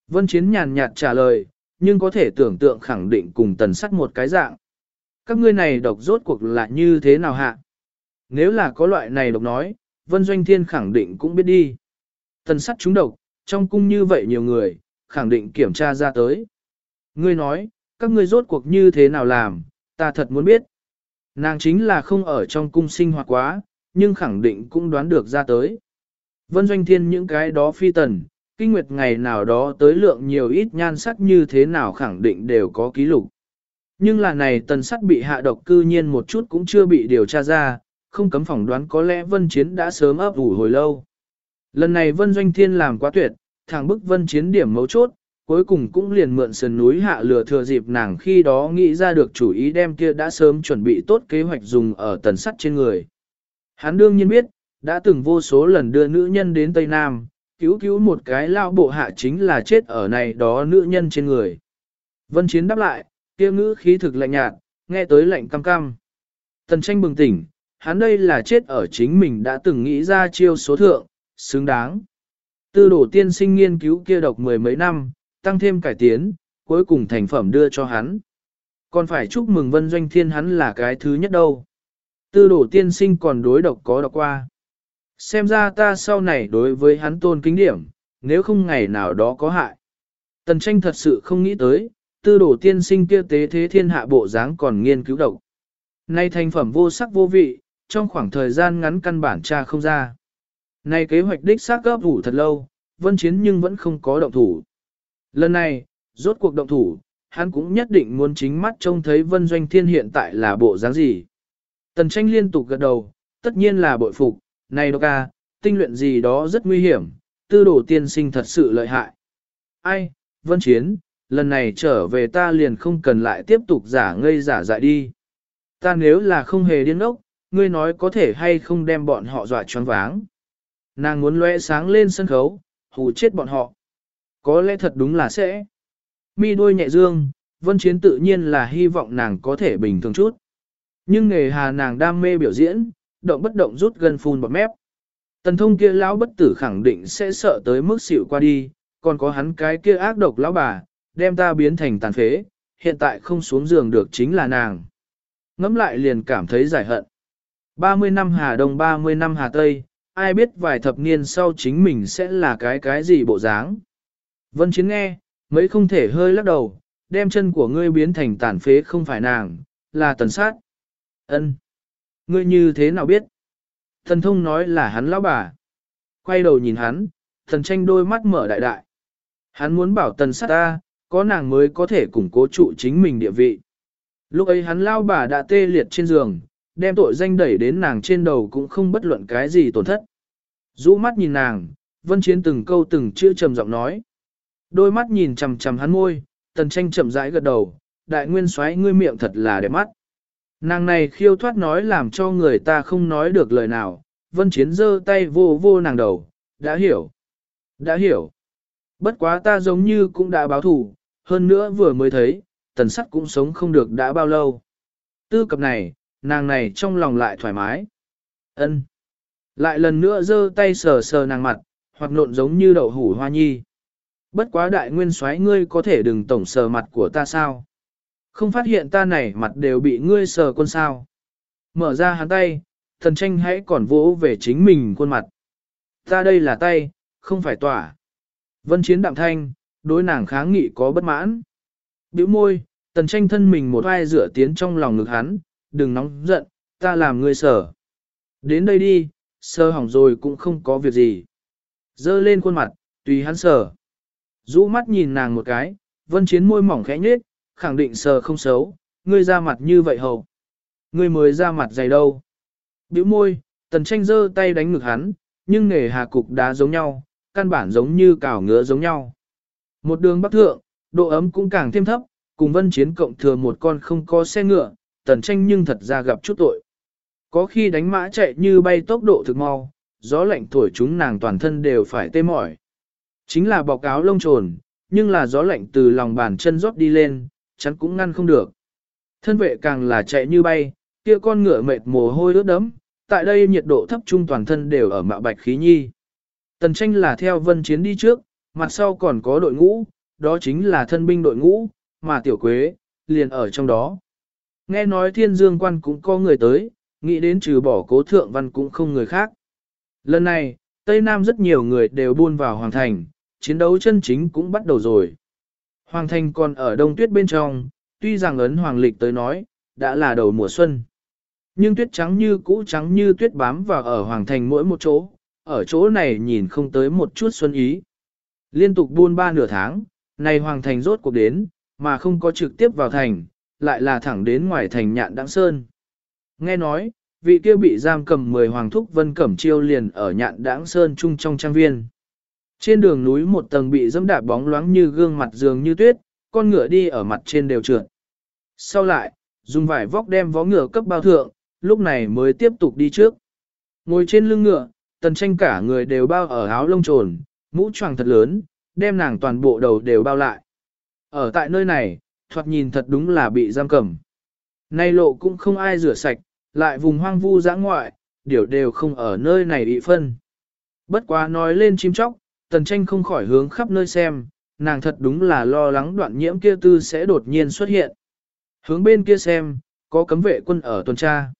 Vân chiến nhàn nhạt trả lời, nhưng có thể tưởng tượng khẳng định cùng tần sắt một cái dạng. Các ngươi này độc rốt cuộc là như thế nào hạ? Nếu là có loại này độc nói, Vân Doanh Thiên khẳng định cũng biết đi. Tần sắt trúng độc, trong cung như vậy nhiều người, khẳng định kiểm tra ra tới. Ngươi nói, các ngươi rốt cuộc như thế nào làm, ta thật muốn biết. Nàng chính là không ở trong cung sinh hoạt quá, nhưng khẳng định cũng đoán được ra tới. Vân Doanh Thiên những cái đó phi tần, kinh nguyệt ngày nào đó tới lượng nhiều ít nhan sắc như thế nào khẳng định đều có ký lục. Nhưng là này tần sắt bị hạ độc cư nhiên một chút cũng chưa bị điều tra ra, không cấm phỏng đoán có lẽ Vân Chiến đã sớm ấp ủ hồi lâu. Lần này Vân Doanh Thiên làm quá tuyệt, thẳng bức Vân Chiến điểm mấu chốt, cuối cùng cũng liền mượn sườn núi hạ lửa thừa dịp nàng khi đó nghĩ ra được chủ ý đem kia đã sớm chuẩn bị tốt kế hoạch dùng ở tần sắt trên người. Hắn đương nhiên biết, đã từng vô số lần đưa nữ nhân đến Tây Nam, cứu cứu một cái lao bộ hạ chính là chết ở này đó nữ nhân trên người. Vân Chiến đáp lại, kia ngữ khí thực lạnh nhạt, nghe tới lạnh cam cam. Tần tranh bừng tỉnh, hắn đây là chết ở chính mình đã từng nghĩ ra chiêu số thượng, xứng đáng. Tư đổ tiên sinh nghiên cứu kia độc mười mấy năm, tăng thêm cải tiến, cuối cùng thành phẩm đưa cho hắn. Còn phải chúc mừng Vân Doanh Thiên hắn là cái thứ nhất đâu. Tư đổ tiên sinh còn đối độc có độc qua. Xem ra ta sau này đối với hắn tôn kính điểm, nếu không ngày nào đó có hại. Tần tranh thật sự không nghĩ tới, tư đổ tiên sinh kia tế thế thiên hạ bộ dáng còn nghiên cứu độc. Nay thành phẩm vô sắc vô vị, trong khoảng thời gian ngắn căn bản tra không ra. Nay kế hoạch đích xác gấp thủ thật lâu, vân chiến nhưng vẫn không có động thủ. Lần này, rốt cuộc động thủ, hắn cũng nhất định muốn chính mắt trông thấy vân doanh thiên hiện tại là bộ dáng gì. Tần tranh liên tục gật đầu, tất nhiên là bội phục, này đô ca, à, tinh luyện gì đó rất nguy hiểm, tư đồ tiên sinh thật sự lợi hại. Ai, vân chiến, lần này trở về ta liền không cần lại tiếp tục giả ngây giả dại đi. Ta nếu là không hề điên ốc, ngươi nói có thể hay không đem bọn họ dọa choáng váng. Nàng muốn lóe sáng lên sân khấu, hù chết bọn họ. Có lẽ thật đúng là sẽ. Mi đôi nhẹ dương, vân chiến tự nhiên là hy vọng nàng có thể bình thường chút. Nhưng nghề hà nàng đam mê biểu diễn, động bất động rút gần phun bọt mép. Tần thông kia lão bất tử khẳng định sẽ sợ tới mức xỉu qua đi, còn có hắn cái kia ác độc lão bà, đem ta biến thành tàn phế, hiện tại không xuống giường được chính là nàng. Ngắm lại liền cảm thấy giải hận. 30 năm Hà Đông 30 năm Hà Tây, ai biết vài thập niên sau chính mình sẽ là cái cái gì bộ dáng. Vân Chiến nghe, mấy không thể hơi lắc đầu, đem chân của ngươi biến thành tàn phế không phải nàng, là tần sát. Ân, Ngươi như thế nào biết? Thần thông nói là hắn lão bà. Quay đầu nhìn hắn, thần tranh đôi mắt mở đại đại. Hắn muốn bảo tần sát ta, có nàng mới có thể củng cố trụ chính mình địa vị. Lúc ấy hắn lao bà đã tê liệt trên giường, đem tội danh đẩy đến nàng trên đầu cũng không bất luận cái gì tổn thất. Rũ mắt nhìn nàng, vân chiến từng câu từng chữ trầm giọng nói. Đôi mắt nhìn chằm chằm hắn môi, tần tranh chậm rãi gật đầu, đại nguyên xoáy ngươi miệng thật là đẹp mắt. Nàng này khiêu thoát nói làm cho người ta không nói được lời nào, vân chiến giơ tay vô vô nàng đầu, đã hiểu, đã hiểu. Bất quá ta giống như cũng đã báo thủ, hơn nữa vừa mới thấy, tần sắt cũng sống không được đã bao lâu. Tư cập này, nàng này trong lòng lại thoải mái. ân Lại lần nữa giơ tay sờ sờ nàng mặt, hoặc nộn giống như đậu hủ hoa nhi. Bất quá đại nguyên soái ngươi có thể đừng tổng sờ mặt của ta sao? Không phát hiện ta này mặt đều bị ngươi sờ quân sao. Mở ra hắn tay, thần tranh hãy còn vỗ về chính mình khuôn mặt. Ta đây là tay, không phải tỏa. Vân chiến đạm thanh, đối nàng kháng nghị có bất mãn. Biểu môi, tần tranh thân mình một vai rửa tiến trong lòng ngực hắn, đừng nóng giận, ta làm ngươi sở. Đến đây đi, sơ hỏng rồi cũng không có việc gì. Dơ lên khuôn mặt, tùy hắn sở. Rũ mắt nhìn nàng một cái, vân chiến môi mỏng khẽ nhếch, khẳng định sờ không xấu, ngươi ra mặt như vậy hầu. Ngươi mới ra mặt dày đâu. Biểu môi, tần tranh giơ tay đánh ngực hắn, nhưng nghề hà cục đá giống nhau, căn bản giống như cào ngứa giống nhau. Một đường bắc thượng, độ ấm cũng càng thêm thấp, cùng vân chiến cộng thừa một con không có xe ngựa, tần tranh nhưng thật ra gặp chút tội. Có khi đánh mã chạy như bay tốc độ thực mau, gió lạnh thổi chúng nàng toàn thân đều phải tê mỏi. Chính là bọc áo lông trồn, nhưng là gió lạnh từ lòng bàn chân rót đi lên, chắn cũng ngăn không được. Thân vệ càng là chạy như bay, kia con ngựa mệt mồ hôi ướt đấm, tại đây nhiệt độ thấp trung toàn thân đều ở mạo bạch khí nhi. Tần tranh là theo vân chiến đi trước, mặt sau còn có đội ngũ, đó chính là thân binh đội ngũ, mà tiểu quế, liền ở trong đó. Nghe nói thiên dương quan cũng có người tới, nghĩ đến trừ bỏ cố thượng văn cũng không người khác. Lần này, Tây Nam rất nhiều người đều buôn vào Hoàng Thành, chiến đấu chân chính cũng bắt đầu rồi. Hoàng Thành còn ở đông tuyết bên trong, tuy rằng ấn Hoàng Lịch tới nói, đã là đầu mùa xuân. Nhưng tuyết trắng như cũ trắng như tuyết bám vào ở Hoàng Thành mỗi một chỗ, ở chỗ này nhìn không tới một chút xuân ý. Liên tục buôn ba nửa tháng, này Hoàng Thành rốt cuộc đến, mà không có trực tiếp vào thành, lại là thẳng đến ngoài thành nhạn Đãng sơn. Nghe nói, vị kia bị giam cầm 10 hoàng thúc vân cẩm chiêu liền ở nhạn đãng sơn trung trong trang viên. Trên đường núi một tầng bị dẫm đạp bóng loáng như gương mặt giường như tuyết, con ngựa đi ở mặt trên đều trượt. Sau lại, dùng vải vóc đem vó ngựa cấp bao thượng, lúc này mới tiếp tục đi trước. Ngồi trên lưng ngựa, tần tranh cả người đều bao ở áo lông trồn, mũ choàng thật lớn, đem nàng toàn bộ đầu đều bao lại. Ở tại nơi này, thoạt nhìn thật đúng là bị giam cầm. Nay lộ cũng không ai rửa sạch, lại vùng hoang vu giã ngoại, điều đều không ở nơi này bị phân. Bất quá nói lên chim chóc, tần tranh không khỏi hướng khắp nơi xem, nàng thật đúng là lo lắng đoạn nhiễm kia tư sẽ đột nhiên xuất hiện. Hướng bên kia xem, có cấm vệ quân ở tuần tra.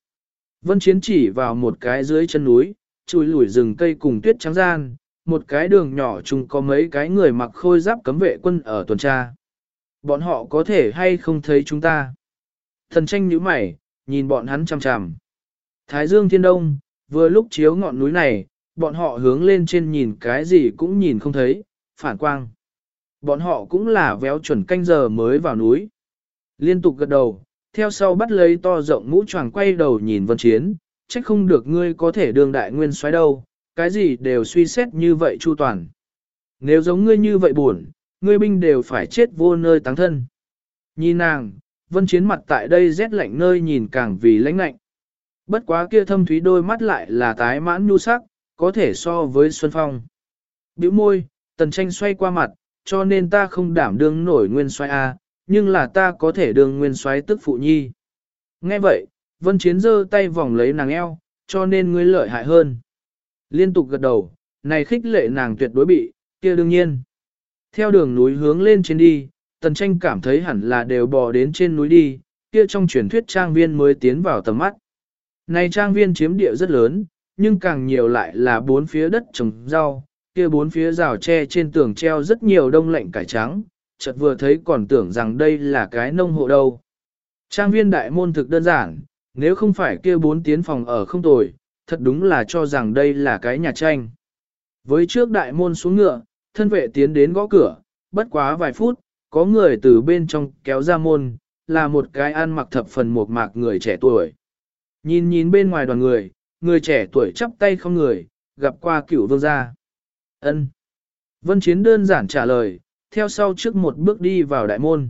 Vân Chiến chỉ vào một cái dưới chân núi, chui lủi rừng cây cùng tuyết trắng gian, một cái đường nhỏ chung có mấy cái người mặc khôi giáp cấm vệ quân ở tuần tra. Bọn họ có thể hay không thấy chúng ta. Thần tranh nhíu mày, nhìn bọn hắn chằm chằm. Thái dương thiên đông, vừa lúc chiếu ngọn núi này, bọn họ hướng lên trên nhìn cái gì cũng nhìn không thấy, phản quang. Bọn họ cũng là véo chuẩn canh giờ mới vào núi. Liên tục gật đầu, theo sau bắt lấy to rộng mũ choàng quay đầu nhìn vân chiến, trách không được ngươi có thể đương đại nguyên xoáy đâu, cái gì đều suy xét như vậy chu toàn. Nếu giống ngươi như vậy buồn, ngươi binh đều phải chết vô nơi táng thân. Nhìn nàng, vân chiến mặt tại đây rét lạnh nơi nhìn càng vì lãnh lạnh. Bất quá kia thâm thúy đôi mắt lại là tái mãn nhu sắc, có thể so với Xuân Phong. Biểu môi, tần tranh xoay qua mặt, cho nên ta không đảm đương nổi nguyên xoay A, nhưng là ta có thể đương nguyên xoáy tức phụ nhi. Nghe vậy, vân chiến giơ tay vòng lấy nàng eo, cho nên ngươi lợi hại hơn. Liên tục gật đầu, này khích lệ nàng tuyệt đối bị, kia đương nhiên. Theo đường núi hướng lên trên đi, tần tranh cảm thấy hẳn là đều bò đến trên núi đi, kia trong truyền thuyết trang viên mới tiến vào tầm mắt. Này trang viên chiếm địa rất lớn, nhưng càng nhiều lại là bốn phía đất trồng rau, kia bốn phía rào tre trên tường treo rất nhiều đông lạnh cải trắng, chợt vừa thấy còn tưởng rằng đây là cái nông hộ đâu. Trang viên đại môn thực đơn giản, nếu không phải kia bốn tiến phòng ở không tồi, thật đúng là cho rằng đây là cái nhà tranh. Với trước đại môn xuống ngựa, thân vệ tiến đến gõ cửa, bất quá vài phút, có người từ bên trong kéo ra môn, là một cái ăn mặc thập phần một mạc người trẻ tuổi. Nhìn nhìn bên ngoài đoàn người, người trẻ tuổi chắp tay không người, gặp qua cửu vương gia. ân Vân Chiến đơn giản trả lời, theo sau trước một bước đi vào đại môn.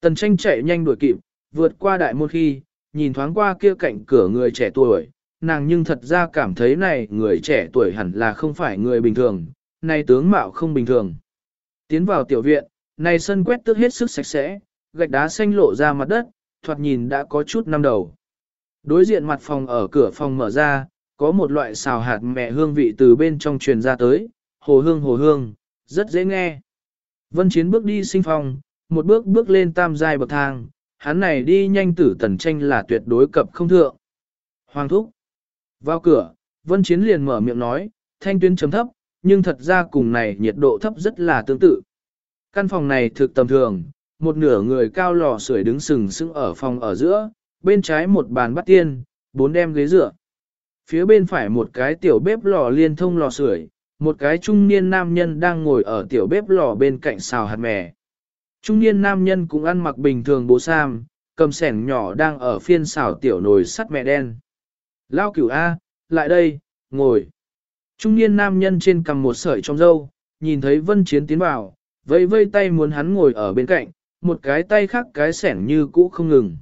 Tần tranh chạy nhanh đuổi kịp, vượt qua đại môn khi, nhìn thoáng qua kia cạnh cửa người trẻ tuổi, nàng nhưng thật ra cảm thấy này người trẻ tuổi hẳn là không phải người bình thường, này tướng mạo không bình thường. Tiến vào tiểu viện, này sân quét tước hết sức sạch sẽ, gạch đá xanh lộ ra mặt đất, thoạt nhìn đã có chút năm đầu. Đối diện mặt phòng ở cửa phòng mở ra, có một loại xào hạt mẹ hương vị từ bên trong truyền ra tới, hồ hương hồ hương, rất dễ nghe. Vân Chiến bước đi sinh phòng, một bước bước lên tam giai bậc thang, hắn này đi nhanh tử tần tranh là tuyệt đối cập không thượng. Hoàng thúc. Vào cửa, Vân Chiến liền mở miệng nói, thanh tuyến chấm thấp, nhưng thật ra cùng này nhiệt độ thấp rất là tương tự. Căn phòng này thực tầm thường, một nửa người cao lò sưởi đứng sừng sững ở phòng ở giữa, bên trái một bàn bắt tiên, bốn đem ghế dựa. Phía bên phải một cái tiểu bếp lò liên thông lò sưởi, một cái trung niên nam nhân đang ngồi ở tiểu bếp lò bên cạnh xào hạt mè. Trung niên nam nhân cũng ăn mặc bình thường bố sam, cầm sẻng nhỏ đang ở phiên xào tiểu nồi sắt mẹ đen. Lao cửu A, lại đây, ngồi. Trung niên nam nhân trên cầm một sợi trong dâu, nhìn thấy vân chiến tiến vào, vẫy vây tay muốn hắn ngồi ở bên cạnh, một cái tay khác cái sẻng như cũ không ngừng.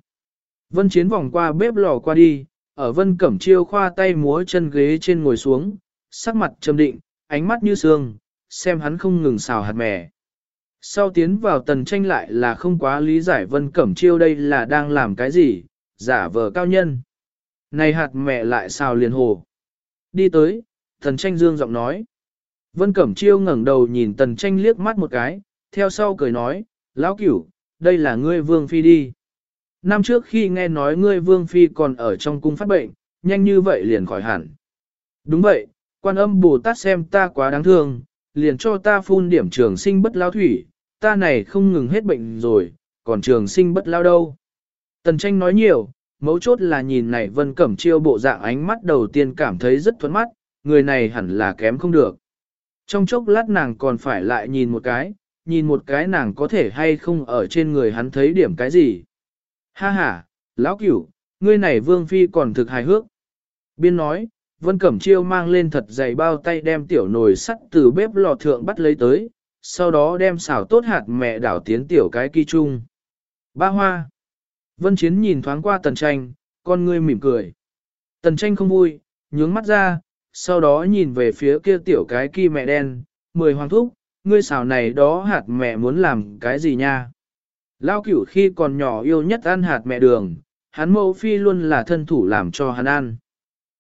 Vân chiến vòng qua bếp lò qua đi, ở vân cẩm chiêu khoa tay múa chân ghế trên ngồi xuống, sắc mặt trầm định, ánh mắt như sương, xem hắn không ngừng xào hạt mè. Sau tiến vào tần tranh lại là không quá lý giải vân cẩm chiêu đây là đang làm cái gì, giả vờ cao nhân. Này hạt mẹ lại xào liền hồ. Đi tới, tần tranh dương giọng nói. Vân cẩm chiêu ngẩng đầu nhìn tần tranh liếc mắt một cái, theo sau cười nói, lão cửu, đây là ngươi vương phi đi. Năm trước khi nghe nói ngươi vương phi còn ở trong cung phát bệnh, nhanh như vậy liền khỏi hẳn. Đúng vậy, quan âm Bồ Tát xem ta quá đáng thương, liền cho ta phun điểm trường sinh bất lao thủy, ta này không ngừng hết bệnh rồi, còn trường sinh bất lao đâu. Tần tranh nói nhiều, mấu chốt là nhìn này vân cẩm chiêu bộ dạng ánh mắt đầu tiên cảm thấy rất thuẫn mắt, người này hẳn là kém không được. Trong chốc lát nàng còn phải lại nhìn một cái, nhìn một cái nàng có thể hay không ở trên người hắn thấy điểm cái gì. Ha ha, lão cửu, ngươi này vương phi còn thực hài hước. Biên nói, Vân Cẩm Chiêu mang lên thật dày bao tay đem tiểu nồi sắt từ bếp lò thượng bắt lấy tới, sau đó đem xào tốt hạt mẹ đảo tiến tiểu cái kỳ chung. Ba hoa. Vân Chiến nhìn thoáng qua tần tranh, con ngươi mỉm cười. Tần tranh không vui, nhướng mắt ra, sau đó nhìn về phía kia tiểu cái kỳ mẹ đen, mười hoàng thúc, ngươi xào này đó hạt mẹ muốn làm cái gì nha? Lao cửu khi còn nhỏ yêu nhất ăn hạt mẹ đường, hắn mẫu phi luôn là thân thủ làm cho hắn ăn.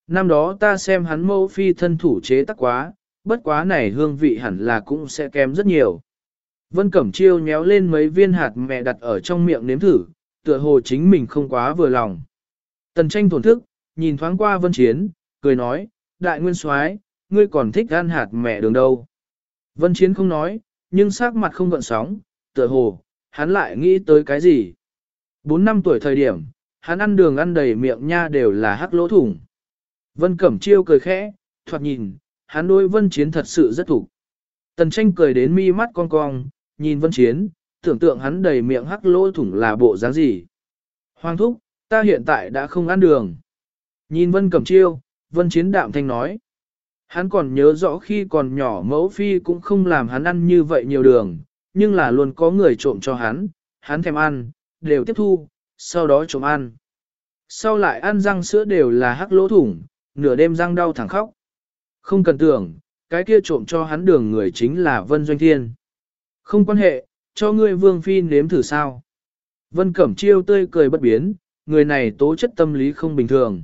Năm đó ta xem hắn mẫu phi thân thủ chế tắc quá, bất quá này hương vị hẳn là cũng sẽ kém rất nhiều. Vân Cẩm Chiêu nhéo lên mấy viên hạt mẹ đặt ở trong miệng nếm thử, tựa hồ chính mình không quá vừa lòng. Tần tranh thổn thức, nhìn thoáng qua Vân Chiến, cười nói, đại nguyên soái, ngươi còn thích ăn hạt mẹ đường đâu. Vân Chiến không nói, nhưng sắc mặt không gợn sóng, tựa hồ, hắn lại nghĩ tới cái gì. Bốn năm tuổi thời điểm, hắn ăn đường ăn đầy miệng nha đều là hắc lỗ thủng. Vân Cẩm Chiêu cười khẽ, thoạt nhìn, hắn đối Vân Chiến thật sự rất thủ. Tần tranh cười đến mi mắt cong cong, nhìn Vân Chiến, tưởng tượng hắn đầy miệng hắc lỗ thủng là bộ dáng gì. Hoàng thúc, ta hiện tại đã không ăn đường. Nhìn Vân Cẩm Chiêu, Vân Chiến đạm thanh nói. Hắn còn nhớ rõ khi còn nhỏ mẫu phi cũng không làm hắn ăn như vậy nhiều đường, nhưng là luôn có người trộm cho hắn, hắn thèm ăn, đều tiếp thu, sau đó trộm ăn. Sau lại ăn răng sữa đều là hắc lỗ thủng, nửa đêm răng đau thẳng khóc. Không cần tưởng, cái kia trộm cho hắn đường người chính là Vân Doanh Thiên. Không quan hệ, cho ngươi vương phi nếm thử sao. Vân Cẩm Chiêu tươi cười bất biến, người này tố chất tâm lý không bình thường.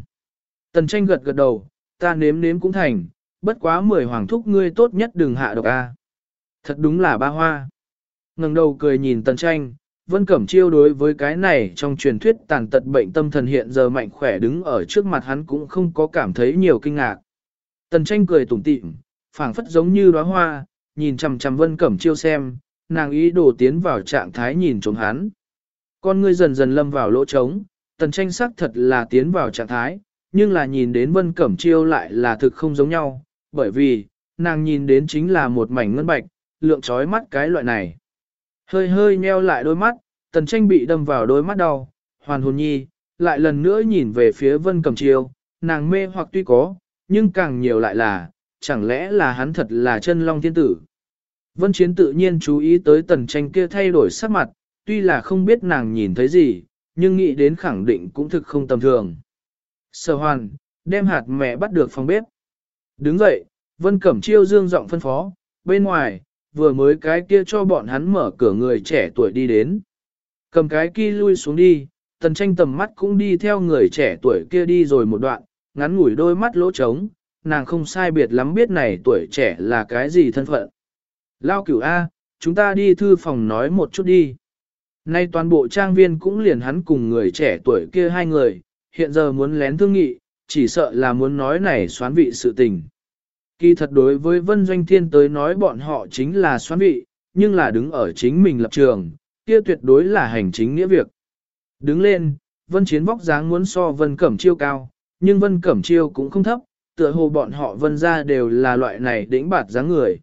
Tần tranh gật gật đầu, ta nếm nếm cũng thành, bất quá mười hoàng thúc ngươi tốt nhất đừng hạ độc a. Thật đúng là ba hoa ngẩng đầu cười nhìn tần tranh, Vân Cẩm Chiêu đối với cái này trong truyền thuyết tàn tật bệnh tâm thần hiện giờ mạnh khỏe đứng ở trước mặt hắn cũng không có cảm thấy nhiều kinh ngạc. Tần tranh cười tủm tỉm, phảng phất giống như đóa hoa, nhìn chằm chằm Vân Cẩm Chiêu xem, nàng ý đồ tiến vào trạng thái nhìn trống hắn. Con ngươi dần dần lâm vào lỗ trống, tần tranh sắc thật là tiến vào trạng thái, nhưng là nhìn đến Vân Cẩm Chiêu lại là thực không giống nhau, bởi vì, nàng nhìn đến chính là một mảnh ngân bạch, lượng trói mắt cái loại này. Hơi hơi nheo lại đôi mắt, tần tranh bị đâm vào đôi mắt đau, hoàn hồn nhi, lại lần nữa nhìn về phía vân cầm chiêu, nàng mê hoặc tuy có, nhưng càng nhiều lại là, chẳng lẽ là hắn thật là chân long thiên tử. Vân chiến tự nhiên chú ý tới tần tranh kia thay đổi sắc mặt, tuy là không biết nàng nhìn thấy gì, nhưng nghĩ đến khẳng định cũng thực không tầm thường. Sở hoàn, đem hạt mẹ bắt được phòng bếp. Đứng dậy, Vân Cẩm Chiêu dương giọng phân phó, bên ngoài, vừa mới cái kia cho bọn hắn mở cửa người trẻ tuổi đi đến. Cầm cái kia lui xuống đi, tần tranh tầm mắt cũng đi theo người trẻ tuổi kia đi rồi một đoạn, ngắn ngủi đôi mắt lỗ trống, nàng không sai biệt lắm biết này tuổi trẻ là cái gì thân phận. Lao cửu A, chúng ta đi thư phòng nói một chút đi. Nay toàn bộ trang viên cũng liền hắn cùng người trẻ tuổi kia hai người, hiện giờ muốn lén thương nghị, chỉ sợ là muốn nói này xoán vị sự tình. Kỳ thật đối với Vân Doanh Thiên tới nói bọn họ chính là xoan vị, nhưng là đứng ở chính mình lập trường, kia tuyệt đối là hành chính nghĩa việc. Đứng lên, Vân Chiến vóc dáng muốn so Vân Cẩm Chiêu cao, nhưng Vân Cẩm Chiêu cũng không thấp, tựa hồ bọn họ Vân ra đều là loại này đỉnh bạt dáng người.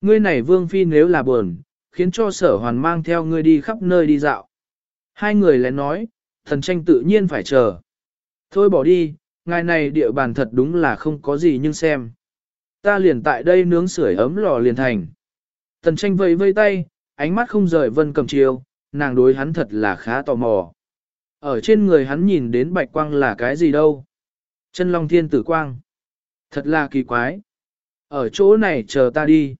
Ngươi này Vương Phi nếu là buồn, khiến cho sở hoàn mang theo ngươi đi khắp nơi đi dạo. Hai người lén nói, thần tranh tự nhiên phải chờ. Thôi bỏ đi, ngài này địa bàn thật đúng là không có gì nhưng xem. Ta liền tại đây nướng sưởi ấm lò liền thành. Tần tranh vây vây tay, ánh mắt không rời vân cầm chiều, nàng đối hắn thật là khá tò mò. Ở trên người hắn nhìn đến bạch quang là cái gì đâu? Chân long thiên tử quang. Thật là kỳ quái. Ở chỗ này chờ ta đi.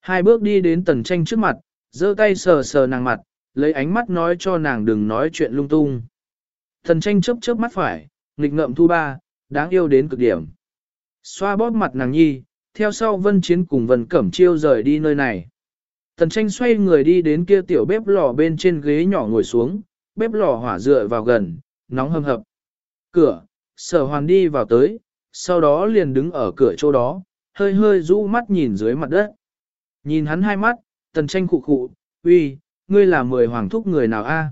Hai bước đi đến tần tranh trước mặt, giơ tay sờ sờ nàng mặt, lấy ánh mắt nói cho nàng đừng nói chuyện lung tung. Tần tranh chớp chớp mắt phải, nghịch ngậm thu ba, đáng yêu đến cực điểm. Xoa bóp mặt nàng nhi, theo sau vân chiến cùng vân cẩm chiêu rời đi nơi này. Tần tranh xoay người đi đến kia tiểu bếp lò bên trên ghế nhỏ ngồi xuống, bếp lò hỏa dựa vào gần, nóng hầm hập. Cửa, sở hoàn đi vào tới, sau đó liền đứng ở cửa chỗ đó, hơi hơi rũ mắt nhìn dưới mặt đất. Nhìn hắn hai mắt, tần tranh khụ khụ, uy, ngươi là mười hoàng thúc người nào a?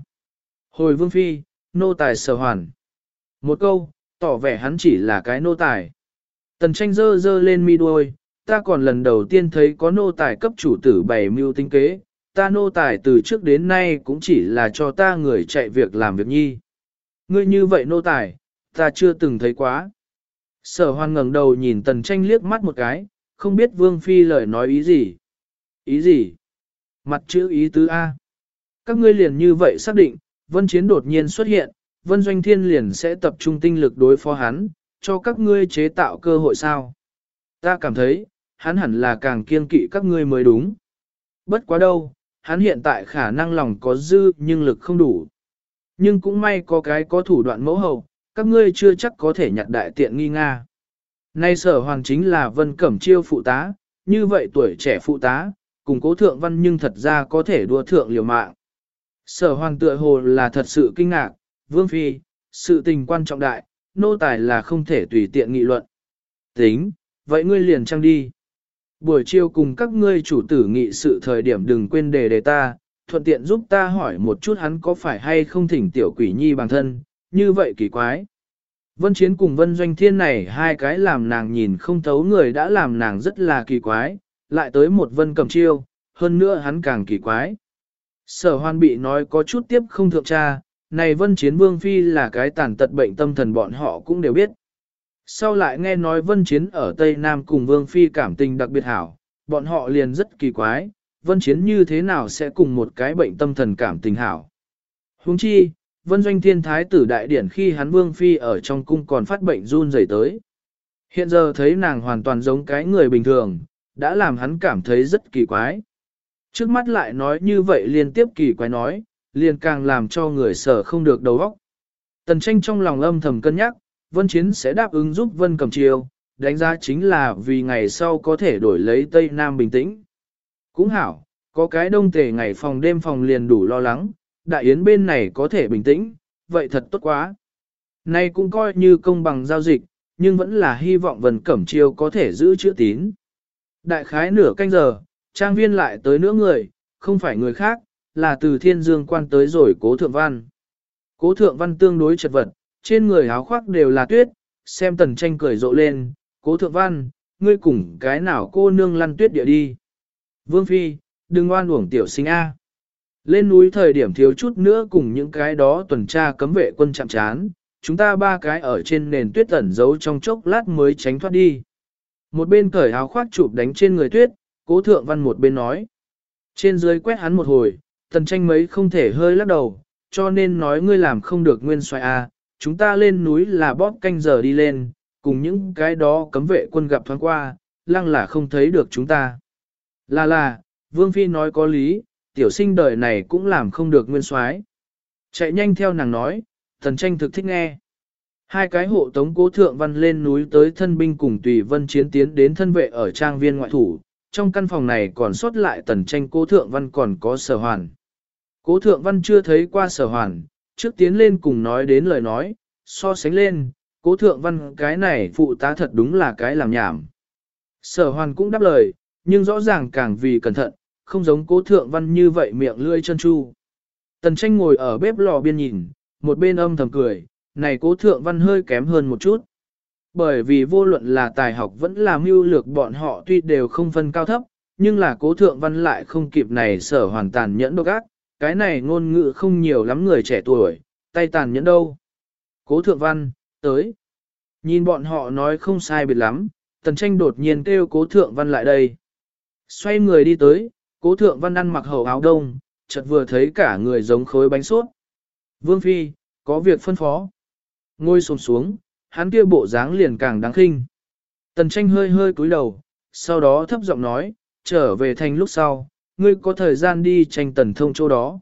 Hồi vương phi, nô tài sở hoàn. Một câu, tỏ vẻ hắn chỉ là cái nô tài. Tần tranh dơ dơ lên mi đuôi, ta còn lần đầu tiên thấy có nô tài cấp chủ tử bày mưu tinh kế, ta nô tài từ trước đến nay cũng chỉ là cho ta người chạy việc làm việc nhi. Ngươi như vậy nô tài, ta chưa từng thấy quá. Sở hoan ngẩng đầu nhìn tần tranh liếc mắt một cái, không biết vương phi lời nói ý gì. Ý gì? Mặt chữ ý tứ A. Các ngươi liền như vậy xác định, vân chiến đột nhiên xuất hiện, vân doanh thiên liền sẽ tập trung tinh lực đối phó hắn, cho các ngươi chế tạo cơ hội sao. Ta cảm thấy, hắn hẳn là càng kiên kỵ các ngươi mới đúng. Bất quá đâu, hắn hiện tại khả năng lòng có dư nhưng lực không đủ. Nhưng cũng may có cái có thủ đoạn mẫu hậu, các ngươi chưa chắc có thể nhặt đại tiện nghi nga. Nay sở hoàng chính là vân cẩm chiêu phụ tá, như vậy tuổi trẻ phụ tá, cùng cố thượng văn nhưng thật ra có thể đua thượng liều mạng. Sở hoàng tựa hồ là thật sự kinh ngạc, vương phi, sự tình quan trọng đại, nô tài là không thể tùy tiện nghị luận. Tính, vậy ngươi liền trăng đi. Buổi chiều cùng các ngươi chủ tử nghị sự thời điểm đừng quên đề đề ta, thuận tiện giúp ta hỏi một chút hắn có phải hay không thỉnh tiểu quỷ nhi bằng thân, như vậy kỳ quái. Vân Chiến cùng Vân Doanh Thiên này hai cái làm nàng nhìn không thấu người đã làm nàng rất là kỳ quái, lại tới một Vân Cầm Chiêu, hơn nữa hắn càng kỳ quái. Sở hoan bị nói có chút tiếp không thượng tra, này Vân Chiến Vương Phi là cái tàn tật bệnh tâm thần bọn họ cũng đều biết. Sau lại nghe nói Vân Chiến ở Tây Nam cùng Vương Phi cảm tình đặc biệt hảo, bọn họ liền rất kỳ quái, Vân Chiến như thế nào sẽ cùng một cái bệnh tâm thần cảm tình hảo. Huống chi, Vân Doanh Thiên Thái tử đại điển khi hắn Vương Phi ở trong cung còn phát bệnh run rẩy tới. Hiện giờ thấy nàng hoàn toàn giống cái người bình thường, đã làm hắn cảm thấy rất kỳ quái. Trước mắt lại nói như vậy liên tiếp kỳ quái nói, liền càng làm cho người sở không được đầu óc. Tần tranh trong lòng âm thầm cân nhắc, Vân Chiến sẽ đáp ứng giúp Vân Cầm Chiêu, đánh giá chính là vì ngày sau có thể đổi lấy Tây Nam bình tĩnh. Cũng hảo, có cái đông tề ngày phòng đêm phòng liền đủ lo lắng, đại yến bên này có thể bình tĩnh, vậy thật tốt quá. Nay cũng coi như công bằng giao dịch, nhưng vẫn là hy vọng Vân Cẩm Chiêu có thể giữ chữ tín. Đại khái nửa canh giờ, trang viên lại tới nữa người, không phải người khác, là từ thiên dương quan tới rồi cố thượng văn. Cố thượng văn tương đối chật vật, trên người áo khoác đều là tuyết, xem tần tranh cười rộ lên, cố thượng văn, ngươi cùng cái nào cô nương lăn tuyết địa đi. Vương Phi, đừng oan uổng tiểu sinh A. Lên núi thời điểm thiếu chút nữa cùng những cái đó tuần tra cấm vệ quân chạm chán, chúng ta ba cái ở trên nền tuyết ẩn giấu trong chốc lát mới tránh thoát đi. Một bên cởi áo khoác chụp đánh trên người tuyết, cố thượng văn một bên nói. Trên dưới quét hắn một hồi, tần tranh mấy không thể hơi lắc đầu, cho nên nói ngươi làm không được nguyên xoay A, chúng ta lên núi là bóp canh giờ đi lên, cùng những cái đó cấm vệ quân gặp thoáng qua, lăng là không thấy được chúng ta. Là là, Vương Phi nói có lý, tiểu sinh đời này cũng làm không được nguyên soái. Chạy nhanh theo nàng nói, thần tranh thực thích nghe. Hai cái hộ tống cố thượng văn lên núi tới thân binh cùng tùy vân chiến tiến đến thân vệ ở trang viên ngoại thủ, trong căn phòng này còn sót lại tần tranh cố thượng văn còn có sở hoàn. Cố thượng văn chưa thấy qua sở hoàn, trước tiến lên cùng nói đến lời nói, so sánh lên, cố thượng văn cái này phụ tá thật đúng là cái làm nhảm. Sở hoàn cũng đáp lời, nhưng rõ ràng càng vì cẩn thận, không giống cố thượng văn như vậy miệng lươi chân chu. Tần tranh ngồi ở bếp lò biên nhìn, một bên âm thầm cười, này cố thượng văn hơi kém hơn một chút. Bởi vì vô luận là tài học vẫn là mưu lược bọn họ tuy đều không phân cao thấp, nhưng là cố thượng văn lại không kịp này sở hoàn tàn nhẫn độc ác, cái này ngôn ngữ không nhiều lắm người trẻ tuổi, tay tàn nhẫn đâu. Cố thượng văn, tới. Nhìn bọn họ nói không sai biệt lắm, tần tranh đột nhiên kêu cố thượng văn lại đây. Xoay người đi tới, cố thượng văn ăn mặc hậu áo đông, chợt vừa thấy cả người giống khối bánh suốt. Vương Phi, có việc phân phó. Ngôi xuống xuống, hắn kia bộ dáng liền càng đáng khinh. Tần tranh hơi hơi cúi đầu, sau đó thấp giọng nói, trở về thành lúc sau, ngươi có thời gian đi tranh tần thông chỗ đó.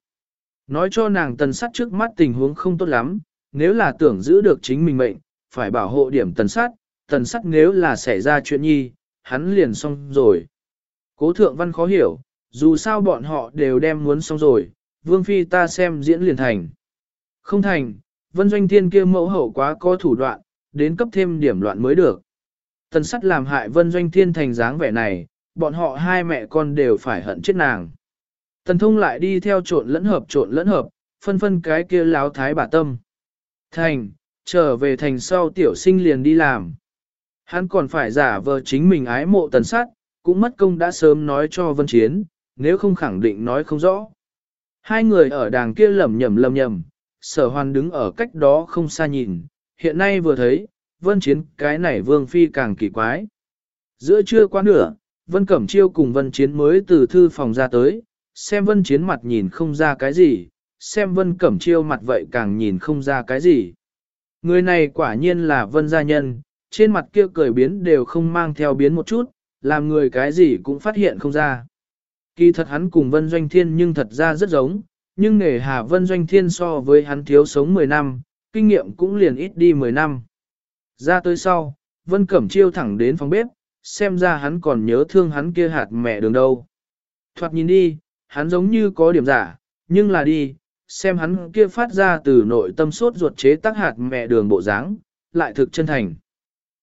Nói cho nàng tần sắt trước mắt tình huống không tốt lắm, nếu là tưởng giữ được chính mình mệnh, phải bảo hộ điểm tần sắt, tần sắt nếu là xảy ra chuyện nhi, hắn liền xong rồi. Cố thượng văn khó hiểu, dù sao bọn họ đều đem muốn xong rồi, Vương Phi ta xem diễn liền thành. Không thành, Vân Doanh Thiên kia mẫu hậu quá có thủ đoạn, đến cấp thêm điểm loạn mới được. Tần sắt làm hại Vân Doanh Thiên thành dáng vẻ này, bọn họ hai mẹ con đều phải hận chết nàng. Tần thông lại đi theo trộn lẫn hợp trộn lẫn hợp, phân phân cái kia láo thái bà tâm. Thành, trở về thành sau tiểu sinh liền đi làm. Hắn còn phải giả vờ chính mình ái mộ tần sát, cũng mất công đã sớm nói cho vân chiến, nếu không khẳng định nói không rõ. Hai người ở đàng kia lầm nhầm lầm nhầm, sở hoàn đứng ở cách đó không xa nhìn, hiện nay vừa thấy, vân chiến cái này vương phi càng kỳ quái. Giữa trưa qua nửa, vân cẩm chiêu cùng vân chiến mới từ thư phòng ra tới, xem vân chiến mặt nhìn không ra cái gì, xem vân cẩm chiêu mặt vậy càng nhìn không ra cái gì. Người này quả nhiên là vân gia nhân, trên mặt kia cười biến đều không mang theo biến một chút, làm người cái gì cũng phát hiện không ra. Kỳ thật hắn cùng vân doanh thiên nhưng thật ra rất giống, nhưng nghề hà vân doanh thiên so với hắn thiếu sống 10 năm, kinh nghiệm cũng liền ít đi 10 năm. Ra tới sau, vân cẩm chiêu thẳng đến phòng bếp, xem ra hắn còn nhớ thương hắn kia hạt mẹ đường đâu. Thoạt nhìn đi, hắn giống như có điểm giả, nhưng là đi, xem hắn kia phát ra từ nội tâm suốt ruột chế tác hạt mẹ đường bộ dáng, lại thực chân thành.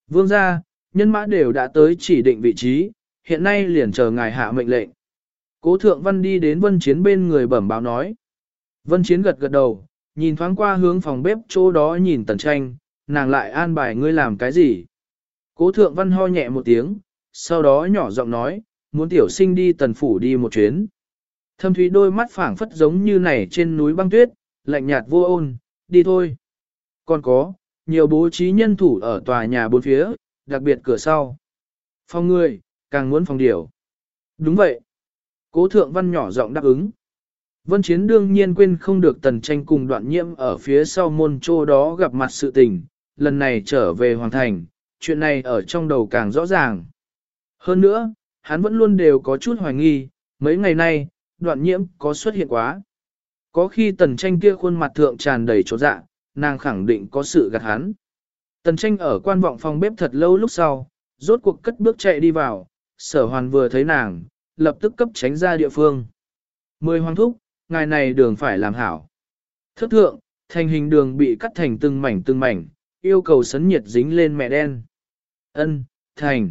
Vương gia, nhân mã đều đã tới chỉ định vị trí, hiện nay liền chờ ngài hạ mệnh lệnh. Cố thượng văn đi đến vân chiến bên người bẩm báo nói. Vân chiến gật gật đầu, nhìn thoáng qua hướng phòng bếp chỗ đó nhìn tần tranh, nàng lại an bài ngươi làm cái gì. Cố thượng văn ho nhẹ một tiếng, sau đó nhỏ giọng nói, muốn tiểu sinh đi tần phủ đi một chuyến. Thâm thúy đôi mắt phảng phất giống như này trên núi băng tuyết, lạnh nhạt vô ôn, đi thôi. Còn có, nhiều bố trí nhân thủ ở tòa nhà bốn phía, đặc biệt cửa sau. Phòng người, càng muốn phòng điểu. Đúng vậy. Cố thượng văn nhỏ giọng đáp ứng. Vân Chiến đương nhiên quên không được tần tranh cùng đoạn nhiễm ở phía sau môn trô đó gặp mặt sự tình, lần này trở về Hoàng Thành, chuyện này ở trong đầu càng rõ ràng. Hơn nữa, hắn vẫn luôn đều có chút hoài nghi, mấy ngày nay, đoạn nhiễm có xuất hiện quá. Có khi tần tranh kia khuôn mặt thượng tràn đầy chỗ dạ, nàng khẳng định có sự gạt hắn. Tần tranh ở quan vọng phòng bếp thật lâu lúc sau, rốt cuộc cất bước chạy đi vào, sở hoàn vừa thấy nàng, lập tức cấp tránh ra địa phương. Mười hoàng thúc, ngài này đường phải làm hảo. Thất thượng, thành hình đường bị cắt thành từng mảnh từng mảnh, yêu cầu sấn nhiệt dính lên mẹ đen. Ân, thành.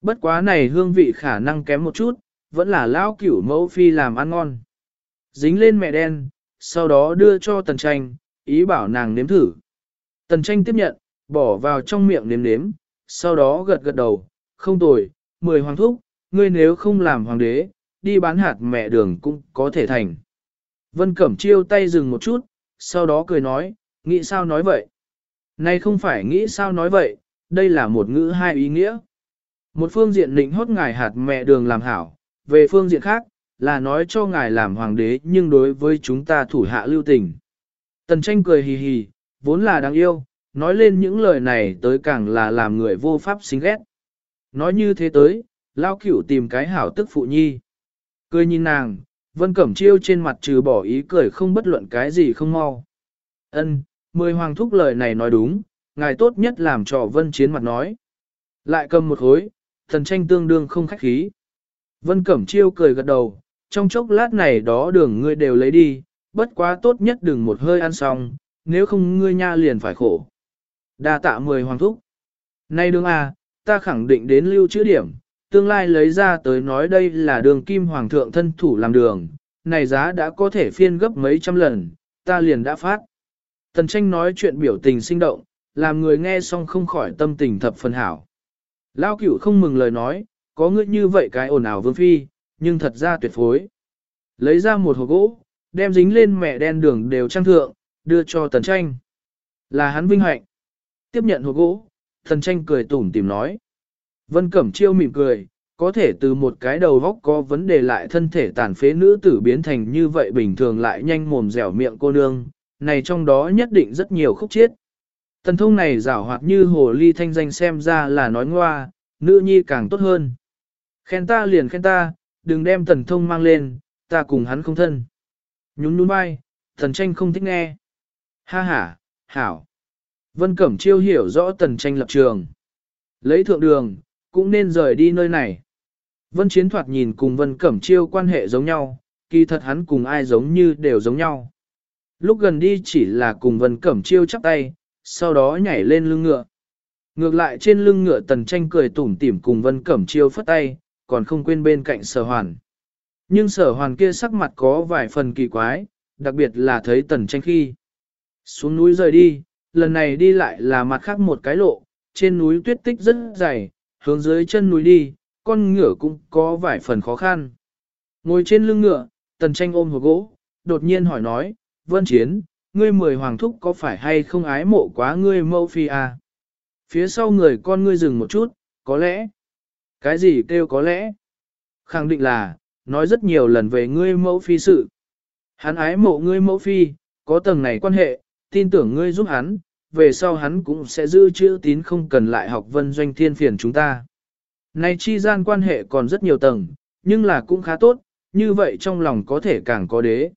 Bất quá này hương vị khả năng kém một chút, vẫn là lão cửu mẫu phi làm ăn ngon. Dính lên mẹ đen, sau đó đưa cho tần tranh, ý bảo nàng nếm thử. Tần tranh tiếp nhận, bỏ vào trong miệng nếm nếm, sau đó gật gật đầu, không tồi, mười hoàng thúc, ngươi nếu không làm hoàng đế, đi bán hạt mẹ đường cũng có thể thành. Vân Cẩm chiêu tay dừng một chút, sau đó cười nói, nghĩ sao nói vậy? Nay không phải nghĩ sao nói vậy, đây là một ngữ hai ý nghĩa. Một phương diện định hốt ngài hạt mẹ đường làm hảo, về phương diện khác, là nói cho ngài làm hoàng đế nhưng đối với chúng ta thủ hạ lưu tình. Tần tranh cười hì hì, vốn là đáng yêu, nói lên những lời này tới càng là làm người vô pháp xinh ghét. Nói như thế tới, lao cửu tìm cái hảo tức phụ nhi. Cười nhìn nàng, vân cẩm chiêu trên mặt trừ bỏ ý cười không bất luận cái gì không mau. Ân, mười hoàng thúc lời này nói đúng, ngài tốt nhất làm cho vân chiến mặt nói. Lại cầm một hối, thần tranh tương đương không khách khí. Vân cẩm chiêu cười gật đầu, trong chốc lát này đó đường ngươi đều lấy đi, bất quá tốt nhất đừng một hơi ăn xong, nếu không ngươi nha liền phải khổ. Đa tạ mười hoàng thúc. Nay đường à, ta khẳng định đến lưu chữ điểm, tương lai lấy ra tới nói đây là đường kim hoàng thượng thân thủ làm đường, này giá đã có thể phiên gấp mấy trăm lần, ta liền đã phát. Tần tranh nói chuyện biểu tình sinh động, làm người nghe xong không khỏi tâm tình thập phần hảo. Lao cửu không mừng lời nói, có ngươi như vậy cái ồn ào vương phi, nhưng thật ra tuyệt phối. Lấy ra một hộp gỗ, đem dính lên mẹ đen đường đều trang thượng, đưa cho tần tranh. Là hắn vinh hạnh. Tiếp nhận hộp gỗ, tần tranh cười tủm tìm nói. Vân Cẩm Chiêu mỉm cười, có thể từ một cái đầu góc có vấn đề lại thân thể tàn phế nữ tử biến thành như vậy bình thường lại nhanh mồm dẻo miệng cô nương, này trong đó nhất định rất nhiều khúc chiết. Tần thông này rảo hoạt như hồ ly thanh danh xem ra là nói ngoa, nữ nhi càng tốt hơn. Khen ta liền khen ta, đừng đem tần thông mang lên, ta cùng hắn không thân. Nhún nhún vai, tần tranh không thích nghe. Ha ha, hảo. Vân Cẩm Chiêu hiểu rõ tần tranh lập trường. Lấy thượng đường, cũng nên rời đi nơi này. Vân Chiến thoạt nhìn cùng Vân Cẩm Chiêu quan hệ giống nhau, kỳ thật hắn cùng ai giống như đều giống nhau. Lúc gần đi chỉ là cùng Vân Cẩm Chiêu chắp tay, sau đó nhảy lên lưng ngựa. Ngược lại trên lưng ngựa tần tranh cười tủm tỉm cùng Vân Cẩm Chiêu phất tay, còn không quên bên cạnh sở hoàn. Nhưng sở hoàn kia sắc mặt có vài phần kỳ quái, đặc biệt là thấy tần tranh khi. Xuống núi rời đi, lần này đi lại là mặt khác một cái lộ, trên núi tuyết tích rất dày, hướng dưới chân núi đi, con ngựa cũng có vài phần khó khăn. Ngồi trên lưng ngựa, tần tranh ôm hộp gỗ, đột nhiên hỏi nói, Vân Chiến, ngươi mười hoàng thúc có phải hay không ái mộ quá ngươi mẫu phi à? Phía sau người con ngươi dừng một chút, có lẽ. Cái gì kêu có lẽ? Khẳng định là, nói rất nhiều lần về ngươi mẫu phi sự. Hắn ái mộ ngươi mẫu phi, có tầng này quan hệ, tin tưởng ngươi giúp hắn, về sau hắn cũng sẽ giữ chữ tín không cần lại học vân doanh thiên phiền chúng ta. Này chi gian quan hệ còn rất nhiều tầng, nhưng là cũng khá tốt, như vậy trong lòng có thể càng có đế.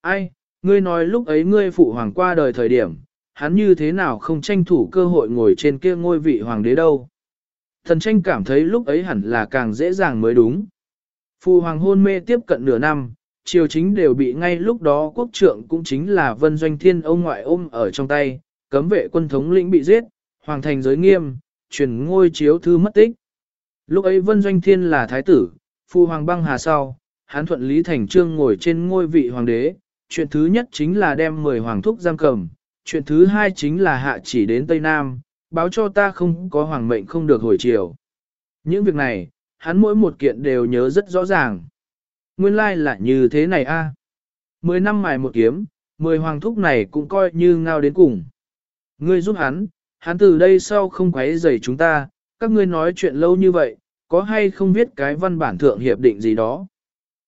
Ai, ngươi nói lúc ấy ngươi phụ hoàng qua đời thời điểm, hắn như thế nào không tranh thủ cơ hội ngồi trên kia ngôi vị hoàng đế đâu. Thần tranh cảm thấy lúc ấy hẳn là càng dễ dàng mới đúng. Phụ hoàng hôn mê tiếp cận nửa năm, triều chính đều bị ngay lúc đó quốc trượng cũng chính là vân doanh thiên ông ngoại ôm ở trong tay, cấm vệ quân thống lĩnh bị giết, hoàng thành giới nghiêm, truyền ngôi chiếu thư mất tích. Lúc ấy vân doanh thiên là thái tử, phụ hoàng băng hà sau, hắn thuận lý thành trương ngồi trên ngôi vị hoàng đế, chuyện thứ nhất chính là đem 10 hoàng thúc giam cầm, chuyện thứ hai chính là hạ chỉ đến Tây Nam, báo cho ta không có hoàng mệnh không được hồi chiều. Những việc này, hắn mỗi một kiện đều nhớ rất rõ ràng. Nguyên lai like là như thế này a. Mười năm mài một kiếm, mười hoàng thúc này cũng coi như ngao đến cùng. Ngươi giúp hắn, hắn từ đây sau không quấy rầy chúng ta, các ngươi nói chuyện lâu như vậy, có hay không viết cái văn bản thượng hiệp định gì đó.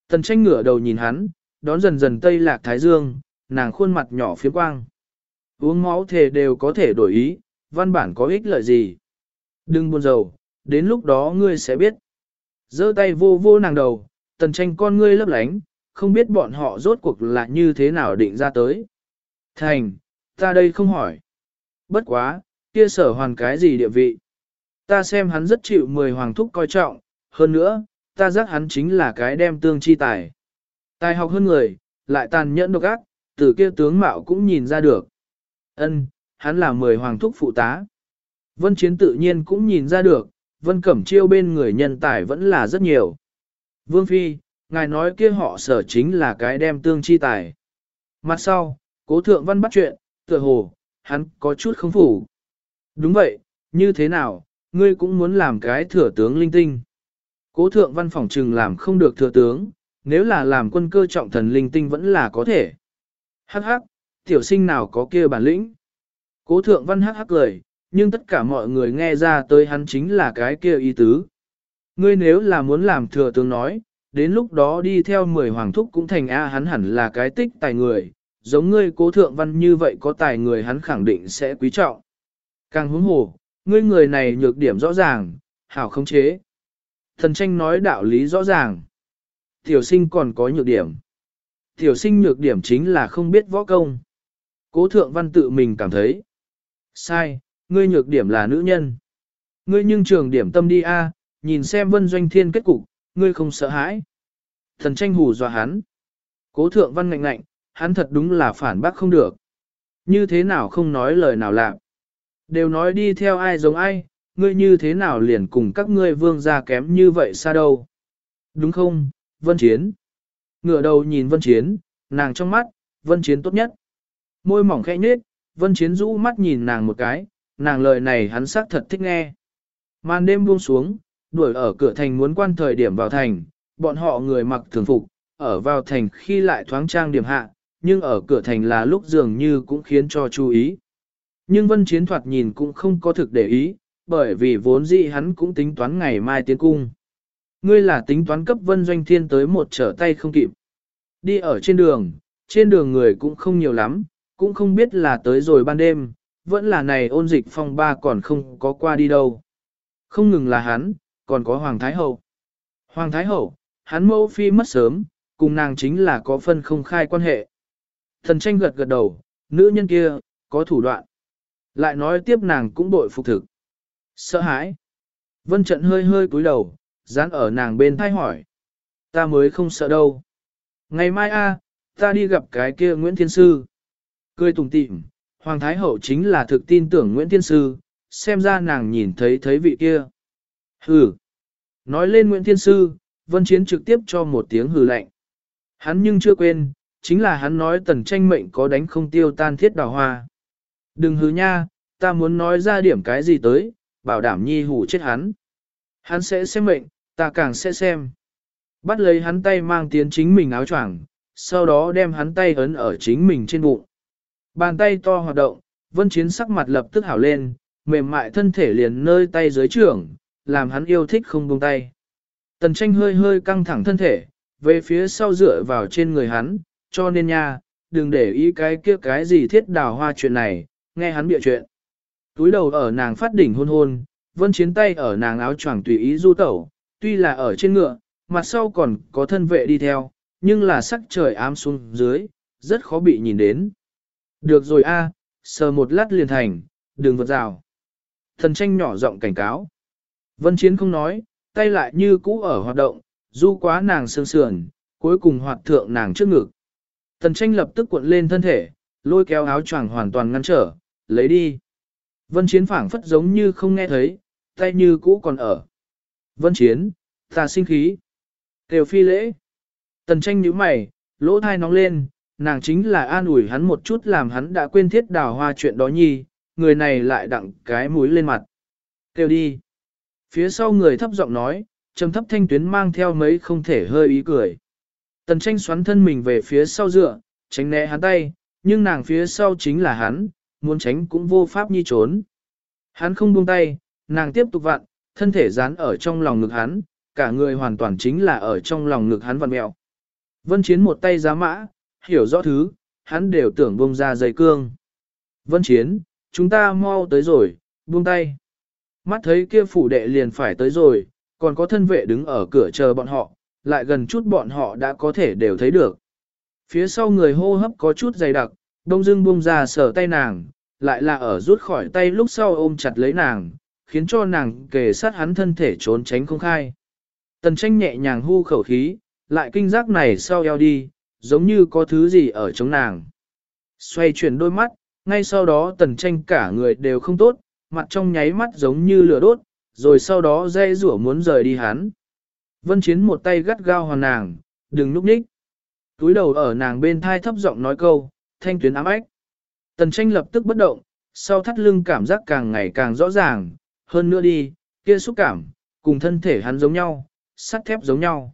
Tần tranh ngửa đầu nhìn hắn, đón dần dần tây lạc thái dương, nàng khuôn mặt nhỏ phía quang. Uống máu thề đều có thể đổi ý, văn bản có ích lợi gì. Đừng buồn rầu, đến lúc đó ngươi sẽ biết. giơ tay vô vô nàng đầu, tần tranh con ngươi lấp lánh, không biết bọn họ rốt cuộc là như thế nào định ra tới. Thành, ta đây không hỏi. Bất quá, kia sở hoàn cái gì địa vị. Ta xem hắn rất chịu mười hoàng thúc coi trọng, hơn nữa, ta giác hắn chính là cái đem tương chi tài. Tài học hơn người, lại tàn nhẫn độc ác, từ kia tướng mạo cũng nhìn ra được. Ân, hắn là mười hoàng thúc phụ tá. Vân Chiến tự nhiên cũng nhìn ra được, Vân Cẩm Chiêu bên người nhân tài vẫn là rất nhiều. Vương Phi, ngài nói kia họ sở chính là cái đem tương chi tài. Mặt sau, cố thượng văn bắt chuyện, tựa hồ, hắn có chút không phủ. Đúng vậy, như thế nào, ngươi cũng muốn làm cái thừa tướng linh tinh. Cố thượng văn phòng trừng làm không được thừa tướng, nếu là làm quân cơ trọng thần linh tinh vẫn là có thể. Hắc hắc, tiểu sinh nào có kia bản lĩnh. Cố thượng văn hắc hắc cười, nhưng tất cả mọi người nghe ra tới hắn chính là cái kia ý tứ. Ngươi nếu là muốn làm thừa tướng nói, đến lúc đó đi theo mười hoàng thúc cũng thành A hắn hẳn là cái tích tài người, giống ngươi cố thượng văn như vậy có tài người hắn khẳng định sẽ quý trọng. Càng huống hồ, ngươi người này nhược điểm rõ ràng, hảo không chế. Thần tranh nói đạo lý rõ ràng. Tiểu sinh còn có nhược điểm. Tiểu sinh nhược điểm chính là không biết võ công. Cố thượng văn tự mình cảm thấy. Sai, ngươi nhược điểm là nữ nhân. Ngươi nhưng trường điểm tâm đi a, nhìn xem vân doanh thiên kết cục, ngươi không sợ hãi. Thần tranh hù dọa hắn. Cố thượng văn ngạnh ngạnh, hắn thật đúng là phản bác không được. Như thế nào không nói lời nào lạc. Đều nói đi theo ai giống ai, ngươi như thế nào liền cùng các ngươi vương gia kém như vậy xa đâu. Đúng không, Vân Chiến? Ngửa đầu nhìn Vân Chiến, nàng trong mắt, Vân Chiến tốt nhất. Môi mỏng khẽ nhếch, Vân Chiến rũ mắt nhìn nàng một cái, nàng lời này hắn xác thật thích nghe. Màn đêm buông xuống, đuổi ở cửa thành muốn quan thời điểm vào thành, bọn họ người mặc thường phục, ở vào thành khi lại thoáng trang điểm hạ, nhưng ở cửa thành là lúc dường như cũng khiến cho chú ý. Nhưng vân chiến thoạt nhìn cũng không có thực để ý, bởi vì vốn dĩ hắn cũng tính toán ngày mai tiến cung. Ngươi là tính toán cấp vân doanh thiên tới một trở tay không kịp. Đi ở trên đường, trên đường người cũng không nhiều lắm, cũng không biết là tới rồi ban đêm, vẫn là này ôn dịch phong ba còn không có qua đi đâu. Không ngừng là hắn, còn có Hoàng Thái Hậu. Hoàng Thái Hậu, hắn mẫu phi mất sớm, cùng nàng chính là có phân không khai quan hệ. Thần tranh gật gật đầu, nữ nhân kia, có thủ đoạn. Lại nói tiếp nàng cũng bội phục thực. Sợ hãi. Vân trận hơi hơi cúi đầu, dán ở nàng bên thai hỏi. Ta mới không sợ đâu. Ngày mai a, ta đi gặp cái kia Nguyễn Thiên Sư. Cười tùng tịm, Hoàng Thái Hậu chính là thực tin tưởng Nguyễn Thiên Sư, xem ra nàng nhìn thấy thấy vị kia. Hừ. Nói lên Nguyễn Thiên Sư, Vân Chiến trực tiếp cho một tiếng hừ lạnh. Hắn nhưng chưa quên, chính là hắn nói tần tranh mệnh có đánh không tiêu tan thiết đào hoa. Đừng hứ nha, ta muốn nói ra điểm cái gì tới, bảo đảm nhi hủ chết hắn. Hắn sẽ xem mệnh, ta càng sẽ xem. Bắt lấy hắn tay mang tiến chính mình áo choàng, sau đó đem hắn tay ấn ở chính mình trên bụng. Bàn tay to hoạt động, vân chiến sắc mặt lập tức hảo lên, mềm mại thân thể liền nơi tay dưới trưởng, làm hắn yêu thích không buông tay. Tần tranh hơi hơi căng thẳng thân thể, về phía sau dựa vào trên người hắn, cho nên nha, đừng để ý cái kia cái gì thiết đào hoa chuyện này, nghe hắn bịa chuyện. Túi đầu ở nàng phát đỉnh hôn hôn, vân chiến tay ở nàng áo choàng tùy ý du tẩu, tuy là ở trên ngựa, mặt sau còn có thân vệ đi theo, nhưng là sắc trời ám xuống dưới, rất khó bị nhìn đến. Được rồi a, sờ một lát liền thành, đừng vượt rào. Thần tranh nhỏ giọng cảnh cáo. Vân Chiến không nói, tay lại như cũ ở hoạt động, du quá nàng sương sườn, cuối cùng hoạt thượng nàng trước ngực. Thần tranh lập tức cuộn lên thân thể, lôi kéo áo choàng hoàn toàn ngăn trở, lấy đi. Vân Chiến phảng phất giống như không nghe thấy, tay như cũ còn ở. Vân Chiến, ta sinh khí. tiểu phi lễ. Tần tranh nhíu mày, lỗ thai nóng lên, nàng chính là an ủi hắn một chút làm hắn đã quên thiết đào hoa chuyện đó nhi, người này lại đặng cái mũi lên mặt. Kêu đi. Phía sau người thấp giọng nói, trầm thấp thanh tuyến mang theo mấy không thể hơi ý cười. Tần tranh xoắn thân mình về phía sau dựa, tránh né hắn tay, nhưng nàng phía sau chính là hắn, muốn tránh cũng vô pháp nhi trốn. Hắn không buông tay, nàng tiếp tục vặn, thân thể dán ở trong lòng ngực hắn, cả người hoàn toàn chính là ở trong lòng ngực hắn vặn mẹo. Vân Chiến một tay giá mã, hiểu rõ thứ, hắn đều tưởng buông ra dây cương. Vân Chiến, chúng ta mau tới rồi, buông tay. Mắt thấy kia phủ đệ liền phải tới rồi, còn có thân vệ đứng ở cửa chờ bọn họ, lại gần chút bọn họ đã có thể đều thấy được. Phía sau người hô hấp có chút dày đặc, đông dưng buông ra sở tay nàng, lại là ở rút khỏi tay lúc sau ôm chặt lấy nàng, khiến cho nàng kề sát hắn thân thể trốn tránh không khai. Tần tranh nhẹ nhàng hu khẩu khí, lại kinh giác này sau eo đi, giống như có thứ gì ở chống nàng. Xoay chuyển đôi mắt, ngay sau đó tần tranh cả người đều không tốt, mặt trong nháy mắt giống như lửa đốt, rồi sau đó dây rủa muốn rời đi hắn. Vân Chiến một tay gắt gao hoàn nàng, đừng núp ních. Túi đầu ở nàng bên thai thấp giọng nói câu, thanh tuyến ám ách. Tần tranh lập tức bất động, sau thắt lưng cảm giác càng ngày càng rõ ràng, hơn nữa đi, kia xúc cảm, cùng thân thể hắn giống nhau, sắt thép giống nhau.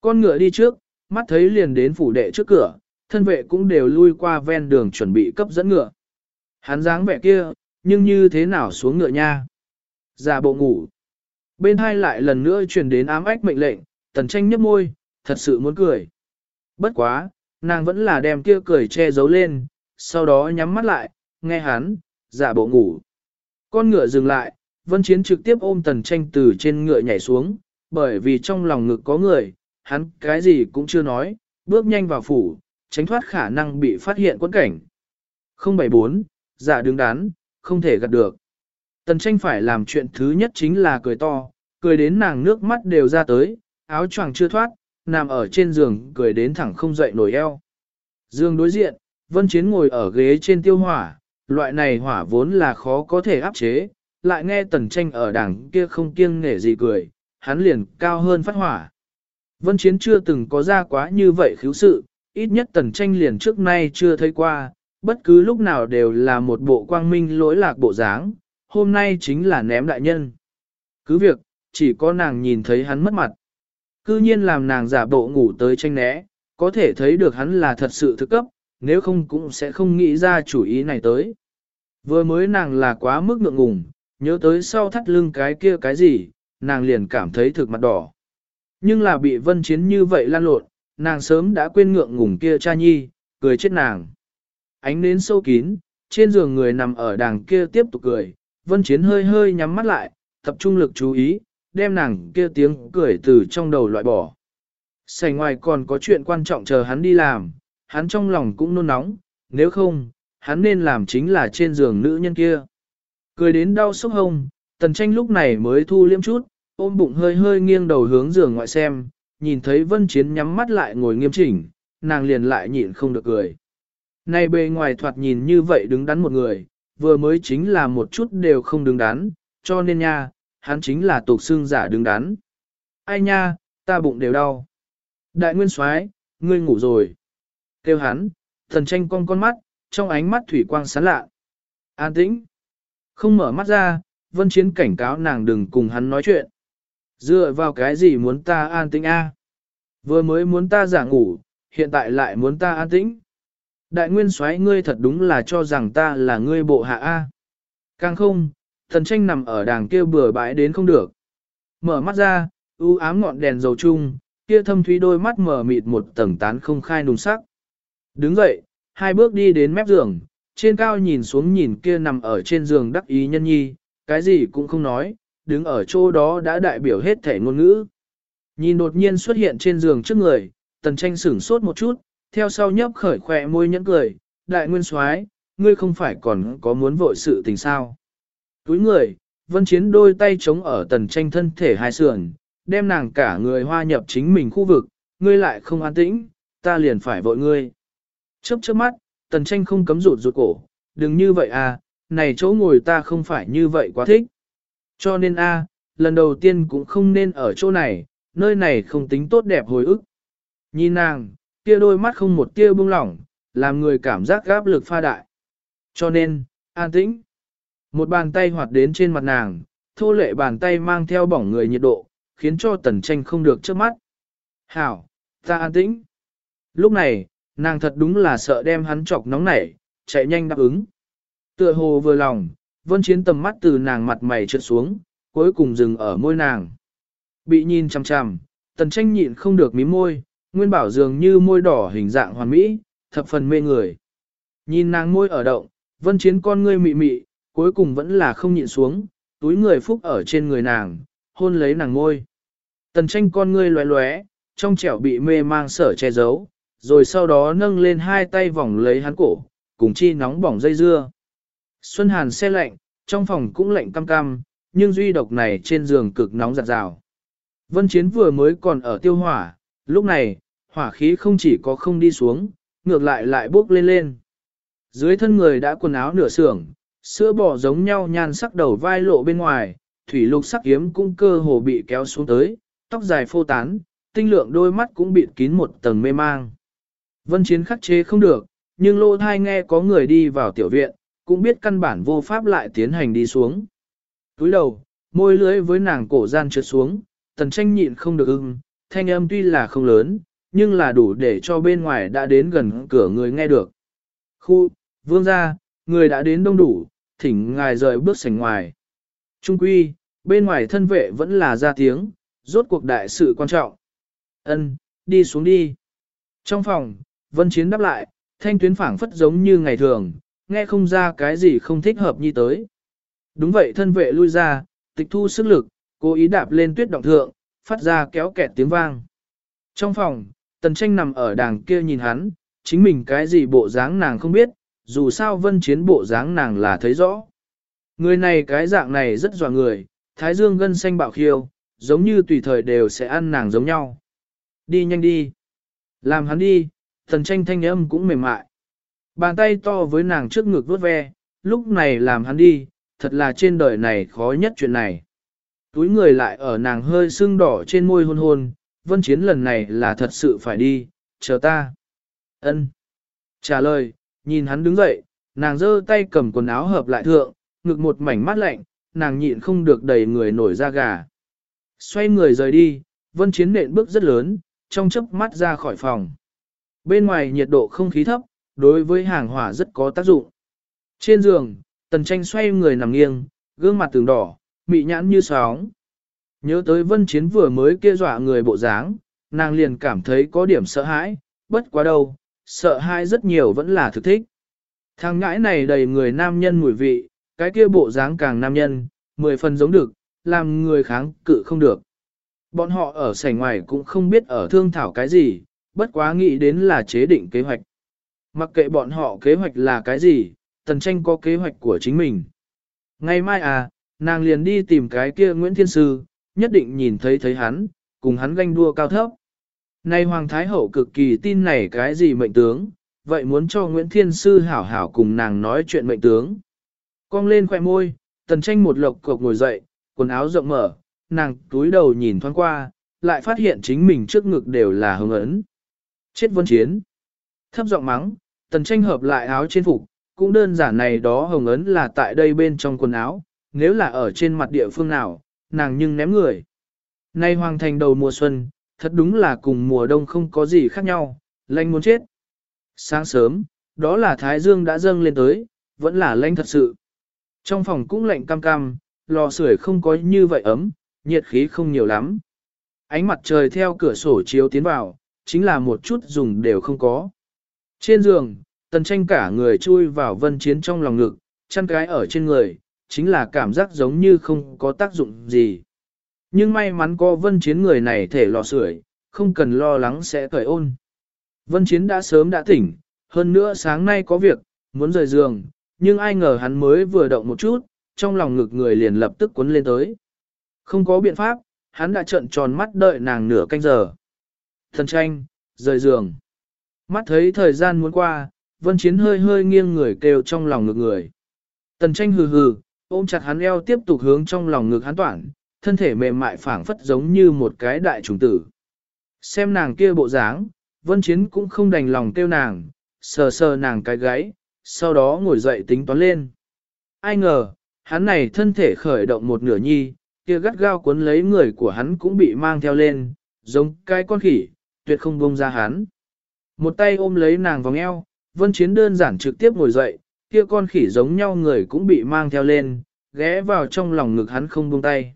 Con ngựa đi trước, mắt thấy liền đến phủ đệ trước cửa, thân vệ cũng đều lui qua ven đường chuẩn bị cấp dẫn ngựa. Hắn dáng vẻ kia, nhưng như thế nào xuống ngựa nha? Giả bộ ngủ. Bên hai lại lần nữa truyền đến ám ách mệnh lệnh, tần tranh nhấp môi, thật sự muốn cười. Bất quá, nàng vẫn là đem kia cười che giấu lên, sau đó nhắm mắt lại, nghe hắn, giả bộ ngủ. Con ngựa dừng lại, vân chiến trực tiếp ôm tần tranh từ trên ngựa nhảy xuống, bởi vì trong lòng ngực có người, hắn cái gì cũng chưa nói, bước nhanh vào phủ, tránh thoát khả năng bị phát hiện quân cảnh. 074, giả đứng đán, không thể gạt được. Tần tranh phải làm chuyện thứ nhất chính là cười to, cười đến nàng nước mắt đều ra tới, áo choàng chưa thoát, nằm ở trên giường cười đến thẳng không dậy nổi eo. Dương đối diện, Vân Chiến ngồi ở ghế trên tiêu hỏa, loại này hỏa vốn là khó có thể áp chế, lại nghe tần tranh ở đảng kia không kiêng nể gì cười, hắn liền cao hơn phát hỏa. Vân Chiến chưa từng có ra quá như vậy khiếu sự, ít nhất tần tranh liền trước nay chưa thấy qua, bất cứ lúc nào đều là một bộ quang minh lỗi lạc bộ dáng, hôm nay chính là ném đại nhân. Cứ việc, chỉ có nàng nhìn thấy hắn mất mặt. Cư nhiên làm nàng giả bộ ngủ tới tranh né, có thể thấy được hắn là thật sự thức cấp, nếu không cũng sẽ không nghĩ ra chủ ý này tới. Vừa mới nàng là quá mức ngượng ngùng, nhớ tới sau thắt lưng cái kia cái gì, nàng liền cảm thấy thực mặt đỏ. Nhưng là bị vân chiến như vậy lan lộn, nàng sớm đã quên ngượng ngùng kia cha nhi, cười chết nàng. Ánh nến sâu kín, trên giường người nằm ở đàng kia tiếp tục cười, vân chiến hơi hơi nhắm mắt lại, tập trung lực chú ý, đem nàng kia tiếng cười từ trong đầu loại bỏ. Sảnh ngoài còn có chuyện quan trọng chờ hắn đi làm, hắn trong lòng cũng nôn nóng, nếu không, hắn nên làm chính là trên giường nữ nhân kia. Cười đến đau sốc hông, tần tranh lúc này mới thu liêm chút, ôm bụng hơi hơi nghiêng đầu hướng giường ngoại xem, nhìn thấy vân chiến nhắm mắt lại ngồi nghiêm chỉnh, nàng liền lại nhịn không được cười. Này bề ngoài thoạt nhìn như vậy đứng đắn một người, vừa mới chính là một chút đều không đứng đắn, cho nên nha, hắn chính là tục xương giả đứng đắn. Ai nha, ta bụng đều đau. Đại nguyên soái, ngươi ngủ rồi. Kêu hắn, thần tranh cong con mắt, trong ánh mắt thủy quang sáng lạ. An tĩnh. Không mở mắt ra, vân chiến cảnh cáo nàng đừng cùng hắn nói chuyện. Dựa vào cái gì muốn ta an tĩnh a? Vừa mới muốn ta giả ngủ, hiện tại lại muốn ta an tĩnh. Đại nguyên soái ngươi thật đúng là cho rằng ta là ngươi bộ hạ A. Càng không, thần tranh nằm ở đàng kia bừa bãi đến không được. Mở mắt ra, u ám ngọn đèn dầu chung, kia thâm thúy đôi mắt mở mịt một tầng tán không khai nùng sắc. Đứng dậy, hai bước đi đến mép giường, trên cao nhìn xuống nhìn kia nằm ở trên giường đắc ý nhân nhi, cái gì cũng không nói, đứng ở chỗ đó đã đại biểu hết thể ngôn ngữ. Nhìn đột nhiên xuất hiện trên giường trước người, tần tranh sửng sốt một chút, theo sau nhấp khởi khỏe môi nhẫn cười, đại nguyên soái, ngươi không phải còn có muốn vội sự tình sao. Túi người, vân chiến đôi tay chống ở tần tranh thân thể hai sườn, đem nàng cả người hoa nhập chính mình khu vực, ngươi lại không an tĩnh, ta liền phải vội ngươi. Chớp chớp mắt, tần tranh không cấm rụt rụt cổ, đừng như vậy à, này chỗ ngồi ta không phải như vậy quá thích. Cho nên a, lần đầu tiên cũng không nên ở chỗ này, nơi này không tính tốt đẹp hồi ức. Nhìn nàng, kia đôi mắt không một tia bung lỏng, làm người cảm giác gáp lực pha đại. Cho nên, an tĩnh. Một bàn tay hoạt đến trên mặt nàng, thô lệ bàn tay mang theo bỏng người nhiệt độ, khiến cho tần tranh không được trước mắt. Hảo, ta an tĩnh. Lúc này, nàng thật đúng là sợ đem hắn chọc nóng nảy, chạy nhanh đáp ứng. Tựa hồ vừa lòng, vân chiến tầm mắt từ nàng mặt mày trượt xuống, cuối cùng dừng ở môi nàng. Bị nhìn chằm chằm, tần tranh nhịn không được mím môi, nguyên bảo dường như môi đỏ hình dạng hoàn mỹ, thập phần mê người. Nhìn nàng môi ở động, vân chiến con ngươi mị mị, cuối cùng vẫn là không nhịn xuống, túi người phúc ở trên người nàng, hôn lấy nàng môi. Tần tranh con ngươi lóe lóe, trong trẻo bị mê mang sở che giấu, rồi sau đó nâng lên hai tay vòng lấy hắn cổ, cùng chi nóng bỏng dây dưa. Xuân Hàn xe lạnh, trong phòng cũng lạnh cam cam, nhưng duy độc này trên giường cực nóng giặt rào. Vân Chiến vừa mới còn ở tiêu hỏa, lúc này, hỏa khí không chỉ có không đi xuống, ngược lại lại bốc lên lên. Dưới thân người đã quần áo nửa xưởng sữa bò giống nhau nhan sắc đầu vai lộ bên ngoài, thủy lục sắc kiếm cũng cơ hồ bị kéo xuống tới, tóc dài phô tán, tinh lượng đôi mắt cũng bị kín một tầng mê mang. Vân chiến khắc chế không được, nhưng lô thai nghe có người đi vào tiểu viện, cũng biết căn bản vô pháp lại tiến hành đi xuống. Túi đầu, môi lưới với nàng cổ gian trượt xuống, tần tranh nhịn không được ưng, thanh âm tuy là không lớn, nhưng là đủ để cho bên ngoài đã đến gần cửa người nghe được. Khu, vương gia, người đã đến đông đủ, thỉnh ngài rời bước sảnh ngoài. Trung quy, bên ngoài thân vệ vẫn là ra tiếng, rốt cuộc đại sự quan trọng. Ân, đi xuống đi. Trong phòng, Vân Chiến đáp lại, thanh tuyến phảng phất giống như ngày thường, nghe không ra cái gì không thích hợp như tới. Đúng vậy thân vệ lui ra, tịch thu sức lực, cố ý đạp lên tuyết động thượng, phát ra kéo kẹt tiếng vang. Trong phòng, tần tranh nằm ở đàng kia nhìn hắn, chính mình cái gì bộ dáng nàng không biết, dù sao vân chiến bộ dáng nàng là thấy rõ. Người này cái dạng này rất dọa người, thái dương gân xanh bạo khiêu, giống như tùy thời đều sẽ ăn nàng giống nhau. Đi nhanh đi. Làm hắn đi, thần tranh thanh âm cũng mềm mại. Bàn tay to với nàng trước ngực vuốt ve, lúc này làm hắn đi, thật là trên đời này khó nhất chuyện này. Túi người lại ở nàng hơi sưng đỏ trên môi hôn hôn, vân chiến lần này là thật sự phải đi, chờ ta. ân Trả lời, nhìn hắn đứng dậy, nàng giơ tay cầm quần áo hợp lại thượng, ngực một mảnh mát lạnh, nàng nhịn không được đầy người nổi da gà. Xoay người rời đi, vân chiến nện bước rất lớn, trong chớp mắt ra khỏi phòng. Bên ngoài nhiệt độ không khí thấp, đối với hàng hỏa rất có tác dụng. Trên giường, tần tranh xoay người nằm nghiêng, gương mặt tường đỏ, mị nhãn như sóng. Nhớ tới vân chiến vừa mới kia dọa người bộ dáng, nàng liền cảm thấy có điểm sợ hãi, bất quá đâu, sợ hãi rất nhiều vẫn là thực thích. Thằng ngãi này đầy người nam nhân mùi vị, cái kia bộ dáng càng nam nhân, mười phần giống được, làm người kháng cự không được. Bọn họ ở sảnh ngoài cũng không biết ở thương thảo cái gì, bất quá nghĩ đến là chế định kế hoạch. Mặc kệ bọn họ kế hoạch là cái gì, tần tranh có kế hoạch của chính mình. Ngày mai à, nàng liền đi tìm cái kia Nguyễn Thiên Sư, nhất định nhìn thấy thấy hắn, cùng hắn ganh đua cao thấp. Nay Hoàng Thái Hậu cực kỳ tin này cái gì mệnh tướng, vậy muốn cho Nguyễn Thiên Sư hảo hảo cùng nàng nói chuyện mệnh tướng. Cong lên khỏe môi, tần tranh một lộc cộc ngồi dậy, quần áo rộng mở, nàng túi đầu nhìn thoáng qua, lại phát hiện chính mình trước ngực đều là hồng ấn. Chết vân chiến. Thấp giọng mắng, tần tranh hợp lại áo trên phục, cũng đơn giản này đó hồng ấn là tại đây bên trong quần áo, nếu là ở trên mặt địa phương nào, nàng nhưng ném người. Nay hoàng thành đầu mùa xuân, thật đúng là cùng mùa đông không có gì khác nhau, lanh muốn chết. Sáng sớm, đó là thái dương đã dâng lên tới, vẫn là lanh thật sự. Trong phòng cũng lạnh cam cam, lò sưởi không có như vậy ấm, nhiệt khí không nhiều lắm. Ánh mặt trời theo cửa sổ chiếu tiến vào, chính là một chút dùng đều không có. Trên giường, tần tranh cả người chui vào vân chiến trong lòng ngực, chăn cái ở trên người, chính là cảm giác giống như không có tác dụng gì. Nhưng may mắn có vân chiến người này thể lò sưởi, không cần lo lắng sẽ cởi ôn. Vân chiến đã sớm đã tỉnh, hơn nữa sáng nay có việc, muốn rời giường, nhưng ai ngờ hắn mới vừa động một chút, trong lòng ngực người liền lập tức cuốn lên tới. Không có biện pháp, hắn đã trợn tròn mắt đợi nàng nửa canh giờ. Thần tranh, rời giường. Mắt thấy thời gian muốn qua, vân chiến hơi hơi nghiêng người kêu trong lòng ngực người. Tần tranh hừ hừ, ôm chặt hắn eo tiếp tục hướng trong lòng ngực hắn toản, thân thể mềm mại phảng phất giống như một cái đại trùng tử. Xem nàng kia bộ dáng, vân chiến cũng không đành lòng kêu nàng, sờ sờ nàng cái gáy, sau đó ngồi dậy tính toán lên. Ai ngờ, hắn này thân thể khởi động một nửa nhi, kia gắt gao cuốn lấy người của hắn cũng bị mang theo lên, giống cái con khỉ, tuyệt không buông ra hắn. Một tay ôm lấy nàng vòng eo, vân chiến đơn giản trực tiếp ngồi dậy, kia con khỉ giống nhau người cũng bị mang theo lên, ghé vào trong lòng ngực hắn không buông tay.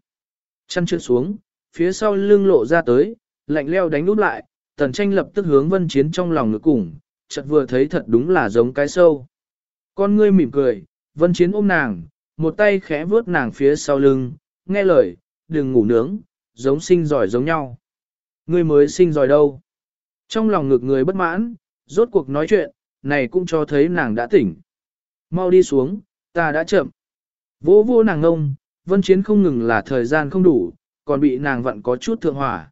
Chăn trượt xuống, phía sau lưng lộ ra tới, lạnh leo đánh nút lại, tần tranh lập tức hướng vân chiến trong lòng ngực cùng, chợt vừa thấy thật đúng là giống cái sâu. Con ngươi mỉm cười, vân chiến ôm nàng, một tay khẽ vuốt nàng phía sau lưng, nghe lời, đừng ngủ nướng, giống sinh giỏi giống nhau. Ngươi mới sinh giỏi đâu. Trong lòng ngực người bất mãn, rốt cuộc nói chuyện, này cũng cho thấy nàng đã tỉnh. Mau đi xuống, ta đã chậm. Vỗ vô nàng ngông, vân chiến không ngừng là thời gian không đủ, còn bị nàng vặn có chút thượng hỏa.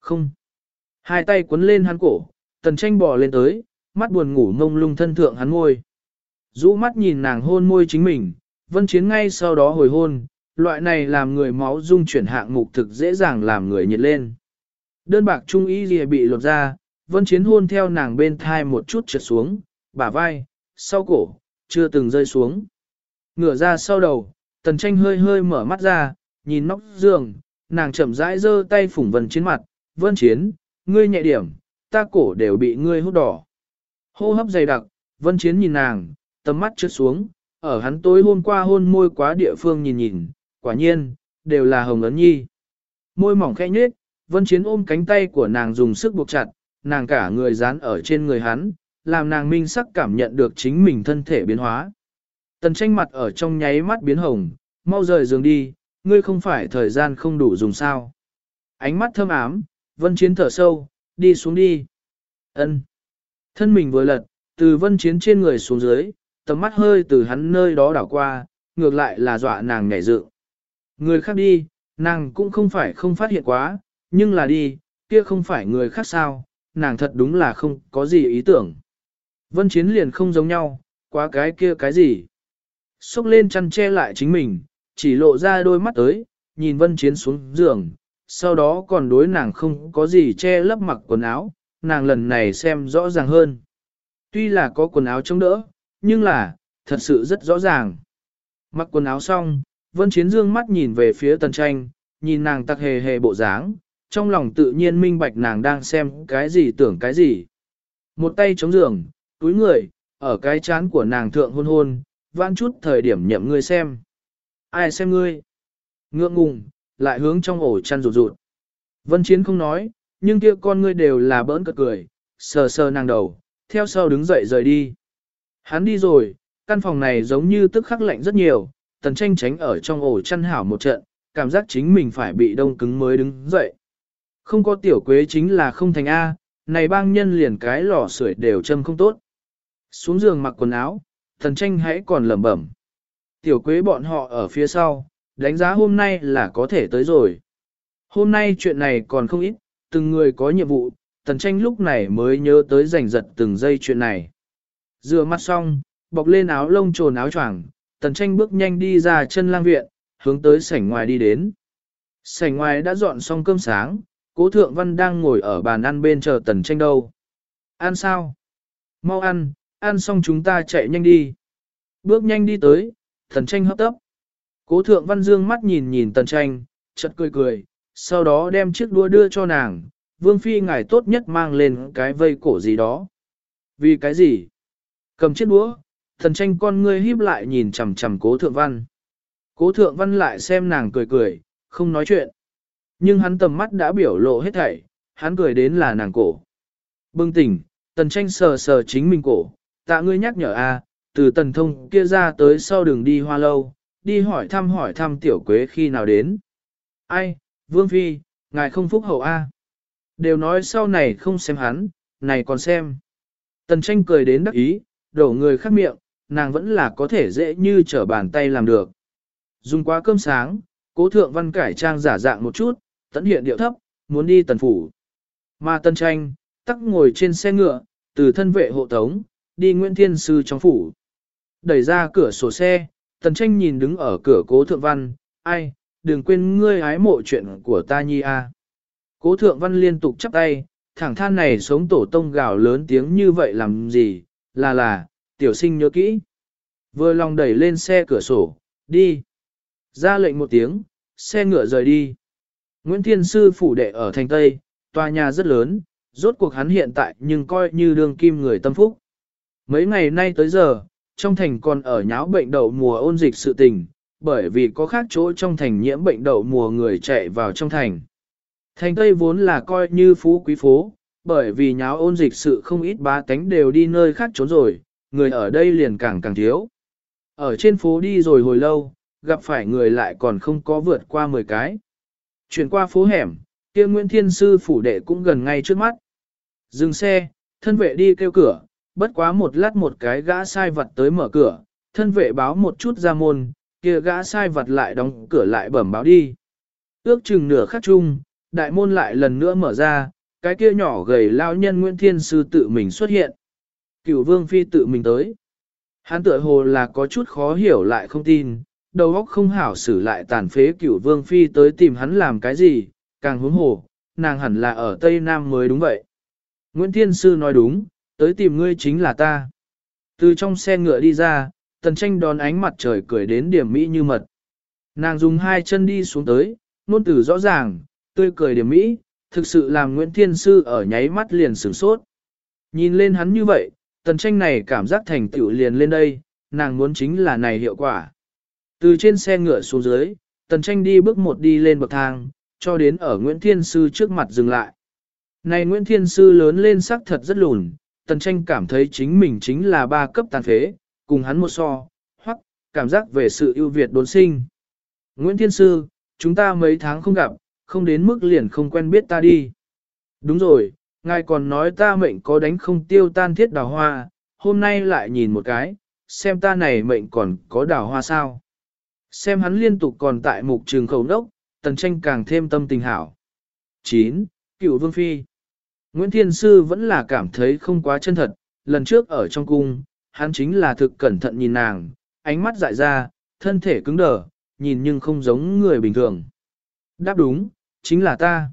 Không. Hai tay quấn lên hắn cổ, tần tranh bò lên tới, mắt buồn ngủ ngông lung thân thượng hắn ngôi. Rũ mắt nhìn nàng hôn môi chính mình, vân chiến ngay sau đó hồi hôn, loại này làm người máu dung chuyển hạng mục thực dễ dàng làm người nhiệt lên. Đơn bạc trung y gì bị lột ra, vân chiến hôn theo nàng bên thai một chút trượt xuống, bả vai, sau cổ, chưa từng rơi xuống. Ngửa ra sau đầu, tần tranh hơi hơi mở mắt ra, nhìn nóc giường, nàng chậm rãi giơ tay phủng vân chiến mặt, vân chiến, ngươi nhẹ điểm, ta cổ đều bị ngươi hút đỏ. Hô hấp dày đặc, vân chiến nhìn nàng, tầm mắt trượt xuống, ở hắn tối hôm qua hôn môi quá địa phương nhìn nhìn, quả nhiên, đều là hồng ấn nhi. Môi mỏng khẽ nhếch, vân chiến ôm cánh tay của nàng dùng sức buộc chặt, nàng cả người dán ở trên người hắn, làm nàng minh sắc cảm nhận được chính mình thân thể biến hóa. Tần tranh mặt ở trong nháy mắt biến hồng, mau rời giường đi, ngươi không phải thời gian không đủ dùng sao. Ánh mắt thâm ám, vân chiến thở sâu, đi xuống đi. ân Thân mình vừa lật, từ vân chiến trên người xuống dưới, tầm mắt hơi từ hắn nơi đó đảo qua, ngược lại là dọa nàng nhảy dựng. Người khác đi, nàng cũng không phải không phát hiện quá, nhưng là đi, kia không phải người khác sao, nàng thật đúng là không có gì ý tưởng. Vân chiến liền không giống nhau, quá cái kia cái gì. Xúc lên chăn che lại chính mình, chỉ lộ ra đôi mắt tới, nhìn vân chiến xuống giường, sau đó còn đối nàng không có gì che lấp mặc quần áo, nàng lần này xem rõ ràng hơn. Tuy là có quần áo chống đỡ, nhưng là, thật sự rất rõ ràng. Mặc quần áo xong, Vân Chiến dương mắt nhìn về phía tần tranh, nhìn nàng tặc hề hề bộ dáng, trong lòng tự nhiên minh bạch nàng đang xem cái gì tưởng cái gì. Một tay chống giường, túi người, ở cái chán của nàng thượng hôn hôn, vãn chút thời điểm nhậm ngươi xem. Ai xem ngươi? Ngượng ngùng, lại hướng trong ổ chăn rụt rụt. Vân Chiến không nói, nhưng kia con ngươi đều là bỡn cợt cười, sờ sờ nàng đầu, theo sau đứng dậy rời đi. Hắn đi rồi, căn phòng này giống như tức khắc lạnh rất nhiều, tần tranh tránh ở trong ổ chăn hảo một trận, cảm giác chính mình phải bị đông cứng mới đứng dậy. Không có tiểu quế chính là không thành A, này bang nhân liền cái lò sưởi đều châm không tốt. Xuống giường mặc quần áo, thần tranh hãy còn lẩm bẩm. Tiểu quế bọn họ ở phía sau, đánh giá hôm nay là có thể tới rồi. Hôm nay chuyện này còn không ít, từng người có nhiệm vụ, tần tranh lúc này mới nhớ tới giành giật từng giây chuyện này. Rửa mắt xong, bọc lên áo lông trồn áo choàng, tần tranh bước nhanh đi ra chân lang viện, hướng tới sảnh ngoài đi đến. Sảnh ngoài đã dọn xong cơm sáng, cố thượng văn đang ngồi ở bàn ăn bên chờ tần tranh đâu. Ăn sao? Mau ăn, ăn xong chúng ta chạy nhanh đi. Bước nhanh đi tới, tần tranh hấp tấp. Cố thượng văn dương mắt nhìn nhìn tần tranh, chợt cười cười, sau đó đem chiếc đũa đưa cho nàng, vương phi ngài tốt nhất mang lên cái vây cổ gì đó. Vì cái gì? Cầm chiếc đũa, thần tranh con ngươi híp lại nhìn chằm chằm cố thượng văn. Cố thượng văn lại xem nàng cười cười, không nói chuyện. Nhưng hắn tầm mắt đã biểu lộ hết thảy, hắn cười đến là nàng cổ. Bưng tỉnh, tần tranh sờ sờ chính mình cổ, tạ ngươi nhắc nhở a, từ tần thông kia ra tới sau đường đi hoa lâu, đi hỏi thăm hỏi thăm tiểu quế khi nào đến. Ai, Vương Phi, ngài không phúc hậu a Đều nói sau này không xem hắn, này còn xem. Tần tranh cười đến đắc ý, đổ người khắc miệng, nàng vẫn là có thể dễ như trở bàn tay làm được. Dùng quá cơm sáng, cố thượng văn cải trang giả dạng một chút, tận hiện điệu thấp, muốn đi tần phủ. Mà tần tranh, tắc ngồi trên xe ngựa, từ thân vệ hộ tống, đi Nguyễn Thiên Sư trong phủ. Đẩy ra cửa sổ xe, tần tranh nhìn đứng ở cửa cố thượng văn, ai, đừng quên ngươi ái mộ chuyện của ta nhi a. Cố thượng văn liên tục chắp tay, thẳng than này sống tổ tông gào lớn tiếng như vậy làm gì, là là, tiểu sinh nhớ kỹ. Vừa lòng đẩy lên xe cửa sổ, đi. Ra lệnh một tiếng, xe ngựa rời đi. Nguyễn Thiên Sư phủ đệ ở thành Tây, tòa nhà rất lớn, rốt cuộc hắn hiện tại nhưng coi như đương kim người tâm phúc. Mấy ngày nay tới giờ, trong thành còn ở nháo bệnh đậu mùa ôn dịch sự tình, bởi vì có khác chỗ trong thành nhiễm bệnh đậu mùa người chạy vào trong thành. Thành Tây vốn là coi như phú quý phố, bởi vì nháo ôn dịch sự không ít bá tánh đều đi nơi khác trốn rồi, người ở đây liền càng càng thiếu. Ở trên phố đi rồi hồi lâu, gặp phải người lại còn không có vượt qua 10 cái. Chuyển qua phố hẻm, kia Nguyễn Thiên Sư phủ đệ cũng gần ngay trước mắt. Dừng xe, thân vệ đi kêu cửa, bất quá một lát một cái gã sai vật tới mở cửa, thân vệ báo một chút ra môn, kia gã sai vật lại đóng cửa lại bẩm báo đi. Ước chừng nửa khắc chung, đại môn lại lần nữa mở ra, cái kia nhỏ gầy lao nhân Nguyễn Thiên Sư tự mình xuất hiện. Cửu vương phi tự mình tới. Hắn tựa hồ là có chút khó hiểu lại không tin, đầu óc không hảo xử lại tàn phế cửu vương phi tới tìm hắn làm cái gì, càng huống hồ, nàng hẳn là ở Tây Nam mới đúng vậy. Nguyễn Thiên Sư nói đúng, tới tìm ngươi chính là ta. Từ trong xe ngựa đi ra, tần tranh đón ánh mặt trời cười đến điểm mỹ như mật. Nàng dùng hai chân đi xuống tới, nôn từ rõ ràng, tươi cười điểm mỹ, thực sự làm Nguyễn Thiên Sư ở nháy mắt liền sửng sốt. Nhìn lên hắn như vậy, tần tranh này cảm giác thành tựu liền lên đây, nàng muốn chính là này hiệu quả. Từ trên xe ngựa xuống dưới, tần tranh đi bước một đi lên bậc thang, cho đến ở Nguyễn Thiên Sư trước mặt dừng lại. Này Nguyễn Thiên Sư lớn lên sắc thật rất lùn, tần tranh cảm thấy chính mình chính là ba cấp tàn phế, cùng hắn một so, hoặc cảm giác về sự ưu việt đốn sinh. Nguyễn Thiên Sư, chúng ta mấy tháng không gặp, không đến mức liền không quen biết ta đi. Đúng rồi, ngài còn nói ta mệnh có đánh không tiêu tan thiết đào hoa, hôm nay lại nhìn một cái, xem ta này mệnh còn có đào hoa sao. Xem hắn liên tục còn tại mục trường khẩu nốc, tần tranh càng thêm tâm tình hảo. 9. Cựu Vương Phi Nguyễn Thiên Sư vẫn là cảm thấy không quá chân thật, lần trước ở trong cung, hắn chính là thực cẩn thận nhìn nàng, ánh mắt dại ra, thân thể cứng đờ, nhìn nhưng không giống người bình thường. Đáp đúng, chính là ta.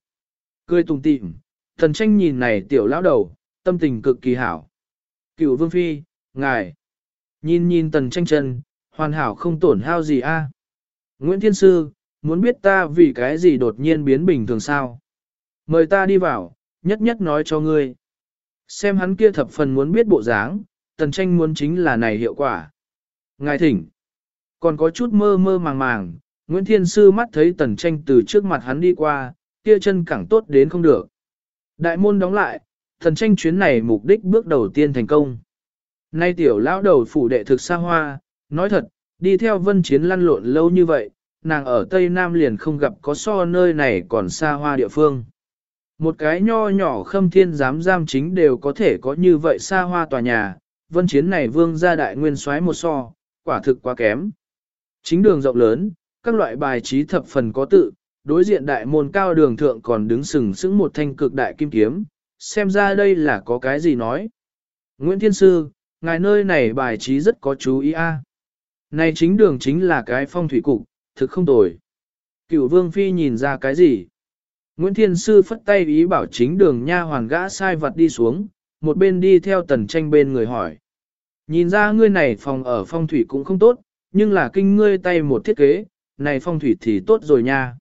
Cười tùng tịm, thần tranh nhìn này tiểu lão đầu, tâm tình cực kỳ hảo. Cựu vương phi, ngài. Nhìn nhìn tần tranh chân, hoàn hảo không tổn hao gì a. Nguyễn Thiên Sư, muốn biết ta vì cái gì đột nhiên biến bình thường sao? Mời ta đi vào, nhất nhất nói cho ngươi. Xem hắn kia thập phần muốn biết bộ dáng, tần tranh muốn chính là này hiệu quả. Ngài thỉnh. Còn có chút mơ mơ màng màng, Nguyễn Thiên Sư mắt thấy tần tranh từ trước mặt hắn đi qua, kia chân cẳng tốt đến không được. Đại môn đóng lại, tần tranh chuyến này mục đích bước đầu tiên thành công. Nay tiểu lão đầu phủ đệ thực xa hoa, nói thật, đi theo vân chiến lăn lộn lâu như vậy, nàng ở Tây Nam liền không gặp có so nơi này còn xa hoa địa phương. Một cái nho nhỏ khâm thiên giám giam chính đều có thể có như vậy xa hoa tòa nhà, vân chiến này vương gia đại nguyên soái một so, quả thực quá kém. Chính đường rộng lớn, các loại bài trí thập phần có tự, đối diện đại môn cao đường thượng còn đứng sừng sững một thanh cực đại kim kiếm, xem ra đây là có cái gì nói. Nguyễn Thiên Sư, ngài nơi này bài trí rất có chú ý a. Này chính đường chính là cái phong thủy cục, thực không tồi. Cựu Vương Phi nhìn ra cái gì? Nguyễn Thiên Sư phất tay ý bảo chính đường nha hoàn gã sai vật đi xuống, một bên đi theo tần tranh bên người hỏi. Nhìn ra ngươi này phòng ở phong thủy cũng không tốt, nhưng là kinh ngươi tay một thiết kế, này phong thủy thì tốt rồi nha.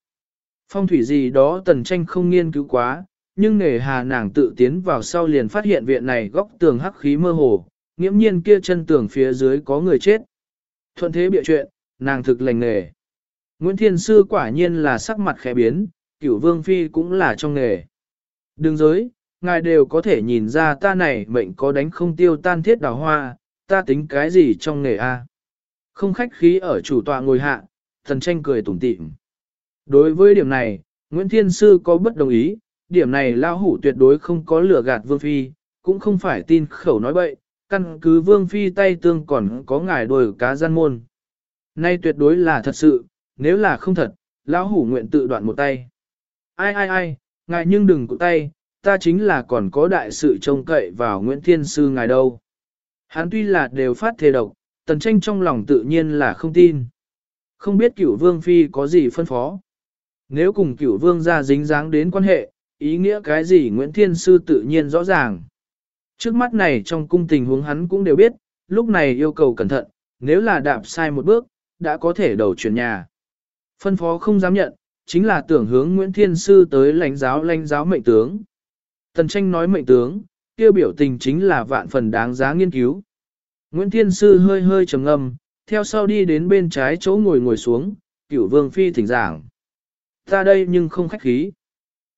Phong thủy gì đó tần tranh không nghiên cứu quá, nhưng nghề hà nàng tự tiến vào sau liền phát hiện viện này góc tường hắc khí mơ hồ, nghiễm nhiên kia chân tường phía dưới có người chết. Thuận thế bịa chuyện, nàng thực lành nghề. Nguyễn Thiên Sư quả nhiên là sắc mặt khẽ biến, cửu vương phi cũng là trong nghề. Đừng giới, ngài đều có thể nhìn ra ta này mệnh có đánh không tiêu tan thiết đào hoa, ta tính cái gì trong nghề a? Không khách khí ở chủ tọa ngồi hạ, thần tranh cười tủm tỉm. Đối với điểm này, Nguyễn Thiên Sư có bất đồng ý, điểm này lao hủ tuyệt đối không có lừa gạt Vương Phi, cũng không phải tin khẩu nói bậy, căn cứ Vương Phi tay tương còn có ngài đồi cá gian môn. Nay tuyệt đối là thật sự, nếu là không thật, lão hủ nguyện tự đoạn một tay. Ai ai ai, ngài nhưng đừng cụ tay, ta chính là còn có đại sự trông cậy vào Nguyễn Thiên Sư ngài đâu. Hắn tuy là đều phát thề độc, tần tranh trong lòng tự nhiên là không tin. Không biết cửu vương phi có gì phân phó. Nếu cùng cửu vương ra dính dáng đến quan hệ, ý nghĩa cái gì Nguyễn Thiên Sư tự nhiên rõ ràng. Trước mắt này trong cung tình huống hắn cũng đều biết, lúc này yêu cầu cẩn thận, nếu là đạp sai một bước, đã có thể đầu chuyển nhà. Phân phó không dám nhận, chính là tưởng hướng Nguyễn Thiên Sư tới lãnh giáo lãnh giáo mệnh tướng. Tần tranh nói mệnh tướng, kêu biểu tình chính là vạn phần đáng giá nghiên cứu. Nguyễn Thiên Sư hơi hơi trầm ngâm, theo sau đi đến bên trái chỗ ngồi ngồi xuống, cửu vương phi thỉnh giảng. Ta đây nhưng không khách khí.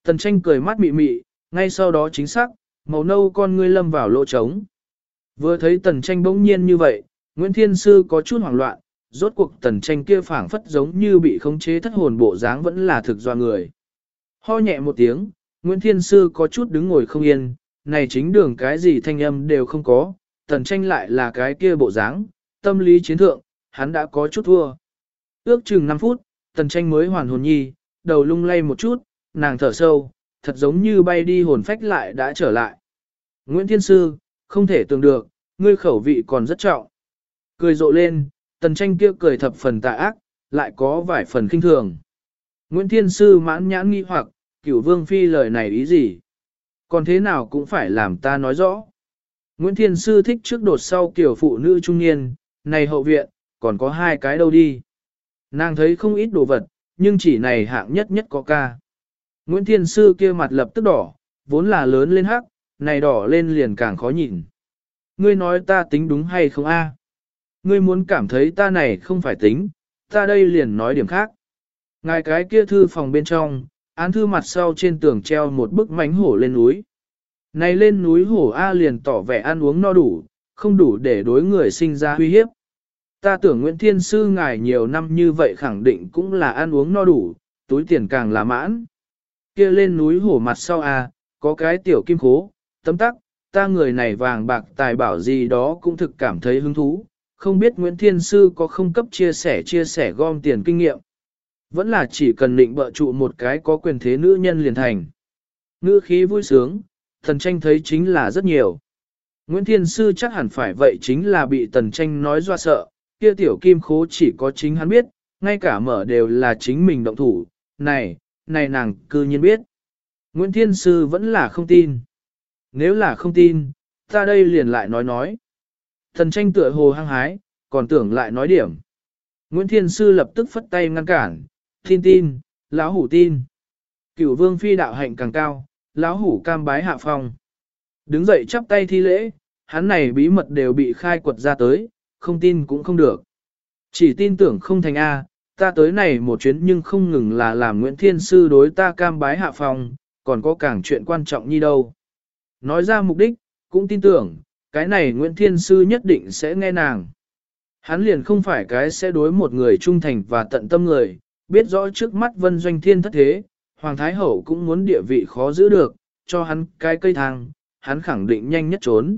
Tần tranh cười mắt mị mị, ngay sau đó chính xác, màu nâu con ngươi lâm vào lỗ trống. Vừa thấy tần tranh bỗng nhiên như vậy, Nguyễn Thiên Sư có chút hoảng loạn, rốt cuộc tần tranh kia phảng phất giống như bị khống chế thất hồn bộ dáng vẫn là thực do người. Ho nhẹ một tiếng, Nguyễn Thiên Sư có chút đứng ngồi không yên, này chính đường cái gì thanh âm đều không có, tần tranh lại là cái kia bộ dáng, tâm lý chiến thượng, hắn đã có chút thua. Ước chừng 5 phút, tần tranh mới hoàn hồn nhi, đầu lung lay một chút, nàng thở sâu, thật giống như bay đi hồn phách lại đã trở lại. Nguyễn Thiên Sư, không thể tưởng được, ngươi khẩu vị còn rất trọng. Cười rộ lên, tần tranh kia cười thập phần tà ác, lại có vài phần kinh thường. Nguyễn Thiên Sư mãn nhãn nghi hoặc, cửu vương phi lời này ý gì? Còn thế nào cũng phải làm ta nói rõ. Nguyễn Thiên Sư thích trước đột sau kiểu phụ nữ trung niên, này hậu viện, còn có hai cái đâu đi. Nàng thấy không ít đồ vật, nhưng chỉ này hạng nhất nhất có ca. Nguyễn Thiên Sư kia mặt lập tức đỏ, vốn là lớn lên hắc, này đỏ lên liền càng khó nhìn. Ngươi nói ta tính đúng hay không a? Ngươi muốn cảm thấy ta này không phải tính, ta đây liền nói điểm khác. Ngài cái kia thư phòng bên trong, án thư mặt sau trên tường treo một bức mánh hổ lên núi. Này lên núi hổ A liền tỏ vẻ ăn uống no đủ, không đủ để đối người sinh ra uy hiếp. Ta tưởng Nguyễn Thiên Sư ngài nhiều năm như vậy khẳng định cũng là ăn uống no đủ, túi tiền càng là mãn. kia lên núi hổ mặt sau A, có cái tiểu kim khố, tấm tắc, ta người này vàng bạc tài bảo gì đó cũng thực cảm thấy hứng thú, không biết Nguyễn Thiên Sư có không cấp chia sẻ chia sẻ gom tiền kinh nghiệm. Vẫn là chỉ cần định bợ trụ một cái có quyền thế nữ nhân liền thành. Ngữ khí vui sướng, thần tranh thấy chính là rất nhiều. Nguyễn Thiên Sư chắc hẳn phải vậy chính là bị tần tranh nói doa sợ, kia tiểu kim khố chỉ có chính hắn biết, ngay cả mở đều là chính mình động thủ, này, này nàng cư nhiên biết. Nguyễn Thiên Sư vẫn là không tin. Nếu là không tin, ta đây liền lại nói nói. Thần tranh tựa hồ hăng hái, còn tưởng lại nói điểm. Nguyễn Thiên Sư lập tức phất tay ngăn cản, tin tin, lão hủ tin. Cửu vương phi đạo hạnh càng cao, lão hủ cam bái hạ phong. Đứng dậy chắp tay thi lễ, hắn này bí mật đều bị khai quật ra tới, không tin cũng không được. Chỉ tin tưởng không thành A, ta tới này một chuyến nhưng không ngừng là làm Nguyễn Thiên Sư đối ta cam bái hạ phong, còn có càng chuyện quan trọng như đâu. Nói ra mục đích, cũng tin tưởng, cái này Nguyễn Thiên Sư nhất định sẽ nghe nàng. Hắn liền không phải cái sẽ đối một người trung thành và tận tâm người, biết rõ trước mắt vân doanh thiên thất thế, Hoàng Thái Hậu cũng muốn địa vị khó giữ được, cho hắn cái cây thang, hắn khẳng định nhanh nhất trốn.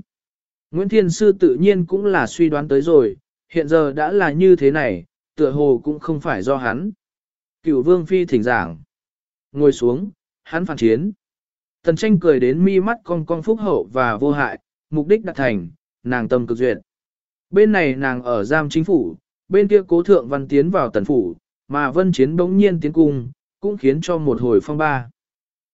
Nguyễn Thiên Sư tự nhiên cũng là suy đoán tới rồi, hiện giờ đã là như thế này, tựa hồ cũng không phải do hắn. Cựu Vương Phi thỉnh giảng. ngồi xuống, hắn phản chiến. Tần tranh cười đến mi mắt cong cong phúc hậu và vô hại, mục đích đạt thành, nàng tâm cực duyệt. Bên này nàng ở giam chính phủ, bên kia cố thượng văn tiến vào tần phủ, mà vân chiến bỗng nhiên tiến cung, cũng khiến cho một hồi phong ba.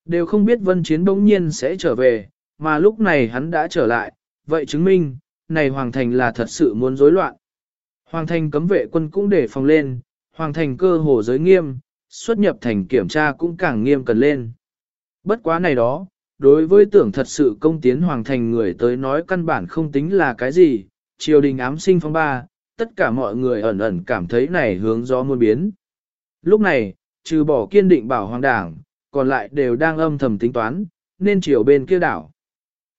Đều không biết vân chiến bỗng nhiên sẽ trở về, mà lúc này hắn đã trở lại, vậy chứng minh, này hoàng thành là thật sự muốn rối loạn. Hoàng thành cấm vệ quân cũng để phòng lên, hoàng thành cơ hồ giới nghiêm, xuất nhập thành kiểm tra cũng càng nghiêm cần lên. Bất quá này đó, đối với tưởng thật sự công tiến hoàng thành người tới nói căn bản không tính là cái gì, triều đình ám sinh phong ba, tất cả mọi người ẩn ẩn cảm thấy này hướng gió muôn biến. Lúc này, trừ bỏ kiên định bảo hoàng đảng, còn lại đều đang âm thầm tính toán, nên chiều bên kia đảo.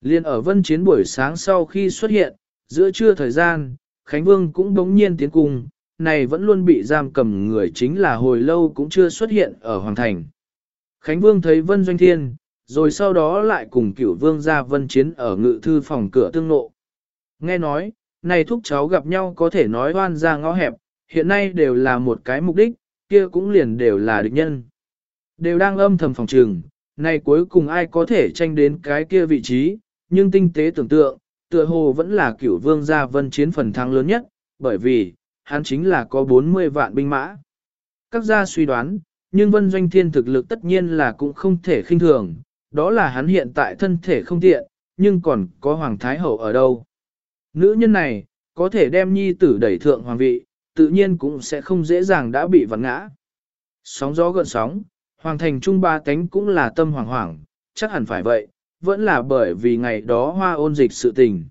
Liên ở vân chiến buổi sáng sau khi xuất hiện, giữa trưa thời gian, Khánh Vương cũng đống nhiên tiến cung, này vẫn luôn bị giam cầm người chính là hồi lâu cũng chưa xuất hiện ở Hoàng Thành. Khánh Vương thấy Vân Doanh Thiên, rồi sau đó lại cùng cửu vương ra vân chiến ở ngự thư phòng cửa tương nộ. Nghe nói, này thúc cháu gặp nhau có thể nói oan ra ngõ hẹp, hiện nay đều là một cái mục đích, kia cũng liền đều là địch nhân. Đều đang âm thầm phòng trường, này cuối cùng ai có thể tranh đến cái kia vị trí, nhưng tinh tế tưởng tượng, tựa hồ vẫn là cửu vương gia vân chiến phần thắng lớn nhất, bởi vì, hắn chính là có 40 vạn binh mã. Các gia suy đoán, nhưng vân doanh thiên thực lực tất nhiên là cũng không thể khinh thường, đó là hắn hiện tại thân thể không tiện, nhưng còn có hoàng thái hậu ở đâu. Nữ nhân này, có thể đem nhi tử đẩy thượng hoàng vị, tự nhiên cũng sẽ không dễ dàng đã bị vặn ngã. Sóng gió gợn sóng, hoàng thành trung ba cánh cũng là tâm hoàng hoảng, chắc hẳn phải vậy, vẫn là bởi vì ngày đó hoa ôn dịch sự tình.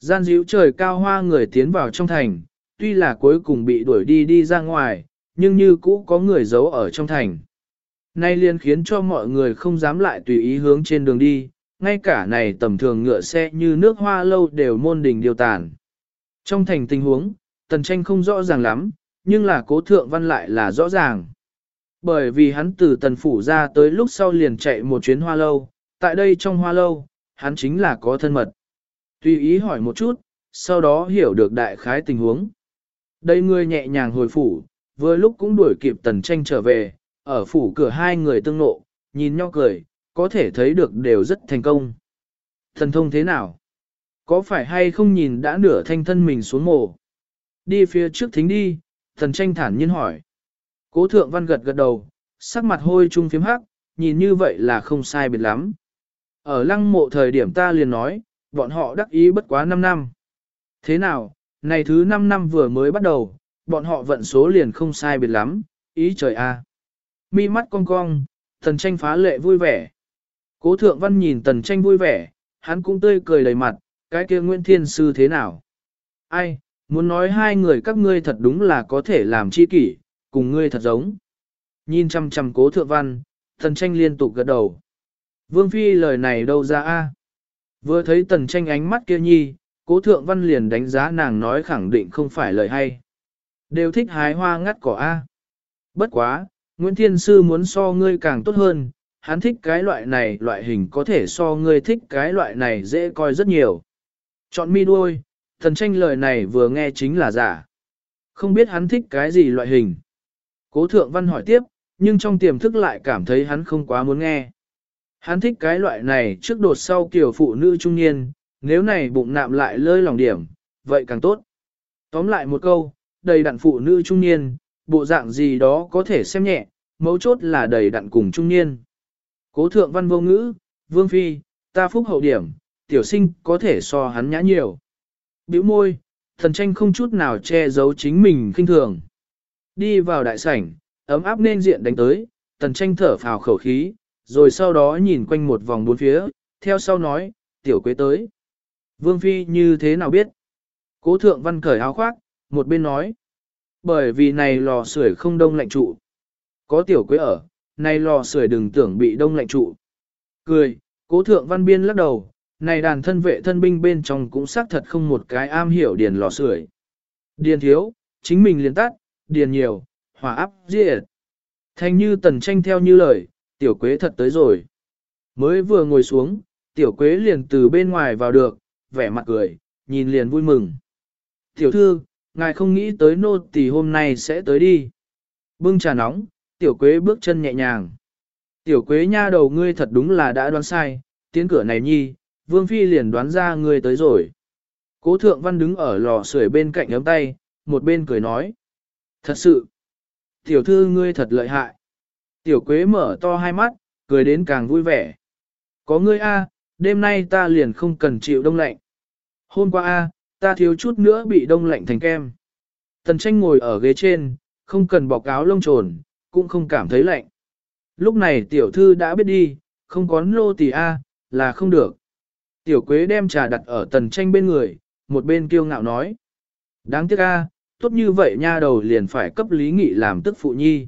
Gian díu trời cao hoa người tiến vào trong thành, tuy là cuối cùng bị đuổi đi đi ra ngoài, nhưng như cũ có người giấu ở trong thành. Nay liền khiến cho mọi người không dám lại tùy ý hướng trên đường đi, ngay cả này tầm thường ngựa xe như nước hoa lâu đều môn đình điều tàn. Trong thành tình huống, tần tranh không rõ ràng lắm, nhưng là cố thượng văn lại là rõ ràng. Bởi vì hắn từ tần phủ ra tới lúc sau liền chạy một chuyến hoa lâu, tại đây trong hoa lâu, hắn chính là có thân mật. Tùy ý hỏi một chút, sau đó hiểu được đại khái tình huống. Đây người nhẹ nhàng hồi phủ, vừa lúc cũng đuổi kịp tần tranh trở về, ở phủ cửa hai người tương nộ, nhìn nhau cười, có thể thấy được đều rất thành công. Thần thông thế nào? Có phải hay không nhìn đã nửa thanh thân mình xuống mồ? Đi phía trước thính đi, thần tranh thản nhiên hỏi. Cố thượng văn gật gật đầu, sắc mặt hôi trung phiếm hắc, nhìn như vậy là không sai biệt lắm. Ở lăng mộ thời điểm ta liền nói, bọn họ đắc ý bất quá 5 năm. Thế nào, này thứ 5 năm vừa mới bắt đầu, bọn họ vận số liền không sai biệt lắm, ý trời a. Mi mắt cong cong, tần tranh phá lệ vui vẻ. Cố thượng văn nhìn tần tranh vui vẻ, hắn cũng tươi cười đầy mặt, cái kia Nguyễn Thiên Sư thế nào? Ai, muốn nói hai người các ngươi thật đúng là có thể làm chi kỷ, cùng ngươi thật giống. Nhìn chăm chăm cố thượng văn, tần tranh liên tục gật đầu. Vương Phi lời này đâu ra a? Vừa thấy tần tranh ánh mắt kia nhi, cố thượng văn liền đánh giá nàng nói khẳng định không phải lời hay. Đều thích hái hoa ngắt cỏ a. Bất quá, Nguyễn Thiên Sư muốn so ngươi càng tốt hơn, hắn thích cái loại này loại hình có thể so ngươi thích cái loại này dễ coi rất nhiều. Chọn mi đuôi, thần tranh lời này vừa nghe chính là giả. Không biết hắn thích cái gì loại hình. Cố thượng văn hỏi tiếp, nhưng trong tiềm thức lại cảm thấy hắn không quá muốn nghe. Hắn thích cái loại này trước đột sau kiểu phụ nữ trung niên, nếu này bụng nạm lại lơi lòng điểm, vậy càng tốt. Tóm lại một câu, đầy đặn phụ nữ trung niên, bộ dạng gì đó có thể xem nhẹ, mấu chốt là đầy đặn cùng trung niên. Cố thượng văn vô ngữ, vương phi, ta phúc hậu điểm, tiểu sinh có thể so hắn nhã nhiều. Biểu môi, thần tranh không chút nào che giấu chính mình kinh thường. Đi vào đại sảnh, ấm áp nên diện đánh tới, tần tranh thở phào khẩu khí, rồi sau đó nhìn quanh một vòng bốn phía, theo sau nói, tiểu quế tới. Vương Phi như thế nào biết? Cố thượng văn cởi áo khoác, một bên nói. Bởi vì này lò sưởi không đông lạnh trụ. Có tiểu quế ở, này lò sưởi đừng tưởng bị đông lạnh trụ. Cười, cố thượng văn biên lắc đầu, này đàn thân vệ thân binh bên trong cũng xác thật không một cái am hiểu điền lò sưởi. Điền thiếu, chính mình liền tắt, điền nhiều, hỏa áp diệt. thanh như tần tranh theo như lời, tiểu quế thật tới rồi. Mới vừa ngồi xuống, tiểu quế liền từ bên ngoài vào được, vẻ mặt cười, nhìn liền vui mừng. Tiểu thư, ngài không nghĩ tới nô tỳ hôm nay sẽ tới đi. Bưng trà nóng, tiểu quế bước chân nhẹ nhàng. Tiểu quế nha đầu ngươi thật đúng là đã đoán sai, tiến cửa này nhi, vương phi liền đoán ra ngươi tới rồi. Cố thượng văn đứng ở lò sưởi bên cạnh ấm tay, một bên cười nói. Thật sự, tiểu thư ngươi thật lợi hại. Tiểu quế mở to hai mắt, cười đến càng vui vẻ. Có ngươi a, đêm nay ta liền không cần chịu đông lạnh. Hôm qua a, ta thiếu chút nữa bị đông lạnh thành kem. Tần tranh ngồi ở ghế trên, không cần bọc áo lông trồn, cũng không cảm thấy lạnh. Lúc này tiểu thư đã biết đi, không có nô tỳ a, là không được. Tiểu quế đem trà đặt ở tần tranh bên người, một bên kiêu ngạo nói. Đáng tiếc a, tốt như vậy nha đầu liền phải cấp lý nghị làm tức phụ nhi.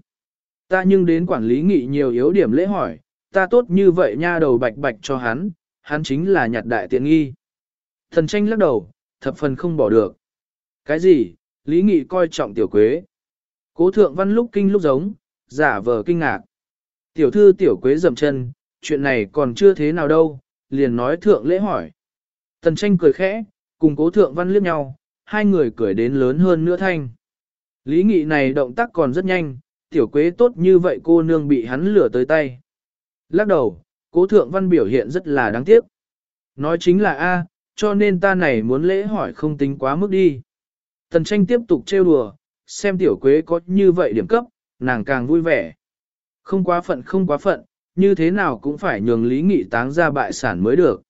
Ta nhưng đến quản lý nghị nhiều yếu điểm lễ hỏi, ta tốt như vậy nha đầu bạch bạch cho hắn, hắn chính là nhặt đại tiện nghi. Thần tranh lắc đầu, thập phần không bỏ được. Cái gì, lý nghị coi trọng tiểu quế. Cố thượng văn lúc kinh lúc giống, giả vờ kinh ngạc. Tiểu thư tiểu quế dậm chân, chuyện này còn chưa thế nào đâu, liền nói thượng lễ hỏi. Tần tranh cười khẽ, cùng cố thượng văn liếc nhau, hai người cười đến lớn hơn nữa thanh. Lý nghị này động tác còn rất nhanh, tiểu quế tốt như vậy cô nương bị hắn lửa tới tay. Lắc đầu, cố thượng văn biểu hiện rất là đáng tiếc. Nói chính là A, cho nên ta này muốn lễ hỏi không tính quá mức đi. Tần tranh tiếp tục trêu đùa, xem tiểu quế có như vậy điểm cấp, nàng càng vui vẻ. Không quá phận không quá phận, như thế nào cũng phải nhường lý nghị táng ra bại sản mới được.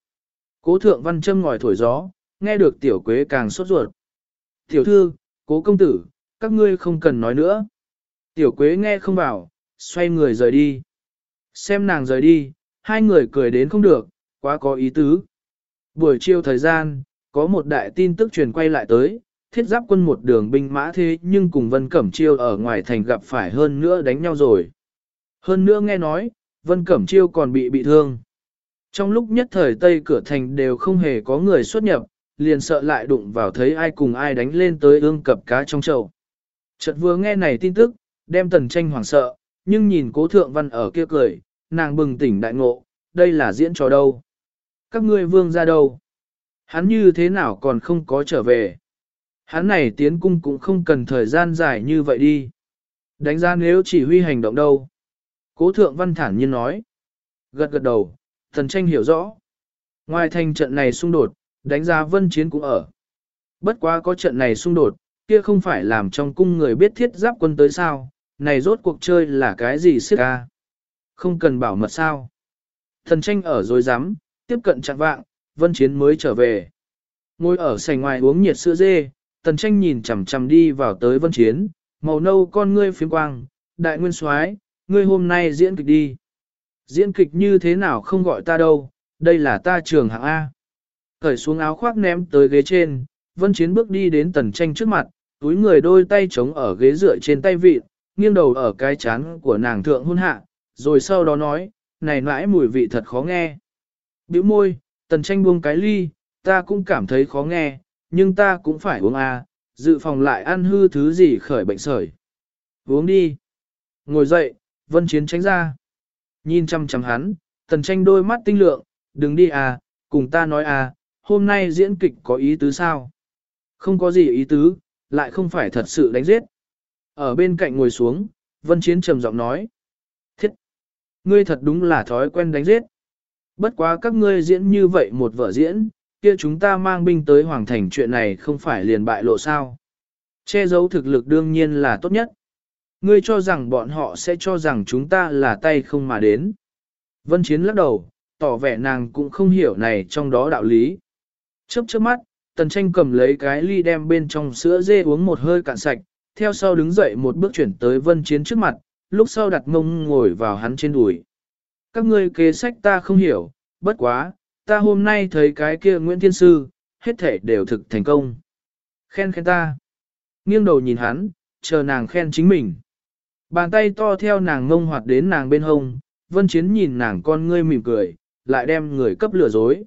Cố thượng văn châm ngòi thổi gió, nghe được tiểu quế càng sốt ruột. Tiểu thư, cố công tử, các ngươi không cần nói nữa. Tiểu quế nghe không bảo, xoay người rời đi. Xem nàng rời đi, hai người cười đến không được, quá có ý tứ. Buổi chiều thời gian, có một đại tin tức truyền quay lại tới, thiết giáp quân một đường binh mã thế nhưng cùng Vân Cẩm Chiêu ở ngoài thành gặp phải hơn nữa đánh nhau rồi. Hơn nữa nghe nói, Vân Cẩm Chiêu còn bị bị thương. Trong lúc nhất thời Tây cửa thành đều không hề có người xuất nhập, liền sợ lại đụng vào thấy ai cùng ai đánh lên tới ương cập cá trong chậu. Chợt vừa nghe này tin tức, đem tần tranh hoảng sợ, nhưng nhìn cố thượng văn ở kia cười, nàng bừng tỉnh đại ngộ, đây là diễn trò đâu. Các ngươi vương ra đâu? Hắn như thế nào còn không có trở về? Hắn này tiến cung cũng không cần thời gian dài như vậy đi. Đánh giá nếu chỉ huy hành động đâu. Cố thượng văn thản nhiên nói. Gật gật đầu, thần tranh hiểu rõ. Ngoài thành trận này xung đột, đánh giá vân chiến cũng ở. Bất quá có trận này xung đột, kia không phải làm trong cung người biết thiết giáp quân tới sao, này rốt cuộc chơi là cái gì siết ca. Không cần bảo mật sao. Thần tranh ở rồi dám, tiếp cận chặn vạng, vân chiến mới trở về. Ngồi ở sảnh ngoài uống nhiệt sữa dê, tần tranh nhìn chằm chằm đi vào tới vân chiến, màu nâu con ngươi phiếm quang, đại nguyên soái, ngươi hôm nay diễn kịch đi. Diễn kịch như thế nào không gọi ta đâu, đây là ta trường hạng A. Cởi xuống áo khoác ném tới ghế trên, vân chiến bước đi đến tần tranh trước mặt, túi người đôi tay chống ở ghế dựa trên tay vịt, nghiêng đầu ở cái chán của nàng thượng hôn hạ, rồi sau đó nói, này nãi mùi vị thật khó nghe. Biểu môi, tần tranh buông cái ly, ta cũng cảm thấy khó nghe, nhưng ta cũng phải uống à, dự phòng lại ăn hư thứ gì khởi bệnh sởi. Uống đi. Ngồi dậy, vân chiến tránh ra. Nhìn chăm chăm hắn, tần tranh đôi mắt tinh lượng, đừng đi à, cùng ta nói à, hôm nay diễn kịch có ý tứ sao? Không có gì ý tứ, lại không phải thật sự đánh giết. Ở bên cạnh ngồi xuống, vân chiến trầm giọng nói. Thiết! Ngươi thật đúng là thói quen đánh giết. Bất quá các ngươi diễn như vậy một vở diễn, kia chúng ta mang binh tới hoàng thành chuyện này không phải liền bại lộ sao. Che giấu thực lực đương nhiên là tốt nhất. Ngươi cho rằng bọn họ sẽ cho rằng chúng ta là tay không mà đến. Vân Chiến lắc đầu, tỏ vẻ nàng cũng không hiểu này trong đó đạo lý. Chớp chớp mắt, Tần Tranh cầm lấy cái ly đem bên trong sữa dê uống một hơi cạn sạch, theo sau đứng dậy một bước chuyển tới Vân Chiến trước mặt, lúc sau đặt mông ngồi vào hắn trên đùi. Các ngươi kế sách ta không hiểu, bất quá, ta hôm nay thấy cái kia Nguyễn Thiên Sư, hết thể đều thực thành công. Khen khen ta. Nghiêng đầu nhìn hắn, chờ nàng khen chính mình. Bàn tay to theo nàng ngông hoạt đến nàng bên hông, vân chiến nhìn nàng con ngươi mỉm cười, lại đem người cấp lừa dối.